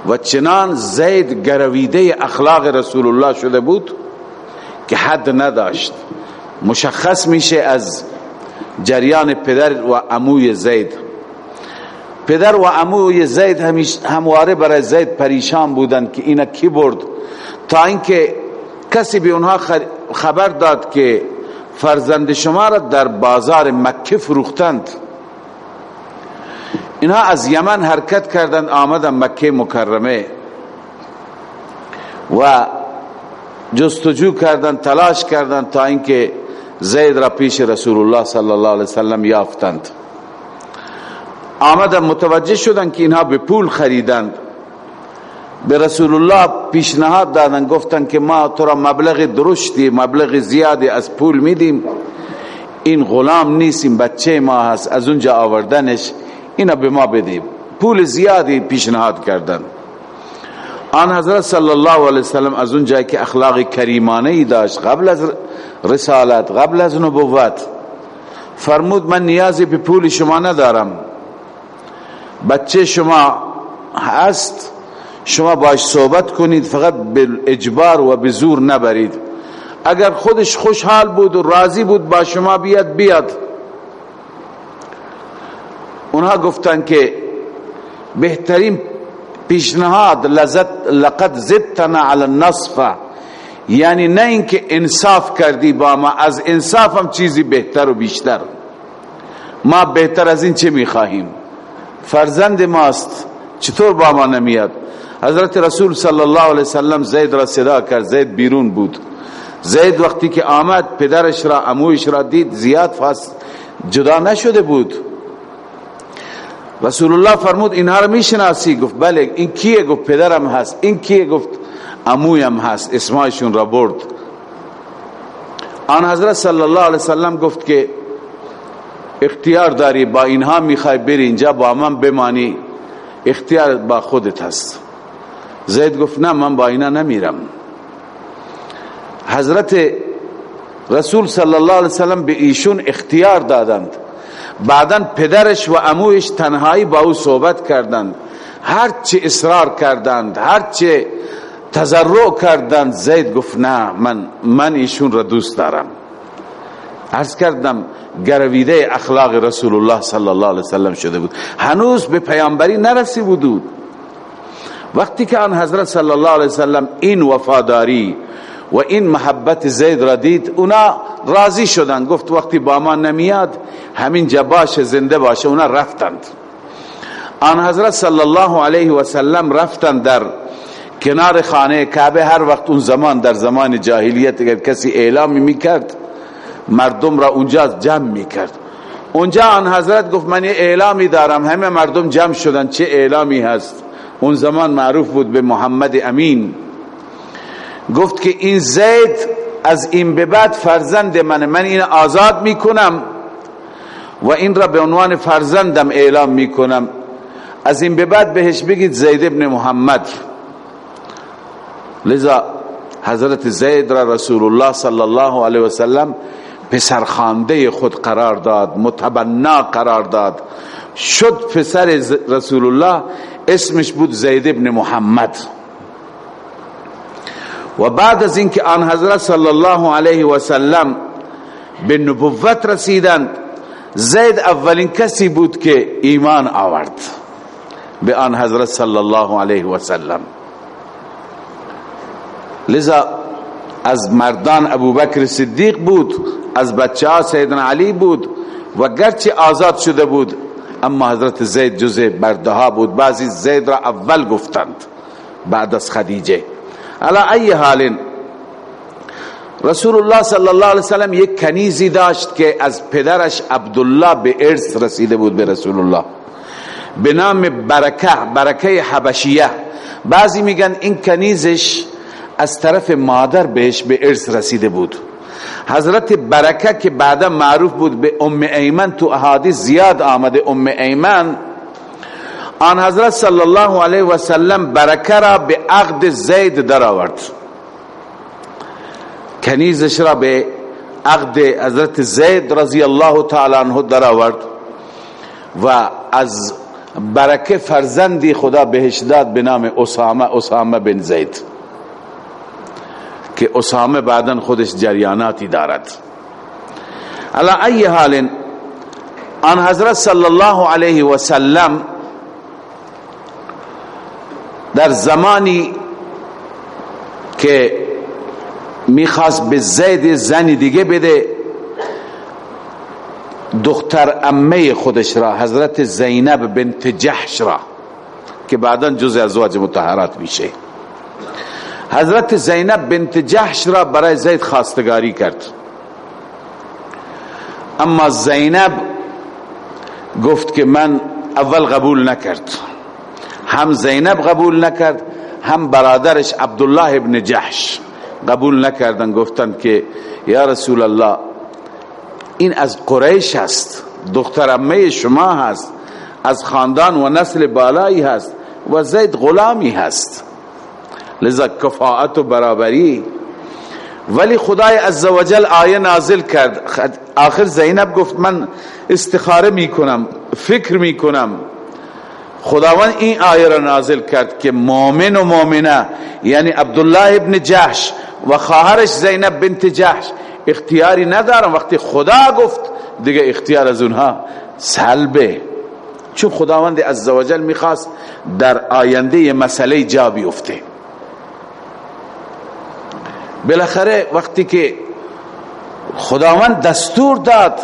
و چنان زید گرویده اخلاق رسول الله شده بود که حد نداشت. مشخص میشه از جریان پدر و عموی زید. پدر و عموی زید همواره برای زید پریشان بودند که اینا کی برد. تا اینکه کسی به اونها خبر داد که فرزند شما را در بازار مکه فروختند. اینها از یمن حرکت کردند آمدن مکه مکرمه. و جستجو کردند تلاش کردند تا اینکه زید را پیش رسول الله صلی الله علیه وسلم یافتند. آمدن متوجه شدند که اینها به پول خریدند. به رسول الله پیشنهاد دادن گفتن که ما تو را مبلغ درشتی مبلغ زیادی از پول میدیم. این غلام نیستیم بچه ما هست از اونجا آوردنش اینا به ما بدیم. پول زیادی پیشنهاد کردن. آن حضرت صلی الله علیه وسلم از اون جایی که اخلاق کریمانه ای داشت قبل از رسالت قبل از نبوت فرمود من نیازی به پول شما ندارم. بچه شما هست شما باش صحبت کنید فقط به اجبار و به زور نبرید. اگر خودش خوشحال بود و راضی بود با شما بیاد بیاد. اونها گفتن که بهترین پیشنهاد لذت لقد زدتنا على النصف. یعنی نه اینکه انصاف کردی با ما از انصاف هم چیزی بهتر و بیشتر. ما بهتر از این چه می‌خواهیم؟ فرزند ماست چطور با ما نمیاد؟ حضرت رسول صلی الله علیه وسلم زید را صدا کرد. زید بیرون بود. زید وقتی که آمد پدرش را امویش را دید زیاد فاست جدا نشده بود. رسول الله فرمود اینها رو می‌شناسی؟ گفت بله این کیه؟ گفت پدرم هست. این کیه؟ گفت امویم هست. اسمایشون را برد. آن حضرت صلی الله علیه وسلم گفت که اختیار داری با اینها می‌خوای بری اینجا با من بمانی. اختیار با خودت هست. زید گفت نه من با اینا نمیرم. حضرت رسول صلی الله علیه وسلم به ایشون اختیار دادند. بعدا پدرش و اموش تنهایی با او صحبت کردند. هرچه اصرار کردند هرچه تضرع کردند زید گفت نه من من ایشون را دوست دارم. عرض کردم گرویده اخلاق رسول الله صلی الله علیه وسلم شده بود. هنوز به پیامبری نرسی بود. وقتی که آن حضرت صلی الله علیه وسلم این وفاداری و این محبت زید را دید اونا راضی شدند. گفت وقتی با ما نمیاد همین جباش زنده باشه. اونا رفتند. آن حضرت صلی الله علیه و سلم رفتند در کنار خانه کعبه. هر وقت اون زمان در زمان جاهلیت اگر کسی اعلامی می‌کرد مردم را اونجا جمع می‌کرد. اونجا آن حضرت گفت من اعلامی دارم. همه مردم جمع شدن. چه اعلامی هست؟ اون زمان معروف بود به محمد امین. گفت که این زید از این به بعد فرزند من من این آزاد می‌کنم و این را به عنوان فرزندم اعلام می‌کنم. از این به بعد بهش بگید زید ابن محمد. لذا حضرت زید را رسول الله صلی الله علیه وسلم پسرخانده خود قرار داد متبنا قرار داد. شد پسر رسول الله اسمش بود زید ابن محمد. و بعد از اینکه آن حضرت صلی الله علیه و سلم به نبوت رسیدند زید اولین کسی بود که ایمان آورد به آن حضرت صلی الله علیه و سلم. لذا از مردان ابوبکر صدیق بود از بچه ها سیدنا علی بود و گرچه آزاد شده بود اما حضرت زید جزء برده بود. بعضی زید را اول گفتند بعد از خدیجه. علا ای حال رسول الله صلی الله علیه وسلم یک کنیزی داشت که از پدرش عبدالله به ارث رسیده بود به رسول الله. به نام برکه برکه حبشیه. بعضی میگن این کنیزش از طرف مادر بهش به ارث رسیده بود. حضرت برکه که بعدا معروف بود به ام ایمن تو احادیث زیاد آمده ام ایمن. آن حضرت صلی الله علیه و سلم برکه را به عقد زید در آورد کنیزش را به عقد حضرت زید رضی الله تعالی عنه در آورد و از برکه فرزندی خدا بهش داد به نام اسامه اسامه بن زید. که اسامه بعدا خودش جریاناتی دارد۔ علا ای حال آن حضرت صلی الله علیه و سلم در زمانی که می‌خواست به زید زنی دیگه بده دختر امه خودش را حضرت زینب بنت جحش را که بعدا جز ازواج متحرات میشه۔ حضرت زینب بنت جحش را برای زید خواستگاری کرد. اما زینب گفت که من اول قبول نکرد. هم زینب قبول نکرد هم برادرش عبدالله ابن جحش قبول نکردن گفتن که یا رسول الله این از قریش هست دختر امه شما هست از خاندان و نسل بالایی هست و زید غلامی هست. لذا کفاعت و برابری. ولی خدای عزوجل آیه نازل کرد. آخر زینب گفت من استخاره می‌کنم فکر می‌کنم. خداوند این آیه را نازل کرد که مؤمن و مؤمنه یعنی عبدالله ابن جحش و خواهرش زینب بنت جحش اختیاری ندارم وقتی خدا گفت دیگه اختیار از اونها سلبه. چون خداوند عزوجل می‌خواست در آینده مسئله جا بیفته. بالاخره وقتی که خداوند دستور داد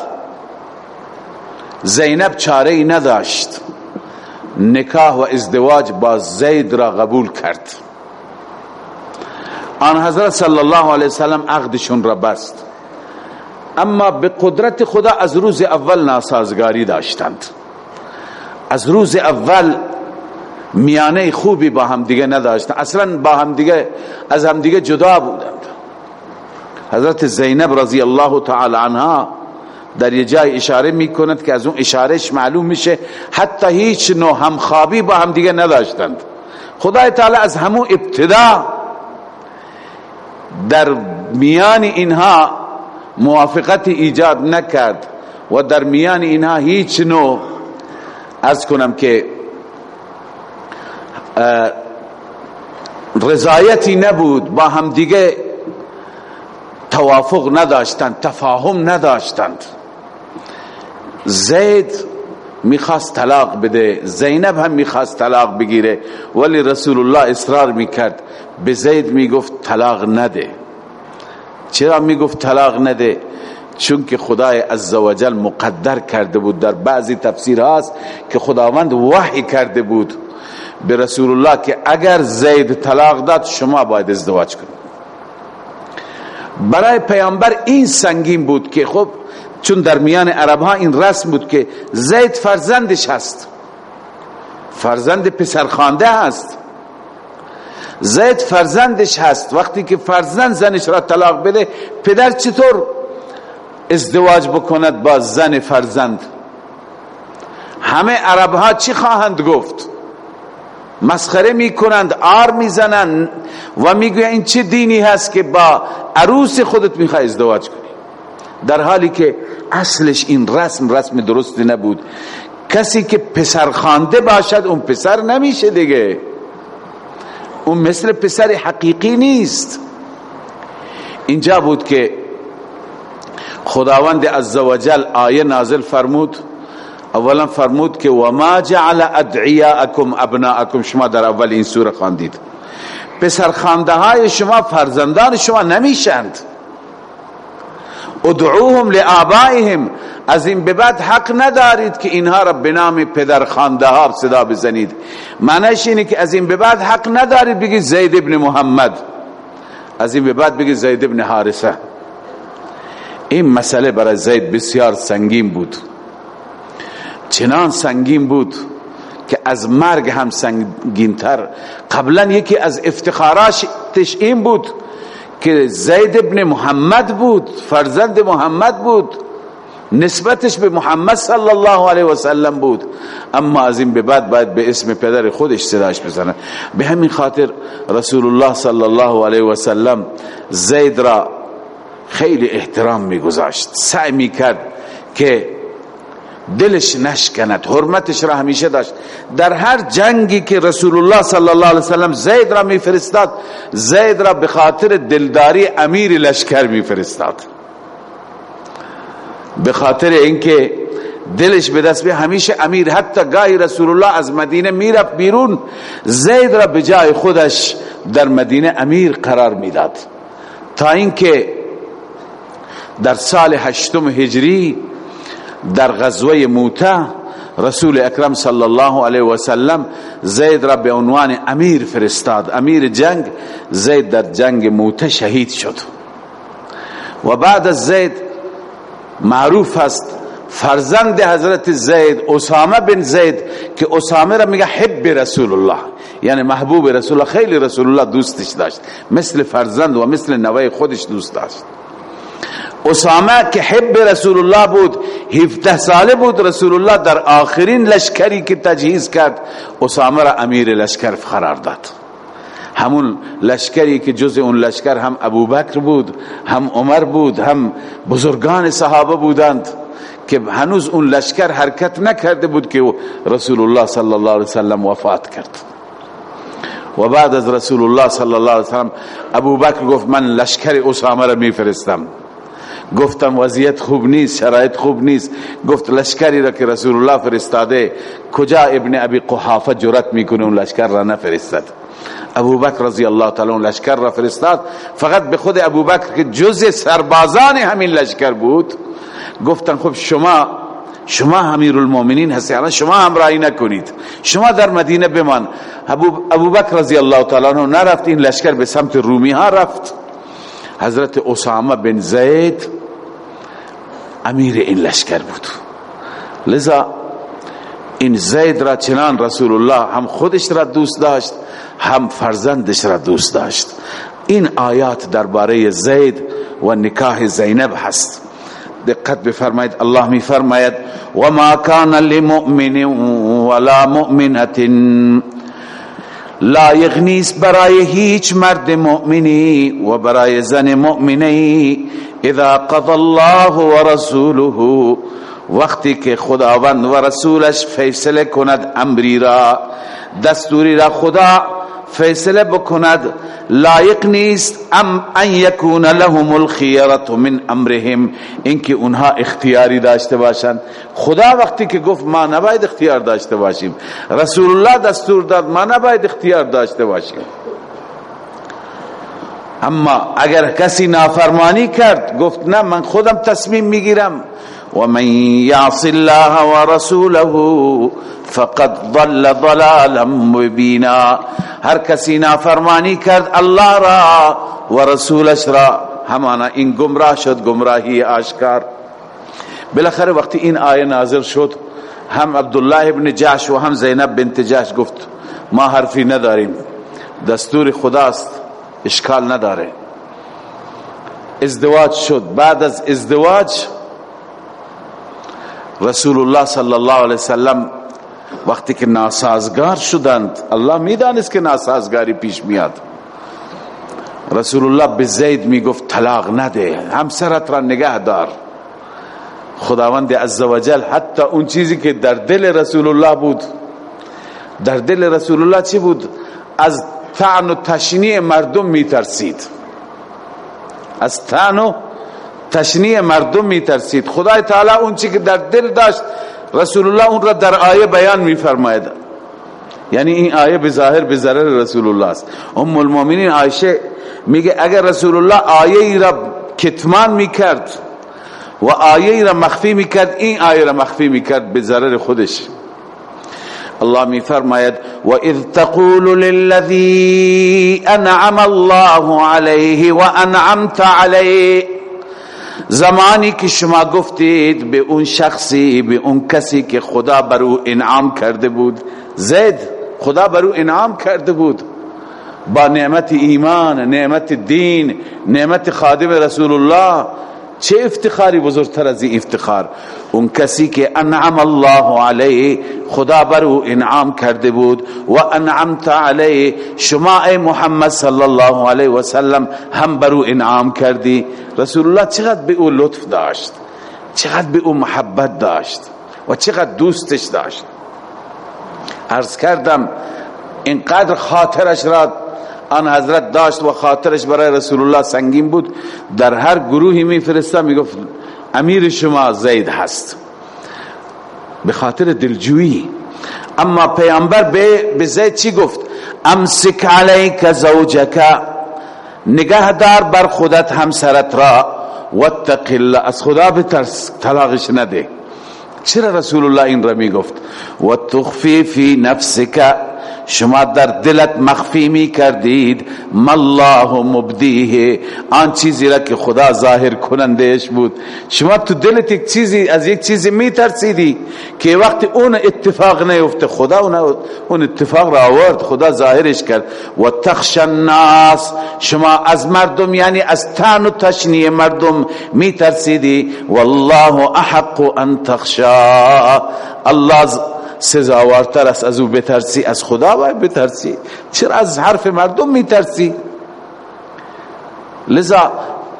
زینب چاره ای نداشت. نکاح و ازدواج با زید را قبول کرد. آن حضرت صلی الله علیه وسلم عقدشون را بست. اما به قدرت خدا از روز اول ناسازگاری داشتند. از روز اول میانه خوبی با هم دیگه نداشتند. اصلا با هم دیگه از هم دیگه جدا بودند. حضرت زینب رضی الله تعالی عنها در یه جای اشاره می‌کند که از اون اشارهش معلوم میشه حتی هیچ نوع همخوابی با هم دیگه نداشتند. خدای تعالی از همون ابتدا در میان اینها موافقت ایجاد نکرد و در میان اینها هیچ نوع از کنم که رضایتی نبود با هم دیگه توافق نداشتند تفاهم نداشتند. زید می‌خواست طلاق بده زینب هم می‌خواست طلاق بگیره ولی رسول الله اصرار می‌کرد. به زید می‌گفت طلاق نده. چرا می‌گفت طلاق نده؟ چون که خدای عزوجل مقدر کرده بود در بعضی تفسیر هاست که خداوند وحی کرده بود به رسول الله که اگر زید طلاق داد شما باید ازدواج کنید. برای پیامبر این سنگین بود که خب چون در میان عرب ها این رسم بود که زید فرزندش هست. فرزند پسرخوانده هست. زید فرزندش هست. وقتی که فرزند زنش را طلاق بده پدر چطور ازدواج بکند با زن فرزند؟ همه عرب ها چی خواهند گفت؟ مسخره می‌کنند آر می‌زنند و می‌گویند این چه دینی هست که با عروس خودت می‌خوای ازدواج کنی. در حالی که اصلش این رسم رسم درستی نبود. کسی که پسر خانده باشد اون پسر نمیشه دیگه. اون مثل پسر حقیقی نیست. اینجا بود که خداوند عزوجل آیه نازل فرمود اولا فرمود که وما جعل ادعیاءکم ابناءکم شما در اول این سوره خواندید. پسر خانده های شما فرزندان شما نمیشند ادعوهم لآبائهم از این به بعد حق ندارید که اینها را به نام پدر خانده ها صدا بزنید. معنیش اینه که از این به بعد حق ندارید بگید زید ابن محمد. از این به بعد بگید زید ابن حارسه این مسئله برای زید بسیار سنگین بود. چنان سنگین بود که از مرگ هم سنگینتر. قبلا یکی از افتخاراتش این بود که زید ابن محمد بود فرزند محمد بود نسبتش به محمد صلی الله علیه و سلم بود. اما از این به بعد باید به اسم پدر خودش صداش بزنه. به همین خاطر رسول الله صلی الله علیه و سلم زید را خیلی احترام میگذاشت. سعی می‌کرد که دلش نشکند حرمتش را همیشه داشت. در هر جنگی که رسول الله صلی الله علیه وسلم زید را میفرستاد زید را به خاطر دلداری امیر لشکر میفرستاد. به خاطر اینکه دلش به دست به همیشه امیر حتی گاهی رسول الله از مدینه می‌رفت بیرون زید را به جای خودش در مدینه امیر قرار می‌داد. تا اینکه در سال هشتم هجری در غزوه موته رسول اکرم صلی الله علیه و سلم زید را به عنوان امیر فرستاد. امیر جنگ زید در جنگ موته شهید شد. و بعد از زید معروف است فرزند حضرت زید اسامه بن زید که اسامه را میگه حب رسول الله یعنی محبوب رسول الله خیلی رسول الله دوستش داشت. مثل فرزند و مثل نوای خودش دوست داشت. اسامه که حب رسول الله بود 17 ساله بود رسول الله در آخرین لشکری که تجهیز کرد اسامه را امیر لشکر قرار داد. همون لشکری که جز اون لشکر هم ابوبکر بود هم عمر بود هم بزرگان صحابه بودند که هنوز اون لشکر حرکت نکرده بود که رسول الله صلی الله علیه وسلم وفات کرد. و بعد از رسول الله صلی الله علیه وسلم ابوبکر گفت من لشکر اسامه را میفرستم. گفتم وضعیت خوب نیست شرایط خوب نیست. گفت لشکری را که رسول الله فرستاده کجا ابن ابی قحافه جرات می‌کنه اون لشکر را نفرستد؟ ابو بکر رضی الله تعالی اون لشکر را فرستاد. فقط به خود ابو بکر که جز سربازان همین لشکر بود. گفتن خب شما شما امیر المؤمنین هستی الان شما همراهی نکنید. شما در مدینه بمان. ابو بکر رضی الله تعالی عنہ نرفت این لشکر به سمت رومی ها رفت. حضرت اسامه بن زید امیر این لشکر بود. لذا این زید را چنان رسول الله هم خودش را دوست داشت هم فرزندش را دوست داشت. این آیات درباره زید و نکاح زینب هست. دقت بفرمایید الله می فرماید و ما کان لمؤمن ولا مؤمنه لایق نیست برای هیچ مرد مؤمنی و برای زن مؤمنی اذا قضى الله و رسوله وقتی که خداوند و رسولش فیصله کند امری را دستوری را خدا فیصله بکند لایق نیست ام ان یکون لهم الخیرت من امرهم اینکه اونها اختیاری داشته باشند. خدا وقتی که گفت ما نباید اختیار داشته باشیم رسول الله دستور داد ما نباید اختیار داشته باشیم. اما اگر کسی نافرمانی کرد گفت نه من خودم تصمیم می‌گیرم. و من یعص الله و رسوله فقد ضل ضلالا مبینا. هر کسی نافرمانی کرد الله را و رسولش را همانا این گمراه شد گمراهی آشکار. بالاخره وقتی این آیه نازل شد هم عبدالله ابن جاش و هم زینب بنت جاش گفت ما حرفی نداریم. دستور خداست. اشکال نداره. ازدواج شد. بعد از ازدواج رسول الله صلی الله علیه وسلم وقتی که ناسازگار شدند الله می‌دانست که ناسازگاری پیش میاد. رسول الله به زید می‌گفت طلاق نده همسرت را نگه دار. خداوند عزوجل حتی اون چیزی که در دل رسول الله بود در دل رسول الله چی بود؟ از تعن و تشنیع مردم میترسید. از تعن و تشنیع مردم میترسید. خدای تعالی اون چی که در دل داشت رسول الله اون را در آیه بیان میفرماید. یعنی این آیه به ظاهر رسول الله است. ام المؤمنین عایشه میگه اگر رسول الله آیه ای را کتمان می‌کرد و آیه ای را مخفی می‌کرد این آیه را مخفی می‌کرد به خودش. الله می فرماید و اذ تقول للذی انعم الله علیه و انعمت علیه زمانی که شما گفتید به اون شخصی به اون کسی که خدا بر او انعام کرده بود زید خدا بر او انعام کرده بود. با نعمت ایمان نعمت دین نعمت خادم رسول الله چه افتخاری بزرگتر از این افتخار؟ اون کسی که انعم الله علیه خدا بر او انعام کرده بود و انعمت علیه. شما ای محمد صلی الله علیه و سلم هم بر او انعام کردی؟ رسول الله چقدر به او لطف داشت چقدر به او محبت داشت و چقدر دوستش داشت. عرض کردم اینقدر خاطرش را آن حضرت داشت و خاطرش برای رسول الله سنگین بود. در هر گروهی می فرستا می گفت امیر شما زید هست. به خاطر دلجویی. اما پیامبر به زید چی گفت؟ امسک علیک زوجک. نگه دار بر خودت همسرت را. واتق الله. از خدا بترس طلاقش نده. چرا رسول الله این را می گفت و تخفی فی نفسک. شما در دلت مخفی می کردید. مالله مبدیه. آن چیزی را که خدا ظاهر کنندهش بود. شما تو دلت یک چیزی از یک چیزی می ترسیدی که وقت اون اتفاق نیفته خدا اون اتفاق را آورد خدا ظاهرش کرد. و تخش الناس. شما از مردم یعنی از تن و تشنی مردم می ترسیدی. والله احق ان تخشا. الله سزاوارتر است از او بترسی از خدا باید بترسی. چرا از حرف مردم میترسی؟ لذا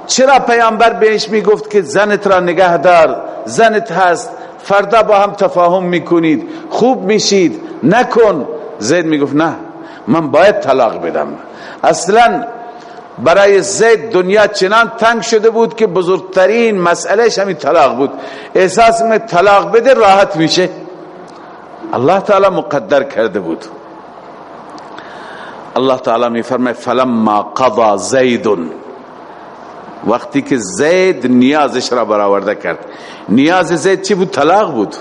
چرا پیامبر بهش می‌گفت که زنت را نگه دار زنت هست فردا با هم تفاهم می‌کنید خوب میشید نکن. زید می‌گفت نه من باید طلاق بدم. اصلا برای زید دنیا چنان تنگ شده بود که بزرگترین مسئله همین طلاق بود. احساس می طلاق بده راحت میشه. الله تعالی مقدر کرده بود. الله تعالی می فرماید فلما قضا زید وقتی که زید نیازش را برآورده کرد. نیاز زید چی بود؟ طلاق بود.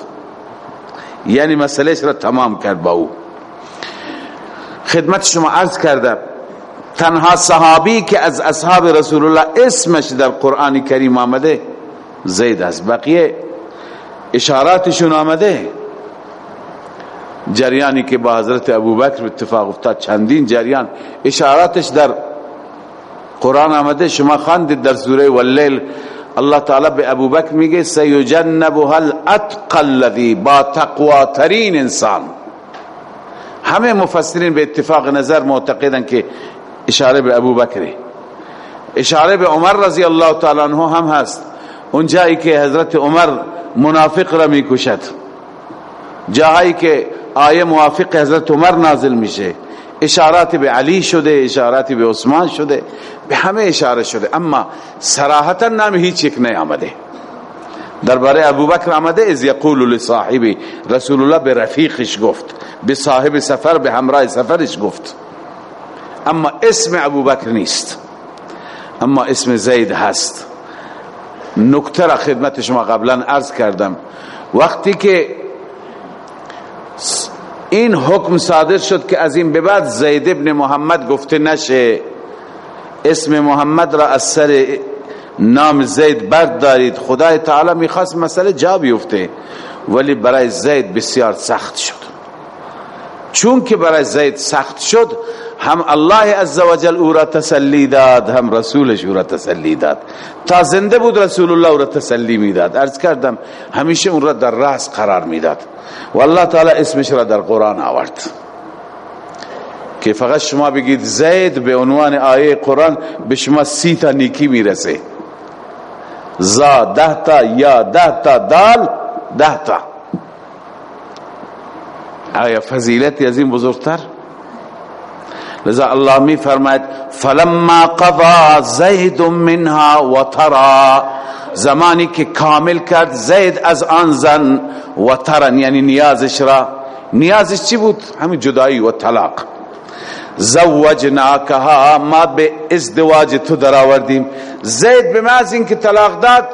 یعنی مسئلهش را تمام کرد با او. خدمت شما عرض کرده تنها صحابی که از اصحاب رسول الله اسمش در قرآن کریم آمده زید است. بقیه اشاراتشون آمده. جریانی که با حضرت ابوبکر اتفاق افتاد چندین جریان. اشاراتش در قرآن آمده شما خواندید در سوره واللیل. الله تعالی به ابوبکر میگه سیجنبها الاتقى الذی با تقوا ترین انسان. همه مفسرین به اتفاق نظر معتقدن که اشاره به ابو بکره اشاره به عمر رضی الله تعالی عنہ هم هست. اون جایی که حضرت عمر منافق را می‌کشد. جایی که آیه موافق حضرت عمر نازل میشه. اشارات به علی شده اشارات به عثمان شده به همه اشاره شده. اما صراحتا نام هیچ یک نیامده. درباره ابوبکر آمده از یقول لصاحبی رسول الله به رفیقش گفت به صاحب سفر به همراه سفرش گفت. اما اسم ابوبکر نیست. اما اسم زید هست. نکته را خدمت شما قبلا عرض کردم. وقتی که این حکم صادر شد که از این به بعد زید ابن محمد گفته نشه. اسم محمد را از سر نام زید برد دارید خدای تعالی می‌خواست مسئله جا بیفته ولی برای زید بسیار سخت شد. چون که برای زید سخت شد هم الله عزوجل او را تسلی داد هم رسولش او را تسلی داد. تا زنده بود رسول الله او را تسلی می‌داد. ارز کردم همیشه اون را در راس قرار می‌داد. و الله تعالی اسمش را در قرآن آورد. که فقط شما بگید زید به عنوان آیه قرآن به شما سی تا نیکی می‌رسه. زا ده تا یا ده تا دال ده تا. آیا فضیلتی از این بزرگتر؟ لذا الله می فرماید فلما قضا زید منها و ترا. زمانی که کامل کرد زید از آن زن و ترن یعنی نیازش را. نیازش چی بود؟ همین جدایی و طلاق. زوجناکها ما به ازدواج تو درآوردیم. زید به محض طلاق داد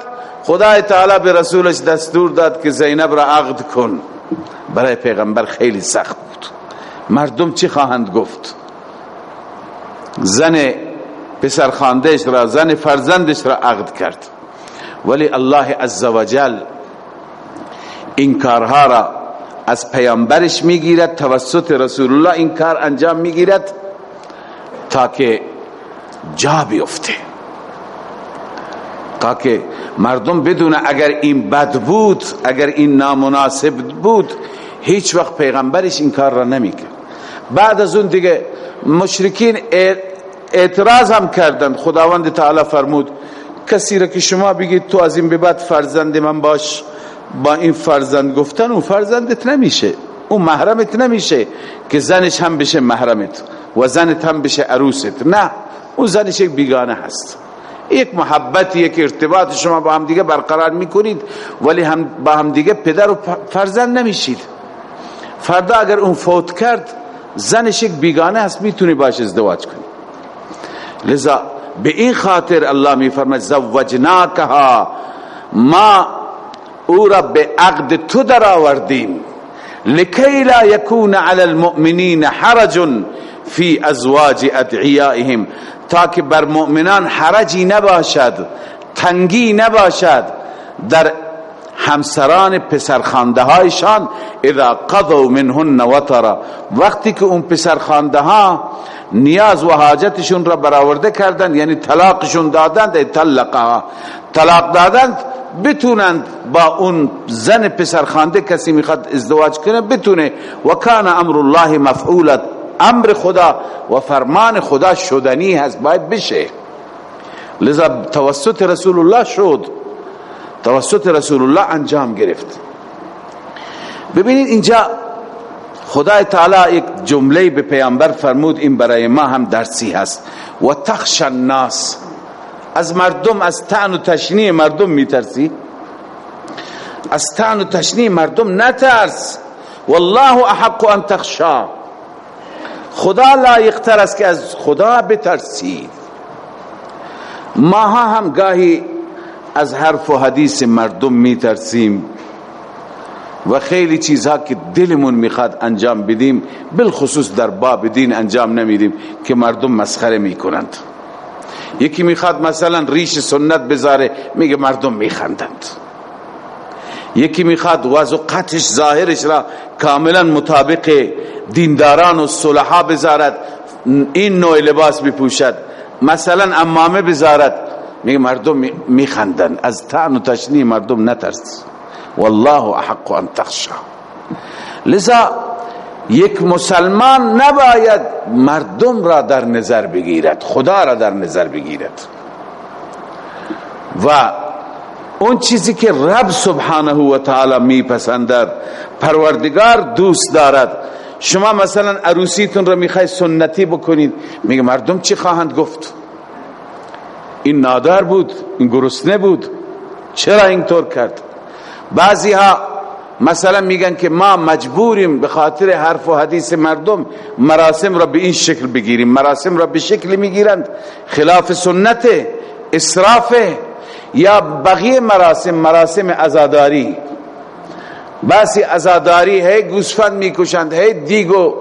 خدای تعالی به رسولش دستور داد که زینب را عقد کن. برای پیغمبر خیلی سخت بود. مردم چی خواهند گفت؟ زن پسر خاندهش را زن فرزندش را عقد کرد. ولی الله عزوجل این کارها را از پیامبرش می‌گیرد توسط رسول الله این کار انجام می‌گیرد تا که جا بیفته. تا که مردم بدونه اگر این بد بود اگر این نامناسب بود هیچ وقت پیغمبرش این کار را نمی‌کرد. بعد از اون دیگه مشرکین اعتراض هم کردند. خداوند تعالی فرمود کسی را که شما بگید تو از این به بعد فرزند من باش با این فرزند گفتن اون فرزندت نمیشه. اون محرمت نمیشه که زنش هم بشه محرمت و زنت هم بشه عروست. نه اون زنش یک بیگانه هست. یک محبت یک ارتباط شما با هم دیگه برقرار می‌کنید ولی هم با هم دیگه پدر و فرزند نمیشید. فردا اگر اون فوت کرد زنش یک بیگانه هست می‌تونی باش ازدواج کنی. لذا به این خاطر الله میفرماید زوجناکها ما او را به عقد تو در آوردیم لکی لا یکون علی المؤمنین حرج فی ازواج ادعیائهم. تا بر مؤمنان حرجی نباشد تنگی نباشد در همسران پسرخانده هایشان اذا قضوا منهن وطرا. وقتی که اون پسرخانده ها نیاز و حاجتشون را برآورده کردند یعنی طلاقشون دادند طلقها طلاق دادند بتونند با اون زن پسرخانده کسی می‌خواد ازدواج کنه بتونه. و کان امر الله مفعولت امر خدا و فرمان خدا شدنی هست باید بشه. لذا توسط رسول الله شد. توسط رسول الله انجام گرفت. ببینید اینجا خدای تعالی یک جمله به پیامبر فرمود این برای ما هم درسی هست. و تخش الناس. از مردم از تعن و تشنی مردم میترسی؟ از تعن و تشنی مردم نترس. والله احق ان تخشا. خدا لایقتر است که از خدا بترسید ماها هم گاهی از حرف و حدیث مردم میترسیم و خیلی چیزها که دلمون می‌خواد انجام بدیم بالخصوص در باب دین انجام نمیدیم که مردم مسخره می‌کنند. یکی می‌خواد مثلا ریش سنت بذاره میگه مردم میخندند. یکی می‌خواد وضع قطش ظاهرش را کاملا مطابق دینداران و صلحا بذارد این نوع لباس بپوشد مثلا امامه بذارد میگه مردم میخندن. از تعن و تشنی مردم نترس. والله احق ان تخشى لذا یک مسلمان نباید مردم را در نظر بگیرد. خدا را در نظر بگیرد. و اون چیزی که رب سبحانه و تعالی میپسندد پروردگار دوست دارد. شما مثلا عروسیتون را می‌خوای سنتی بکنید. میگه مردم چی خواهند گفت؟ این نادر بود این گرسنه بود. چرا اینطور کرد؟ بعضی ها مثلا میگن که ما مجبوریم به خاطر حرف و حدیث مردم مراسم را به این شکل بگیریم مراسم را به شکل می‌گیرند. خلاف سنت اسراف یا بقیه مراسم مراسم ازاداری. بسی ازاداری ہے گوسفند می‌کشند ہے دیگو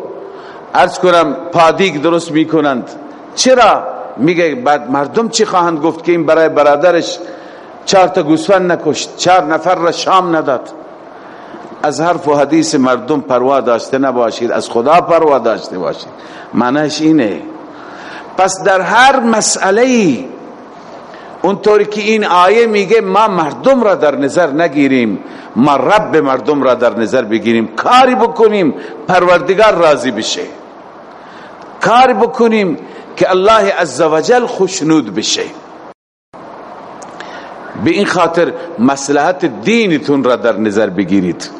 ارز کنم پادیگ درست می‌کنند. چرا؟ میگه بعد مردم چی خواهند گفت که این برای برادرش چهار تا گوسفند نکشت؟ چهار نفر را شام نداد. از حرف و حدیث مردم پروا داشته نباشید از خدا پروا داشته باشید. معنیش اینه. پس در هر مسئله اونطوری که این آیه میگه ما مردم را در نظر نگیریم ما رب مردم را در نظر بگیریم کاری بکنیم پروردگار راضی بشه. کاری بکنیم که الله عزوجل خوشنود بشه. به این خاطر مصلحت دینتون را در نظر بگیرید.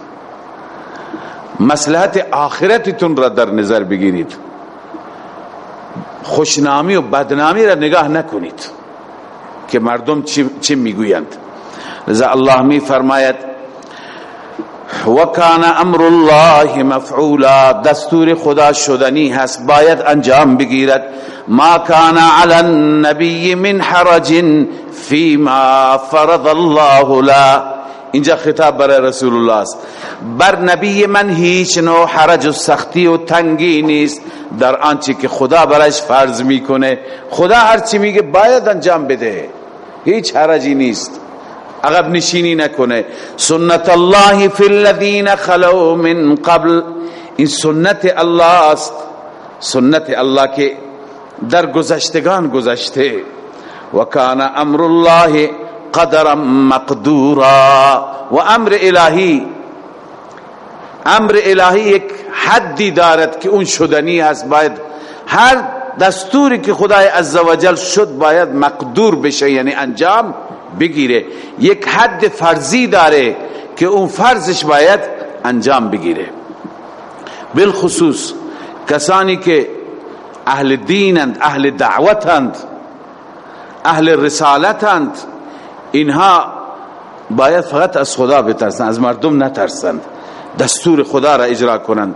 مصلحت آخرتتون را در نظر بگیرید. خوشنامی و بدنامی را نگاه نکنید. که مردم چی می‌گویند؟ لذا الله می فرماید وکان امر الله مفعولا. دستور خدا شدنی هست. باید انجام بگیرد. ما کان علی النبی من حرج فيما فرض الله لا. اینجا خطاب برای رسول الله است. بر نبی من هیچ نوع حرج و سختی و تنگی نیست. در آنچه که خدا برایش فرض می‌کنه. خدا هرچی میگه باید انجام بده. هیچ حرجی نیست. عقب نشینی نکنه. سنت الله فی الذین خلو من قبل. این سنت الله است. سنت الله که در گذشتگان گذشته. و کان امر الله قدر مقدورا. و امر الهی امر الهی یک حدی دارد که اون شدنی است باید هر دستوری که خدای عزوجل شد باید مقدور بشه یعنی انجام بگیره یک حد فرضی داره که اون فرضش باید انجام بگیره. بالخصوص کسانی که اهل دینند اهل دعوتند اهل رسالتند اینها باید فقط از خدا بترسند از مردم نترسند دستور خدا را اجرا کنند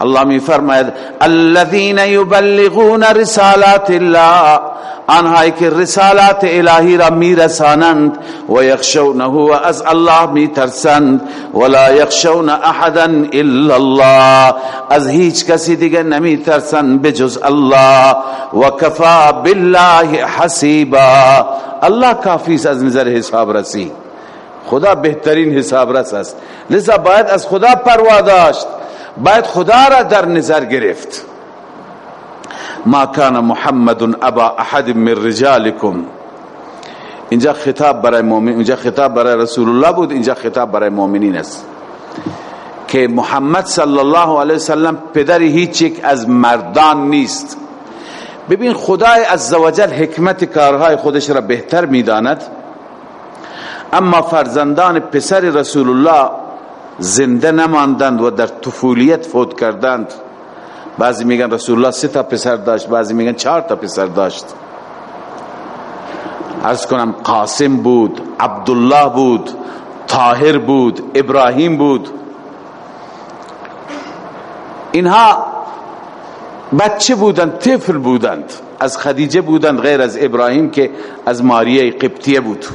الله می فرماید الذين يبلغون رسالات الله آنهایی که رسالات الهی را میرسانند و یخشونه و از الله میترسند ولا یخشون احدا الا الله از هیچ کسی دیگه نمیترسند بجز الله و کفا بالله حسیبا الله کافی از نظر حساب رسی خدا بهترین حساب رس است لذا باید از خدا پروا داشت. باید خدا را در نظر گرفت. ما کان محمد ابا احد من رجالکم. اینجا خطاب برای مؤمن اینجا خطاب برای رسول الله بود اینجا خطاب برای مؤمنین است. که محمد صلی الله علیه وسلم پدر هیچ یک از مردان نیست. ببین خدای عزوجل حکمت کارهای خودش را بهتر می‌داند. اما فرزندان پسر رسول الله زنده نماندند و در طفولیت فوت کردند. بعضی میگن رسول الله سه تا پسر داشت بعضی میگن چهار تا پسر داشت. عرض کنم قاسم بود عبدالله بود طاهر بود ابراهیم بود. اینها بچه بودند طفل بودند. از خدیجه بودند غیر از ابراهیم که از ماریه قبطیه بود.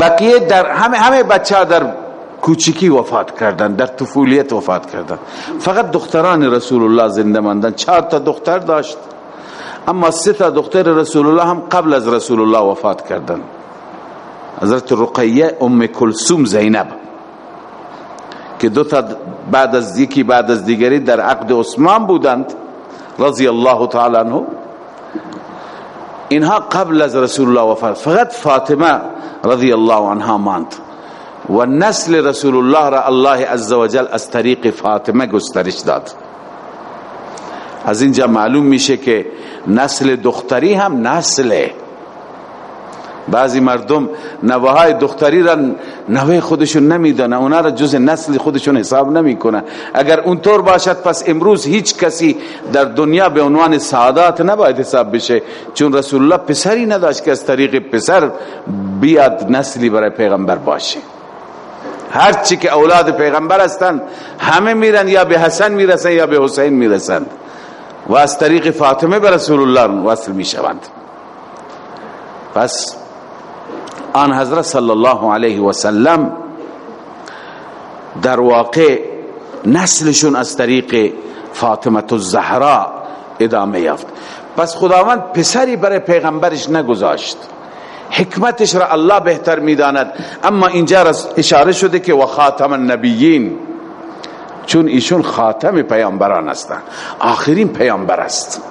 بقیه در همه همه بچه در کوچکی وفات کردن در طفولیت وفات کردن. فقط دختران رسول الله زنده ماندن چهار تا دختر داشت. اما سه تا دختر رسول الله هم قبل از رسول الله وفات کردن. حضرت رقیه ام کلثوم زینب که دو تا بعد از یکی بعد از دیگری در عقد عثمان بودند رضی الله تعالی عنه. اینها قبل از رسول الله وفات. فقط فاطمه رضی الله عنها ماند. و نسل رسول الله را الله عزوجل از طریق فاطمه گسترش داد. از اینجا معلوم میشه که نسل دختری هم نسله. بعضی مردم نوهای دختری را نوه خودشون نمیدانه اونا را جز نسل خودشون حساب نمی‌کنه. اگر اونطور باشد پس امروز هیچ کسی در دنیا به عنوان سعادت نباید حساب بشه. چون رسول الله پسری نداشت که از طریق پسر بیاد نسلی برای پیغمبر باشه. هرچی که اولاد پیغمبر هستند همه میرن یا به حسن می‌رسن یا به حسین می‌رسند و از طریق فاطمه به رسول الله وصل می‌شوند. پس آن حضرت صلی الله علیه و سلم در واقع نسلشون از طریق فاطمه الزهرا ادامه یافت. پس خداوند پسری برای پیغمبرش نگذاشت. حکمتش را الله بهتر می‌داند. اما اینجا اشاره شده که و خاتم النبیین. چون ایشون خاتم پیامبران هستند آخرین پیامبر است.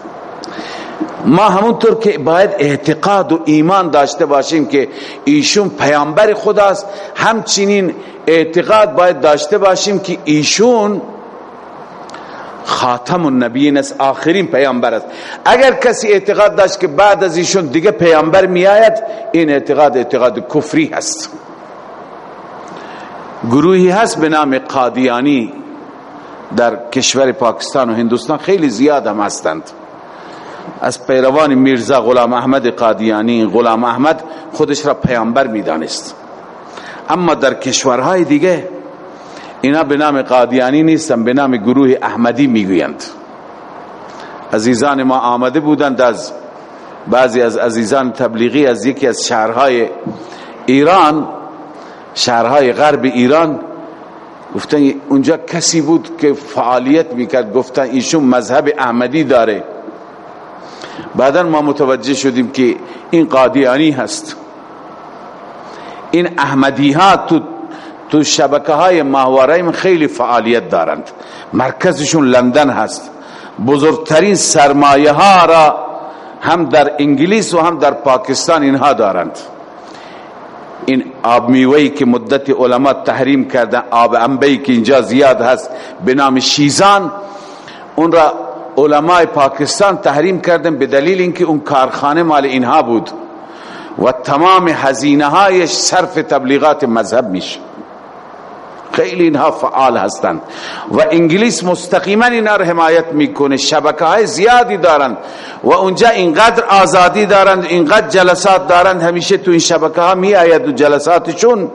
ما همونطور که باید اعتقاد و ایمان داشته باشیم که ایشون پیامبر خداست. همچنین اعتقاد باید داشته باشیم که ایشون خاتم النبیین است آخرین پیامبر است. اگر کسی اعتقاد داشت که بعد از ایشون دیگه پیامبر می آید این اعتقاد اعتقاد کفری هست. گروهی هست به نام قادیانی در کشور پاکستان و هندوستان خیلی زیاد هم هستند. از پیروان میرزا غلام احمد قادیانی غلام احمد خودش را پیامبر می‌دانست. اما در کشورهای دیگه اینا به نام قادیانی نیستن به نام گروه احمدی می‌گویند. عزیزان ما آمده بودند از بعضی از عزیزان تبلیغی از یکی از شهرهای ایران شهرهای غرب ایران. گفتن اونجا کسی بود که فعالیت می‌کرد گفتن ایشون مذهب احمدی داره. بعدا ما متوجه شدیم که این قادیانی هست. این احمدی ها تو تو شبکه های ماهواره خیلی فعالیت دارند. مرکزشون لندن هست. بزرگترین سرمایه ها را هم در انگلیس و هم در پاکستان اینها دارند. این آب میوهی که مدت علما تحریم کردن آب انبهی که اینجا زیاد هست به نام شیزان اون را علمای پاکستان تحریم کردن به دلیل اینکه اون کارخانه مال اینها بود. و تمام هزینه هایش صرف تبلیغات مذهب میشه. خیلی اینها فعال هستند. و انگلیس مستقیما اینا رو حمایت می‌کنه. شبکه های زیادی دارند و اونجا اینقدر آزادی دارند اینقدر جلسات دارند همیشه تو این شبکه ها می آید و جلساتشون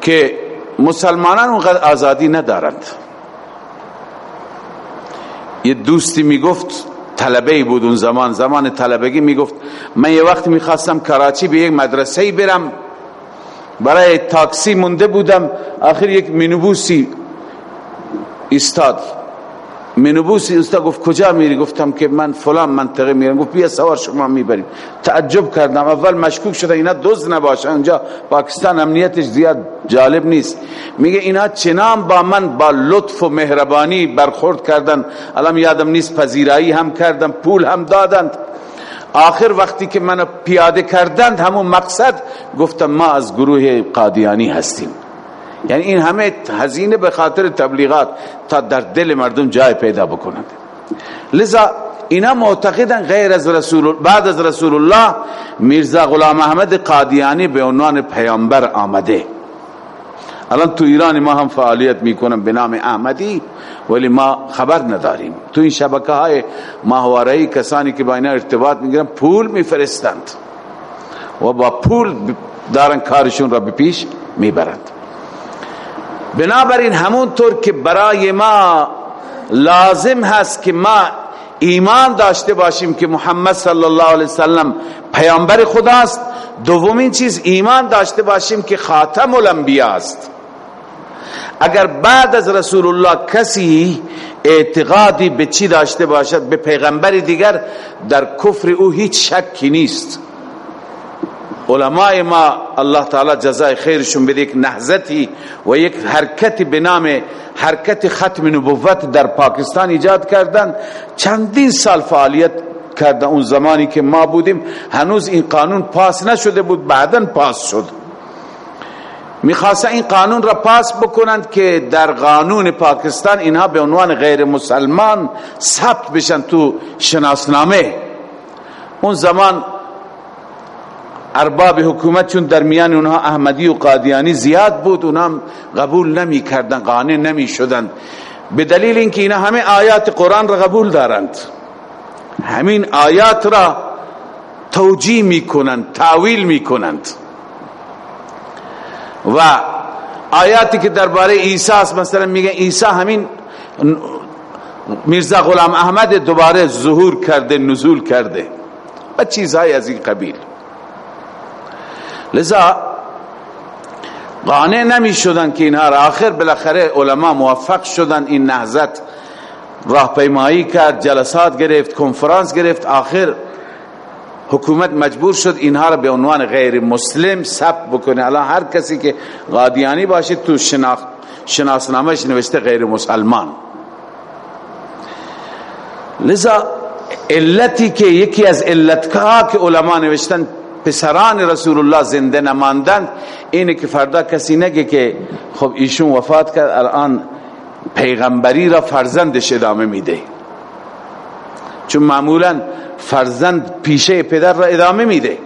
که مسلمانان اونقدر آزادی ندارند. یه دوستی می‌گفت طلبه بود اون زمان زمان طلبگی می‌گفت من یه وقت می‌خواستم کراچی به یک مدرسه برم. برای تاکسی مونده بودم. آخر یک مینوبوسی استاد مینوبوسی استاد گفت کجا میری؟ گفتم که من فلان منطقه میرم. گفت بیا سوار شما می‌بریم. تعجب کردم. اول مشکوک شده اینا دوز نباشه اونجا پاکستان امنیتش زیاد جالب نیست. میگه اینا چنان با من با لطف و مهربانی برخورد کردن. الان یادم نیست پذیرایی هم کردن پول هم دادند. آخر وقتی که من پیاده کردند همون مقصد گفتم ما از گروه قادیانی هستیم. یعنی این همه هزینه به خاطر تبلیغات تا در دل مردم جای پیدا بکنند. لذا اینا معتقدن غیر از رسول بعد از رسول الله میرزا غلام احمد قادیانی به عنوان پیامبر آمده. الان تو ایران ما هم فعالیت می‌کنن به نام احمدی ولی ما خبر نداریم. تو این شبکه های ماهوارهی کسانی که با اینا ارتباط می‌گیرن پول میفرستند و با پول دارن کارشون را به پیش می‌برند. بنابراین همونطور که برای ما لازم هست که ما ایمان داشته باشیم که محمد صلی الله علیه وسلم پیامبر خداست دومین چیز ایمان داشته باشیم که خاتم الانبیا است اگر بعد از رسول الله کسی اعتقادی به چی داشته باشد به پیغمبر دیگر در کفر او هیچ شکی نیست. علماء ما الله تعالی جزای خیرشون بده یک نهزتی و یک حرکتی به نام حرکت ختم نبوت در پاکستان ایجاد کردن. چندین سال فعالیت کردن اون زمانی که ما بودیم هنوز این قانون پاس نشده بود بعدا پاس شد. می‌خواست این قانون را پاس بکنند که در قانون پاکستان اینها به عنوان غیر مسلمان ثبت بشن تو شناسنامه. اون زمان ارباب حکومت چون در میان اونها احمدی و قادیانی زیاد بود اونها قبول نمی کردن قانع نمی شدن به دلیل اینکه اینا همه آیات قرآن را قبول دارند. همین آیات را توجیه می کنند تعویل می کنند و آیاتی که درباره عیسی است مثلا میگه عیسی همین میرزا غلام احمد دوباره ظهور کرده نزول کرده و چیزهای از این قبیل لذا قانع نمی شدن که اینها را آخر بالاخره علما موفق شدن این نهضت راهپیمایی کرد جلسات گرفت کنفرانس گرفت آخر حکومت مجبور شد اینها را به عنوان غیر مسلم ثبت بکنه. الان هر کسی که قادیانی باشه تو شناخت شناسنامهش نوشته غیر مسلمان. لذا علتی که یکی از علتها که علما نوشتن پسران رسول الله زنده نماندند اینه که فردا کسی نگه که خب ایشون وفات کرد الان پیغمبری را فرزندش ادامه میده. چون معمولا فرزند پیشه پدر را ادامه میده.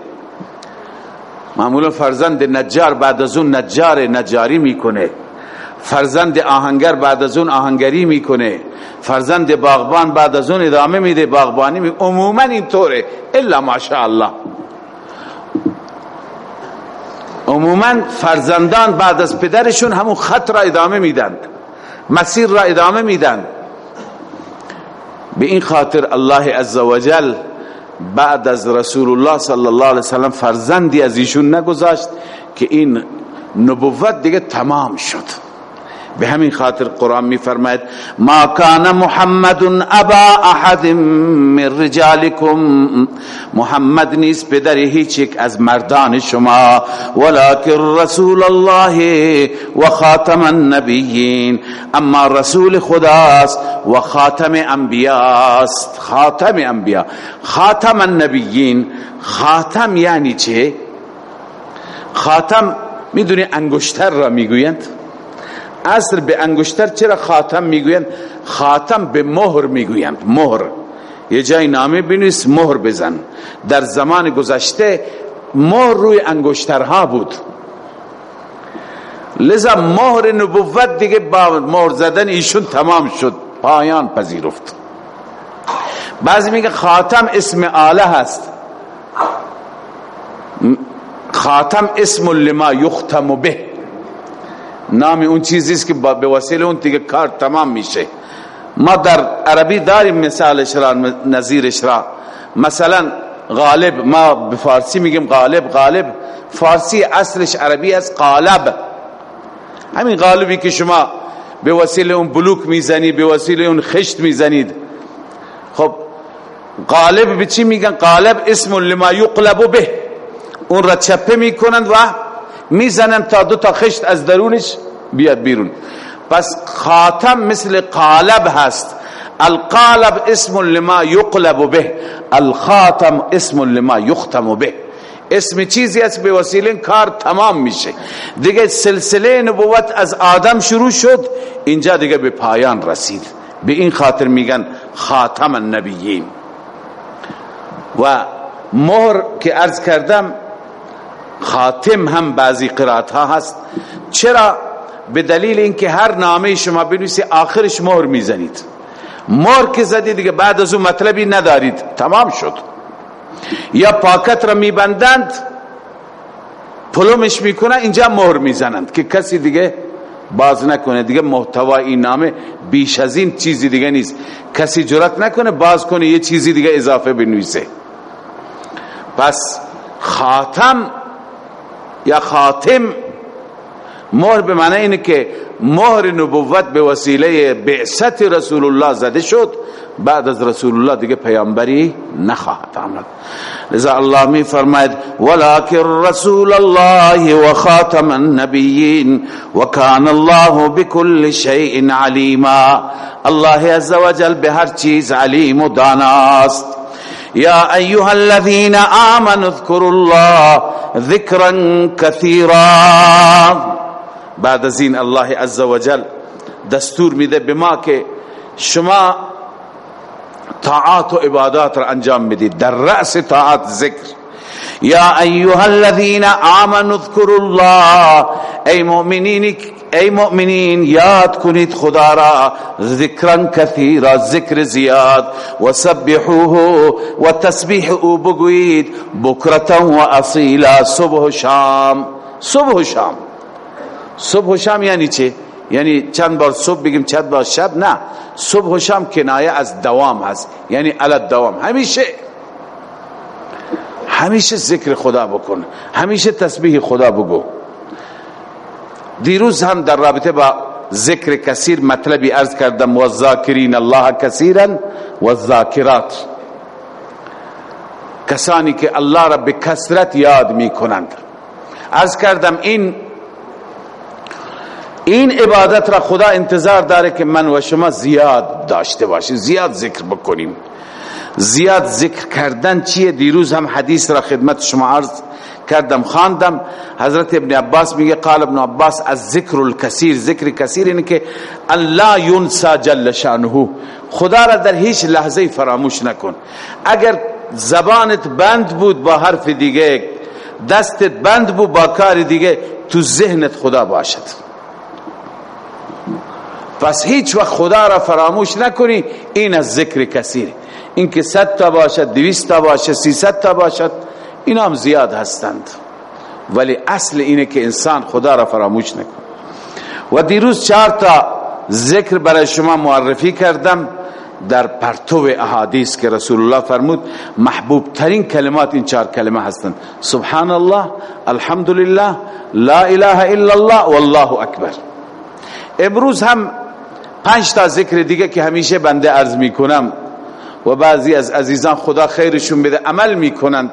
معمولا فرزند نجار بعد از اون نجار نجاری می‌کنه. فرزند آهنگر بعد از اون آهنگری می‌کنه. فرزند باغبان بعد از اون ادامه میده. باغبانی می عموما اینطوره. الا ماشاءالله. عموما فرزندان بعد از پدرشون همون خط را ادامه میدن مسیر را ادامه میدن به این خاطر الله عزوجل بعد از رسول الله صلی الله علیه وسلم فرزندی از ایشون نگذاشت که این نبوت دیگه تمام شد. به همین خاطر قرآن می فرماید ما کان محمد ابا احد من رجالکم محمد نیست پدر هیچ یک از مردان شما ولكن رسول الله و خاتم النبیین. اما رسول خداست و خاتم انبیاست خاتم انبیا خاتم النبیین. خاتم یعنی چه؟ خاتم می‌دونی انگشتر را می‌گویند؟ اصل به انگشتر چرا خاتم می‌گویند؟ خاتم به مهر می‌گویند. مهر. یه جای نامه بنویس مهر بزن. در زمان گذشته مهر روی انگشترها بود. لذا مهر نبوت دیگه با مهر زدن ایشون تمام شد. پایان پذیرفت. بعضی میگه خاتم اسم آله هست خاتم اسم لما یختم به. نام اون چیزی است که به وسیله اون دیگه کار تمام میشه. ما در عربی داریم مثالش را نظیرش را مثلا غالب ما به فارسی میگیم غالب غالب. فارسی اصلش عربی از قالب همین غالبی که شما به وسیله اون بلوک می‌زنی به وسیله اون خشت می‌زنید. خب غالب به چی میگن؟ غالب اسم لما یقلب به. اون را چپه می‌کنند و می‌زنن تا دو تا خشت از درونش بیاد بیرون. پس خاتم مثل قالب هست. القالب اسم لما یقلب به. الخاتم اسم لما یختم به. اسم چیزی است؟ به وسیله کار تمام میشه. دیگه سلسله نبوت از آدم شروع شد اینجا دیگه به پایان رسید. به این خاطر میگن خاتم النبیین. و مهر که ارز کردم خاتم هم بعضی قرات ها هست. چرا؟ به دلیل اینکه هر نامه شما بنویسی آخرش مهر می‌زنید. مهر که زدید دیگه بعد از اون مطلبی ندارید. تمام شد. یا پاکت را میبندند پلومش می‌کنن اینجا مهر می‌زنند که کسی دیگه باز نکنه. دیگه محتوا این نامه بیش از این چیزی دیگه نیست. کسی جرات نکنه باز کنه یه چیزی دیگه اضافه بنویسه. پس خاتم یا خاتم؟ مهر به معنی اینه که مهر نبوت به وسیله بعثت رسول الله زده شد. بعد از رسول الله دیگه پیامبری نخواهد آمد. لذا الله می فرماید ولكن رسول الله و خاتم النبیین و کان الله بكل شیء علیما. الله عز وجل به هر چیز علیم و داناست. يا أيها الذين آمنوا اذكروا الله ذكرا كثيرا. بعد این الله عزوجل دستور میده به ما که شما طاعات و عبادات را انجام میدید. در رأس طاعات ذکر. یا ایها الذين آمنوا اذكروا الله. ای مؤمنین ای مؤمنین یاد کنید خدا را ذکرا کثیرا ذکر زیاد. و سبحوه و تسبیح او بگوید بکرتا و اصیلا صبح و شام. صبح و شام. صبح و شام یعنی چه؟ یعنی چند بار صبح بگیم چند بار شب؟ نه. صبح و شام کنایه از دوام هست. یعنی علت دوام. همیشه. همیشه ذکر خدا بکن. همیشه تسبیح خدا بگو. دیروز هم در رابطه با ذکر کثیر مطلبی ارز کردم و ذاکرین الله کثیرا و ذاکرات کسانی که الله را به کسرت یاد می کنند ارز کردم این این عبادت را خدا انتظار داره که من و شما زیاد داشته باشیم زیاد ذکر بکنیم. زیاد ذکر کردن چیه؟ دیروز هم حدیث را خدمت شما عرض کردم خواندم. حضرت ابن عباس میگه قال ابن عباس از ذکر الکثیر. ذکر کثیر اینه که الله ینسا جل شانه خدا را در هیچ لحظه فراموش نکن. اگر زبانت بند بود با حرف دیگه دستت بند بود با کار دیگه تو ذهنت خدا باشد. پس هیچ وقت خدا را فراموش نکنی این از ذکر کثیر. این که صد تا باشد دویست تا باشد سیصد تا باشد اینا هم زیاد هستند. ولی اصل اینه که انسان خدا را فراموش نکن. و دیروز چهار تا ذکر برای شما معرفی کردم در پرتو احادیث که رسول الله فرمود محبوب ترین کلمات این چهار کلمه هستند. سبحان الله الحمدلله لا اله الا الله والله اکبر. امروز هم پنج تا ذکر دیگه که همیشه بنده عرض می‌کنم و بعضی از عزیزان خدا خیرشون بده عمل می‌کنند.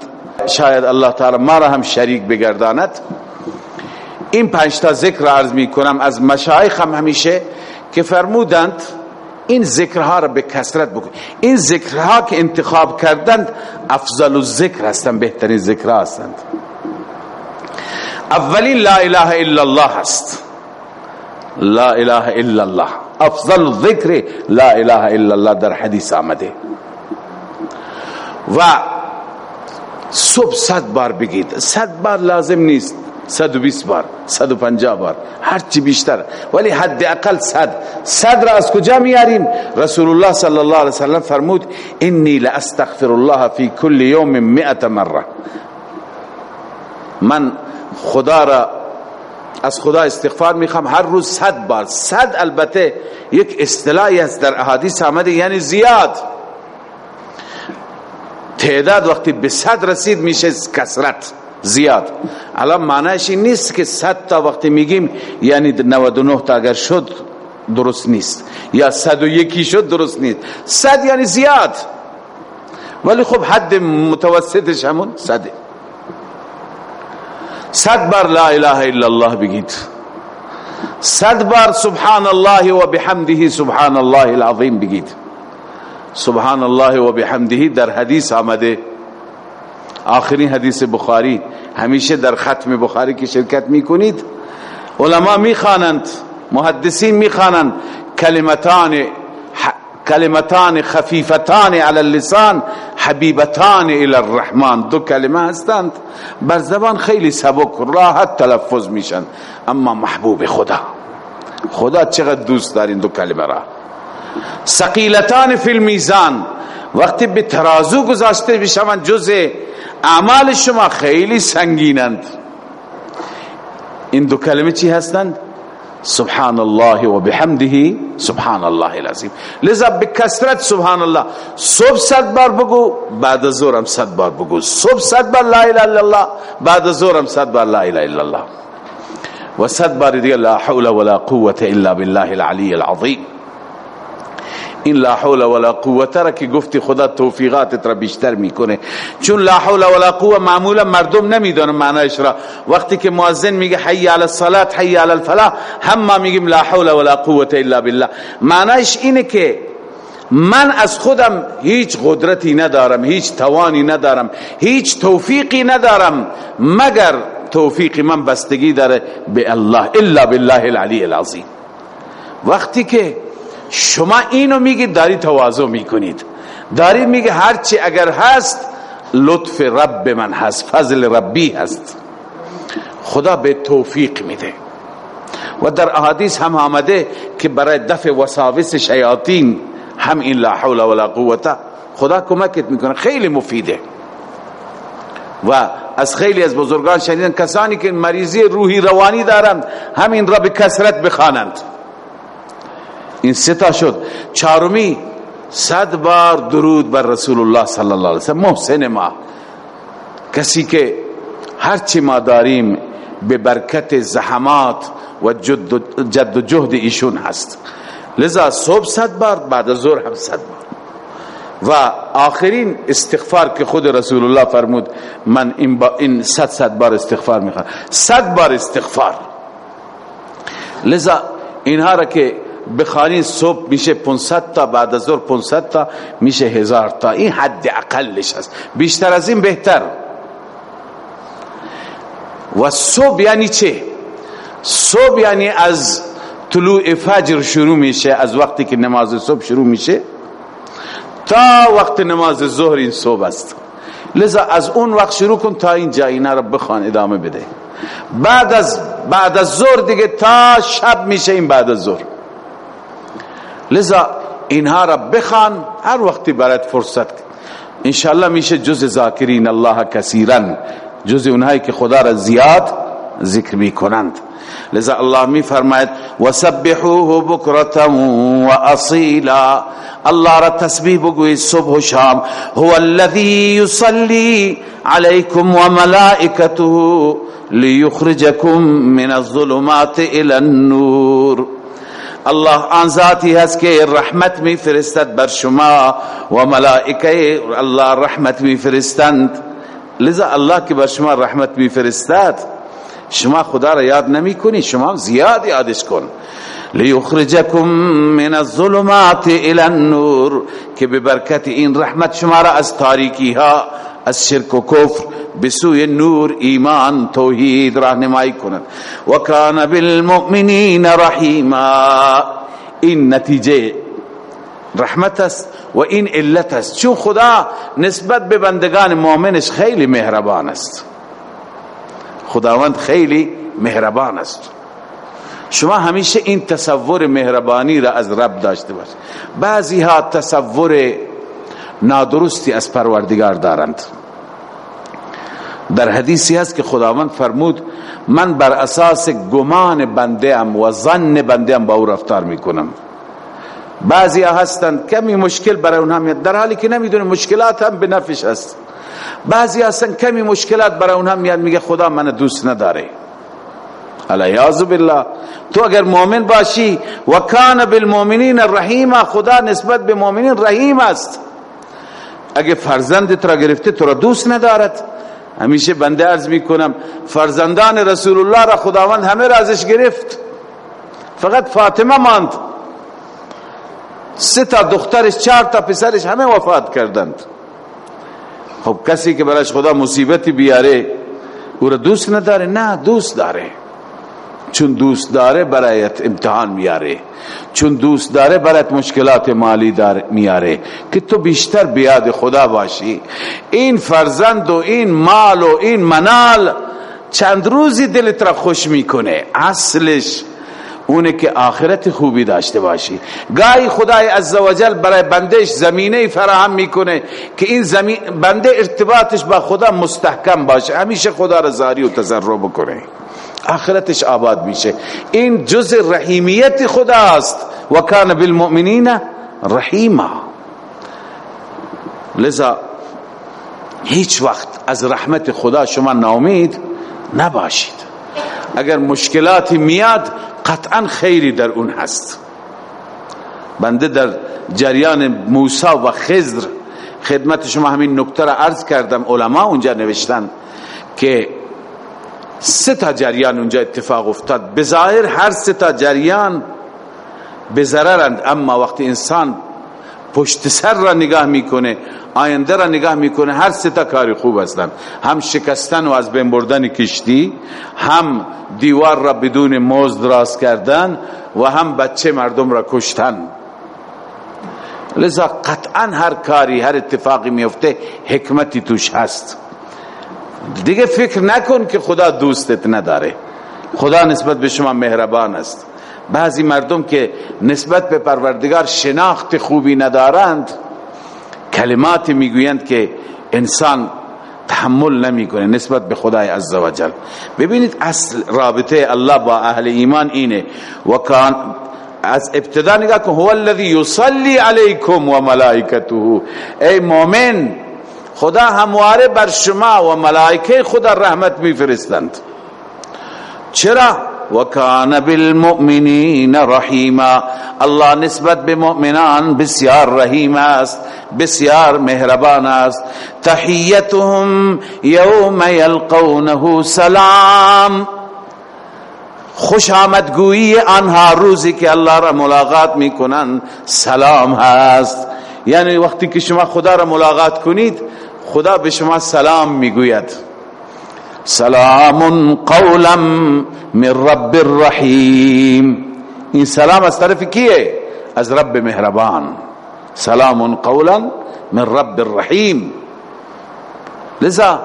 شاید الله تعالی ما را هم شریک بگرداند. این پنج تا ذکر عرض می‌کنم از مشایخ هم همیشه که فرمودند این ذکرها را به کسرت بکن. این ذکرها که انتخاب کردند افضل الذکر هستند بهترین ذکرها هستند. اولین لا اله الا الله هست لا اله الا الله. افضل ذکر لا اله الا الله در حدیث آمده. و صبح صد بار بگید. صد بار لازم نیست. صد و بیس بار صد و پنجا بار. هرچی بیشتر. ولی حد اقل صد. صد را از کجا میاریم؟ رسول الله صلی الله علیه وسلم فرمود انی لاستغفر الله فی کل یوم مئت مره من خدا را از خدا استغفار می‌خوام. هر روز صد بار. صد البته یک اصطلاحی است در احادیث آمده یعنی زیاد. تعداد وقتی به صد رسید میشه کسرت زیاد. الان معنیش این نیست که صد تا وقتی میگیم یعنی 99 تا اگر شد درست نیست. یا صد و یکی شد درست نیست. صد یعنی زیاد. ولی خب حد متوسطش همون صده. صد بار لا اله الا الله بگید. صد بار سبحان الله و بحمده سبحان الله العظیم بگید. سبحان الله و بحمده در حدیث آمده. آخرین حدیث بخاری. همیشه در ختم بخاری که شرکت می‌کنید علما می‌خوانند محدثین می‌خوانند. کلمتان کلمتان خفیفتان علی اللسان حبیبتان الى الرحمن. دو کلمه هستند. بر زبان خیلی سبک راحت تلفظ میشن. اما محبوب خدا. خدا چقدر دوست دارین دو کلمه را. سقیلتان فی المیزان. وقتی به ترازو گذاشته بشوند جز اعمال شما خیلی سنگینند. این دو کلمه چی هستند؟ سبحان الله و بحمده سبحان الله العظیم. لذا بکسرت سبحان الله صبح صد بار بگو بعد زورم صد بار بگو. صبح صد بار لا اله الا الله بعد زورم صد بار لا اله الا الله. و صد بار دیگه لا حول ولا قوة الا بالله العلی العظیم. این لا حول ولا قوت را که گفتی خدا توفیقات را بیشتر می‌کنه. چون لا حول ولا قوه معمولا مردم نمی‌دونن معنیش را. وقتی که مؤذن میگه حی علی الصلاه حی علی الفلاح هم ما میگیم لا حول ولا قوه الا بالله. معنیش اینه که من از خودم هیچ قدرتی ندارم هیچ توانی ندارم هیچ توفیقی ندارم مگر توفیق من بستگی داره به الله الا بالله العلی العظیم. وقتی که شما اینو میگید داری تواضع می‌کنید. داری میگه هرچی اگر هست لطف رب من هست فضل ربی هست. خدا به توفیق میده. و در احادیث هم آمده که برای دفع وساوس شیاطین هم این لا حول ولا قوت. خدا کمکت می‌کنه. خیلی مفیده. و از خیلی از بزرگان شنیدن کسانی که مریضی روحی روانی دارند همین را به کسرت بخوانند. این ستا شد. چارمی صد بار درود بر رسول الله صلی الله علیه وسلم. محسن ما. کسی که هرچی ما داریم به برکت زحمات و جد و جهد ایشون هست. لذا صبح صد بار بعد از ظهر هم صد بار. و آخرین استغفار که خود رسول الله فرمود من این, با این صد صد بار استغفار می‌خوام. صد بار استغفار. لذا اینها را که بخوانی صبح میشه 500 تا بعد از ظهر 500 تا میشه هزار تا. این حد اقلش هست. بیشتر از این بهتر. و صبح یعنی چه؟ صبح یعنی از طلوع فجر شروع میشه از وقتی که نماز صبح شروع میشه تا وقت نماز ظهر این صبح است. لذا از اون وقت شروع کن تا این اینا رو بخوان ادامه بده. بعد از بعد از ظهر دیگه تا شب میشه این بعد از ظهر. لذا اینها را بخوان هر وقتی برات فرصت. انشاءالله میشه جز ذاکرین الله کثیرا جز اونهایی که خدا را زیاد ذکر می کنند لذا الله می فرماید وسبحوه بکرتا و اصیلا. الله را تسبیح بگوید صبح و شام. هو الذي يصلي عليكم وملائكته ليخرجكم من الظلمات الى النور. الله آن ذاتی هست که رحمت می فرستد بر شما و ملائکه الله رحمت می فرستند لذا الله که بر شما رحمت می فرستد شما خدا را یاد نمی کنی شما زیاد یادش کن. لیخرجکم من الظلمات الى النور که به برکت این رحمت شما را از تاریکی ها از شرک و کفر بسوی نور ایمان توحید راهنمایی کند و کان بالمؤمنین رحیما این نتیجه رحمت است و این علت است چون خدا نسبت به بندگان مؤمنش خیلی مهربان است خداوند خیلی مهربان است شما همیشه این تصور مهربانی را از رب داشته باش بعضی ها تصور نادرستی از پروردگار دارند در حدیثی هست که خداوند فرمود من بر اساس گمان بنده ام و ظن بنده ام با او رفتار می‌کنم. بعضی هستند کمی مشکل برای اونها میاد. در حالی که نمی‌دونه مشکلات هم به نفش هست. بعضی هستند کمی مشکلات برای اونها میاد. میگه خدا من دوست نداره. علیاذ بالله. تو اگر مؤمن باشی و کان بالمؤمنین الرحیم خدا نسبت به مؤمنین رحیم است. اگه فرزند را گرفته تو را دوست ندارد. همیشه بنده عرض می‌کنم فرزندان رسول الله را خداوند همه را ازش گرفت. فقط فاطمه ماند. سه تا دخترش چهار تا پسرش همه وفات کردند. خب کسی که برایش خدا مصیبتی بیاره او را دوست نداره؟ نه دوست داره. چون دوست داره برایت امتحان میاره. چون دوست داره برایت مشکلات مالی داره میاره. که تو بیشتر بیاد خدا باشی. این فرزند و این مال و این منال چند روزی دلت را خوش می‌کنه. اصلش اونه که آخرت خوبی داشته باشی. گاهی خدای عزوجل برای بندش زمینه فراهم می‌کنه که این زمین بنده ارتباطش با خدا مستحکم باشه. همیشه خدا را زاری و تضرع بکنه. آخرتش آباد میشه. این جز رحیمیت خداست. و کان بالمؤمنین رحیما. لذا هیچ وقت از رحمت خدا شما ناامید نباشید. اگر مشکلاتی میاد قطعا خیری در اون هست. بنده در جریان موسی و خضر خدمت شما همین نکته را عرض کردم. علما اونجا نوشتن که سه تا جریان اونجا اتفاق افتاد. بظاهر هر سه تا جریان به اما وقتی انسان پشت سر را نگاه می‌کنه آینده را نگاه می‌کنه هر سه تا کاری خوب هستند هم شکستن و از بین بردن کشتی هم دیوار را بدون موز دراز کردن و هم بچه مردم را کشتن. لذا قطعا هر کاری هر اتفاقی میفته حکمتی توش هست. دیگه فکر نکن که خدا دوستت نداره. خدا نسبت به شما مهربان است. بعضی مردم که نسبت به پروردگار شناخت خوبی ندارند کلمات می‌گویند که انسان تحمل نمی‌کنه نسبت به خدای عزوجل ببینید اصل رابطه الله با اهل ایمان اینه. و کان از ابتدا نگاه کن. هو الذی یصلی علیکم و ملائکته. ای مؤمن خدا همواره بر شما و ملائکه خدا رحمت میفرستند. چرا؟ وکان بالمؤمنین رحیما. الله نسبت به مؤمنان بسیار رحیم است بسیار مهربان است. تحیتهم یوم یلقونه سلام. خوش آمدگویی آنها روزی که الله را ملاقات می‌کنن سلام هست. یعنی وقتی که شما خدا را ملاقات کنید خدا به شما سلام می‌گوید. سلام قولا من رب الرحیم. این سلام از طرف کیه؟ از رب مهربان. سلام قولا من رب الرحیم. لذا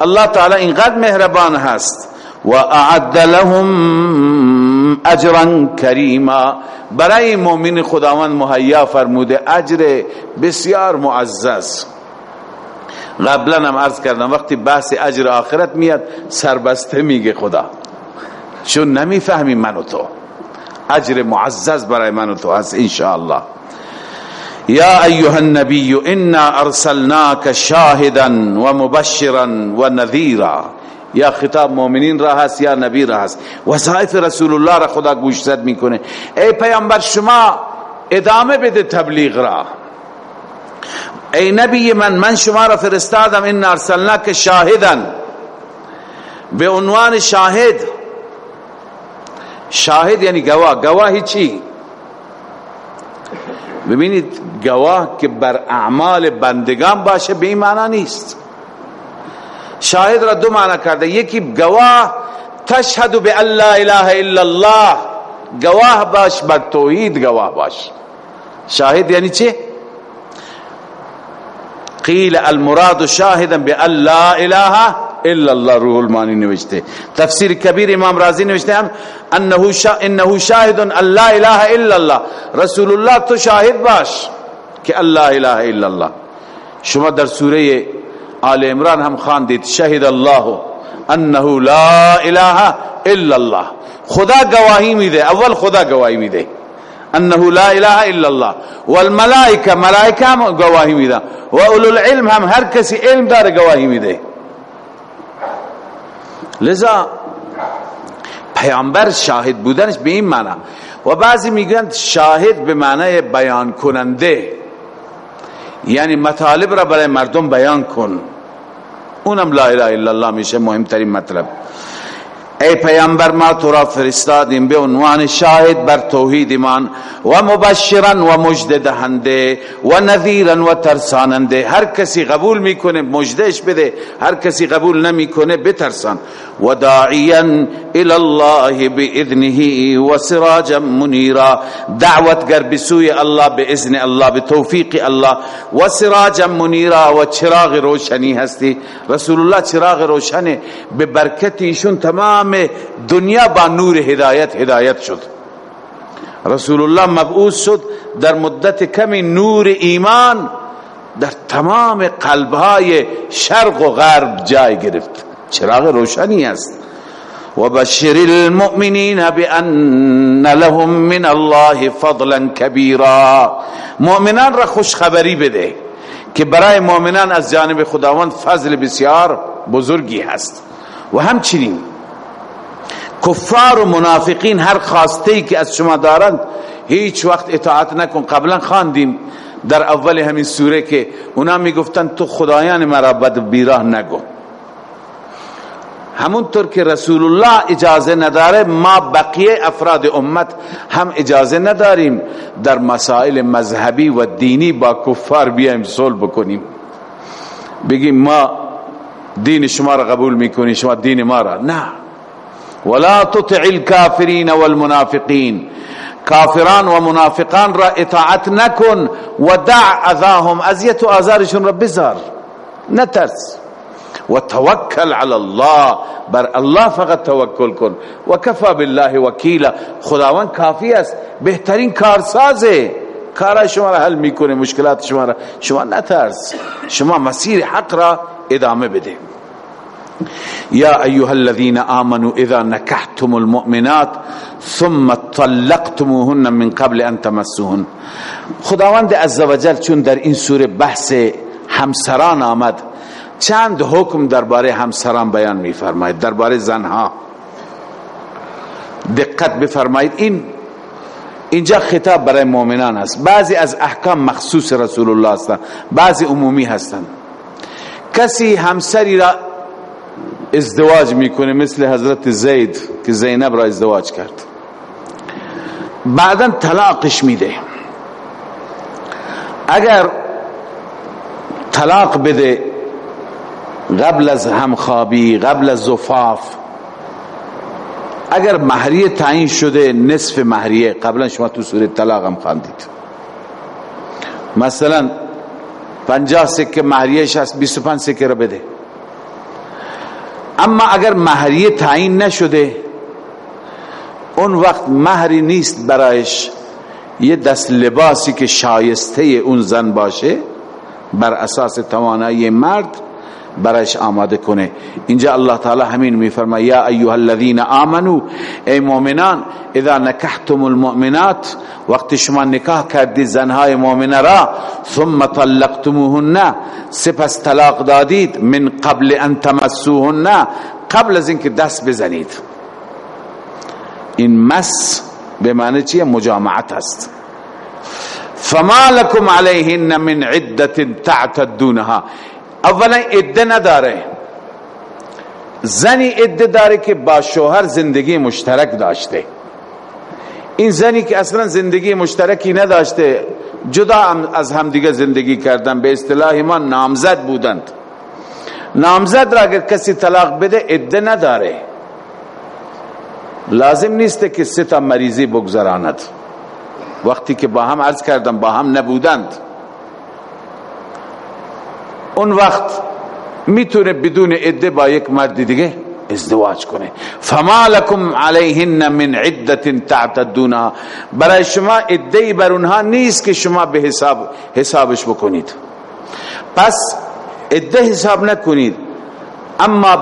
الله تعالی اینقدر مهربان هست و اعد لهم اجرا کریما. برای مؤمن خداوند مهیا فرموده اجر بسیار معزز. قبلا هم عرض کردم وقتی بحث اجر آخرت میاد سربسته میگه خدا. چون نمی‌فهمی من و تو. اجر معزز برای من و تو هست انشاءالله. یا ایها النبی انا ارسلناک شاهدا و مبشرا و نذیرا. یا خطاب مؤمنین را هست یا نبی را هست. وظایف رسول الله را خدا گوشزد می‌کنه. ای پیامبر شما ادامه بده تبلیغ را. ای نبی من من شما را فرستادم این ارسلناک شاهدن به عنوان شاهد. شاهد یعنی گواه. گواهی چی؟ ببینید گواه که بر اعمال بندگان باشه به این نیست. شاهد را دو معنی کرده. یکی گواه تشهد به الله اله الا الله. گواه باش بر توحید گواه باش. شاهد یعنی چه؟ قیل المراد شاهدا به الله اله الا الله روح المانی نوشته. تفسیر کبیر امام رازی نوشته هم انه شا انه شاهد الله اله الا الله. رسول الله تو شاهد باش که الله اله الا الله. شما در سوره آل عمران هم خواندید شهد الله انه لا اله الا الله. خدا گواهی میده اول خدا گواهی میده. انه لا اله الا الله. والملائکه ملائکه گواهی میده. و اولو العلم هم هر کسی علم داره گواهی میده. لذا پیامبر شاهد بودنش به این معنی و بعضی میگن شاهد به معنی بیان کننده. یعنی مطالب را برای مردم بیان کن. اونم لا اله الا الله میشه مهمترین مطلب. ای پیامبر ما تو را فرستادیم. به عنوان شاهد بر توحید و مبشرا و مجد دهنده و نذیرا و ترساننده. هر کسی قبول می‌کنه مجدش بده. هر کسی قبول نمی‌کنه بترسان. و داعیا الى الله باذنه و سراجا منیرا. دعوتگر بسوی الله باذن الله بتوفیق الله. و سراجا منیرا و چراغ روشنی هستی. رسول الله چراغ روشنه. به برکتیشون تمام دنیا با نور هدایت هدایت شد۔ رسول الله مبعوث شد در مدت کمی نور ایمان در تمام قلبهای شرق و غرب جای گرفت۔ چراغ روشنی است۔ و بشر المؤمنین بان لهم من الله فضلا کبیرا۔ مؤمنان را خوشخبری بده که برای مؤمنان از جانب خداوند فضل بسیار بزرگی هست۔ و همچنین کفار و منافقین هر خواسته ای که از شما دارند هیچ وقت اطاعت نکن. قبلا خواندیم در اول همین سوره که اونا می‌گفتن تو خدایان مرا بد بیراه نگو. همونطور که رسول الله اجازه نداره ما بقیه افراد امت هم اجازه نداریم در مسائل مذهبی و دینی با کفار بیایم صلح بکنیم. بگیم ما دین شما را قبول می‌کنیم شما دین ما را. نه. ولا تطع الكافرین والمنافقین کافران و منافقان را اطاعت نکن و دع اذاهم. اذیت و آزارشون را بذار. نترس. و توکل علی الله. بر الله فقط توکل کن. و کفا بالله وکیلا. خداوند کافی است. بهترین کارسازه. کارا شما را حل می‌کنه مشکلات شما را. شما نترس. شما مسیر حق را ادامه بده. یا ایها الذين آمنوا اذا نكحتم المؤمنات ثم طلقتموهن من قبل ان تمسوهن. خداوند عزوجل چون در این سوره بحث همسران آمد چند حکم درباره همسران بیان میفرماید. درباره زنها. دقت بفرمایید این اینجا خطاب برای مؤمنان است. بعضی از احکام مخصوص رسول الله هستند بعضی عمومی هستند. کسی همسری را ازدواج می‌کنه مثل حضرت زید که زینب را ازدواج کرد. بعدا طلاقش میده. اگر طلاق بده قبل از همخوابی قبل از زفاف اگر مهریه تعیین شده نصف مهریه قبلا شما تو سوره طلاق هم خواندید. مثلا پنجاه سکه مهریهش هست 25 سکه را بده. اما اگر مهریه تعیین نشده اون وقت مهری نیست برایش. یه دست لباسی که شایسته اون زن باشه بر اساس توانایی مرد برایش آماده کنه. اینجا الله تعالی همین میفرماید یا ایها الذين آمنو ای مؤمنان اذا نکحتم المؤمنات وقتی شما نکاح کردید زنهای مؤمنه را ثم طلقتموهن سپس طلاق دادید من قبل ان تمسوهن قبل از اینکه دست بزنید. این مس به معنی چیه؟ مجامعت است. فما لكم عليهن من عدة تعتدونها. اولا عده نداره. زنی عده داره که با شوهر زندگی مشترک داشته. این زنی که اصلا زندگی مشترکی نداشته جدا از همدیگه زندگی کردن به اصطلاح ما نامزد بودند. نامزد را اگر کسی طلاق بده عده نداره. لازم نیست که سه تا مریضی بگذراند. وقتی که با هم عرض کردم با هم نبودند. اون وقت می‌تونه بدون عده با یک مرد دیگه ازدواج کنه. فما لكم عليهن من عده تعتدونها. برای شما عده بر اونها نیست که شما به حساب حسابش بکنید. پس عده حساب نکنید. اما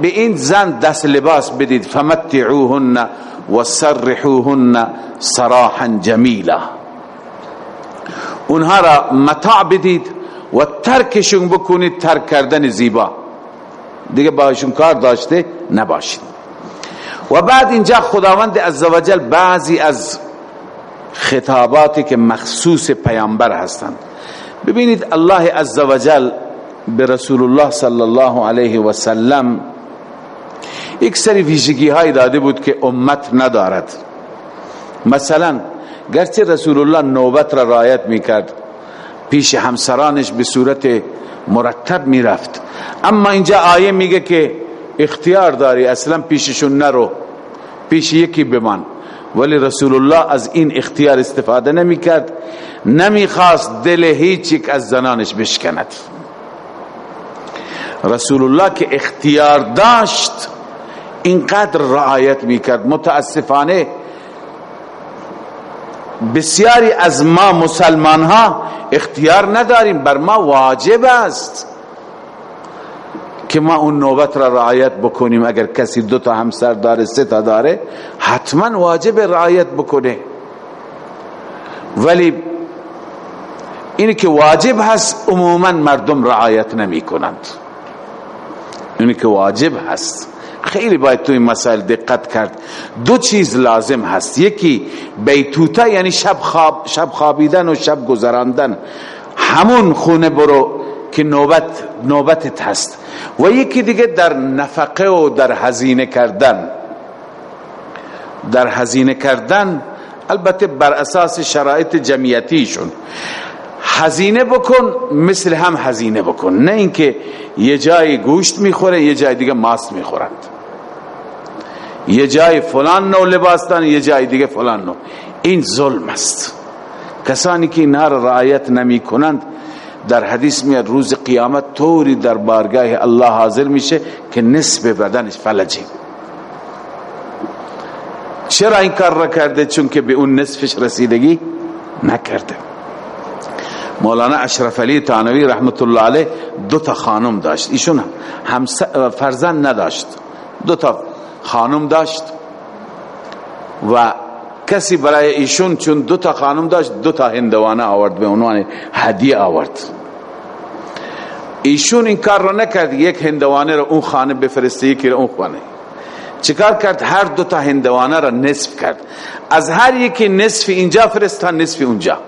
به این زن دست لباس بدید. فمتعوهن وسرحوهن سراحا جمیلا. اونها را متاع بدید. و ترکشون بکنید ترک کردن زیبا. دیگه باهاشون کار داشته نباشید. و بعد اینجا خداوند عزوجل بعضی از خطاباتی که مخصوص پیامبر هستند. ببینید الله عزوجل به رسول الله صلی الله علیه و سلم یک سری ویژگی های داده بود که امت ندارد. مثلا گرچه رسول الله نوبت را رایت می‌کرد پیش همسرانش به صورت مرتب می‌رفت. اما اینجا آیه میگه که اختیار داری اصلا پیششون نرو پیش یکی بمان. ولی رسول الله از این اختیار استفاده نمی کرد نمی خواست دل هیچ یک از زنانش بشکند. رسول الله که اختیار داشت اینقدر رعایت می کرد متاسفانه بسیاری از ما مسلمان ها اختیار نداریم بر ما واجب است که ما اون نوبت را رعایت بکنیم. اگر کسی دو تا همسر داره سه تا داره حتما واجب رعایت بکنه. ولی اینی که واجب هست عموما مردم رعایت نمی کنند اینی که واجب هست. خیلی باید تو این مسائل دقت کرد. دو چیز لازم هست. یکی بیتوتا یعنی شب, خواب شب خوابیدن و شب گذراندن. همون خونه برو که نوبت نوبتت هست. و یکی دیگه در نفقه و در هزینه کردن. در هزینه کردن البته بر اساس شرایط جمعیتیشون. هزینه بکن مثل هم هزینه بکن. نه اینکه یه جای گوشت می‌خوره یه جای دیگه ماست می‌خورند. یه جای فلان نوع لباس دارن یه جای دیگه فلان نوع این ظلم است. کسانی که اینها را رعایت نمی کنند در حدیث میاد روز قیامت طوری در بارگاه الله حاضر میشه که نصف بدنش فلجه. چرا این کار را کرده؟ چون که به اون نصفش رسیدگی نکرده. مولانا اشرف علی تانوی رحمت الله علیه دو تا خانم داشت. ایشون هم فرزند نداشت. دو تا خانم داشت و کسی برای ایشون چون دو تا خانم داشت دو تا هندوانه آورد به عنوان هدیه آورد. ایشون این کار رو نکرد یک هندوانه رو اون خانه بفرسته یکی رو اون خانه. چیکار کرد؟ هر دو تا هندوانه را نصف کرد. از هر یکی نصف اینجا فرستان نصف اونجا.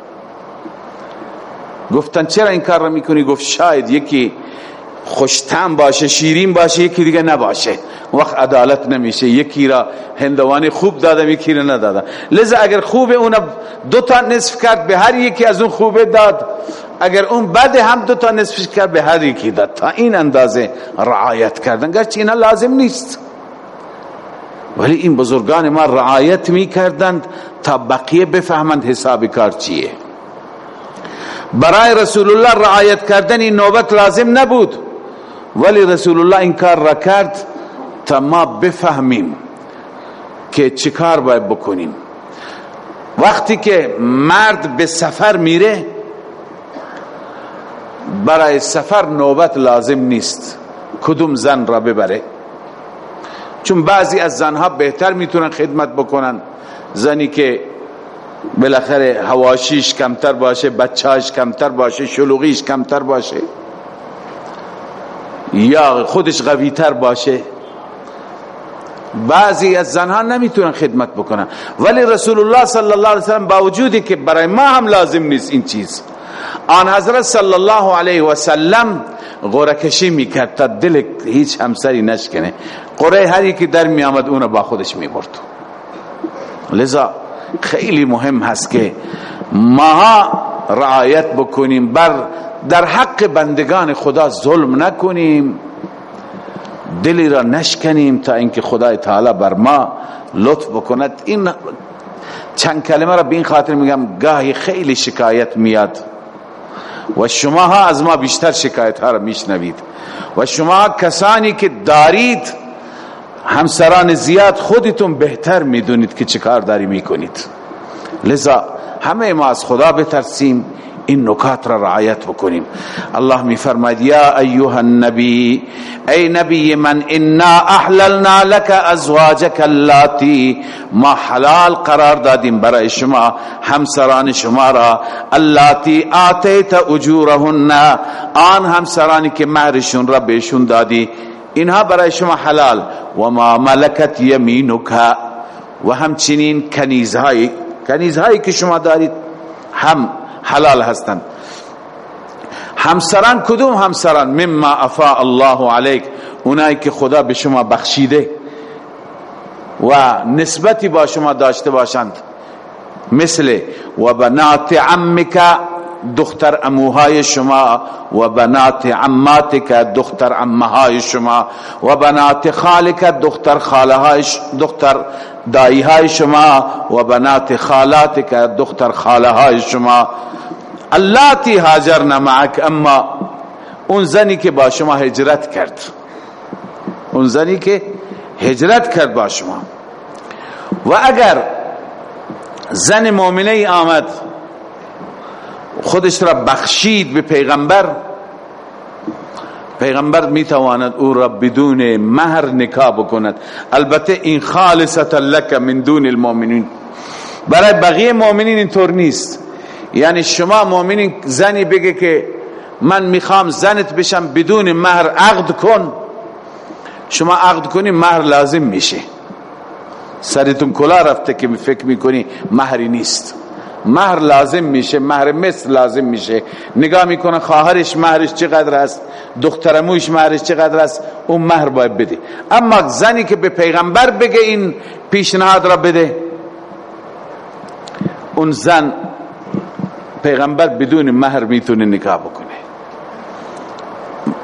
گفتن چرا این کار را می‌کنی؟ گفت شاید یکی خوشتم باشه شیرین باشه یکی دیگه نباشه. وقت عدالت نمیشه. یکی را هندوانه خوب دادم یکی را ندادم. لذا اگر خوب اون دو تا نصف کرد به هر یکی از اون خوبه داد. اگر اون بد هم دو تا نصف کرد به هر یکی داد. تا این اندازه رعایت کردن. گرچه اینا لازم نیست. ولی این بزرگان ما رعایت می کردند تا بقیه بفهمند حساب کار چیه. برای رسول الله رعایت کردن این نوبت لازم نبود. ولی رسول الله این کار را کرد تا ما بفهمیم که چیکار باید بکنیم. وقتی که مرد به سفر میره برای سفر نوبت لازم نیست کدوم زن را ببره. چون بعضی از زنها بهتر می‌تونن خدمت بکنن. زنی که بالاخره هواشیش کمتر باشه بچهاش کمتر باشه شلوغیش کمتر باشه. یا خودش قویتر باشه. بعضی از زنها نمی‌تونن خدمت بکنن. ولی رسول الله صلی الله علیه وسلم با وجودی که برای ما هم لازم نیست این چیز. آن حضرت صلی الله علیه و سلم غوره کشی می‌کرد تا دل هیچ همسری نشکنه. قره هر یکی در میامد اون با خودش می‌برد. لذا خیلی مهم هست که ما رعایت بکنیم بر در حق بندگان خدا ظلم نکنیم دلی را نشکنیم تا اینکه خدای تعالی بر ما لطف بکند. این چند کلمه را به این خاطر میگم گاهی خیلی شکایت میاد و شما ها از ما بیشتر شکایت ها را میشنوید. و شما کسانی که دارید همسران زیاد خودتون بهتر می‌دونید که چه داری می‌کنید. لذا همه ما از خدا بترسیم. این نکات را رعایت بکنیم الله می فرماید یا ایها النبی ای نبی من انا احللنا لك ازواجك اللاتی ما حلال قرار دادیم برای شما همسران شما را اللاتی آتیت اجورهن آن همسرانی که مهرشون را بهشون دادی اینها برای شما حلال. و ما ملکت یمینک و همچنین کنیزهای کنیزهایی که شما دارید هم حلال هستند همسران کدوم همسران؟ مما افا الله علیک. اونایی که خدا به شما بخشیده و نسبتی با شما داشته باشند. مثل و بنات عمک دختر اموهای شما و بنات عماتک دختر عمهای شما و بنات خالک دختر خاله دختر دایی شما و بنات خالاتک دختر خاله های شما. اللاتی هاجرن معک اما اون زنی که با شما هجرت کرد. اون زنی که هجرت کرد با شما. و اگر زن مؤمنه آمد خودش را بخشید به پیغمبر پیغمبر می‌تواند او را بدون مهر نکاح بکند. البته این خالصتا لک من دون المؤمنین. برای بقیه مؤمنین اینطور نیست. یعنی شما مؤمنین زنی بگه که من می‌خوام زنت بشم بدون مهر عقد کن. شما عقد کنی مهر لازم میشه. سرتون کلا رفته که فکر می‌کنی مهری نیست. مهر لازم میشه مهر مثل لازم میشه. نگاه می‌کنه خواهرش مهرش چقدر است دخترموش مهرش چقدر است اون مهر باید بده. اما زنی که به پیغمبر بگه این پیشنهاد را بده اون زن پیغمبر بدون مهر می‌تونه نکاح بکنه.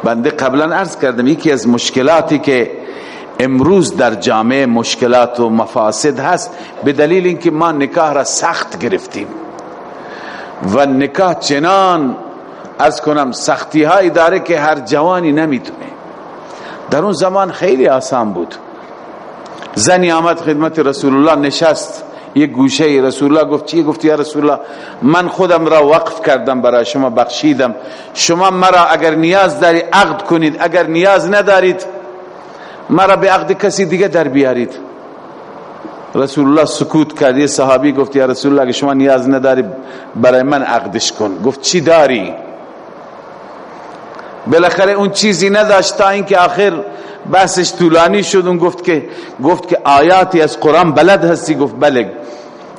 بنده قبلا عرض کردم یکی از مشکلاتی که امروز در جامعه مشکلات و مفاسد هست به دلیل اینکه ما نکاح را سخت گرفتیم. و نکاح چنان از کنم سختی های داره که هر جوانی نمی‌تونه. در اون زمان خیلی آسان بود. زنی آمد خدمت رسول الله نشست. یک گوشه رسول الله گفت چی گفت یا رسول الله من خودم را وقف کردم برای شما بخشیدم. شما مرا اگر نیاز داری عقد کنید اگر نیاز ندارید مرا به عقد کسی دیگه در بیارید. رسول الله سکوت کرد. یه صحابی گفت یا رسول الله اگر شما نیاز نداری برای من عقدش کن. گفت چی داری؟ بالاخره اون چیزی نداشت تا اینکه آخر بحثش طولانی شد. اون گفت که گفت که آیاتی از قرآن بلد هستی؟ گفت بله.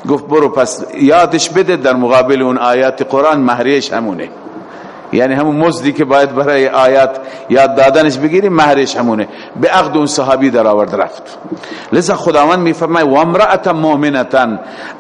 گفت برو پس یادش بده در مقابل اون آیات قرآن مهریش همونه. یعنی همون مزدی که باید برای آیات یاد دادنش بگیری مهرش همونه. به عقد اون صحابی در آورد رفت. لذا خداوند میفرمای و امرأت مؤمنتا.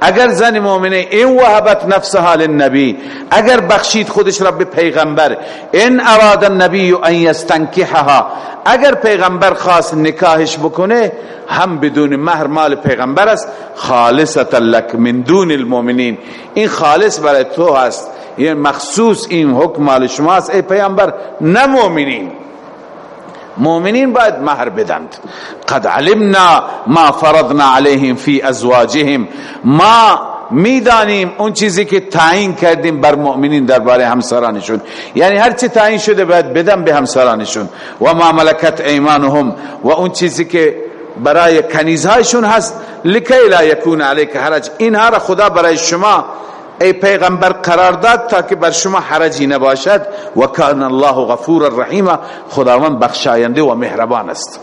اگر زن مؤمنه این وهبت نفسها للنبی. اگر بخشید خودش را به پیغمبر ان اراد النبی ان یستنکحها. اگر پیغمبر خاص نکاحش بکنه هم بدون مهر مال پیغمبر است. خالصتا لک من دون المؤمنین. این خالص برای تو هست. یه مخصوص این حکم مال شماست. ای پیامبر نه مؤمنین مؤمنین باید مهر بدند. قد علمنا ما فرضنا علیهم فی ازواجهم. ما می‌دانیم اون چیزی که تعیین کردیم بر مؤمنین درباره همسرانشون. یعنی هر چی تعیین شده باید بدن به همسرانشون. و ما ملکت ایمانهم. و اون چیزی که برای کنیزهایشون هست. لکی لا یکون علیک حرج. اینها را خدا برای شما ای پیغمبر قرار داد تا که بر شما حرجی نباشد. و کان الله غفور الرحیم. خداوند بخشاینده و مهربان است.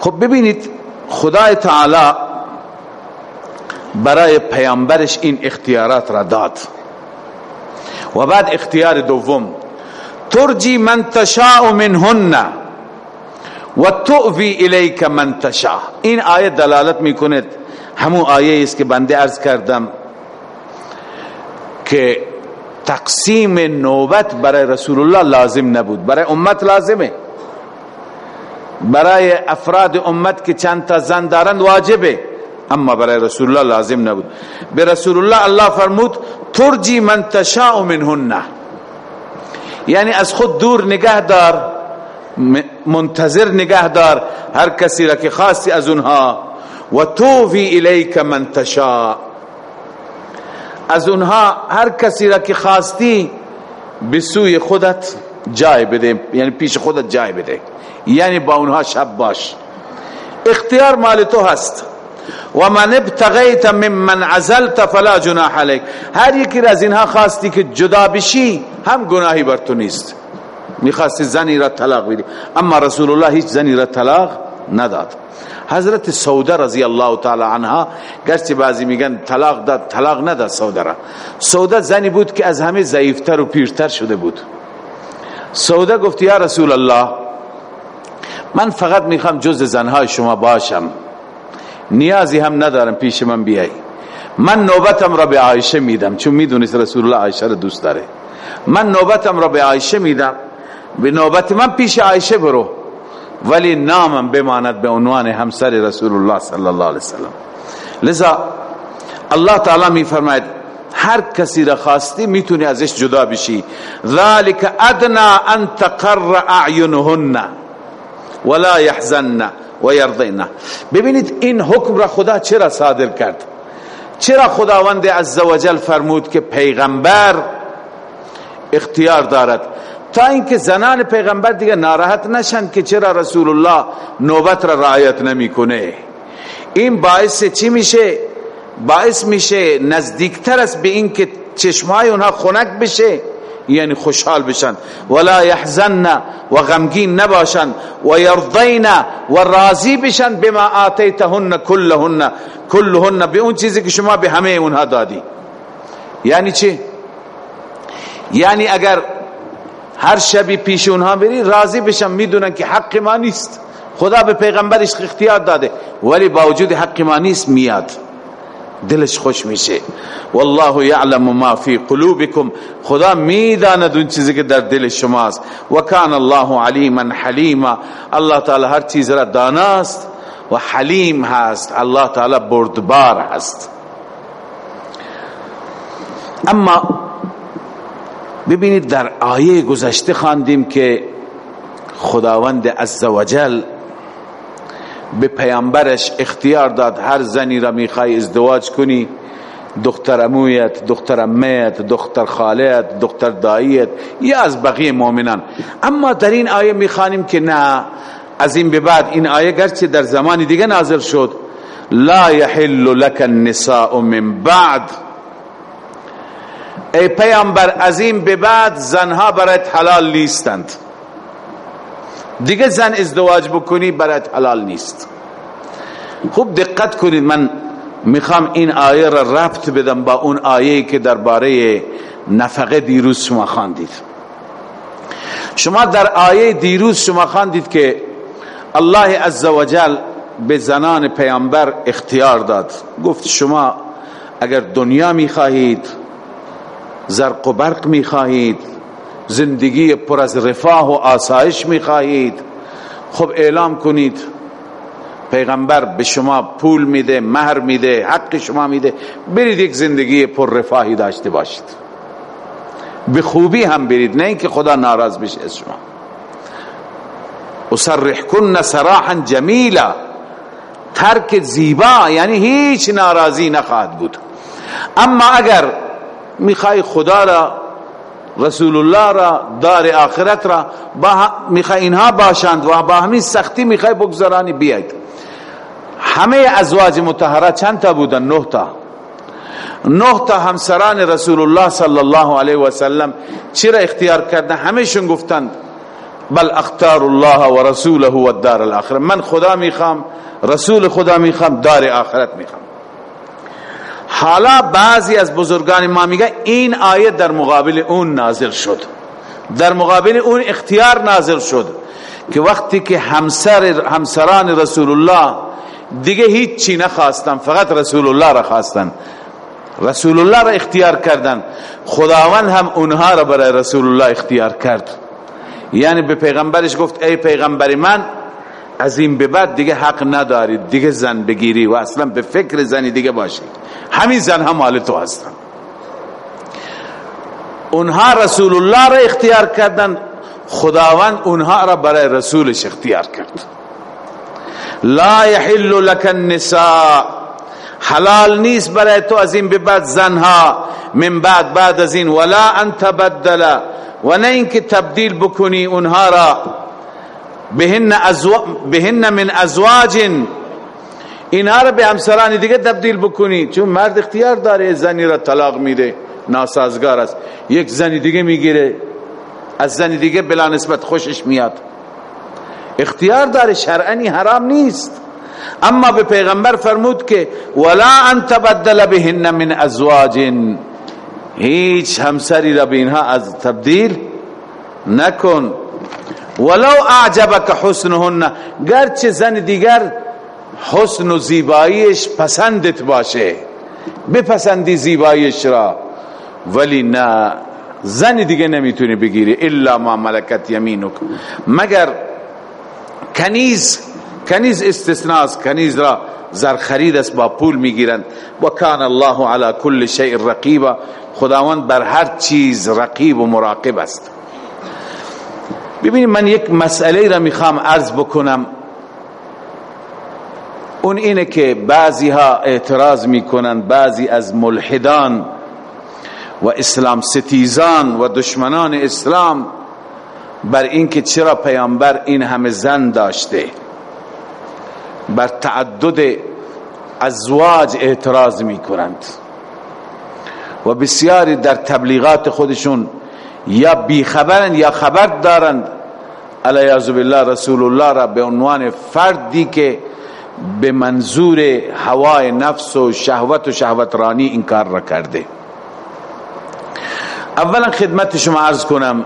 خب ببینید خدای تعالی برای پیامبرش این اختیارات را داد. و بعد اختیار دوم ترجی من تشاء منهن و تؤوی الیک من تشاء. این آیه دلالت می‌کند. همون آیه است که بنده ارز کردم. که تقسیم نوبت برای رسول الله لازم نبود. برای امت لازمه. برای افراد امت که چند تا زن دارند واجبه. اما برای رسول الله لازم نبود. به رسول الله الله فرمود ترجی من تشاء منهن یعنی از خود دور نگه دار منتظر نگه دار هر کسی را که خواستی از اونها. و توفی الیک من تشاء. از اونها هر کسی را که خواستی به سوی خودت جای بده. یعنی پیش خودت جای بده. یعنی با اونها شب باش. اختیار مال تو هست. و من ابتغیت من عزلت فلا جناح علیک. هر یکی از اینها خواستی که جدا بشی هم گناهی بر تو نیست. می‌خواستی زنی را طلاق بدی. اما رسول الله هیچ زنی را طلاق نداد. حضرت سوده رضی الله تعالی عنها گرچه بعضی میگن طلاق داد طلاق نداد سوده را. سوده زنی بود که از همه ضعیفتر و پیرتر شده بود. سوده گفت یا رسول الله من فقط می‌خوام جز زنهای شما باشم. نیازی هم ندارم پیش من بیای. من نوبتم را به عایشه میدم چون می‌دونست رسول الله عایشه را دوست داره. من نوبتم را به عایشه میدم. به نوبت من پیش عایشه برو. ولی نامم بماند به عنوان همسر رسول الله صلی الله علیه وسلم. لذا الله تعالی می فرماید هر کسی را خواستی می‌تونی ازش جدا بشی. ذالک ادنا ان تقر اعینهن ولا يحزن و ببینید این حکم را خدا چرا صادر کرد؟ چرا خداوند عزوجل فرمود که پیغمبر اختیار دارد؟ تا اینکه زنان پیغمبر دیگه ناراحت نشن که چرا رسول الله نوبت را رعایت نمی‌کنه. این باعث چی میشه؟ باعث میشه نزدیکتر است به اینکه چشمای اونها خنک بشه یعنی خوشحال بشن. ولا يحزن و غمگین نباشن و یرضین و راضی بشن بما آتیتهن كلهن كلهن به اون چیزی که شما به همه اونها دادی. یعنی چه یعنی اگر هر شبی پیش اونها بری راضی بشن می‌دونن که حق ما نیست. خدا به پیغمبرش اختیار داده ولی با وجود حق ما نیست میاد. دلش خوش میشه. والله یعلم ما فی قلوبکم. خدا می‌داند اون چیزی که در دل شماست. و کان الله علیما حلیما. الله تعالی هر چیز را داناست و حلیم هست. الله تعالی بردبار هست. اما ببینید در آیه گذشته خواندیم که خداوند عزوجل به پیامبرش اختیار داد هر زنی را می‌خوای ازدواج کنی دختر امویت دختر امیت دختر خالیت دختر داییت یا از بقیه مؤمنان. اما در این آیه می‌خوانیم که نه از این به بعد این آیه گرچه در زمان دیگه نازل شد لا يحل لك النساء من بعد. ای پیامبر از این به بعد زنها برات حلال نیستند. دیگه زن ازدواج بکنی برات حلال نیست. خوب دقت کنید من می‌خوام این آیه را ربط بدم با اون آیه که درباره نفقه دیروز شما خواندید. شما در آیه دیروز شما خواندید که الله عزوجل به زنان پیامبر اختیار داد. گفت شما اگر دنیا می‌خواهید زرق و برق می‌خواهید. زندگی پر از رفاه و آسایش می‌خواهید. خب اعلام کنید. پیغمبر به شما پول میده مهر میده حق شما میده. برید یک زندگی پر رفاهی داشته باشید. به خوبی هم برید نه اینکه خدا ناراض بشه از شما. اسرح کن سراحا جمیلا. ترک زیبا یعنی هیچ ناراضی نخواهد بود. اما اگر می‌خوای خدا را رسول الله را دار آخرت را با می‌خوای اینها باشند و با همین سختی می‌خوای بگذرانی بیاید. همه ازواج متحره چند تا بودن؟ نه تا. نه تا همسران رسول الله صلی الله علیه و سلم چرا اختیار کردن؟ همهشون گفتند بل اختار الله و رسوله و الدار الاخره. من خدا می‌خوام رسول خدا می‌خوام دار آخرت می‌خوام. حالا بعضی از بزرگان ما میگه این آیه در مقابل اون نازل شد. در مقابل اون اختیار نازل شد که وقتی که همسر همسران رسول الله دیگه هیچ چی نخواستن فقط رسول الله را خواستن. رسول الله را اختیار کردن. خداوند هم اونها را برای رسول الله اختیار کرد. یعنی به پیغمبرش گفت ای پیغمبر من از این به بعد دیگه حق ندارید دیگه زن بگیری و اصلا به فکر زنی دیگه باشید همین زن هم مال تو هستن. اونها رسول الله را اختیار کردن. خداوند اونها را برای رسولش اختیار کرد. لا يحل لك النساء. حلال نیست برای تو از این به بعد زنها. من بعد بعد از این. ولا ان تبدل و نه اینکه تبدیل بکنی اونها را. بهن, ازو... بهن من ازواج اینها را به همسران دیگه تبدیل بکنی. چون مرد اختیار داره زنی را طلاق میده. ناسازگار است. یک زنی دیگه می‌گیره. از زنی دیگه بلا نسبت خوشش میاد. اختیار داره. شرعنی حرام نیست. اما به پیغمبر فرمود که ولا ان تبدل بهن من ازواج هیچ همسری را به اینها از تبدیل نکن. ولو اعجبك حسنهن. گرچه زن دیگر حسن و زیباییش پسندت باشه بپسندی زیباییش را. ولی نه زن دیگه نمی‌تونی بگیری الا ما ملکت یمینک. مگر کنیز کنیز استثناء کنیز را زر خرید است با پول می‌گیرند. و کان الله علی کل شیء رقیبا. خداوند بر هر چیز رقیب و مراقب است. ببینید من یک مسئله را می‌خوام عرض بکنم. اون اینه که بعضی ها اعتراض می‌کنن بعضی از ملحدان و اسلام ستیزان و دشمنان اسلام بر اینکه چرا پیامبر این همه زن داشته. بر تعدد ازواج اعتراض می کنند و بسیاری در تبلیغات خودشون یا بیخبرند یا خبر دارند. علیه بالله رسول الله را به عنوان فردی که به منظور هوای نفس و شهوت و شهوت رانی این کار را کرده. اولا خدمت شما عرض کنم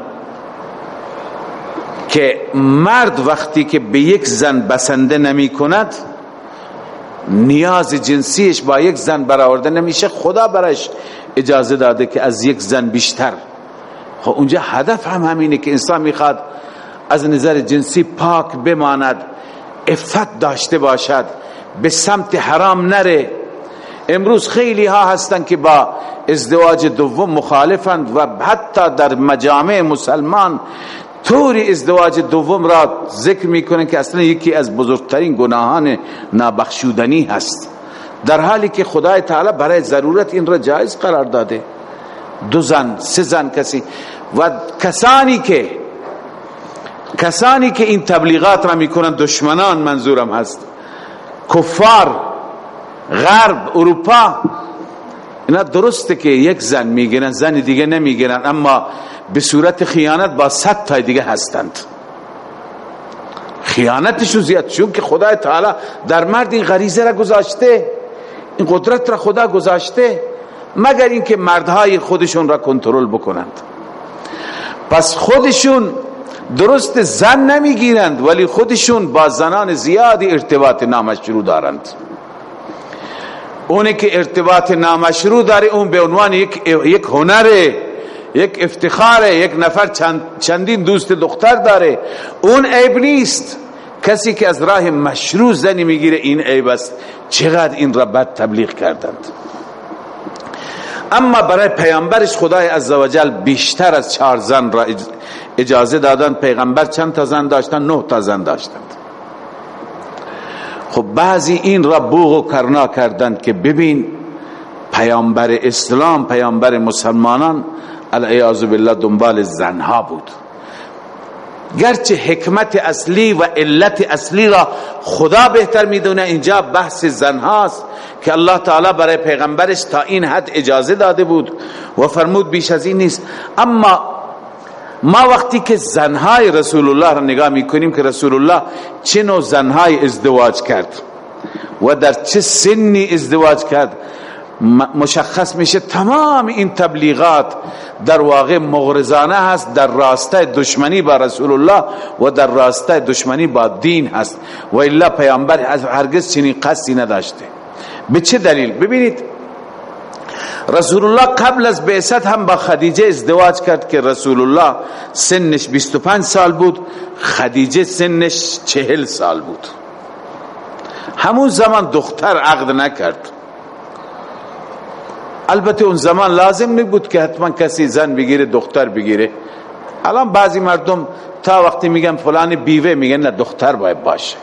که مرد وقتی که به یک زن بسنده نمی کند نیاز جنسیش با یک زن برآورده نمیشه. خدا برش اجازه داده که از یک زن بیشتر خب اونجا هدف هم همینه که انسان می‌خواد از نظر جنسی پاک بماند افت داشته باشد به سمت حرام نره. امروز خیلی ها هستن که با ازدواج دوم مخالفند و حتی در مجامع مسلمان طوری ازدواج دوم را ذکر می‌کنن که اصلا یکی از بزرگترین گناهان نابخشودنی هست. در حالی که خدای تعالی برای ضرورت این را جایز قرار داده. دو زن سه زن کسی. و کسانی که کسانی که این تبلیغات را می‌کنن دشمنان منظورم هست. کفار غرب اروپا اینا درسته که یک زن می‌گیرن زن دیگه نمی‌گیرن اما به صورت خیانت با صد تای دیگه هستند. خیانتشون زیاد چون که خدای تعالی در مرد این غریزه را گذاشته این قدرت را خدا گذاشته مگر اینکه مردهای خودشون را کنترل بکنند. پس خودشون درست زن نمی‌گیرند ولی خودشون با زنان زیادی ارتباط نامشروع دارند. اونی که ارتباط نامشروع داره اون به عنوان یک, یک هنره یک افتخاره یک نفر چند چندین دوست دختر داره. اون عیب نیست. کسی که از راه مشروع زنی می‌گیره این عیب است. چقدر این را بد تبلیغ کردند. اما برای پیامبرش خدای عزوجل بیشتر از چهار زن را اجازه دادن پیغمبر چند تا زن داشتن؟ نه تا زن داشتند خب بعضی این را بوغ و کرنا کردند که ببین پیامبر اسلام پیامبر مسلمانان العیاذ بالله دنبال زنها بود. گرچه حکمت اصلی و علت اصلی را خدا بهتر می‌دونه اینجا بحث زنهاست که الله تعالی برای پیغمبرش تا این حد اجازه داده بود و فرمود بیش از این نیست. اما ما وقتی که زنهای رسول الله را نگاه می‌کنیم که رسول الله چه نوع زنهای ازدواج کرد و در چه سنی ازدواج کرد مشخص میشه تمام این تبلیغات در واقع مغرزانه هست در راسته دشمنی با رسول الله و در راسته دشمنی با دین هست. و الا پیامبر هرگز چنین قصدی نداشته. به چه دلیل؟ ببینید رسول الله قبل از بعثت هم با خدیجه ازدواج کرد که رسول الله سنش 25 سال بود خدیجه سنش 40 سال بود. همون زمان دختر عقد نکرد. البته اون زمان لازم نبود که حتما کسی زن بگیره دختر بگیره. الان بعضی مردم تا وقتی میگن فلان بیوه میگن نه دختر باید باشه.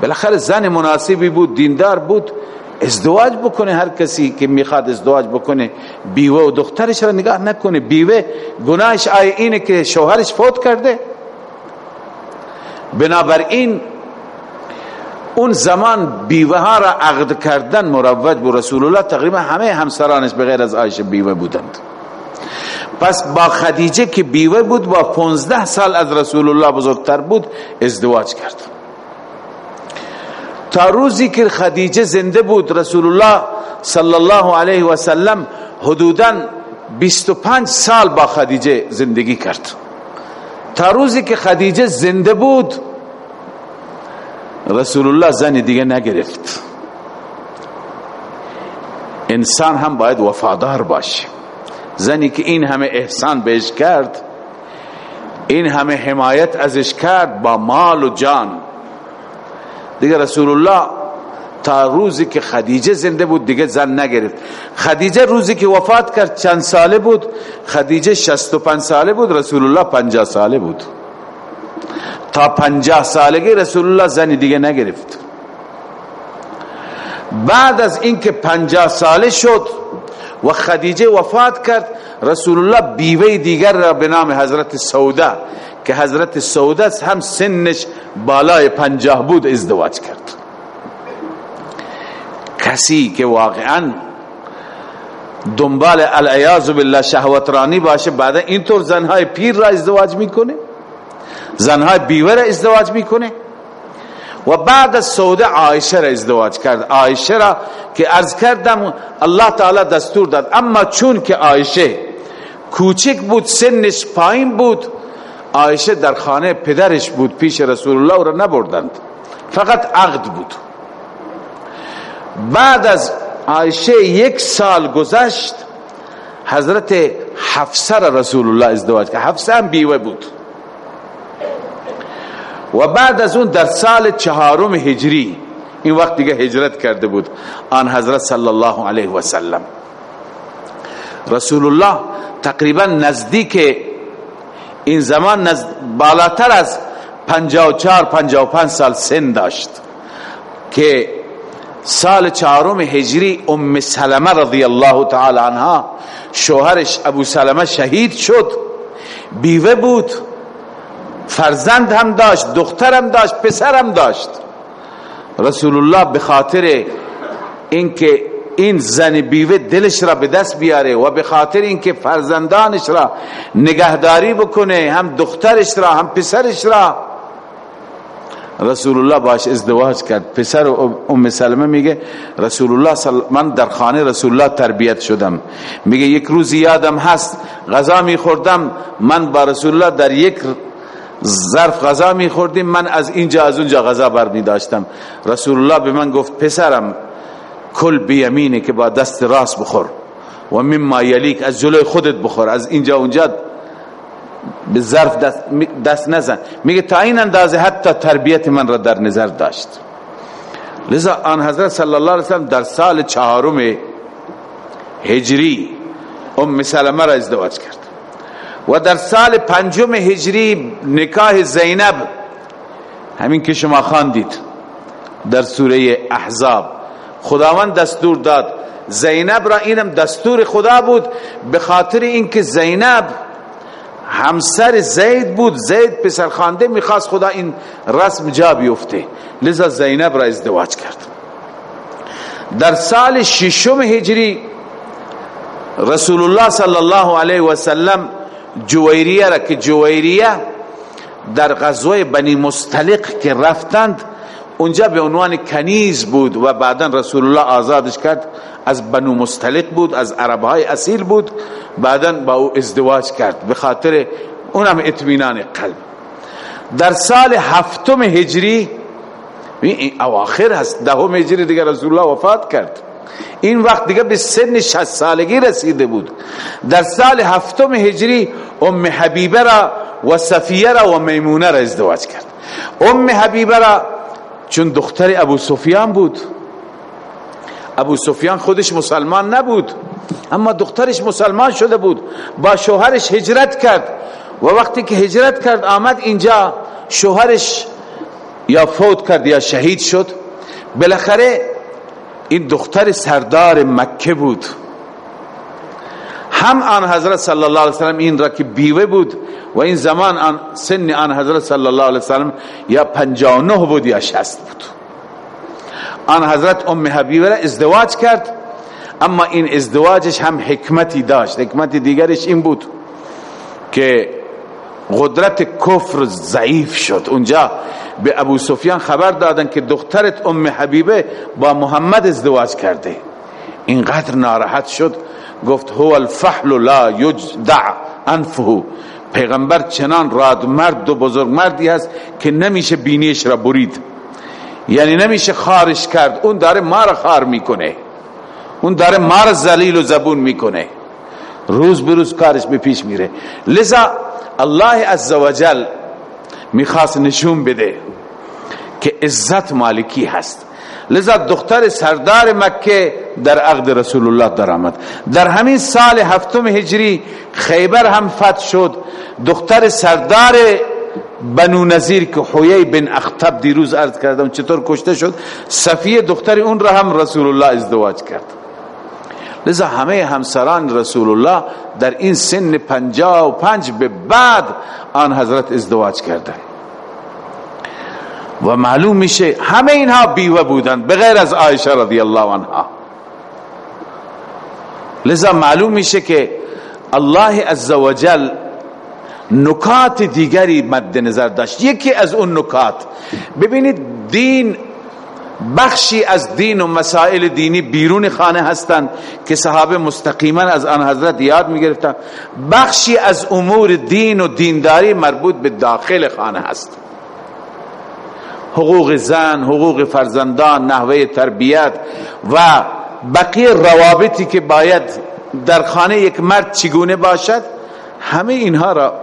بالاخره زن مناسبی بود دیندار بود. ازدواج بکنه هر کسی که می‌خواد ازدواج بکنه. بیوه و دخترش را نگاه نکنه. بیوه گناهش آیه اینه که شوهرش فوت کرده. بنابراین اون زمان بیوه ها را عقد کردن مروج بو رسول الله تقریبا همه همسرانش بغیر از عایشه بیوه بودند. پس با خدیجه که بیوه بود با 15 سال از رسول الله بزرگتر بود ازدواج کرد. تا روزی که خدیجه زنده بود رسول الله صلی الله علیه و سلم حدودا 25 سال با خدیجه زندگی کرد. تا روزی که خدیجه زنده بود رسول الله زن دیگه نگرفت انسان هم باید وفادار باشه زنی که این همه احسان بهش کرد این همه حمایت ازش کرد با مال و جان دیگه رسول الله تا روزی که خدیجه زنده بود دیگه زن نگرفت خدیجه روزی که وفات کرد چند ساله بود خدیجه 65 ساله بود رسول الله 50 ساله بود تا پنجاه سالگی رسول الله زن دیگه نگرفت. بعد از اینکه پنجاه ساله شد و خدیجه وفات کرد رسول الله بیوه دیگر را به نام حضرت سوده که حضرت سوده هم سنش بالای پنجاه بود ازدواج کرد. کسی که واقعا دنبال العیاذ بالله شهوترانی باشه بعد اینطور زنهای پیر را ازدواج می‌کنه؟ زنهای بیوه را ازدواج می‌کنه. و بعد از سوده عایشه را ازدواج کرد. عایشه را که ارز کردم الله تعالی دستور داد. اما چون که عایشه کوچک بود سنش پایین بود عایشه در خانه پدرش بود پیش رسول الله را نبردند. فقط عقد بود. بعد از عایشه یک سال گذشت حضرت حفصه رسول الله ازدواج که حفصه هم بیوه بود. و بعد از اون در سال چهارم هجری این وقت دیگه هجرت کرده بود. آن حضرت صلی الله علیه و سلم رسول الله تقریبا نزدیک این زمان نزد بالاتر از 54 55 سال سن داشت که سال چهارم هجری ام سلمه رضی الله تعالی عنها شوهرش ابو سلمه شهید شد. بیوه بود. فرزند هم داشت دخترم داشت پسرم داشت. رسول الله به خاطر اینکه این زن بیوه دلش را به دست بیاره و به خاطر اینکه فرزندانش را نگهداری بکنه هم دخترش را هم پسرش را. رسول الله باش ازدواج کرد. پسر ام سلمه میگه رسول الله من در خانه رسول الله تربیت شدم. میگه یک روز یادم هست غذا میخوردم من با رسول الله در یک ظرف غذا میخوردیم. من از اینجا از اونجا غذا بر می داشتم. رسول الله به من گفت پسرم کل بیمینه که با دست راست بخور و مما یلیک از جلوی خودت بخور. از اینجا اونجا به ظرف دست, دست نزن. میگه تا این اندازه حتی تربیت من را در نظر داشت. لذا آن حضرت صلی الله علیه وسلم در سال چهارم هجری ام سلمه را ازدواج کرد. و در سال پنجم هجری نکاح زینب همین که شما خواندید در سوره احزاب خداوند دستور داد زینب را اینم دستور خدا بود به خاطر اینکه زینب همسر زید بود زید پسر خانده می‌خواست خدا این رسم جا بیفته لذا زینب را ازدواج کرد. در سال ششم هجری رسول الله صلی الله علیه و سلم جویریه را که جویریه در غزوه بنی مستلق که رفتند اونجا به عنوان کنیز بود و بعدا رسول الله آزادش کرد از بنو مستلق بود از عربهای اصیل بود بعدا با او ازدواج کرد به خاطر اونم اطمینان قلب. در سال هفتم هجری این اواخر هست دهم هجری دیگه رسول الله وفات کرد. این وقت دیگه به سن 60 سالگی رسیده بود. در سال هفتم هجری ام حبیبه را و صفیه را و میمونه را ازدواج کرد. ام حبیبه را چون دختر ابو سفیان بود. ابو سفیان خودش مسلمان نبود اما دخترش مسلمان شده بود. با شوهرش هجرت کرد و وقتی که هجرت کرد آمد اینجا شوهرش یا فوت کرد یا شهید شد. بالاخره این دختر سردار مکه بود. هم آن حضرت صلی الله علیه وسلم این را که بیوه بود و این زمان آن سن آن حضرت صلی الله علیه وسلم یا 59 بود یا 60 بود. آن حضرت ام حبیبه را ازدواج کرد اما این ازدواجش هم حکمتی داشت. حکمت دیگرش این بود که قدرت کفر ضعیف شد. اونجا به ابو سفیان خبر دادن که دخترت ام حبیبه با محمد ازدواج کرده. اینقدر ناراحت شد. گفت هو الفحل لا یجدع انفه. پیغمبر چنان راد مرد و بزرگ مردی هست که نمیشه بینیش را برید. یعنی نمیشه خارش کرد. اون داره ما را خار می‌کنه. اون داره ما را زلیل و زبون می‌کنه. روز به روز کارش به پیش میره. لذا الله عزوجل می‌خواست نشون بده که عزت مالکی هست. لذا دختر سردار مکه در عقد رسول الله در آمد. در همین سال هفتم هجری خیبر هم فتح شد. دختر سردار بنو نظیر که حویی بن اختب دیروز عرض کردم چطور کشته شد صفیه دختر اون را هم رسول الله ازدواج کرد. لذا همه همسران رسول الله در این سن پنجا و پنج به بعد آن حضرت ازدواج کردن و معلوم میشه همه اینها بیوه بودند بغیر از عایشه رضی الله عنها. لذا معلوم میشه که الله عزوجل نکات دیگری مد نظر داشت. یکی از اون نکات ببینید دین بخشی از دین و مسائل دینی بیرون خانه هستند که صحابه مستقیما از آن حضرت یاد می‌گرفتن. بخشی از امور دین و دینداری مربوط به داخل خانه هست. حقوق زن حقوق فرزندان نحوه تربیت و بقیه روابطی که باید در خانه یک مرد چگونه باشد همه اینها را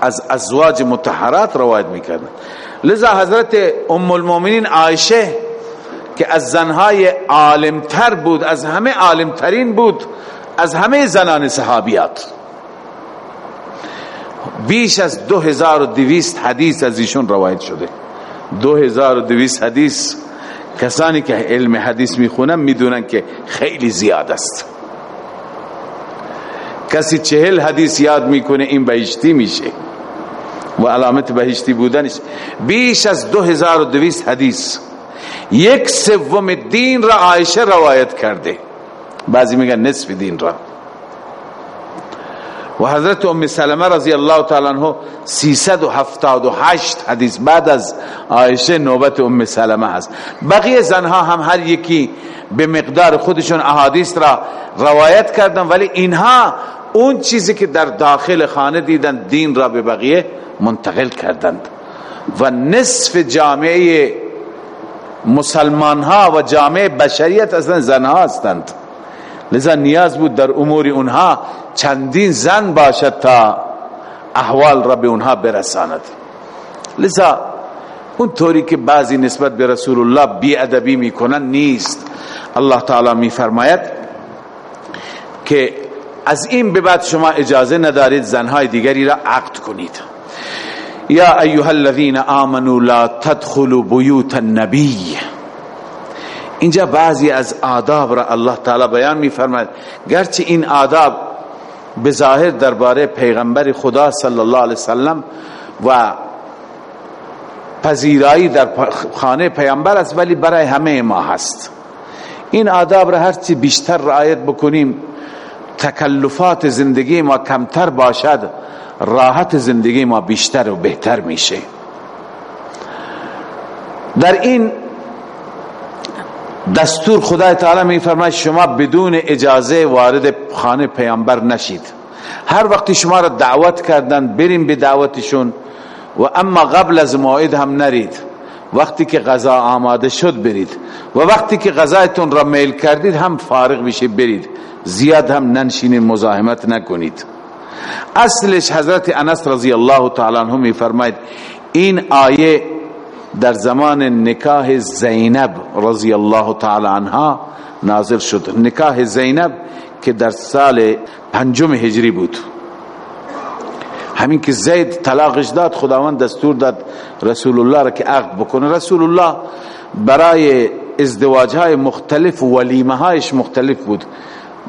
از ازواج متحرات روایت می‌کردن. لذا حضرت ام المؤمنین عایشه که از زنهای عالمتر بود از همه عالمترین بود از همه زنان صحابیات. بیش از دو هزار و دویست حدیث از ایشون روایت شده. دو هزار و دویست حدیث. کسانی که علم حدیث می‌خونن می‌دونن که خیلی زیاد است. کسی چهل حدیث یاد می‌کنه این بهشتی میشه. و علامت بهشتی بودنش. بیش از دو هزار و دویست حدیث یک سوم دین را عایشه روایت کرده. بعضی میگن نصف دین را. و حضرت ام سلمه رضی الله تعالی عنہ 378 حدیث بعد از عایشه نوبت ام سلمه هست. بقیه زنها هم هر یکی به مقدار خودشون احادیث را روایت کردن ولی اینها اون چیزی که در داخل خانه دیدن دین را به بقیه منتقل کردند. و نصف جامعه مسلمان ها و جامعه بشریت اصلا زنها هستند. لذا نیاز بود در امور اونها چندین زن باشد تا احوال را به اونها برساند. لذا اون طوری که بعضی نسبت به رسول الله بی ادبی می‌کنن نیست. الله تعالی میفرماید که از این به بعد شما اجازه ندارید زنهای دیگری را عقد کنید. یا ایها الذين آمنوا لا تدخلوا بیوت النبی. اینجا بعضی از آداب را الله تعالی بیان میفرماید. گرچه این آداب به ظاهر درباره پیغمبر خدا صلی الله علیه وسلم و پذیرایی در خانه پیامبر است ولی برای همه ما هست. این آداب را هرچی بیشتر رعایت بکنیم تکلفات زندگی ما کمتر باشد راحت زندگی ما بیشتر و بهتر میشه. در این دستور خدای تعالی می فرماید شما بدون اجازه وارد خانه پیامبر نشید. هر وقتی شما را دعوت کردن بریم به دعوتشون. و اما قبل از موعد هم نرید. وقتی که غذا آماده شد برید و وقتی که غذایتون را میل کردید هم فارغ بشه برید. زیاد هم ننشینید مزاحمت نکنید. اصلش حضرت انس رضی الله تعالی عنہ می فرماید این آیه در زمان نکاح زینب رضی الله تعالی عنها نازل شد. نکاح زینب که در سال پنجم هجری بود. همین که زید طلاقش داد خداوند دستور داد رسول الله را که عقد بکنه. رسول الله برای ازدواج های مختلف ولیمه هایش مختلف بود.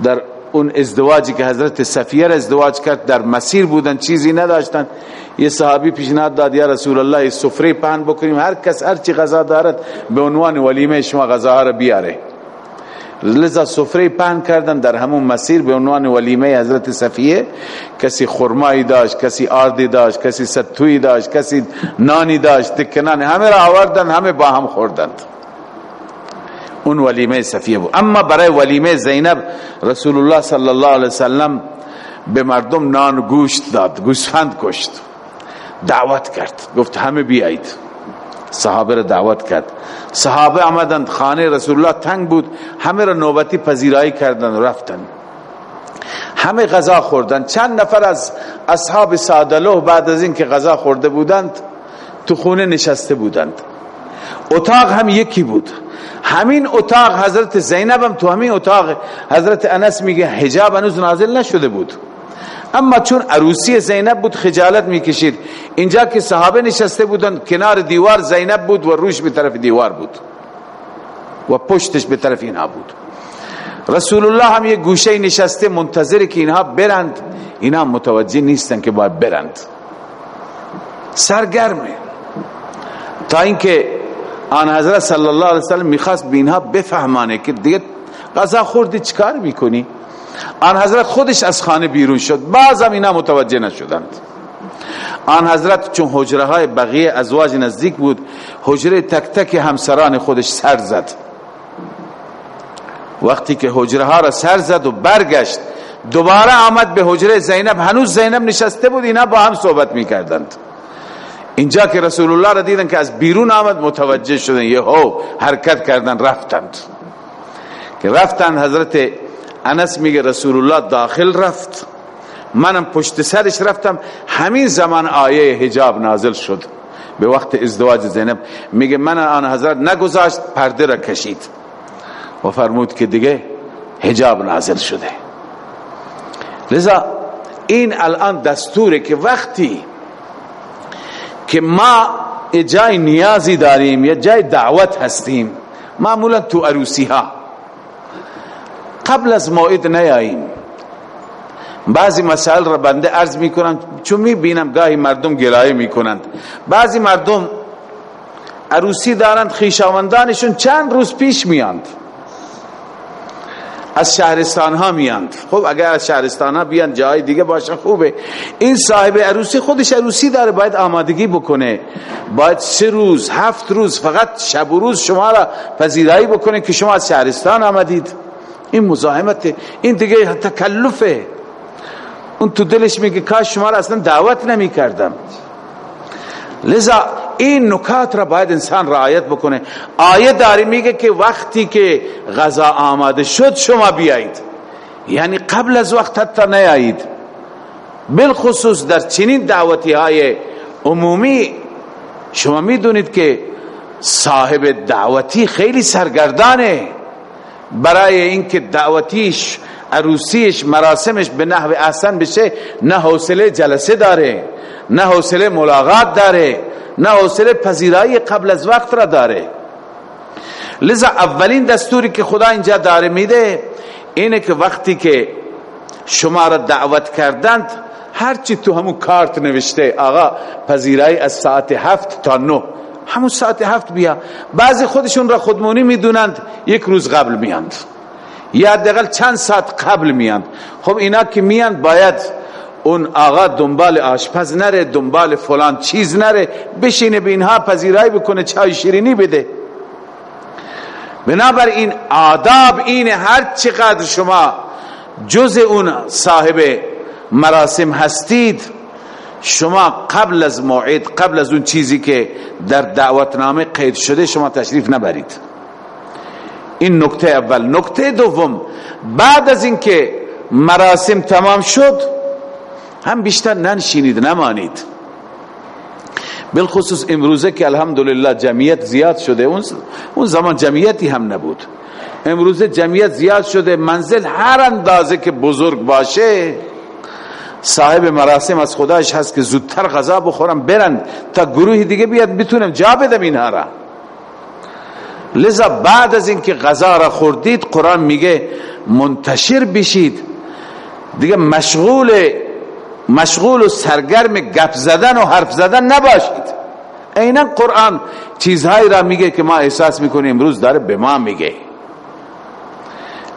در اون ازدواجی که حضرت صفیه ازدواج کرد در مسیر بودن چیزی نداشتن. یه صحابی پیشنهاد داد یا رسول الله سفره پهن بکنیم هر کس هر چی غذا دارد به عنوان ولیمه شما غذا را بیاره. لذا سفره پهن کردن در همون مسیر به عنوان ولیمه حضرت صفیه. کسی خرمایی داشت کسی آردی داشت کسی ستوی داشت کسی نانی داشت تکنان همه را آوردن همه با هم خوردند. اون ولیمه صفیه بود. اما برای ولیمه زینب رسول الله صلی الله علیه وسلم به مردم نان گوشت داد گوسفند کشت دعوت کرد. گفت همه بیایید. صحابه را دعوت کرد. صحابه آمدند خانه رسول الله تنگ بود. همه را نوبتی پذیرایی کردند رفتن همه غذا خوردند. چند نفر از اصحاب سادلو بعد از اینکه غذا خورده بودند تو خونه نشسته بودند. اتاق هم یکی بود. همین اتاق حضرت زینب هم تو همین اتاق. حضرت انس میگه حجاب هنوز نازل نشده بود. اما چون عروسی زینب بود خجالت می‌کشید. اینجا که صحابه نشسته بودن کنار دیوار زینب بود و روش به طرف دیوار بود و پشتش به طرف اینها بود. رسول الله هم یه گوشه نشسته منتظر که اینها برند. اینا متوجه نیستن که باید برند. سرگرمه. تا اینکه آن حضرت صلی الله علیه وسلم می‌خواست به اینها بفهمانه که دیگه غذا خوردی چیکار می‌کنی؟ آن حضرت خودش از خانه بیرون شد. بعض هم اینا متوجه نشدند. آن حضرت چون حجره های بقیه ازواج نزدیک بود حجره تک تک همسران خودش سر زد. وقتی که حجره ها را سر زد و برگشت دوباره آمد به حجره زینب. هنوز زینب نشسته بود اینا با هم صحبت می‌کردند. اینجا که رسول الله را دیدن که از بیرون آمد متوجه شدن یه هو حرکت کردن رفتند. که رفتن حضرت انس میگه رسول الله داخل رفت. منم پشت سرش رفتم. همین زمان آیه حجاب نازل شد. به وقت ازدواج زینب. میگه من آن حضرت نگذاشت پرده را کشید. و فرمود که دیگه حجاب نازل شده. لذا این الان دستوره که وقتی که ما جای نیازی داریم یا جای دعوت هستیم معمولا تو عروسی ها قبل از موعد نیاییم. بعضی مسائل را بنده عرض می‌کنم چون می‌بینم گاهی مردم گلایه می‌کنند. بعضی مردم عروسی دارند خیشاوندانشون چند روز پیش میاند از شهرستان ها میاند خب اگر از شهرستان ها بیان جای دیگه باشه خوبه. این صاحب عروسی خودش عروسی داره باید آمادگی بکنه. باید سه روز هفت روز فقط شب و روز شما را پذیرایی بکنه که شما از شهرستان آمدید. این مزاحمت این دیگه تکلفه. اون تو دلش میگه کاش شما را اصلا دعوت نمی کردم لذا این نکات را باید انسان رعایت بکنه. آیه داری میگه که وقتی که غذا آماده شد شما بیایید. یعنی قبل از وقت حتی نیایید. بالخصوص در چنین دعوتی های عمومی شما می‌دونید که صاحب دعوتی خیلی سرگردانه. برای اینکه دعوتیش عروسیش مراسمش به نحو احسن بشه نه حوصله جلسه داره نه حوصله ملاقات داره نه حوصله پذیرایی قبل از وقت را داره. لذا اولین دستوری که خدا اینجا داره میده اینه که وقتی که شما را دعوت کردند هرچی تو همون کارت نوشته آقا پذیرایی از ساعت هفت تا نه. همون ساعت هفت بیا. بعضی خودشون را خودمونی می‌دونند یک روز قبل میاند. یا دقل چند ساعت قبل میاند. خب اینا که میاند باید اون آقا دنبال آشپز نره دنبال فلان چیز نره بشینه به اینها پذیرایی بکنه چای شیرینی بده. بنابر این آداب این هر چقدر شما جز اون صاحب مراسم هستید شما قبل از موعد قبل از اون چیزی که در دعوتنامه قید شده شما تشریف نبرید. این نکته اول. نکته دوم بعد از اینکه مراسم تمام شد هم بیشتر ننشینید نمانید. بالخصوص امروزه که الحمدلله جمعیت زیاد شده اون زمان جمعیتی هم نبود. امروزه جمعیت زیاد شده منزل هر اندازه که بزرگ باشه صاحب مراسم از خداش هست که زودتر غذا بخورم برن تا گروه دیگه بیاد بتونم جا بدم اینها را. لذا بعد از اینکه غذا را خوردید قرآن میگه منتشر بشید. دیگه مشغول مشغول و سرگرم گپ زدن و حرف زدن نباشید. اینا قرآن چیزهایی را میگه که ما احساس می‌کنیم امروز داره به ما میگه.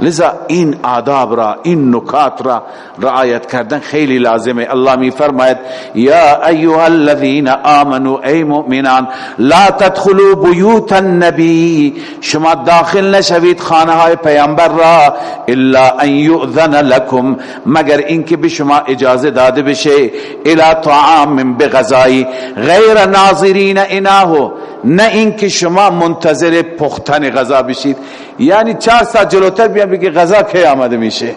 لذا این آداب را این نکات را رعایت کردن خیلی لازمه. الله می فرماید یا ایها الذين آمنوا ای مؤمنان لا تدخلوا بیوت النبی. شما داخل نشوید خانه های پیامبر را الا ان یؤذن لكم مگر اینکه به شما اجازه داده بشه الى طعام بغذای. غیر ناظرین اناه نه اینکه شما منتظر پختن غذا بشید. یعنی چهار ساعت جلوتر بیان بگی غذا کی آماده میشه؟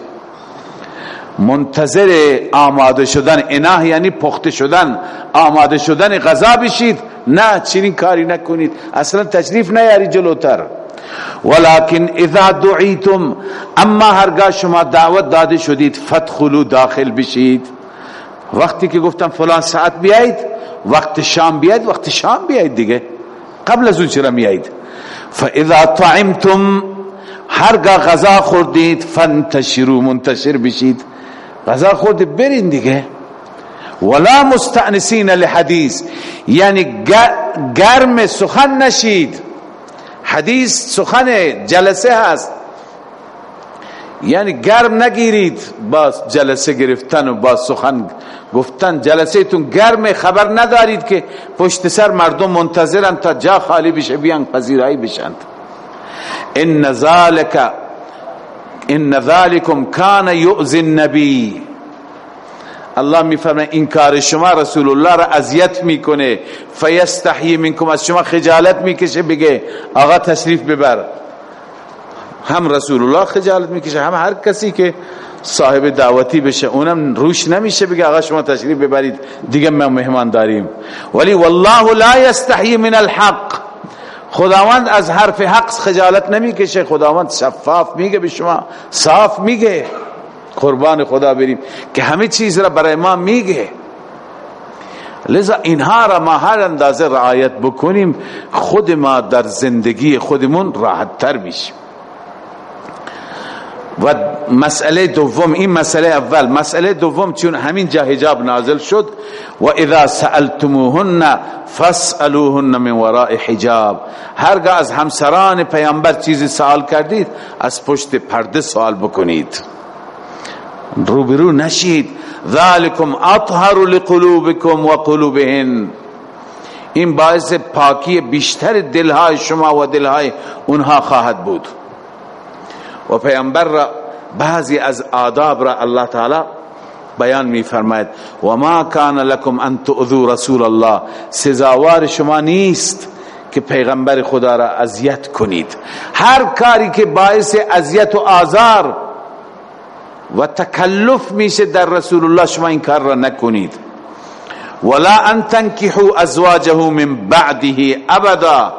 منتظر آماده شدن اناه یعنی پخته شدن. آماده شدن غذا بشید. نه چنین کاری نکنید. اصلا تشریف نیاری جلوتر. ولكن اذا دعیتم اما هرگاه شما دعوت داده شدید فدخلوا داخل بشید. وقتی که گفتم فلان ساعت بیایید وقت شام بیایید وقت شام بیایید دیگه. قبل از اون چرا میایید؟ فاذا طعمتم هرگاه غذا خوردید فانتشروا منتشر بشید. غذا خوردید برین دیگه. ولا مستأنسین لحدیث یعنی گرم سخن نشید. حدیث سخن جلسه هست. یعنی گرم نگیرید. با جلسه گرفتن و با سخن گفتن. جلسه تون گرم خبر ندارید که پشت سر مردم منتظرن تا جا خالی بشه بیان پذیرایی بشند ان ذالک ان ذالکم کان یؤذی النبی. الله میفرمه این کار شما رسول الله را اذیت می‌کنه. فیستحیی منکم از شما خجالت می‌کشه بگه آقا تشریف ببر. هم رسول الله خجالت می‌کشه هم هر کسی که صاحب دعوتی بشه اونم روش نمیشه بگه آقا شما تشریف ببرید دیگه ما مهمان داریم. ولی والله لا یستحیی من الحق. خداوند از حرف حق خجالت نمی‌کشه خداوند شفاف میگه به شما صاف میگه. قربان خدا بریم که همه چیز را برای ما میگه. لذا اینها را ما هر اندازه رعایت بکنیم خود ما در زندگی خودمون راحت تر میشیم. و مسئله دوم این مسئله اول. مسئله دوم چون همین جا حجاب نازل شد و اذا سألتموهن فاسألوهن من وراء حجاب. هرگاه از همسران پیامبر چیزی سوال کردید از پشت پرده سوال بکنید. روبرو نشید. ذالکم اطهر لقلوبکم و قلوبهن. این باعث پاکی بیشتر دلهای شما و دلهای اونها خواهد بود. و پیامبر را بعضی از آداب را الله تعالی بیان می فرماید و ما کان لکم ان تؤذوا رسول الله. سزاوار شما نیست که پیغمبر خدا را اذیت کنید. هر کاری که باعث اذیت و آزار و تکلف میشه در رسول الله شما این کار را نکنید. ولا ان تنکحوا ازواجه من بعده ابدا.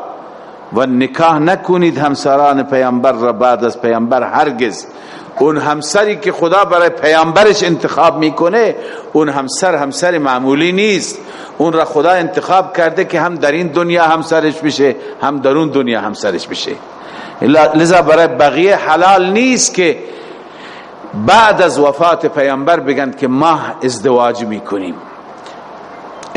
و نکاح نکنید همسران پیامبر را بعد از پیامبر هرگز. اون همسری که خدا برای پیامبرش انتخاب می‌کنه اون همسر همسر معمولی نیست. اون را خدا انتخاب کرده که هم در این دنیا همسرش بشه هم در اون دنیا همسرش بشه. لذا برای بقیه حلال نیست که بعد از وفات پیامبر بگن که ما ازدواج می‌کنیم.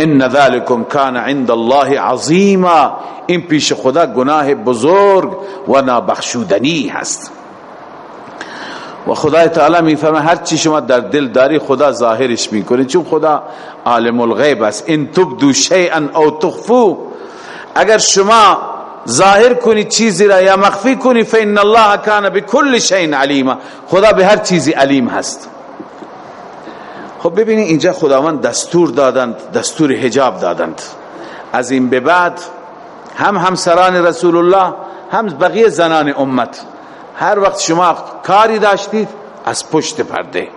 ان ذلكم كان عند الله عظیما این پیش خدا گناه بزرگ و نابخشودنی هست. و خدای تعالی می‌فهمه هر چی شما در دل داری خدا ظاهرش می‌کنه. چون خدا عالم الغیب است. ان تبدو شیئا او تخفو. اگر شما ظاهر کنی چیزی را یا مخفی کنی فان الله کان بكل شیء علیما خدا به هر چیزی علیم هست. خب ببینید اینجا خداوند دستور دادند دستور حجاب دادند. از این به بعد هم همسران رسول الله هم بقیه زنان امت. هر وقت شما کاری داشتید از پشت پرده.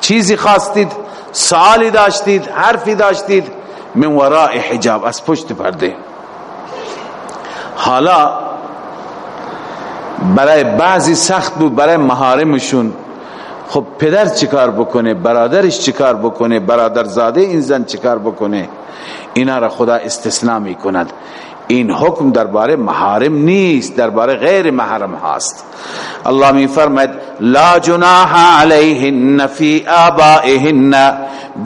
چیزی خواستید سوالی داشتید حرفی داشتید من وراء حجاب از پشت پرده. حالا برای بعضی سخت بود برای محارمشون. خب پدر چیکار بکنه؟ برادرش چیکار بکنه؟ برادر زاده این زن چیکار بکنه؟ اینا را خدا استثناء می کند این حکم درباره محارم نیست درباره غیر محرم هست الله می فرماید لا جناح علیهن فی آبائهن.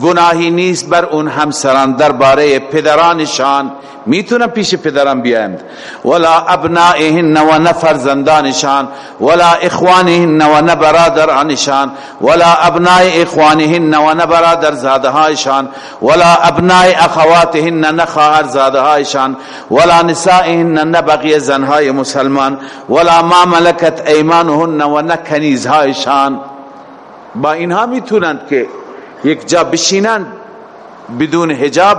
گناهی نیست بر اون همسران درباره پدرانشان می‌تونن پیش پدران بیاند ولا ابنائهن و نفرزندانشان ولا اخوانهن و نبرادرانشان ولا ابناء اخوانهن و نبرادر زادهایشان ولا ابناء اخواتهن نخواهر زادهایشان ولا نسائهن نبقی زنهای مسلمان ولا ما ملکت ایمانهن و نکنیزهایشان با اینها می‌تونند که یک جا بشینند بدون حجاب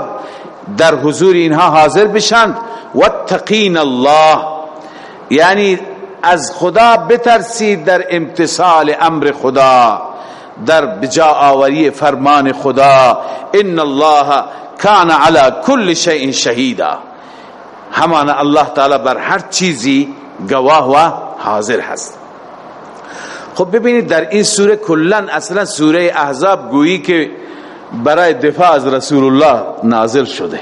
در حضور اینها حاضر بشند. واتقین الله. یعنی از خدا بترسید در امتصال امر خدا در بجا آوری فرمان خدا. ان الله کان علی کل شیء شهیدا. همان الله تعالی بر هر چیزی گواه و حاضر هست. خب ببینید در این سوره کلا اصلا سوره احزاب گویی که برای دفاع از رسول الله نازل شده.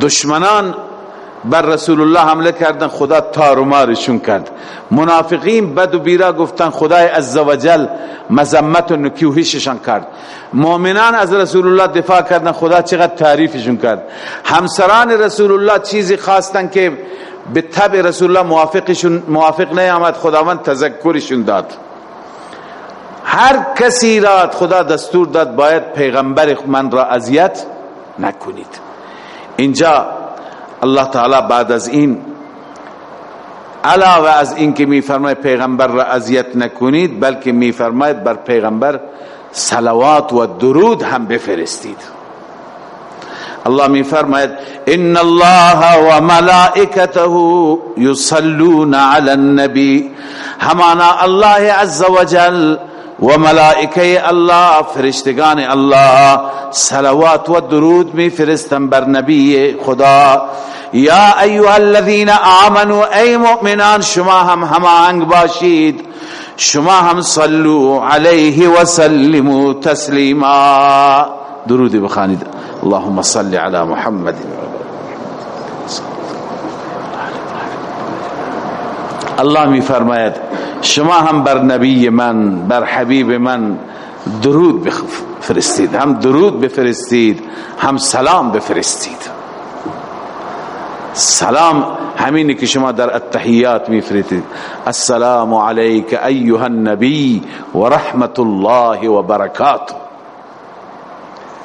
دشمنان بر رسول الله حمله کردن خدا تارومارشون کرد. منافقین بد و بیرا گفتن خدای عزوجل مذمت و نکیوهششان کرد. مؤمنان از رسول الله دفاع کردن خدا چقدر تعریفشون کرد. همسران رسول الله چیزی خواستن که به تبع رسول الله موافقشون موافق نیامد خداوند تذکرشون داد. هر کسی را خدا دستور داد باید پیغمبر من را اذیت نکنید. اینجا الله تعالی بعد از این علاوه از این که میفرماید پیغمبر را اذیت نکنید بلکه میفرماید بر پیغمبر صلوات و درود هم بفرستید. الله میفرماید ان الله و ملائکته یصلون علی النبی. همانا الله عز وجل و ملائکه الله فرشتگان الله صلوات و درود می فرستن بر نبی خدا. یا ایها الذین آمنوا ای مؤمنان شما هم هماهنگ باشید. شما هم صلو علیه و سلموا تسلیما. درود بخانید اللهم صل علی محمد. الله می فرماید شما هم بر نبی من بر حبیب من درود بفرستید هم درود بفرستید هم سلام بفرستید. سلام همینی که شما در التحیات میفرستید. السلام علیک ایها النبی و رحمت الله و برکاته.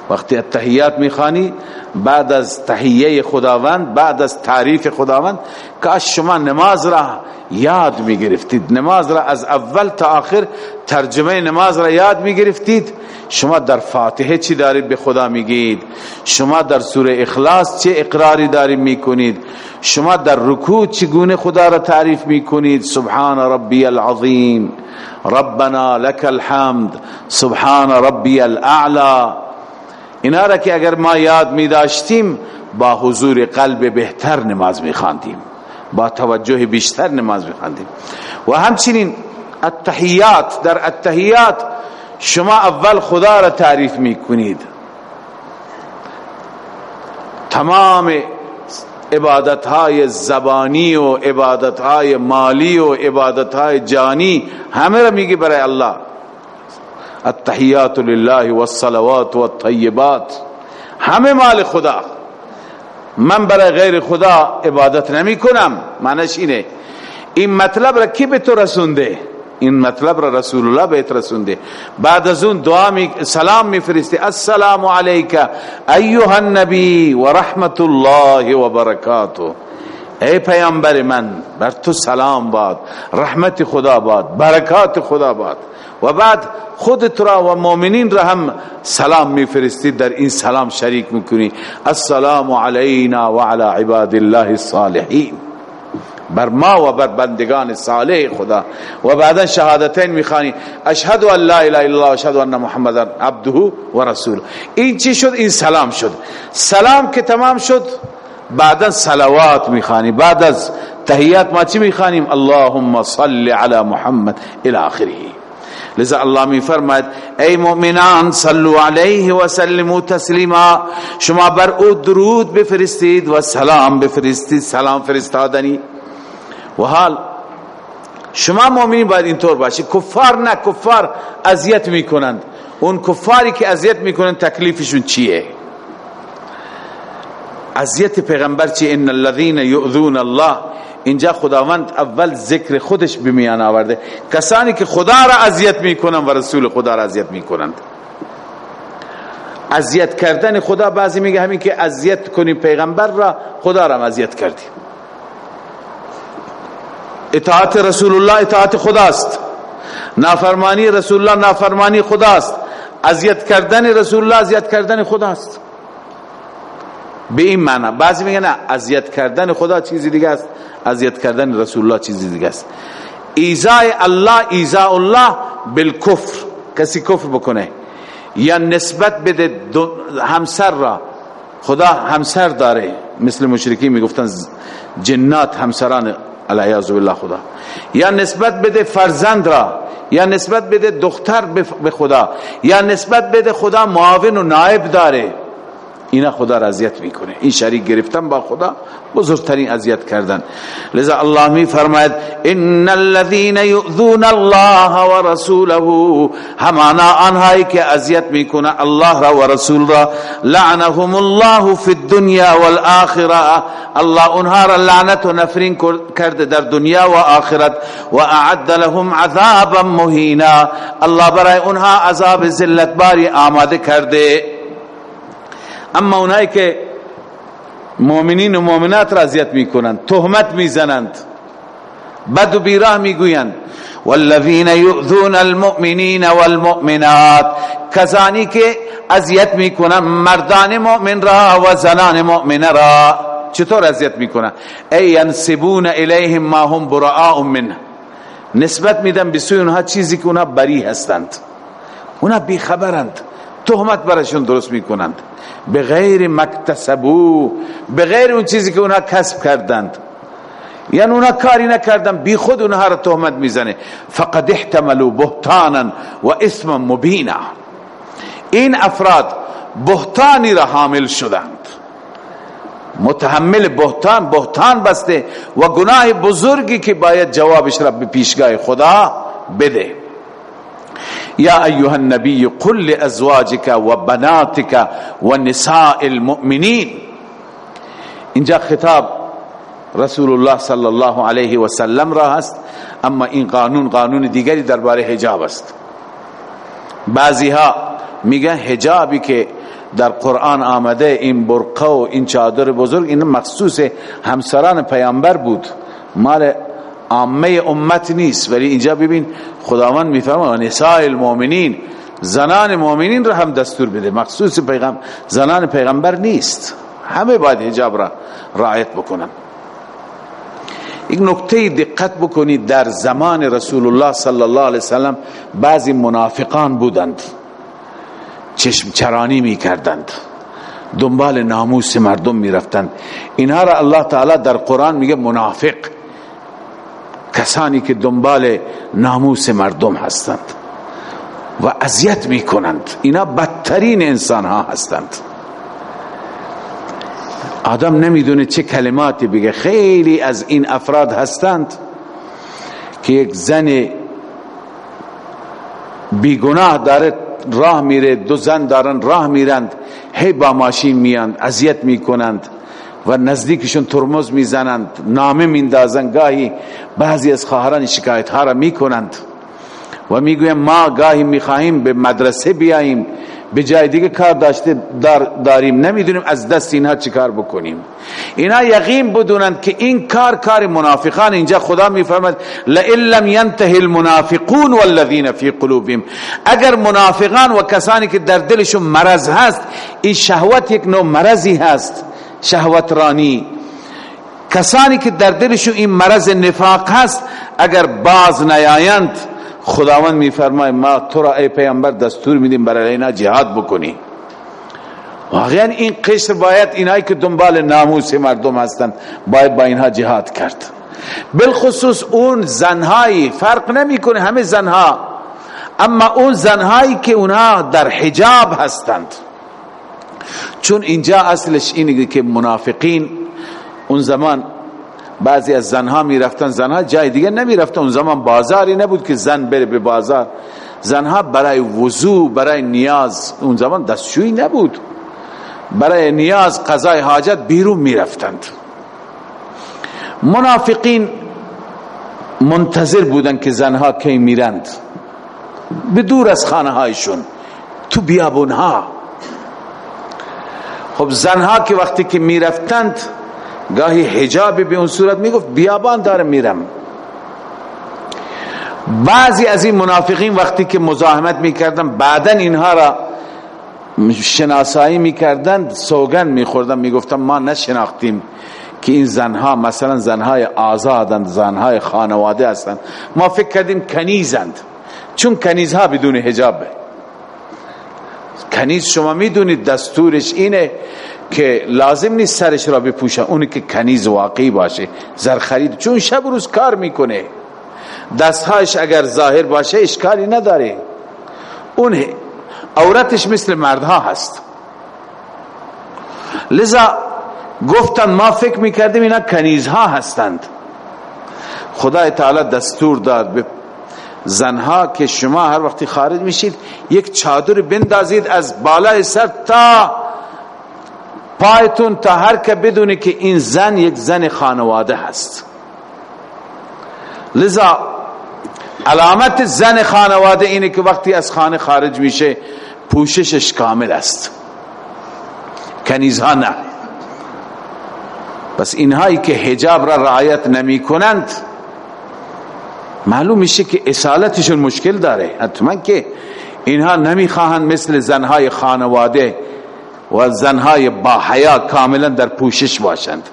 وقتی التحیات می‌خوانی بعد از تحیه خداوند بعد از تعریف خداوند کاش شما نماز را یاد می‌گرفتید. نماز را از اول تا آخر ترجمه نماز را یاد می‌گرفتید. شما در فاتحه چی دارید؟ به خدا میگید. شما در سوره اخلاص چه اقراری دارید می‌کنید؟ شما در رکوع چگونه خدا را تعریف می‌کنید؟ سبحان ربی العظیم. ربنا لك الحمد. سبحان ربی الاعلى اینا را که اگر ما یاد می داشتیم با حضور قلب بهتر نماز می خاندیم با توجه بیشتر نماز می خاندیم و همچنین التحیات در التحیات شما اول خدا را تعریف می کنید. تمام عبادت های زبانی و عبادت های مالی و عبادت های جانی همه را میگی برای الله. التحیات لله والصلوات والطیبات همه مال خدا. من برای غیر خدا عبادت نمی کنم. معنیش اینه. این مطلب را کی به تو رسونده؟ این مطلب را رسول الله بهت رسونده. بعد از اون دعا می سلام میفرستی السلام علیک ایها النبی و رحمت الله و برکاته. ای پیامبر من بر تو سلام باد. رحمت خدا باد. برکات خدا باد. و بعد خودت را و مؤمنین را هم سلام میفرستید در این سلام شریک می‌کنی. السلام علینا و علی عباد الله الصالحین. بر ما و بر بندگان صالح خدا. و بعدا شهادتین می‌خوانی. اشهد ان لا اله الا الله اشهد ان محمدا عبده و رسول. این چی شد؟ این سلام شد. سلام که تمام شد بعدا صلوات می‌خوانی. بعد از تحیات ما چی می‌خوانیم؟ اللهم صل علی محمد الى اخره لذا الله می فرماید ای مؤمنان صلوا علیه و سلموا تسلیما. شما بر او درود بفرستید و سلام بفرستید سلام فرستادنی. و حال شما مؤمنین باید اینطور باشید کفار نه کفار اذیت می‌کنند. اون کفاری که اذیت می‌کنند تکلیفشون چیه؟ اذیت پیغمبر چی ان الذين يؤذون الله اینجا خداوند اول ذکر خودش به میان آورده. کسانی که خدا را اذیت می‌کنن و رسول خدا را اذیت می‌کنند. اذیت کردن خدا بعضی میگه همین که اذیت کنی پیغمبر را خدا را اذیت کردی. اطاعت رسول الله اطاعت خداست. نافرمانی رسول الله نافرمانی خداست. اذیت کردن رسول الله اذیت کردن خداست. به این معنی بعضی میگن اذیت کردن خدا چیزی دیگه است. اذیت کردن رسول الله چیزی دیگه است. ایزای الله ایزا الله بالکفر. کسی کفر بکنه. یا نسبت بده همسر را. خدا همسر داره. مثل مشرکی می‌گفتن جنات همسران علیاذ بالله خدا. یا نسبت بده فرزند را. یا نسبت بده دختر به خدا. یا نسبت بده خدا معاون و نائب داره. اینا خدا را اذیت می‌کنه. این شریک گرفتن با خدا بزرگترین اذیت کردن. لذا الله می فرماید ان الذين يؤذون الله ورسوله. همانا آنهایی که اذیت می‌کنه الله را و رسول را. لعنهم الله في الدنيا والاخره الله اونها را لعنت و نفرین کرده در دنیا و آخرت. و اعد لهم عذابا مهینا. الله برای اونها عذاب ذلت باری آماده کرده. اما اونایی که مؤمنین و مؤمنات را اذیت می‌کنند تهمت می‌زنند بد و بیراه می‌گویند. والذین یؤذون المؤمنین والمؤمنات کسانی که اذیت می‌کنند مردان مؤمن را و زنان مؤمنه را. چطور اذیت می‌کنند؟ ای ینسبون الیهم ما هم براء منه. نسبت میدن به سوی اونها چیزی که اونها بری هستند. اونها بیخبرند. تهمت برشون درست می‌کنند. به غیر مکتسبو به غیر اون چیزی که اونها کسب کردند. یعنی اونها کاری نکردن بی خود اونها را تهمت می‌زنه. فقد احتملوا بهتانا و اسم مبینا. این افراد بهتانی را حامل شدند. متحمل بهتان بهتان بسته و گناه بزرگی که باید جوابش را به پیشگاه خدا بده. یا ایها النبی قل لازواجك وبناتك ونساء المؤمنین اینجا خطاب رسول الله صلی الله علیه و سلم را هست اما این قانون قانون دیگری درباره حجاب است. بعضی ها میگن حجابی که در قرآن آمده این برقه و این چادر بزرگ این مخصوص همسران پیامبر بود. مال عامه امت نیست. ولی اینجا ببین خداوند میفرما نساء المؤمنین. زنان مؤمنین را هم دستور بده. مخصوص پیغمبر زنان پیغمبر نیست. همه باید حجاب را رعایت بکنن. یک نکته دقت بکنید در زمان رسول الله صلی الله علیه وسلم بعضی منافقان بودند. چشم چرانی می کردند دنبال ناموس مردم می رفتند اینها را الله تعالی در قرآن میگه منافق. کسانی که دنبال ناموس مردم هستند و اذیت می کنند اینا بدترین انسان ها هستند. آدم نمی‌دونه چه کلماتی بگه. خیلی از این افراد هستند که یک زن بیگناه داره راه میره دو زن دارن راه میرند. هی با ماشین میاند اذیت می‌کنند. و نزدیکشون ترمز می‌زنند نامه میندازند. گاهی بعضی از خواهران شکایت ها را می‌کنند و می‌گویم ما گاهی می‌خواهیم به مدرسه بیاییم به جای دیگه کار داشته دار داریم. نمی‌دونیم از دست اینها چیکار بکنیم. اینا یقین بدونند که این کار کار منافقان. اینجا خدا میفرماد لئن لم ينتهي المنافقون والذین فی قلوبهم. اگر منافقان و کسانی که در دلشون مرض هست این شهوت یک نوع مرضی هست. شهوت رانی. کسانی که در دلشون این مرض نفاق هست اگر باز نیایند خداوند میفرماید ما تو را ای پیامبر دستور میدیم برای اینا جهاد بکنی. واقعا این قشر باید اینایی که دنبال ناموس مردم هستند باید با اینها جهاد کرد. بالخصوص اون زنهایی فرق نمی‌کنه همه زنها. اما اون زنهایی که اونها در حجاب هستند. چون اینجا اصلش اینه که منافقین اون زمان بعضی از زنها می رفتن زنها جای دیگه نمی رفتن اون زمان بازاری نبود که زن بره به بازار. زنها برای وضو برای نیاز اون زمان دستشویی نبود. برای نیاز قضای حاجت بیرون می رفتند منافقین منتظر بودن که زنها کی میرند. به دور از خانه هایشون تو بیابونها. خب زنها که وقتی که می‌رفتند گاهی حجاب به اون صورت می‌گفت بیابان داره میرم. بعضی از این منافقین وقتی که مزاحمت می‌کردن بعدا اینها را شناسایی می‌کردن سوگن میخوردن می‌گفتن ما نشناختیم که این زنها مثلا زنهای آزادند زنهای خانواده هستند. ما فکر کردیم کنیزند. چون کنیزها بدون حجاب. کنیز شما می‌دونید دستورش اینه که لازم نیست سرش را بپوشه. اونی که کنیز واقعی باشه زر خرید چون شب روز کار می‌کنه. دستهاش اگر ظاهر باشه اشکالی نداره. اون عورتش مثل مردها هست. لذا گفتن ما فکر می‌کردیم اینا کنیزها هستند. خدا تعالی دستور داد به زنها که شما هر وقتی خارج میشید یک چادر بندازید از بالای سر تا پایتون تا هر که بدونی که این زن یک زن خانواده هست. لذا علامت زن خانواده اینه که وقتی از خانه خارج میشه پوششش کامل است. کنیزها نه. بس اینهایی که حجاب را رعایت نمی کنند معلوم میشه که اصالتشون مشکل داره. حتما که اینها نمی‌خواهند مثل زنهای خانواده و زنهای با حیا کاملا در پوشش باشند.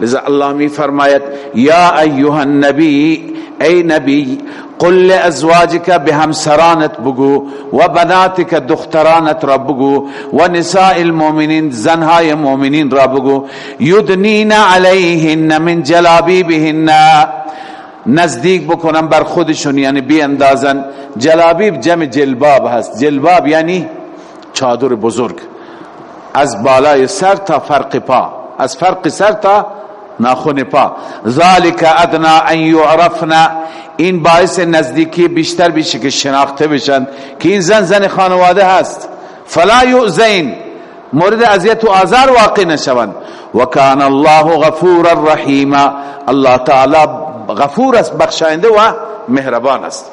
لذا الله می فرماید یا ایها النبی ای نبی قل لازواجك به همسرانت بگو و بناتك دخترانت را بگو و نساء المؤمنین زنهای مؤمنین را بگو. یدنین علیهن من جلابیبهن. نزدیک بکنن بر خودشون یعنی بی اندازن جلابیب جمع جلباب هست. جلباب یعنی چادر بزرگ. از بالای سر تا فرق پا. از فرق سر تا ناخن پا. ذالک ادنا ان یعرفنا. این باعث نزدیکی بیشتر بشه که شناخته بشن که این زن زن خانواده هست. فلا یؤذین. مورد اذیت و آزار واقع نشوند. و کان الله غفور الرحیم الله تعالی غفور است بخشاینده و مهربان است.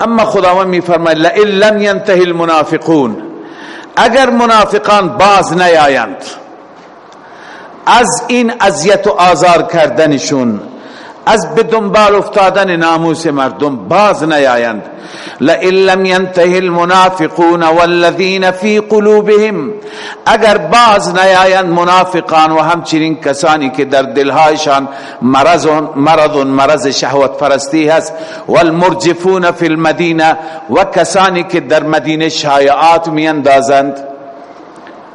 اما خداوند میفرماید لئن لم ينتهي المنافقون. اگر منافقان باز نیایند از این اذیت و آزار کردنشون از به دنبال افتادن ناموس مردم باز نیایند. لئن لم ينتهي المنافقون والذين في قلوبهم اگر باز نیایند منافقان و همچنین کسانی که در دلهایشان مرض مرض مرض شهوت پرستی هست والمرجفون في المدینه و کسانی که در مدینه شایعات میاندازند.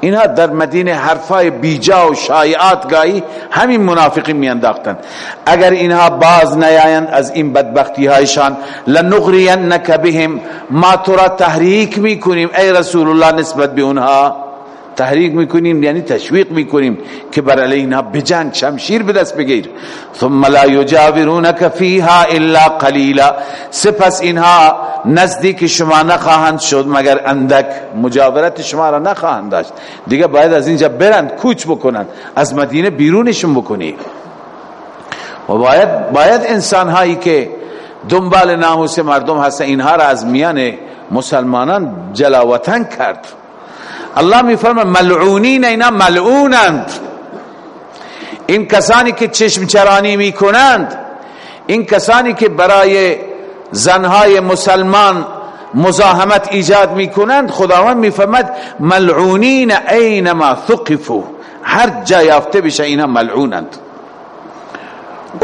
اینها در مدینه حرفای بیجا و شایعات گاهی همین منافقین میانداختن. اگر اینها باز نیایند از این بدبختی هایشان لنغرینک بهم ما تو را تحریک می‌کنیم ای رسول الله نسبت به اونها. تحریک می‌کنیم یعنی تشویق می‌کنیم که بر علینا بجنگ شمشیر به دست بگیر. ثم لا یجاورونک فیها الا قلیلا. سپس اینها نزدیک شما نخواهند شد مگر اندک مجاورت شما را نخواهند داشت. دیگه باید از اینجا برند کوچ بکنند. از مدینه بیرونشون بکنی. و باید باید انسان هایی که دنبال ناموس مردم هستن اینها را از میان مسلمانان جلاوطن کرد. الله میفرمه ملعونین اینا ملعونند. این کسانی که چشم چرانی می‌کنند این کسانی که برای زنهای مسلمان مزاحمت ایجاد می‌کنند خداوند میفرمد ملعونین اینما ثقفو هر جا یافته بشه اینا ملعونند.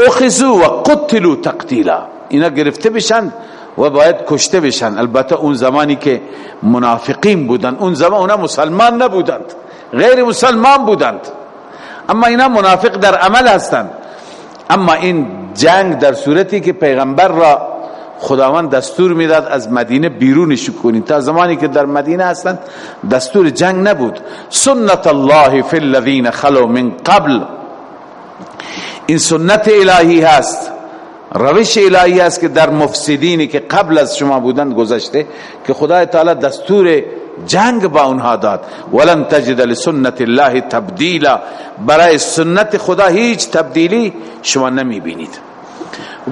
اخذو و قتلوا تقتیلا. اینا گرفته بشن و باید کشته بشن. البته اون زمانی که منافقین بودند اون زمان اونا مسلمان نبودند. غیر مسلمان بودند. اما اینا منافق در عمل هستند. اما این جنگ در صورتی که پیغمبر را خداوند دستور می‌داد از مدینه بیرونش کنید تا زمانی که در مدینه هستند دستور جنگ نبود. سنت الله فی الذین خلو من قبل. این سنت الهی هست. روش الهی است که در مفسدینی که قبل از شما بودند گذشته که خدای تعالی دستور جنگ با اونها داد. ولن تجد لسنت الله تبدیلا. برای سنت خدا هیچ تبدیلی شما نمی بینید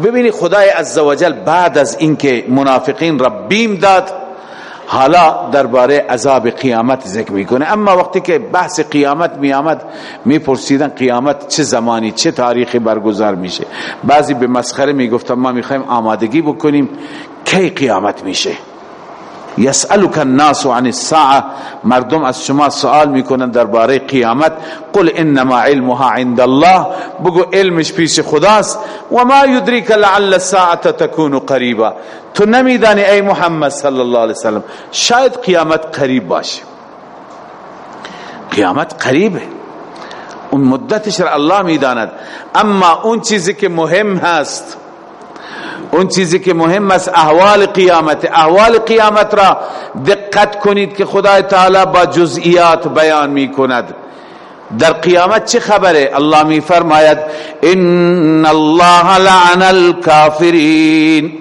ببینید خدای عزوجل بعد از اینکه منافقین را بیم داد حالا درباره عذاب قیامت ذکر می‌کنه. اما وقتی که بحث قیامت می آمد میپرسیدن قیامت چه زمانی چه تاریخی برگزار میشه. بعضی به مسخره می‌گفتن ما می‌خوایم آمادگی بکنیم کی قیامت میشه؟ یسألک الناس عن الساعه مردم از شما سوال می‌کنن درباره قیامت. قل انما علمها عند الله. بگو علمش پیش خداست. و ما یدریک لعل الساعه تكون قریبا. تو نمیدانی ای محمد صلی الله علیه وسلم شاید قیامت قریب باشه. قیامت قریبه. اون مدتش را الله می‌داند. اما اون چیزی که مهم هست اون چیزی که مهم است احوال قیامت. احوال قیامت را دقت کنید که خدای تعالی با جزئیات بیان می کند در قیامت چه خبره؟ الله می فرماید ان الله لعن الكافرین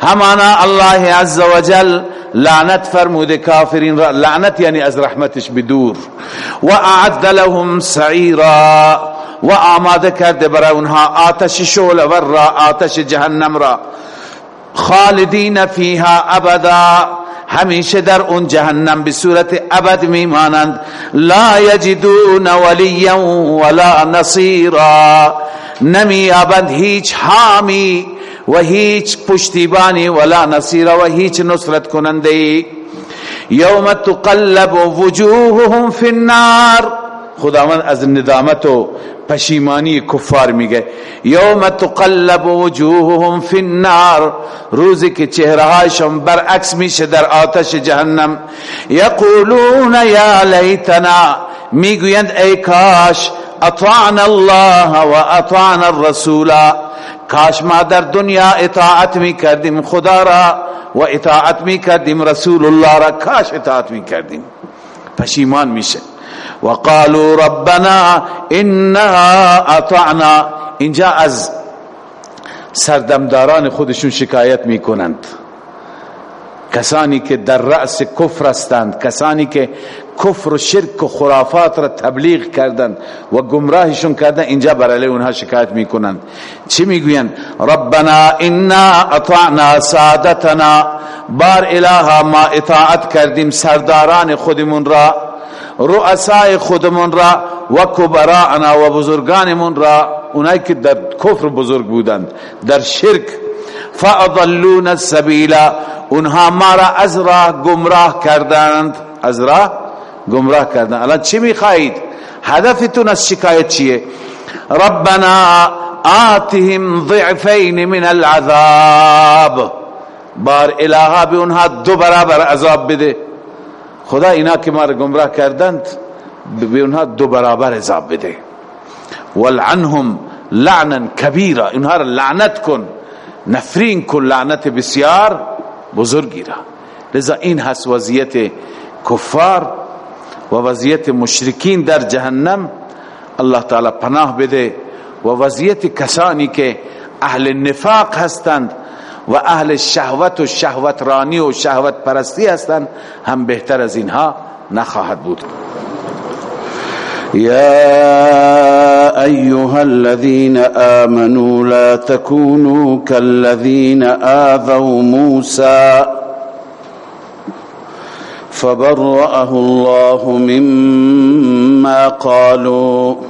همانا الله عز وجل لعنت فرموده کافرین را. لعنت یعنی از رحمتش بدور و اعد لهم سعیرا و آماده کرده برای اونها آتش شول ور را آتش جهنم را. خالدین فیها ابدا همیشه در اون جهنم به صورت ابد میمانند. لا یجدون ولیا ولا نصیرا. نمیابند هیچ حامی و هیچ پشتیبانی ولا نصیر و هیچ نصرت کننده یوم تقلب وجوههم فی النار. خداوند از ندامت و پشیمانی کفار میگه. یوم تقلب وجوههم فی النار. روزی که چهرهایشون برعکس میشه در آتش جهنم. یقولون یا لیتنا. می‌گویند ای کاش اطعنا الله و اطعنا الرسول کاش ما در دنیا اطاعت می کردیم خدا را و اطاعت می کردیم رسول الله را. کاش اطاعت می کردیم پشیمان میشه. و قالوا ربنا انا اطعنا اینجا از سردمداران خودشون شکایت می‌کنند. کسانی که در رأس کفر هستند کسانی که کفر و شرک و خرافات را تبلیغ کردند و گمراهشون کردند اینجا برای اونها شکایت می‌کنند. چی می‌گوین؟ ربنا انا اطعنا سادتنا. بار الها ما اطاعت کردیم سرداران خودمون را. رؤسای خودمون را و کبراءنا و بزرگانمون را اونایی که در کفر بزرگ بودند در شرک فاضلون السبیل اونها ما را از راه گمراه کردند. از راه گمراه کردند. الان چی می‌خواهید؟ هدفتون از شکایت چیه؟ ربنا آتهم ضعفین من العذاب. بار الها به اونها دو برابر عذاب بده. خدا اینا که ما را گمراه کردند به اونها دو برابر عذاب بده. ولعنهم لعنا کبیرا اونها را لعنت کن. نفرین کن لعنت بسیار بزرگی را. لذا این هست وضعیت کفار و وضعیت مشرکین در جهنم. الله تعالی پناه بده. و وضعیت کسانی که اهل نفاق هستند و اهل شهوت و شهوت رانی و شهوت پرستی هستند. هم بهتر از اینها نخواهد بود. يا أيها الذين آمنوا لا تكونوا كالذين آذوا موسى فبرأه الله مما قالوا.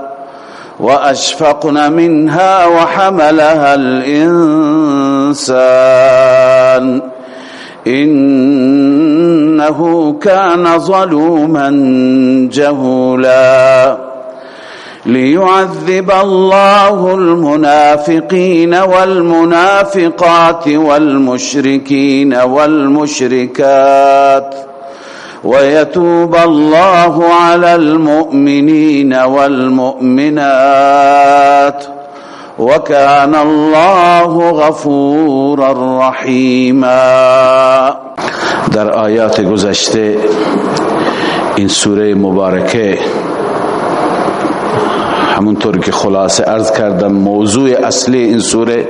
وأشفقن منها وحملها الإنسان. إنه كان ظلوما جهولا. ليعذب الله المنافقين والمنافقات والمشركين والمشركات. ويتوب الله على المؤمنين والمؤمنات وكان الله غفورا رحيما. در آیات گذشته این سوره مبارکه همونطور که خلاصه ارز کردم موضوع اصلی این سوره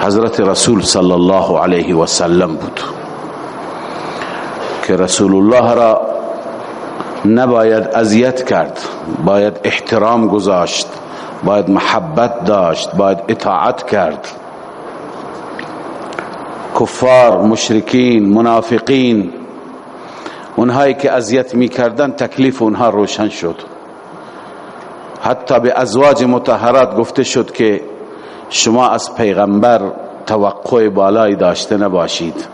حضرت رسول صلی الله علیه و سلم بود. که رسول الله را نباید اذیت کرد باید احترام گذاشت باید محبت داشت باید اطاعت کرد. کفار مشرکین منافقین اونهایی که اذیت می‌کردن تکلیف اونها روشن شد. حتی به ازواج متحرات گفته شد که شما از پیغمبر توقع بالایی داشته نباشید.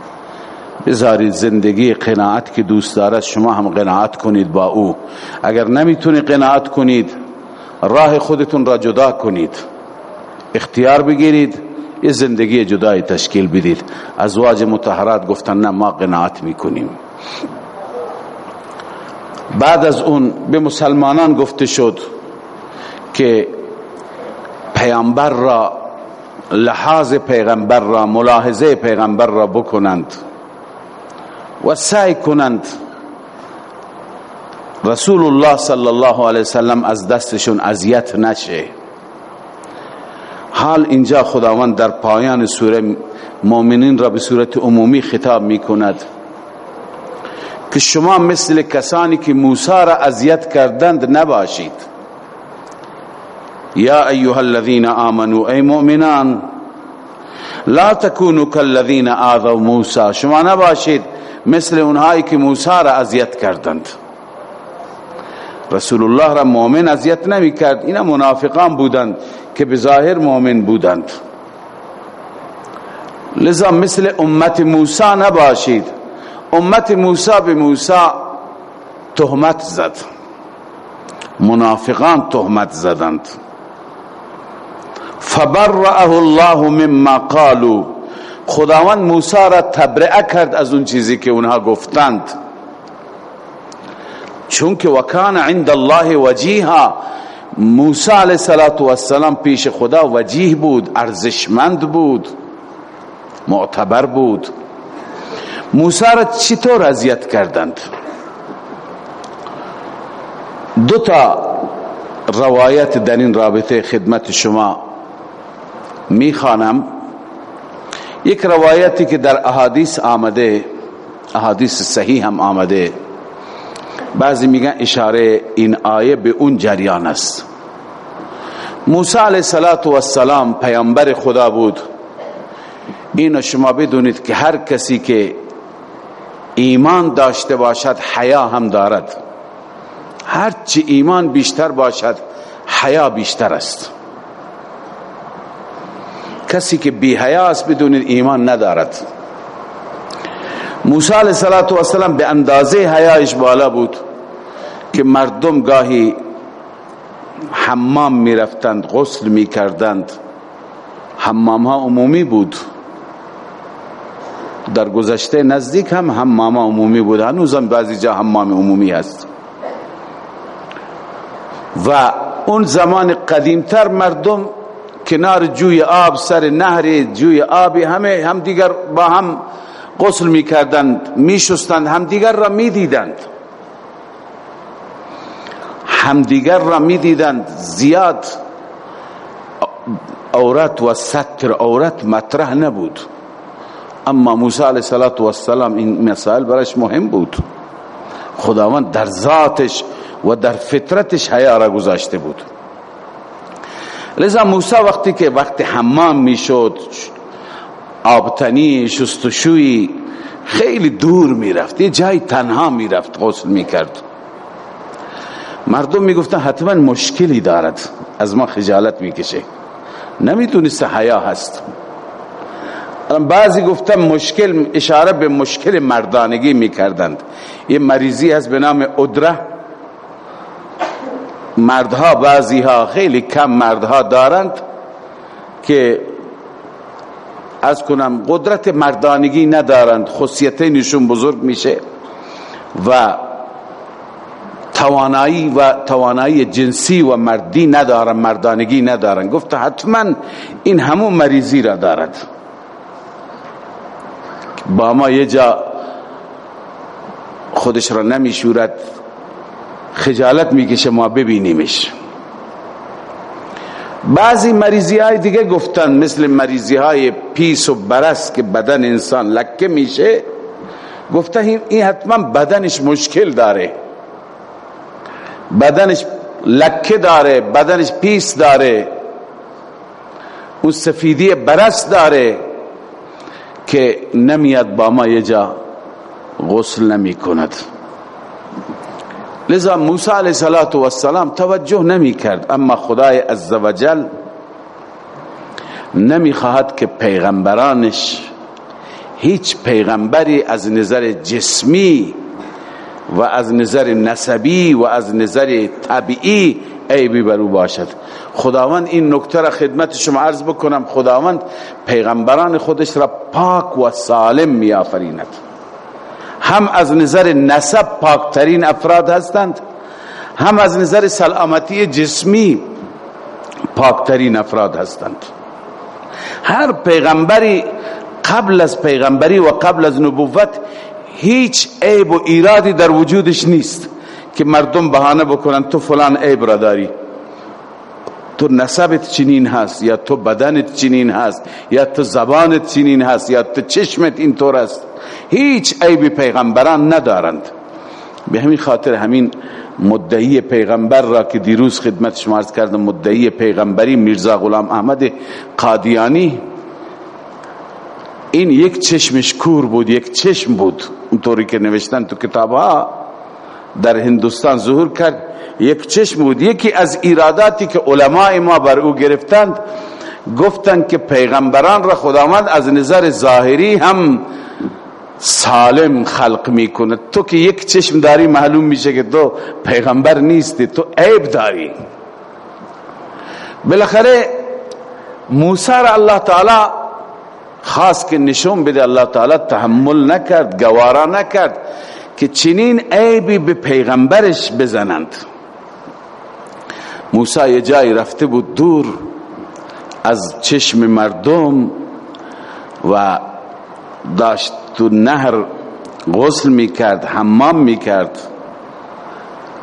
بذارید زندگی قناعت که دوست دارد شما هم قناعت کنید با او. اگر نمی‌تونی قناعت کنید راه خودتون را جدا کنید. اختیار بگیرید یه زندگی جدای تشکیل بدید. ازواج متحرات گفتن نه ما قناعت می‌کنیم. بعد از اون به مسلمانان گفته شد که پیامبر را لحاظ پیغمبر را ملاحظه پیغمبر را بکنند. و سعی کنند. رسول الله صلی الله علیه وسلم از دستشون اذیت نشه. حال اینجا خداوند در پایان سوره مؤمنین را به صورت عمومی خطاب می کند که شما مثل کسانی که موسی را اذیت کردند نباشید. یا ایها الذين آمنوا ای مؤمنان لا تكونوا كالذين آذوا موسی شما نباشید. مثل اونهایی که موسی را اذیت کردند. رسول الله را مؤمن اذیت نمی کرد. اینا منافقان بودند که به ظاهر مؤمن بودند. لذا مثل امت موسی نباشید. امت موسی به موسی تهمت زد. منافقان تهمت زدند. فبرأه الله مما قالوا. خداوند موسی را تبرئه کرد از اون چیزی که اونها گفتند. چون که وکان عند الله وجیها موسی علیه السلام پیش خدا وجیه بود ارزشمند بود معتبر بود. موسی را چطور اذیت کردند؟ دو تا روایت در این رابطه خدمت شما می‌خوانم. یک روایتی که در احادیث آمده احادیث صحیح هم آمده. بعضی میگن اشاره این آیه به اون جریان است. موسی علیه السلام پیامبر خدا بود. اینو شما بدونید که هر کسی که ایمان داشته باشد حیا هم دارد. هرچی ایمان بیشتر باشد حیا بیشتر است. کسی که بی حیا است بدونید ایمان ندارد. موسی علیه السلام به اندازه حیایش بالا بود که مردم گاهی حمام می رفتند غسل می کردند حمام ها عمومی بود. در گذشته نزدیک هم حمام عمومی بود. هنوزم بعضی جا حمام عمومی هست. و اون زمان قدیمتر مردم کنار جوی آب سر نهر جوی آبی همه هم دیگر با هم غسل می کردند می شستند هم دیگر را می دیدند همدیگر را می‌دیدند. زیاد عورت و ستر عورت مطرح نبود. اما موسی علیه السلام این مسائل برش مهم بود. خداوند در ذاتش و در فطرتش حیا را گذاشته بود. لذا موسی وقتی که وقت حمام می‌شد آبتنی شستشوی خیلی دور می‌رفت یه جای تنها می‌رفت غسل می‌کرد. مردم می‌گفتن حتما مشکلی دارد از ما خجالت می‌کشه. نمی‌دونست حیا هست. بعضی گفتن مشکل اشاره به مشکل مردانگی می‌کردند. یه مریضی هست به نام ادره مردها بعضی ها خیلی کم مردها دارند که از کنم قدرت مردانگی ندارند نشون بزرگ میشه و توانایی و توانایی جنسی و مردی ندارن مردانگی ندارن گفت حتما این همون مریضی را دارد. با ما یه جا خودش را نمیشورد. خجالت می‌کشه ما ببینیمش. بعضی مریضی های دیگه گفتن مثل مریضی های پیس و برس که بدن انسان لکه میشه گفته این حتما بدنش مشکل داره. بدنش لکه داره بدنش پیس داره. اون سفیدی برس داره که نمیاد با ما یه جا غسل نمی کند لذا موسی علیه السلام توجه نمی کرد. اما خدای عزوجل نمی خواهد که پیغمبرانش هیچ پیغمبری از نظر جسمی و از نظر نسبی و از نظر طبیعی عیبی بر او باشد. خداوند این نکته را خدمت شما عرض بکنم. خداوند پیغمبران خودش را پاک و سالم می آفریند هم از نظر نسب پاکترین افراد هستند هم از نظر سلامتی جسمی پاکترین افراد هستند. هر پیغمبری قبل از پیغمبری و قبل از نبوت هیچ عیب و ایرادی در وجودش نیست که مردم بهانه بکنن تو فلان عیب را داری. تو نسبت چنین هست یا تو بدنت چنین هست یا تو زبانت چنین هست یا تو چشمت اینطور است. هیچ عیب پیغمبران ندارند. به همین خاطر همین مدعی پیغمبر را که دیروز خدمت شما عرض کردم مدعی پیغمبری میرزا غلام احمد قادیانی این یک چشمش کور بود یک چشم بود. اونطوری که نوشتن تو کتاب ها در هندوستان ظهور کرد. یک چشم بود. یکی از ایراداتی که علماء ما بر او گرفتند گفتند که پیغمبران را خداوند از نظر ظاهری هم سالم خلق می‌کنه تو که یک چشم داری معلوم میشه که تو پیغمبر نیستی تو عیب داری. بالاخره موسی را الله تعالی خاص که نشون بده الله تعالی تحمل نکرد گوارا نکرد که چنین عیبی به پیغمبرش بزنند. موسی یه جایی رفته بود دور از چشم مردم و داشت تو نهر غسل می‌کرد حمام می‌کرد.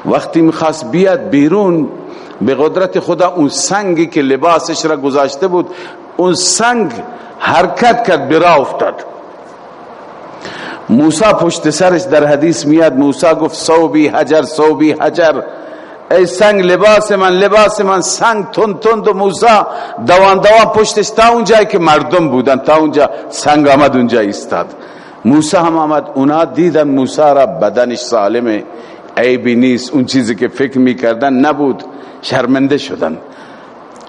وقتی می‌خواست بیاد بیرون به قدرت خدا اون سنگی که لباسش را گذاشته بود اون سنگ حرکت کرد برا افتاد. موسی پشت سرش در حدیث میاد موسی گفت صوبی حجر صوبی حجر. ای سنگ لباس من لباس من سنگ تند تند و موسی دوان دوان پشتش تا اونجایی که مردم بودن تا اونجا سنگ آمد اونجا ایستاد. موسی هم آمد اونا دیدن موسی را بدنش سالمه. عیبی نیست اون چیزی که فکر می‌کردن نبود شرمنده شدن.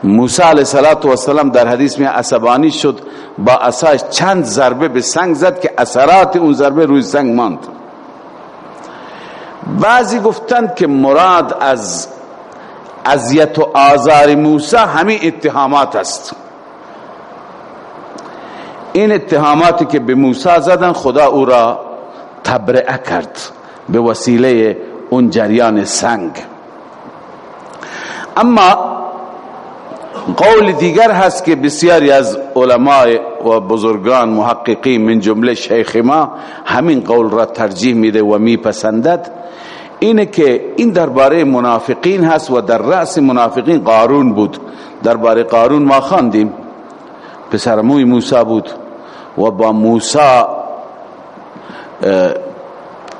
موسی علیه السلام در حدیث می عصبانی شد با اساش چند ضربه به سنگ زد که اثرات اون ضربه روی سنگ ماند. بعضی گفتند که مراد از اذیت و آزار موسی همین اتهامات است. این اتهاماتی که به موسی زدن خدا او را تبرئه کرد به وسیله اون جریان سنگ. اما قول دیگر هست که بسیاری از علماء و بزرگان محققین من جمله شیخ ما همین قول را ترجیح میده و میپسندد. اینه که این درباره منافقین هست و در رأس منافقین قارون بود. درباره قارون ما خواندیم. پسر موی موسی بود و با موسی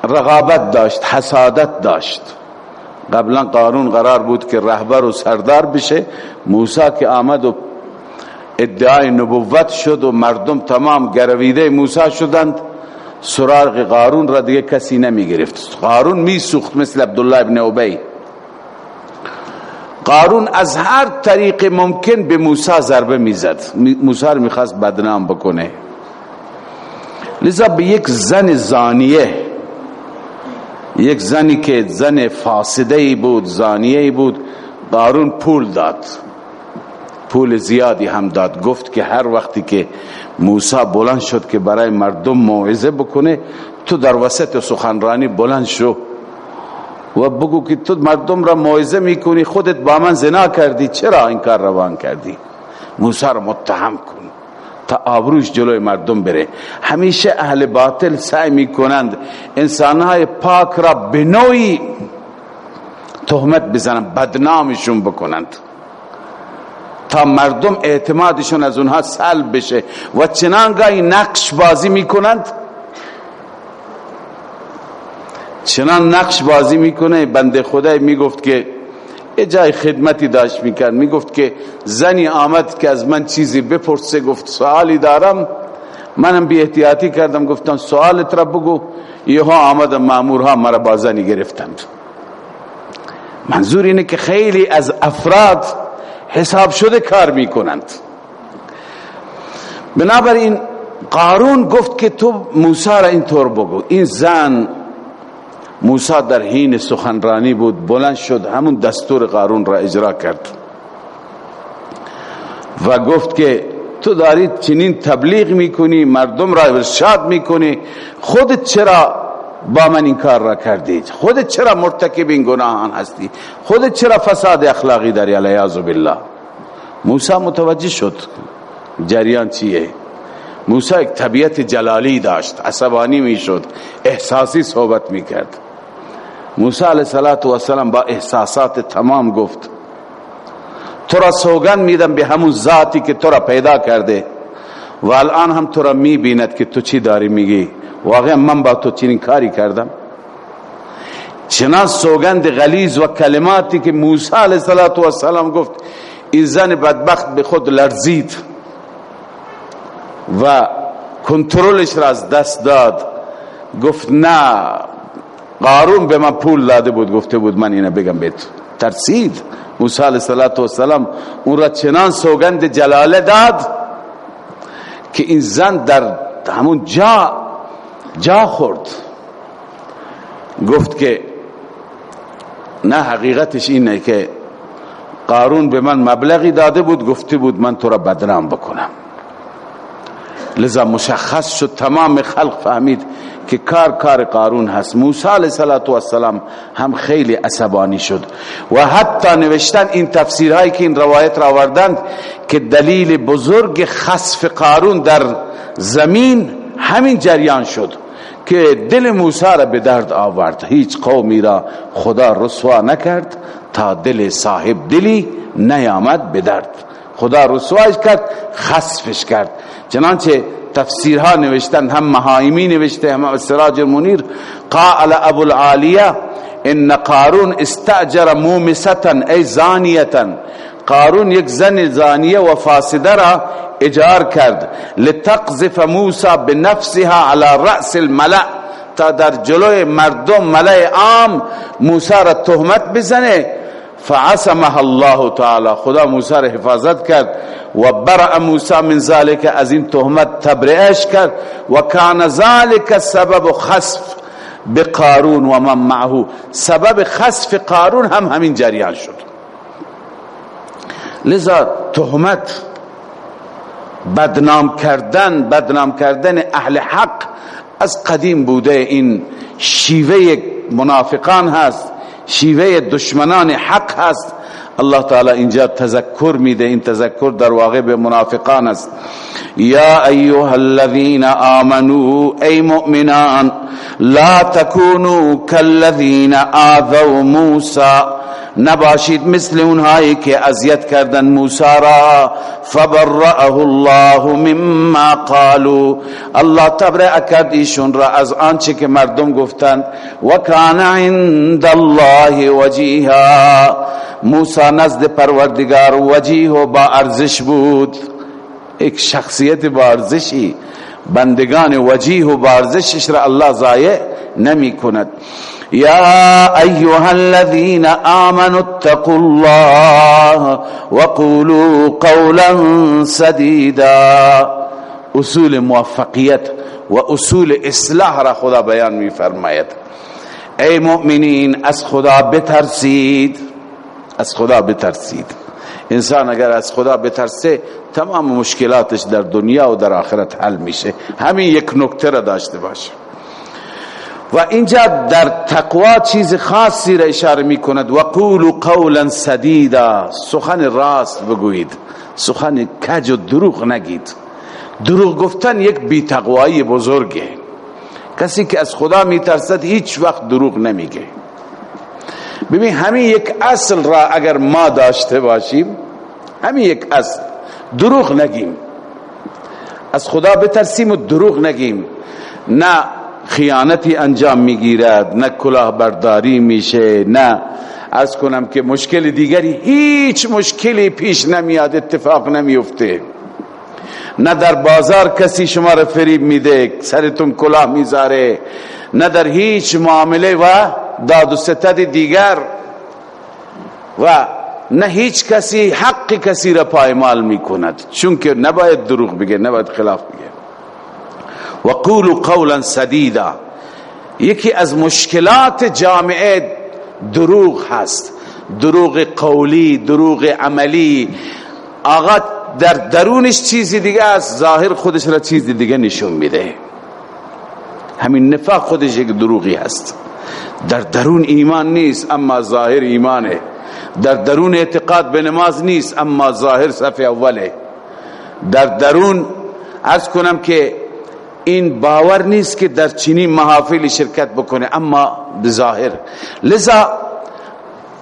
رغابت داشت حسادت داشت. قبلا قارون قرار بود که رهبر و سردار بشه. موسی که آمد و ادعای نبوت شد و مردم تمام گرویده موسی شدند. سراغ قارون را دیگه کسی نمی گرفت قارون می سوخت مثل عبدالله ابن عبی قارون از هر طریق ممکن به موسی ضربه می‌زد. موسی رو می‌خواست بدنام بکنه. لذا به یک زن زانیه یک زنی که زن فاسده بود زانیه بود قارون پول داد. پول زیادی هم داد. گفت که هر وقتی که موسی بلند شد که برای مردم موعظه بکنه تو در وسط سخنرانی بلند شو و بگو که تو مردم را موعظه می‌کنی خودت با من زنا کردی چرا این کار روان کردی؟ موسی را متهم کن تا آبروش جلوی مردم بره. همیشه اهل باطل سعی می‌کنند انسانهای پاک را به نوعی تهمت بزنند بدنامشون بکنند. تا مردم اعتمادشون از اونها سلب بشه. و چنانگاهی نقش بازی می‌کنند؟ چنان نقش بازی می‌کنه؟ بنده خدای می‌گفت که یه جای خدمتی داشت می‌کرد. می‌گفت که زنی آمد که از من چیزی بپرسه گفت سوالی دارم. منم بی احتیاطی کردم. گفتم سوالت را بگو. یهو آمدم مامورها مرا با زنی گرفتند. منظور اینه که خیلی از افراد حساب شده کار می‌کنند. بنابراین قارون گفت که تو موسی را اینطور بگو. این زن موسی در حین سخنرانی بود بلند شد همون دستور قارون را اجرا کرد. و گفت که تو داری چنین تبلیغ می‌کنی مردم را ارشاد می‌کنی خودت چرا با من این کار را کردید. خودت چرا مرتکب این گناهان هستی؟ خودت چرا فساد اخلاقی داری؟ علیه بالله. موسی متوجه شد جریان چیه. موسی یک طبیعت جلالی داشت عصبانی می‌شد احساسی صحبت می‌کرد. موسی علیه السلام با احساسات تمام گفت تو را سوگن میدم به همون ذاتی که تو را پیدا کرده و الان هم تو را می‌بیند که تو چی داری میگی؟ واقعا من با تو چنین کاری کردم. چنان سوگند غلیظ و کلماتی که موسی علیه السلام گفت این زن بدبخت به خود لرزید و کنترلش را از دست داد. گفت نه قارون به من پول داده بود. گفته بود من اینه بگم بیت ترسید. موسی علیه السلام اون را چنان سوگند جلاله داد که این زن در همون جا جا خورد. گفت که نه حقیقتش اینه که قارون به من مبلغی داده بود گفته بود من تو را بدنام بکنم. لذا مشخص شد تمام خلق فهمید که کار کار قارون هست. موسی علیه السلام هم خیلی عصبانی شد و حتی نوشتن این تفسیرهایی که این روایت را آوردند که دلیل بزرگ خصف قارون در زمین همین جریان شد. که دل موسی را به درد آورد. هیچ قومی را خدا رسوا نکرد تا دل صاحب دلی نیامد به درد. خدا رسوایش کرد خصفش کرد. چنانچه تفسیرها نوشتن هم مهایمی نوشته هم سراج المنیر قال ابو العالیه ان قارون استاجر مومستا ای زانیتا قارون یک زن زانیه و فاسده را اجار کرد. لتقذف موسی بنفسها على رأس الملأ. تا در جلوی مردم ملأ عام موسی را تهمت بزنه. فعصمها الله تعالی. خدا موسی را حفاظت کرد. و برع موسی من ذلك از این تهمت تبرئش کرد. و کان ذلك سبب خسف بقارون و من معه. سبب خسف قارون هم همین جریان شد. لذا تهمت بدنام کردن بدنام کردن اهل حق از قدیم بوده این شیوه منافقان هست شیوه دشمنان حق هست. الله تعالی اینجا تذکر میده این تذکر در واقع به منافقان است. یا ایها الذين آمنوا ای مؤمنان لا تكونوا كالذين آذوا موسى نباشید مثل اونهایی که اذیت کردن موسی را فبرأه الله مما قالوا. الله تبرئ کرد ایشون را از آنچه که مردم گفتند. و کان عند الله وجیها. موسی نزد پروردگار وجیه و با ارزش بود. یک شخصیت با ارزشی. بندگان وجیه و با ارزشش را الله ضایع نمی کند. يا أيها الذين آمنوا اتقوا الله وقولوا قولا سديدا. اصول موفقیت و اصول اصلاح را خدا بیان می فرماید ای مؤمنین از خدا بترسید. از خدا بترسید. انسان اگر از خدا بترسه تمام مشکلاتش در دنیا و در آخرت حل میشه. همین یک نکته را داشته باشه و اینجا در تقوا چیز خاصی را اشاره می کند و قولوا قولا سدیدا. سخن راست بگویید. سخن کج و دروغ نگید. دروغ گفتن یک بی تقوایی بزرگه. کسی که از خدا می ترسد هیچ وقت دروغ نمیگه. ببین همین یک اصل را اگر ما داشته باشیم همین یک اصل. دروغ نگیم. از خدا بترسیم و دروغ نگیم. نه خیانتی انجام می‌گیرد نه کلاه برداری میشه نه. از کنم که مشکل دیگری هیچ مشکلی پیش نمیاد اتفاق نمیفته نه در بازار کسی شما را فریب میده سرتون کلاه می‌ذاره. نه در هیچ معامله و داد و ستد دیگر. و نه هیچ کسی حق کسی را پایمال می‌کند. چون که نباید دروغ بگه نباید خلاف بگه. و قولوا قولا سدیدا. یکی از مشکلات جامعه دروغ هست. دروغ قولی دروغ عملی. آقا در درونش چیزی دیگه است ظاهر خودش را چیزی دیگه نشون میده. همین نفاق خودش یک دروغی هست. در درون ایمان نیست اما ظاهر ایمانه. در درون اعتقاد به نماز نیست اما ظاهر صف اوله. در درون از کنم که این باور نیست که در چینی محافل شرکت بکنه اما بظاهر. لذا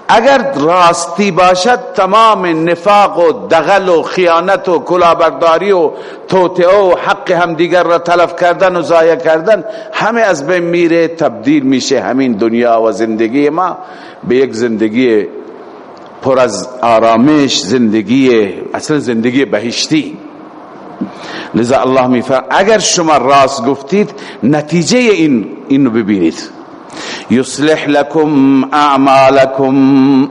اگر راستی باشد تمام نفاق و دغل و خیانت و کلابرداری و توتعه و حق همدیگر را تلف کردن و ضایع کردن همه از بین میره تبدیل میشه همین دنیا و زندگی ما به یک زندگی پر از آرامش زندگی اصلا زندگی بهشتی. لذا الله میفرم اگر شما راست گفتید نتیجه این اینو ببینید. یصلح لكم اعمالکم.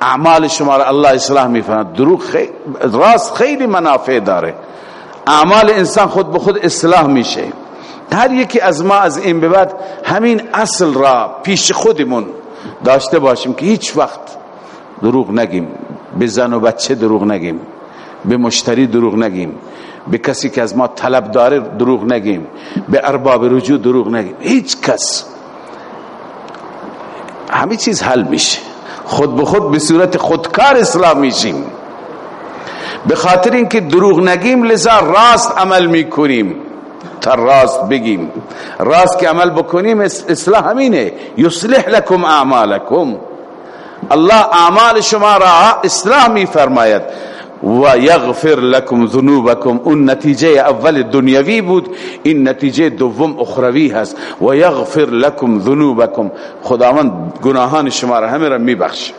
اعمال شما را الله اصلاح میفرماید. دروغ خیلی راست خیلی منافع داره. اعمال انسان خود به خود اصلاح میشه. هر یکی از ما از این به بعد همین اصل را پیش خودمون داشته باشیم که هیچ وقت دروغ نگیم. به زن و بچه دروغ نگیم. به مشتری دروغ نگیم. به کسی که از ما طلب داره دروغ نگیم. به ارباب رجوع دروغ نگیم. هیچ کس. همه چیز حل میشه. خود به خود به صورت خودکار اسلام میشیم. به خاطر اینکه دروغ نگیم لذا راست عمل می‌کنیم. تا راست بگیم. راست که عمل بکنیم اصلاح همینه. یصلح لكم اعمالکم. الله اعمال شما را اصلاح می فرماید و یغفر لكم ذنوبكم اون نتیجه اول دنیوی بود این نتیجه دوم اخروی هست و یغفر لكم ذنوبكم خداوند گناهان شما را همه را میبخشه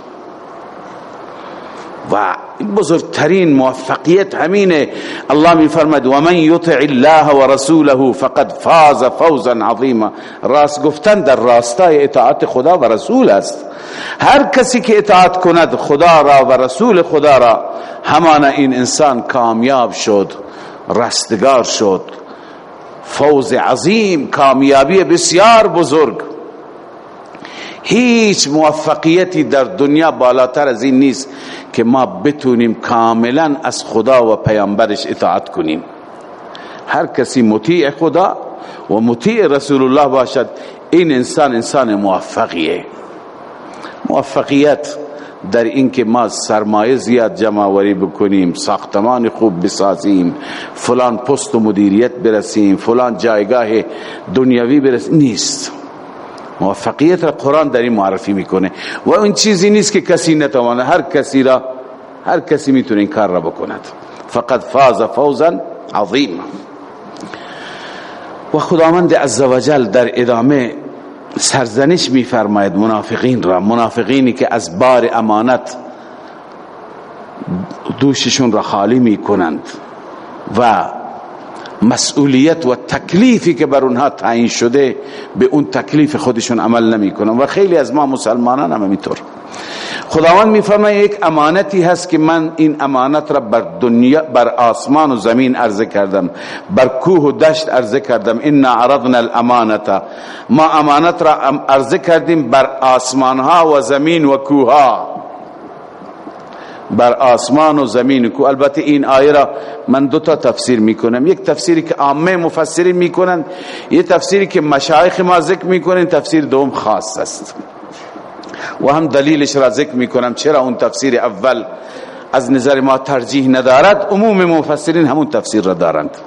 و بزرگترین موفقیت همینه. الله می فرمد و من یطع الله و رسوله فقد فاز فوزا عظیما. راست گفتن در راستای اطاعت خدا و رسول است. هر کسی که اطاعت کند خدا را و رسول خدا را همانا این انسان کامیاب شد رستگار شد. فوز عظیم کامیابی بسیار بزرگ. هیچ موفقیتی در دنیا بالاتر از این نیست که ما بتونیم کاملا از خدا و پیامبرش اطاعت کنیم. هر کسی مطیع خدا و مطیع رسول الله باشد این انسان انسان موفقیه. موفقیت در اینکه ما سرمایه زیاد جمع وری بکنیم ساختمان خوب بسازیم فلان پست و مدیریت برسیم فلان جایگاه دنیاوی برسیم نیست. موفقیت را قرآن در این معرفی می‌کنه. و اون چیزی نیست که کسی نتوانه هر کسی را هر کسی می‌تونه این کار را بکند. فقط فاز فوزا عظیم. و خداوند عزوجل در ادامه سرزنش میفرماید منافقین را. منافقینی که از بار امانت دوششون را خالی می‌کنند. و مسئولیت و تکلیفی که بر اونها تعیین شده به اون تکلیف خودشون عمل نمی‌کنن. و خیلی از ما مسلمانان هم همینطور. خداوند میفرماید یک امانتی هست که من این امانت را بر دنیا بر آسمان و زمین عرضه کردم. بر کوه و دشت عرضه کردم. ان عرضنا الامانه ما امانت را عرضه کردیم بر آسمان ها و زمین و کوه ها بر آسمان و زمین کو. البته این آیه را من دو تا تفسیر می‌کنم. یک تفسیری که عامه مفسرین می‌کنن یه تفسیری که مشایخ ما ذکر می‌کنن تفسیر دوم خاص است. و هم دلیلش را ذکر می‌کنم چرا اون تفسیر اول از نظر ما ترجیح ندارد. عموم مفسرین همون تفسیر را دارند.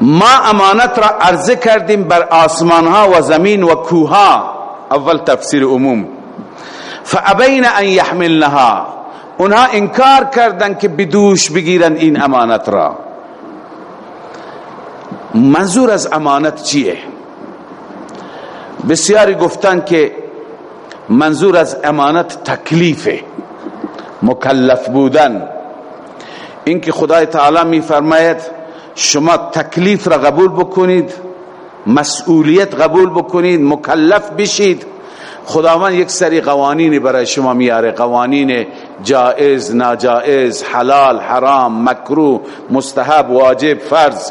ما امانت را عرضه کردیم بر آسمان ها و زمین و کوها اول تفسیر عموم. فابین ان یحملنها. اونها انکار کردن که بدوش بگیرن این امانت را. منظور از امانت چیه؟ بسیاری گفتن که منظور از امانت تکلیفه مکلف بودن. اینکه خدای تعالی می فرماید شما تکلیف را قبول بکنید مسئولیت قبول بکنید مکلف بشید. خداوند یک سری قوانینی برای شما میاره. قوانین جائز ناجائز حلال حرام مکروه مستحب واجب فرض.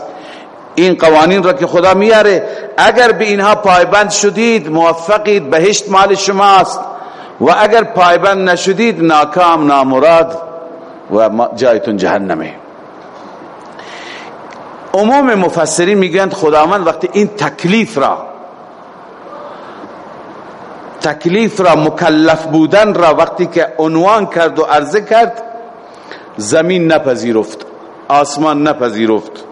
این قوانین را که خدا میاره. اگر به اینها پایبند شدید موفقید بهشت مال شماست. و اگر پایبند نشدید ناکام نامراد و جایتون جهنمه. عموم مفسرین میگن خداوند وقتی این تکلیف را تکلیف را مکلف بودن را وقتی که عنوان کرد و عرضه کرد زمین نپذیرفت آسمان نپذیرفت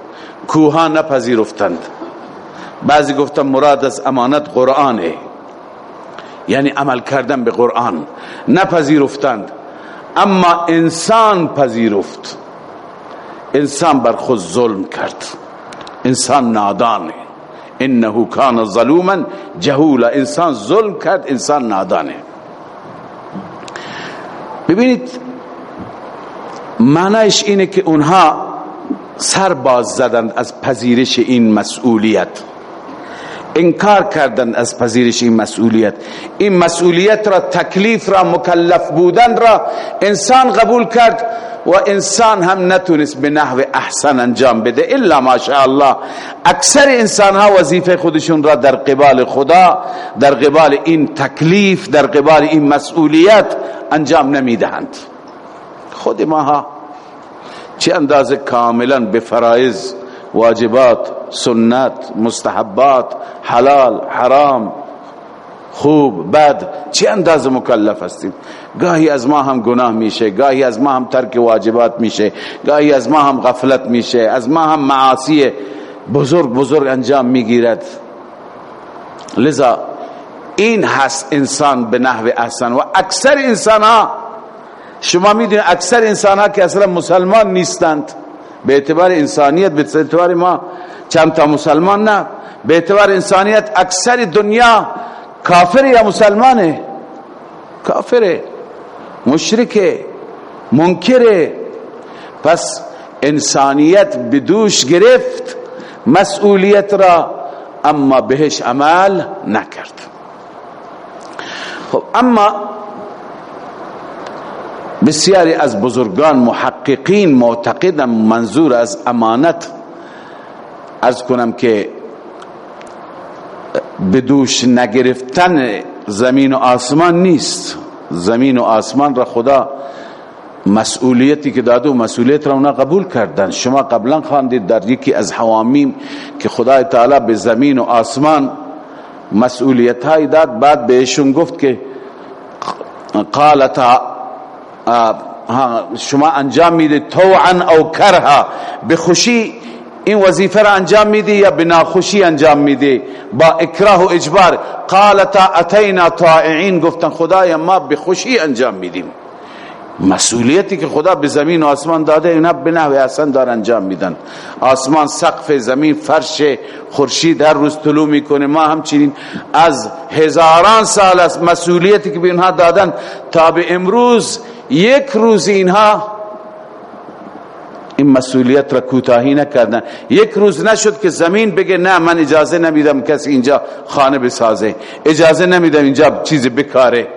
کوها نپذیرفتند. بعضی گفتن مراد از امانت قرآنه. یعنی عمل کردن به قرآن. نپذیرفتند. اما انسان پذیرفت. انسان بر خود ظلم کرد. انسان نادانه. انه کان ظلوما جهولا انسان ظلم کرد انسان نادانه. ببینید معنیش اینه که اونها سر باز زدند از پذیرش این مسئولیت. انکار کردند از پذیرش این مسئولیت. این مسئولیت را تکلیف را مکلف بودن را انسان قبول کرد. و انسان هم نتونست به نحو احسن انجام بده الا ماشاء الله اکثر انسان ها وظیفه خودشون را در قبال خدا در قبال این تکلیف در قبال این مسئولیت انجام نمی‌دهند. خود ما ها چه اندازه کاملا به فرائض واجبات سنت مستحبات حلال حرام خوب بد چه اندازه مکلف هستیم؟ گاهی از ما هم گناه میشه گاهی از ما هم ترک واجبات میشه گاهی از ما هم غفلت میشه از ما هم معاصی بزرگ بزرگ انجام می‌گیرد. لذا این هست انسان به نحو احسن و اکثر انسان ها شما می‌دونید اکثر انسان ها که اصلا مسلمان نیستند. به اعتبار انسانیت به اعتبار ما چند تا مسلمان نه. به اعتبار انسانیت اکثر دنیا کافر یا مسلمانه؟ کافره. مشرکه. منکره. پس انسانیت بدوش گرفت مسئولیت را اما بهش عمل نکرد. خب اما بسیاری از بزرگان محققین معتقدم منظور از امانت. از کنم که بدوش نگرفتن زمین و آسمان نیست. زمین و آسمان را خدا مسئولیتی که داده و مسئولیت را اونا قبول کردن. شما قبلا خواندید در یکی از حوامیم که خدای تعالی به زمین و آسمان مسئولیت های داد بعد بهشون گفت که قالتا شما انجام میده توعا او کرها به خوشی این وظیفه را انجام میده یا به ناخوشی انجام میده با اکراه و اجبار قالتا اتینا طائعین گفتن خدایا ما به خوشی انجام میدیم. مسئولیتی که خدا به زمین و آسمان داده اینا به نحو احسن دار انجام میدن. آسمان سقف زمین فرش خورشید هر روز طلوع می‌کنه. ما همچنین از هزاران سال از مسئولیتی که به اینها دادن. تا به امروز یک روز اینها این مسئولیت را کوتاهی نکردن. یک روز نشد که زمین بگه نه من اجازه نمیدم کسی اینجا خانه بسازه. اجازه نمیدم اینجا چیز بکاره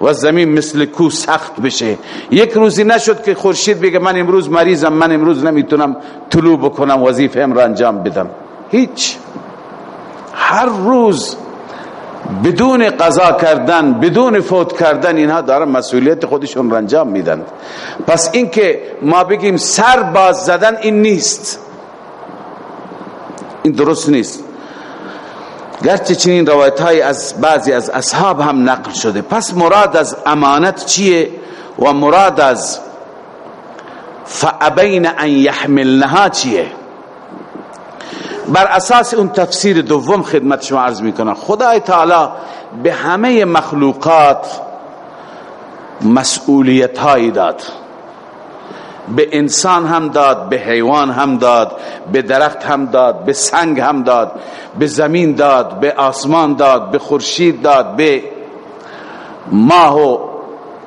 و زمین مثل کو سخت بشه. یک روزی نشد که خورشید بگه من امروز مریضم من امروز نمی‌تونم طلوع بکنم وظیفه را انجام بدم. هیچ. هر روز بدون قضا کردن بدون فوت کردن اینها دارن مسئولیت خودشون را انجام میدن. پس اینکه ما بگیم سر باز زدن این نیست. این درست نیست. گرچه چنین روایت های از بعضی از اصحاب هم نقل شده. پس مراد از امانت چیه؟ و مراد از فعبین ان یحملنها چیه؟ بر اساس اون تفسیر دوم خدمت شما عرض می‌کنم. خدای تعالی به همه مخلوقات مسئولیت هایی داد. به انسان هم داد به حیوان هم داد به درخت هم داد به سنگ هم داد به زمین داد به آسمان داد به خورشید داد به ماه و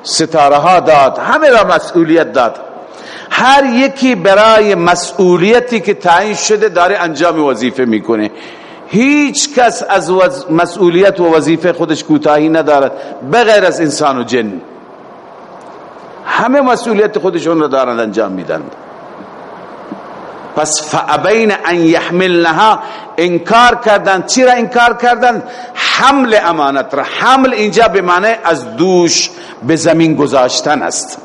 ستاره ها داد. همه را مسئولیت داد. هر یکی برای مسئولیتی که تعیین شده داره انجام وظیفه می‌کنه. هیچ کس از مسئولیت و وظیفه خودش کوتاهی ندارد بغیر از انسان و جن. همه مسئولیت خودشون رو دارند انجام میدن. پس فعبین ان یحملنها انکار کردن. چی را انکار کردن؟ حمل امانت را. حمل اینجا به معنی از دوش به زمین گذاشتن است.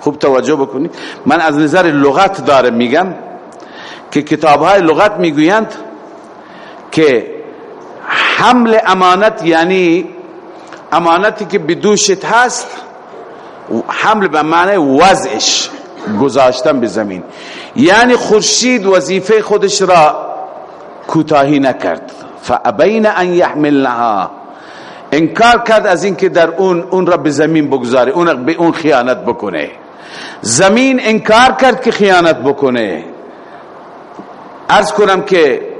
خوب توجه بکنید. من از نظر لغت دارم میگم که کتاب های لغت می‌گویند که حمل امانت یعنی امانتی که بدوشت هست حمل به معنی وضعش گذاشتن به زمین. یعنی خورشید وظیفه خودش را کوتاهی نکرد. فابین ان یحملنها. انکار کرد از اینکه در اون اون را به زمین بگذاره اون به اون خیانت بکنه. زمین انکار کرد که خیانت بکنه. ارز کنم که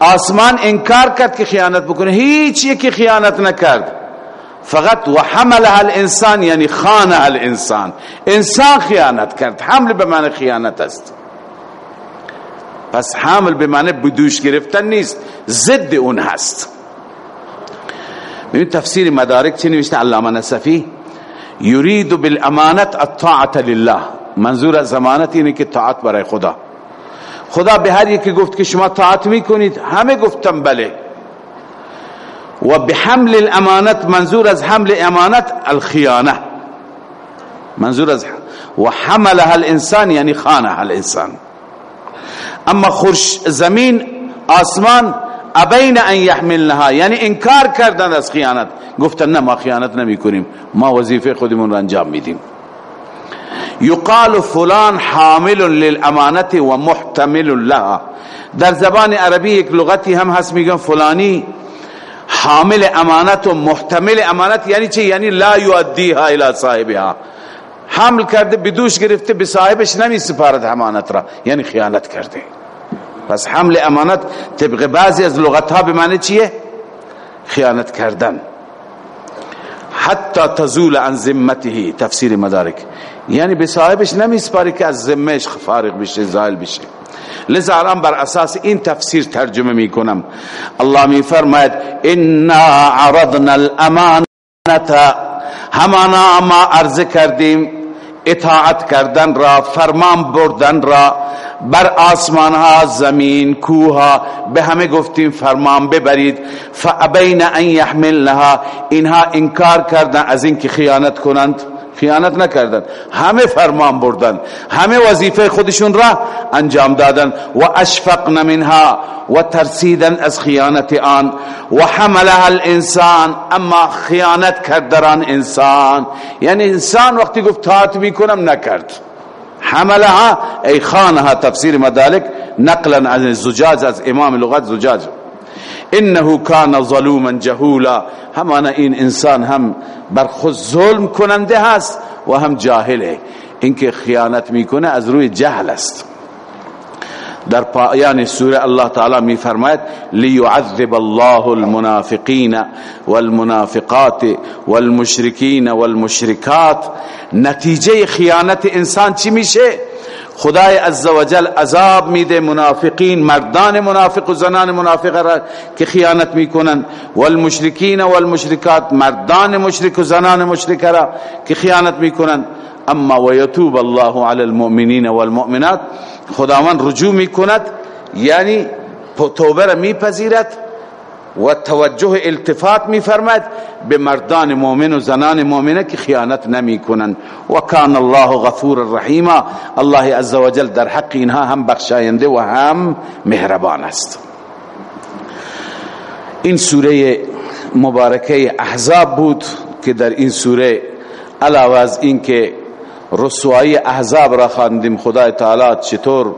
آسمان انکار کرد که خیانت بکنه. هیچ یکی خیانت نکرد. فقط و حملها الانسان یعنی خانه الانسان انسان خیانت کرد. حمل به معنی خیانت است. پس حمل به معنی بدوش گرفتن نیست. ضد اون هست. ببین تفسیر مدارک چی نوشته؟ علامه نصفی یرید بالامانت الطاعت لله. منظور از امانت اینه که طاعت برای خدا. خدا به هر یکی گفت که شما طاعت می‌کنید همه گفتم بله. و بحمل الامانت منظور از حمل امانت الخیانه. منظور از و حملها الانسان یعنی خانه الانسان. اما خرش زمین آسمان ابین ان یحملنها یعنی انکار کردن از خیانت. گفتن نه ما خیانت نمی کنیم ما وظیفه خودمون را انجام میدیم. یقال فلان حامل للامانت و محتمل لها. در زبان عربی یک لغتی هم هست میگن فلانی حامل امانت و محتمل امانت. یعنی چه یعنی لا یؤدیها الى صاحبها. حمل کرده بدوش گرفته به صاحبش نمی سپارد امانت را. یعنی خیانت کرده. پس حمل امانت طبق بعضی از لغت ها به معنی چیه؟ خیانت کردن. حتی تزول عن ذمته تفسیر مدارک. یعنی به صاحبش نمیسپاری که از ذمهش فارغ بشه زائل بشه. لذا الان بر اساس این تفسیر ترجمه می کنم الله می فرماید انا عرضنا الامانه همانا ما عرض کردیم اطاعت کردن را فرمان بردن را. بر آسمان ها زمین کوها به همه گفتیم فرمان ببرید. فابین ان یحملنها اینها انکار کردن از اینکه خیانت کنند. خیانت نکردن همه فرمان بردن همه وظیفه خودشون را انجام دادن و اشفقن منها و ترسیدن از خیانت آن. و حملها الانسان اما خیانت کرد انسان. یعنی انسان وقتی گفت تاعت می‌کنم نکرد. حملها ای خانها تفسیر مدالک نقلا از زجاج از امام لغت زجاج. انه کان ظلوما جهولا. همانا این انسان هم بر خود ظلم کننده هست و هم جاهله. اینکه خیانت می‌کنه از روی جهل است. در پایان سوره الله تعالی می فرماید لیعذب الله المنافقین والمنافقات والمشرکین والمشرکات. نتیجه خیانت انسان چی میشه؟ خدای عزوجل عذاب میده منافقین مردان منافق و زنان منافق را که خیانت می‌کنن. والمشرکین والمشرکات مردان مشرک و زنان مشرک را که خیانت می‌کنن. اما ويتوب الله على المؤمنين والمؤمنات خداوند رجوع می‌کند یعنی توبه را میپذیرد و توجه التفات میفرماید به مردان مؤمن و زنان مؤمنه که خیانت نمی کنند و کان الله غفور الرحیم الله عزوجل در حق اینها هم بخشاینده و هم مهربان است. این سوره مبارکه احزاب بود که در این سوره علاوه از این که رسوایی احزاب را خواندیم. خدای تعالی چطور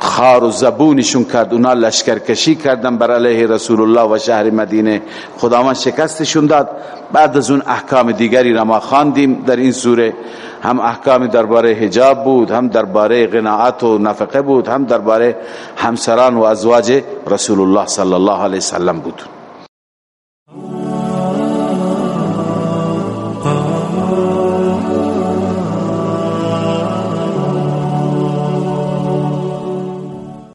خار و زبونشون کرد. اونا لشکرکشی کردن بر علیه رسول الله و شهر مدینه. خداوند شکستشون داد. بعد از اون احکام دیگری را ما خواندیم در این سوره. هم احکام درباره حجاب بود هم درباره قناعت و نفقه بود هم درباره همسران و ازواج رسول الله صلی الله علیه وسلم بود.